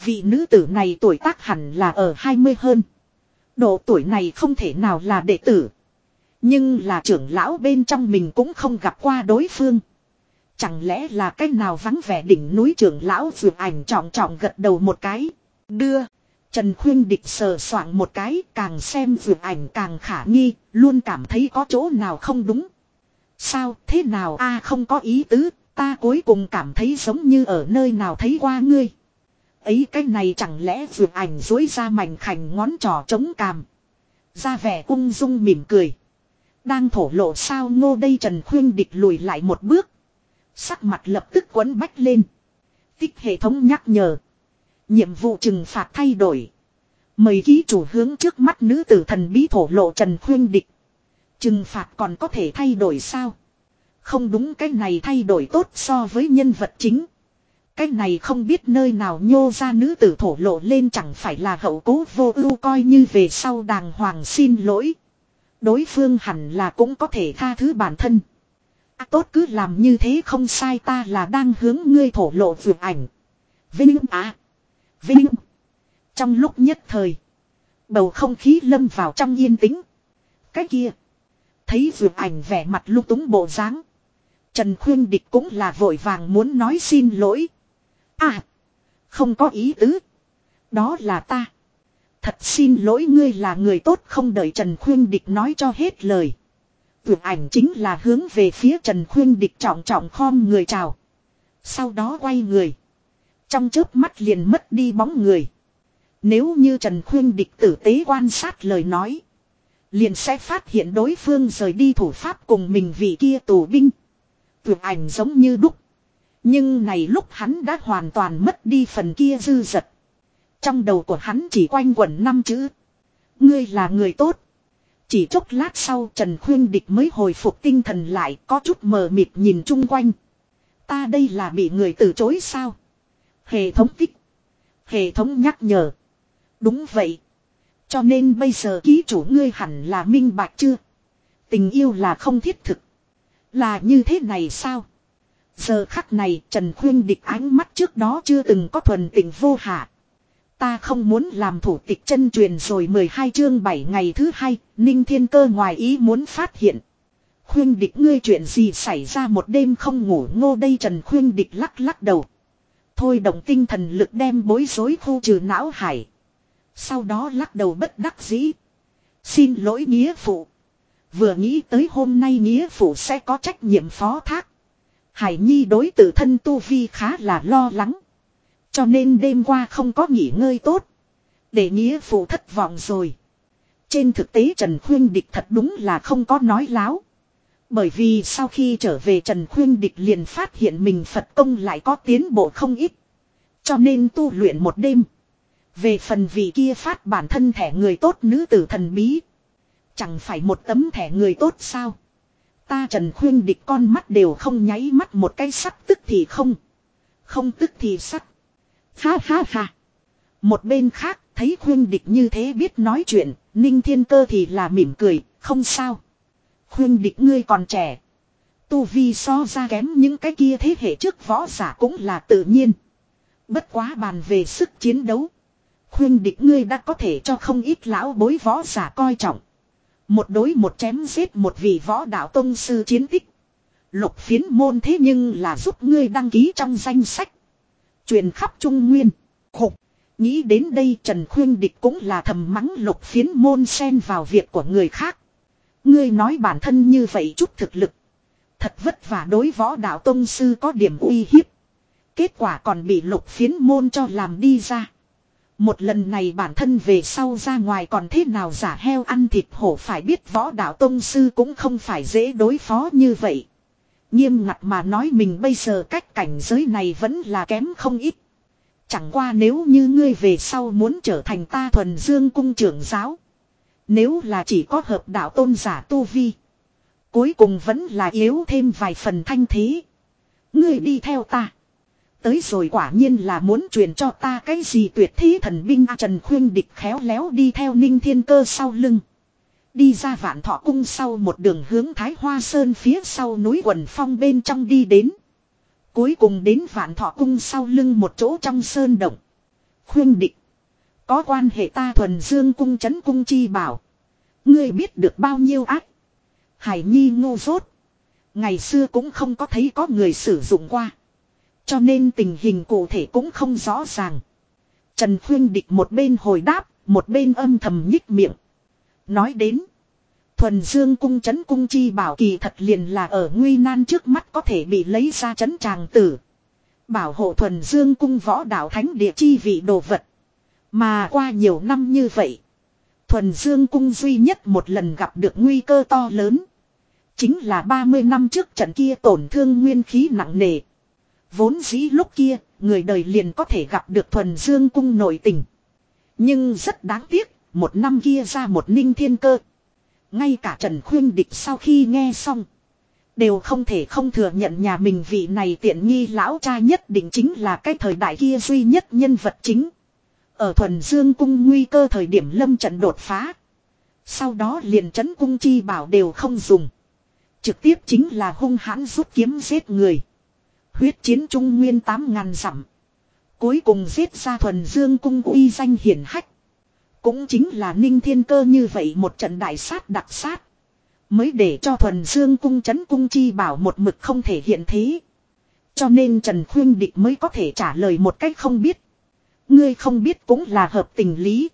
Vị nữ tử này tuổi tác hẳn là ở 20 hơn. Độ tuổi này không thể nào là đệ tử. Nhưng là trưởng lão bên trong mình cũng không gặp qua đối phương. Chẳng lẽ là cách nào vắng vẻ đỉnh núi trưởng lão vượt ảnh trọng trọng gật đầu một cái. Đưa. Trần Khuyên Địch sờ soạng một cái càng xem vượt ảnh càng khả nghi, luôn cảm thấy có chỗ nào không đúng. Sao thế nào a không có ý tứ, Ta cuối cùng cảm thấy giống như ở nơi nào thấy qua ngươi. Ấy cái này chẳng lẽ vượt ảnh dối ra mảnh khảnh ngón trỏ chống cằm. Ra vẻ ung dung mỉm cười. Đang thổ lộ sao ngô đây Trần Khuyên địch lùi lại một bước. Sắc mặt lập tức quấn bách lên. Tích hệ thống nhắc nhở. Nhiệm vụ trừng phạt thay đổi. Mời ký chủ hướng trước mắt nữ tử thần bí thổ lộ Trần Khuyên địch. Trừng phạt còn có thể thay đổi sao? Không đúng cái này thay đổi tốt so với nhân vật chính. Cái này không biết nơi nào nhô ra nữ tử thổ lộ lên chẳng phải là hậu cố vô ưu coi như về sau đàng hoàng xin lỗi. Đối phương hẳn là cũng có thể tha thứ bản thân. À, tốt cứ làm như thế không sai ta là đang hướng ngươi thổ lộ vượt ảnh. Vinh à. Vinh. Trong lúc nhất thời. Bầu không khí lâm vào trong yên tĩnh. Cái kia. Thấy vượt ảnh vẻ mặt lúc túng bộ dáng Trần Khuyên Địch cũng là vội vàng muốn nói xin lỗi. À. Không có ý tứ. Đó là ta. Thật xin lỗi ngươi là người tốt không đợi Trần Khuyên Địch nói cho hết lời. Vượt ảnh chính là hướng về phía Trần Khuyên Địch trọng trọng khom người chào. Sau đó quay người. Trong chớp mắt liền mất đi bóng người. Nếu như Trần Khuyên Địch tử tế quan sát lời nói. Liền sẽ phát hiện đối phương rời đi thủ pháp cùng mình vì kia tù binh. Vượt ảnh giống như đúc. Nhưng này lúc hắn đã hoàn toàn mất đi phần kia dư dật. Trong đầu của hắn chỉ quanh quẩn năm chữ. Ngươi là người tốt. Chỉ chốc lát sau Trần Khuyên Địch mới hồi phục tinh thần lại, có chút mờ mịt nhìn chung quanh. Ta đây là bị người từ chối sao? Hệ thống tích. Hệ thống nhắc nhở. Đúng vậy. Cho nên bây giờ ký chủ ngươi hẳn là minh bạch chưa? Tình yêu là không thiết thực. Là như thế này sao? Giờ khắc này Trần Khuyên địch ánh mắt trước đó chưa từng có thuần tình vô hạ. Ta không muốn làm thủ tịch chân truyền rồi 12 chương 7 ngày thứ hai, Ninh Thiên Cơ ngoài ý muốn phát hiện. Khuyên địch ngươi chuyện gì xảy ra một đêm không ngủ ngô đây Trần Khuyên địch lắc lắc đầu. Thôi động tinh thần lực đem bối rối khu trừ não hải. Sau đó lắc đầu bất đắc dĩ. Xin lỗi nghĩa phụ. Vừa nghĩ tới hôm nay nghĩa phụ sẽ có trách nhiệm phó thác. Hải Nhi đối tự thân Tu Vi khá là lo lắng. Cho nên đêm qua không có nghỉ ngơi tốt. Để nghĩa phụ thất vọng rồi. Trên thực tế Trần Khuyên Địch thật đúng là không có nói láo. Bởi vì sau khi trở về Trần Khuyên Địch liền phát hiện mình Phật công lại có tiến bộ không ít. Cho nên tu luyện một đêm. Về phần vị kia phát bản thân thẻ người tốt nữ tử thần bí. Chẳng phải một tấm thẻ người tốt sao. Ta Trần Khuyên Địch con mắt đều không nháy mắt một cái sắc tức thì không. Không tức thì sắc. Ha ha ha. Một bên khác, thấy Khuyên Địch như thế biết nói chuyện. Ninh Thiên Cơ thì là mỉm cười. Không sao. Khuyên Địch ngươi còn trẻ. Tu vi so ra kém những cái kia thế hệ trước võ giả cũng là tự nhiên. Bất quá bàn về sức chiến đấu. Khuyên địch ngươi đã có thể cho không ít lão bối võ giả coi trọng. Một đối một chém giết một vị võ đạo tông sư chiến tích. Lục phiến môn thế nhưng là giúp ngươi đăng ký trong danh sách. Truyền khắp Trung Nguyên. Khục. Nghĩ đến đây Trần Khuyên Địch cũng là thầm mắng lục phiến môn xen vào việc của người khác. Ngươi nói bản thân như vậy chút thực lực. Thật vất vả đối võ đạo tông sư có điểm uy hiếp. Kết quả còn bị lục phiến môn cho làm đi ra. Một lần này bản thân về sau ra ngoài còn thế nào giả heo ăn thịt hổ phải biết võ đạo tông sư cũng không phải dễ đối phó như vậy. Nghiêm ngặt mà nói mình bây giờ cách cảnh giới này vẫn là kém không ít. Chẳng qua nếu như ngươi về sau muốn trở thành ta thuần dương cung trưởng giáo. Nếu là chỉ có hợp đạo tôn giả tu vi. Cuối cùng vẫn là yếu thêm vài phần thanh thế. Ngươi đi theo ta. Tới rồi quả nhiên là muốn truyền cho ta cái gì tuyệt thế thần binh A Trần Khuyên địch khéo léo đi theo ninh thiên cơ sau lưng. Đi ra vạn thọ cung sau một đường hướng Thái Hoa Sơn phía sau núi quần phong bên trong đi đến. Cuối cùng đến vạn thọ cung sau lưng một chỗ trong sơn động. Khuyên địch. Có quan hệ ta thuần dương cung chấn cung chi bảo. Ngươi biết được bao nhiêu ác. Hải Nhi ngu dốt Ngày xưa cũng không có thấy có người sử dụng qua. Cho nên tình hình cụ thể cũng không rõ ràng. Trần Khuyên Địch một bên hồi đáp, một bên âm thầm nhích miệng. Nói đến. Thuần Dương cung chấn cung chi bảo kỳ thật liền là ở nguy nan trước mắt có thể bị lấy ra chấn tràng tử. Bảo hộ thuần Dương cung võ đạo thánh địa chi vị đồ vật. Mà qua nhiều năm như vậy. Thuần Dương cung duy nhất một lần gặp được nguy cơ to lớn. Chính là 30 năm trước trận kia tổn thương nguyên khí nặng nề. Vốn dĩ lúc kia, người đời liền có thể gặp được thuần dương cung nội tình. Nhưng rất đáng tiếc, một năm kia ra một ninh thiên cơ. Ngay cả Trần Khuyên Địch sau khi nghe xong. Đều không thể không thừa nhận nhà mình vị này tiện nghi lão cha nhất định chính là cái thời đại kia duy nhất nhân vật chính. Ở thuần dương cung nguy cơ thời điểm lâm trận đột phá. Sau đó liền chấn cung chi bảo đều không dùng. Trực tiếp chính là hung hãn rút kiếm giết người. Huyết chiến trung nguyên tám ngàn dặm. Cuối cùng giết ra thuần dương cung uy danh hiển hách. Cũng chính là ninh thiên cơ như vậy một trận đại sát đặc sát. Mới để cho thuần dương cung chấn cung chi bảo một mực không thể hiện thế. Cho nên Trần Khuyên Địch mới có thể trả lời một cách không biết. Ngươi không biết cũng là hợp tình lý.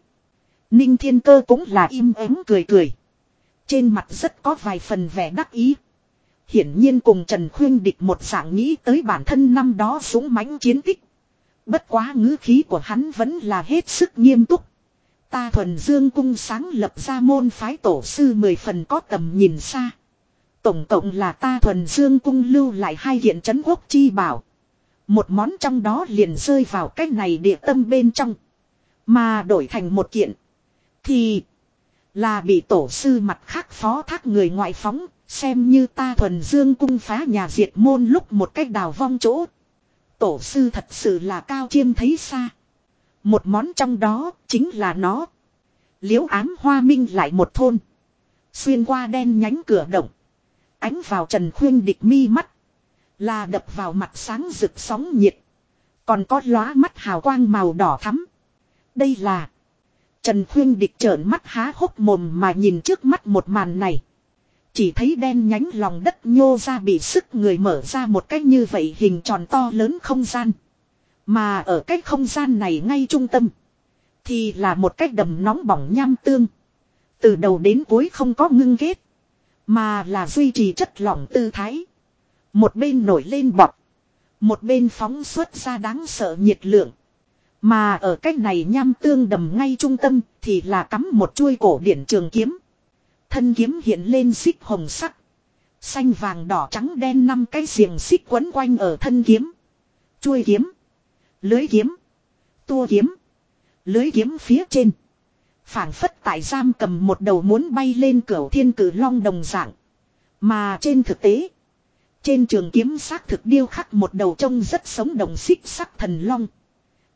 Ninh thiên cơ cũng là im ắng cười cười. Trên mặt rất có vài phần vẻ đắc ý. Hiển nhiên cùng Trần Khuyên địch một dạng nghĩ tới bản thân năm đó súng mãnh chiến tích. Bất quá ngữ khí của hắn vẫn là hết sức nghiêm túc. Ta thuần dương cung sáng lập ra môn phái tổ sư mười phần có tầm nhìn xa. Tổng cộng là ta thuần dương cung lưu lại hai hiện trấn quốc chi bảo. Một món trong đó liền rơi vào cách này địa tâm bên trong. Mà đổi thành một kiện. Thì là bị tổ sư mặt khác phó thác người ngoại phóng Xem như ta thuần dương cung phá nhà diệt môn lúc một cách đào vong chỗ. Tổ sư thật sự là cao chiêm thấy xa. Một món trong đó chính là nó. Liễu ám hoa minh lại một thôn. Xuyên qua đen nhánh cửa động. Ánh vào trần khuyên địch mi mắt. Là đập vào mặt sáng rực sóng nhiệt. Còn có lóa mắt hào quang màu đỏ thắm. Đây là. Trần khuyên địch trợn mắt há hốc mồm mà nhìn trước mắt một màn này. Chỉ thấy đen nhánh lòng đất nhô ra bị sức người mở ra một cách như vậy hình tròn to lớn không gian. Mà ở cái không gian này ngay trung tâm. Thì là một cách đầm nóng bỏng nham tương. Từ đầu đến cuối không có ngưng ghét. Mà là duy trì chất lỏng tư thái. Một bên nổi lên bọt. Một bên phóng xuất ra đáng sợ nhiệt lượng. Mà ở cách này nham tương đầm ngay trung tâm thì là cắm một chuôi cổ điển trường kiếm. Thân kiếm hiện lên xích hồng sắc. Xanh vàng đỏ trắng đen năm cái xiềng xích quấn quanh ở thân kiếm. Chuôi kiếm. Lưới kiếm. Tua kiếm. Lưới kiếm phía trên. phảng phất tại giam cầm một đầu muốn bay lên cửa thiên cử long đồng dạng. Mà trên thực tế. Trên trường kiếm xác thực điêu khắc một đầu trông rất sống đồng xích sắc thần long.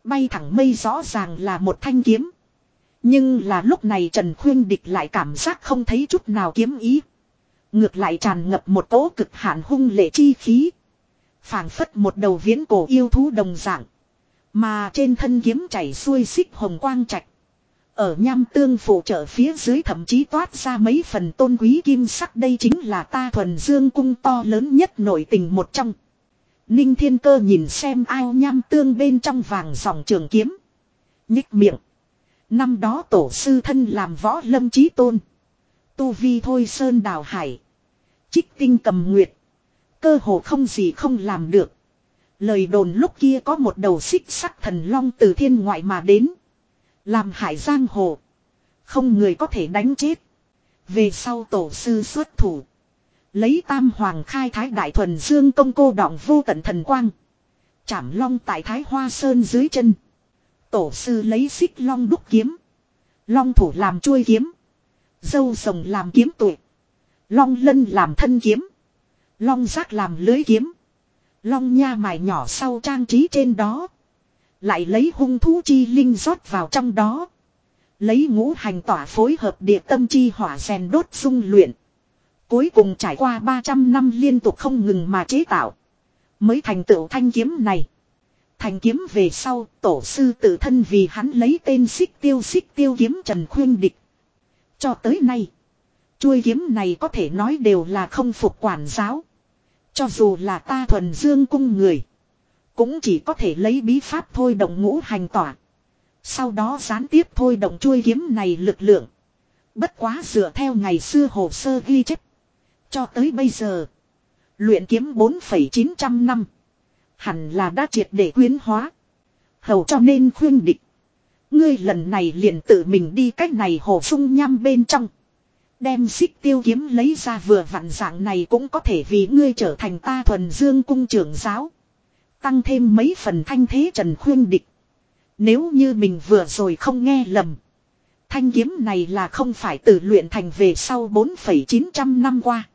Bay thẳng mây rõ ràng là một thanh kiếm. Nhưng là lúc này Trần Khuyên Địch lại cảm giác không thấy chút nào kiếm ý. Ngược lại tràn ngập một cỗ cực hạn hung lệ chi khí. phảng phất một đầu viễn cổ yêu thú đồng dạng. Mà trên thân kiếm chảy xuôi xích hồng quang trạch. Ở nham tương phụ trợ phía dưới thậm chí toát ra mấy phần tôn quý kim sắc đây chính là ta thuần dương cung to lớn nhất nổi tình một trong. Ninh thiên cơ nhìn xem ao nham tương bên trong vàng dòng trường kiếm. Nhích miệng. Năm đó tổ sư thân làm võ lâm trí tôn. Tu vi thôi sơn đào hải. Trích tinh cầm nguyệt. Cơ hồ không gì không làm được. Lời đồn lúc kia có một đầu xích sắc thần long từ thiên ngoại mà đến. Làm hải giang hồ. Không người có thể đánh chết. Về sau tổ sư xuất thủ. Lấy tam hoàng khai thái đại thuần dương công cô đọng vô tận thần quang. Chảm long tại thái hoa sơn dưới chân. Tổ sư lấy xích long đúc kiếm. Long thủ làm chuôi kiếm. Dâu rồng làm kiếm tuổi. Long lân làm thân kiếm. Long giác làm lưới kiếm. Long nha mài nhỏ sau trang trí trên đó. Lại lấy hung thú chi linh rót vào trong đó. Lấy ngũ hành tỏa phối hợp địa tâm chi hỏa rèn đốt dung luyện. Cuối cùng trải qua 300 năm liên tục không ngừng mà chế tạo. Mới thành tựu thanh kiếm này. Thành kiếm về sau, tổ sư tự thân vì hắn lấy tên xích tiêu xích tiêu kiếm Trần Khuyên Địch. Cho tới nay, chuôi kiếm này có thể nói đều là không phục quản giáo. Cho dù là ta thuần dương cung người. Cũng chỉ có thể lấy bí pháp thôi động ngũ hành tỏa. Sau đó gián tiếp thôi động chuôi kiếm này lực lượng. Bất quá dựa theo ngày xưa hồ sơ ghi chép. Cho tới bây giờ. Luyện kiếm 4,900 năm. Hẳn là đã triệt để quyến hóa. Hầu cho nên khuyên địch. Ngươi lần này liền tự mình đi cách này hồ sung nham bên trong. Đem xích tiêu kiếm lấy ra vừa vặn dạng này cũng có thể vì ngươi trở thành ta thuần dương cung trưởng giáo. Tăng thêm mấy phần thanh thế trần khuyên địch. Nếu như mình vừa rồi không nghe lầm. Thanh kiếm này là không phải tự luyện thành về sau 4,900 năm qua.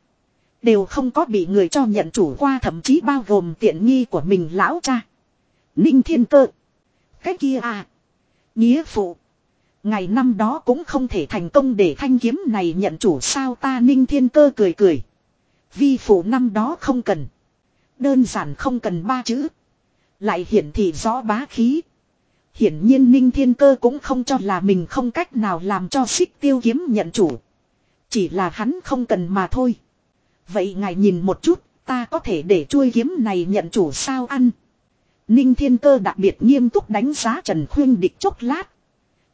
Đều không có bị người cho nhận chủ qua, thậm chí bao gồm tiện nghi của mình lão cha. Ninh thiên cơ. Cái kia à. Nghĩa phụ. Ngày năm đó cũng không thể thành công để thanh kiếm này nhận chủ sao ta ninh thiên cơ cười cười. Vi phụ năm đó không cần. Đơn giản không cần ba chữ. Lại hiển thị rõ bá khí. Hiển nhiên ninh thiên cơ cũng không cho là mình không cách nào làm cho xích tiêu kiếm nhận chủ. Chỉ là hắn không cần mà thôi. Vậy ngài nhìn một chút, ta có thể để chuôi kiếm này nhận chủ sao ăn. Ninh thiên cơ đặc biệt nghiêm túc đánh giá Trần Khuyên địch chốc lát.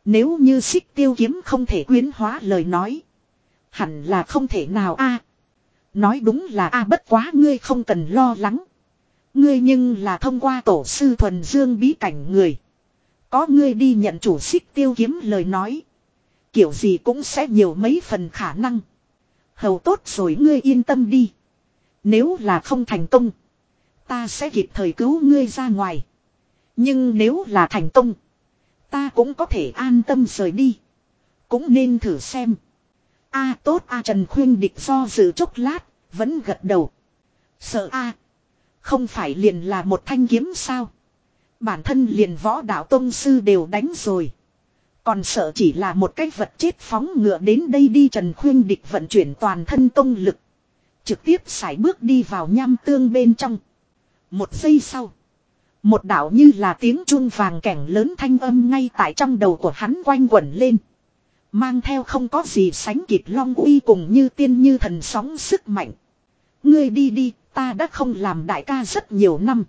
Nếu như xích tiêu kiếm không thể quyến hóa lời nói. Hẳn là không thể nào a. nói đúng là a bất quá ngươi không cần lo lắng. Ngươi nhưng là thông qua tổ sư thuần dương bí cảnh người. Có ngươi đi nhận chủ xích tiêu kiếm lời nói. Kiểu gì cũng sẽ nhiều mấy phần khả năng. Hầu tốt rồi ngươi yên tâm đi. Nếu là không thành công. Ta sẽ kịp thời cứu ngươi ra ngoài. Nhưng nếu là thành công. Ta cũng có thể an tâm rời đi. Cũng nên thử xem. A tốt A Trần Khuyên địch do dự chốc lát. Vẫn gật đầu. Sợ A. Không phải liền là một thanh kiếm sao. Bản thân liền võ đạo tông sư đều đánh rồi. Còn sợ chỉ là một cái vật chết phóng ngựa đến đây đi Trần Khuyên Địch vận chuyển toàn thân công lực. Trực tiếp sải bước đi vào nham tương bên trong. Một giây sau. Một đạo như là tiếng chuông vàng kẻng lớn thanh âm ngay tại trong đầu của hắn quanh quẩn lên. Mang theo không có gì sánh kịp long uy cùng như tiên như thần sóng sức mạnh. Ngươi đi đi, ta đã không làm đại ca rất nhiều năm.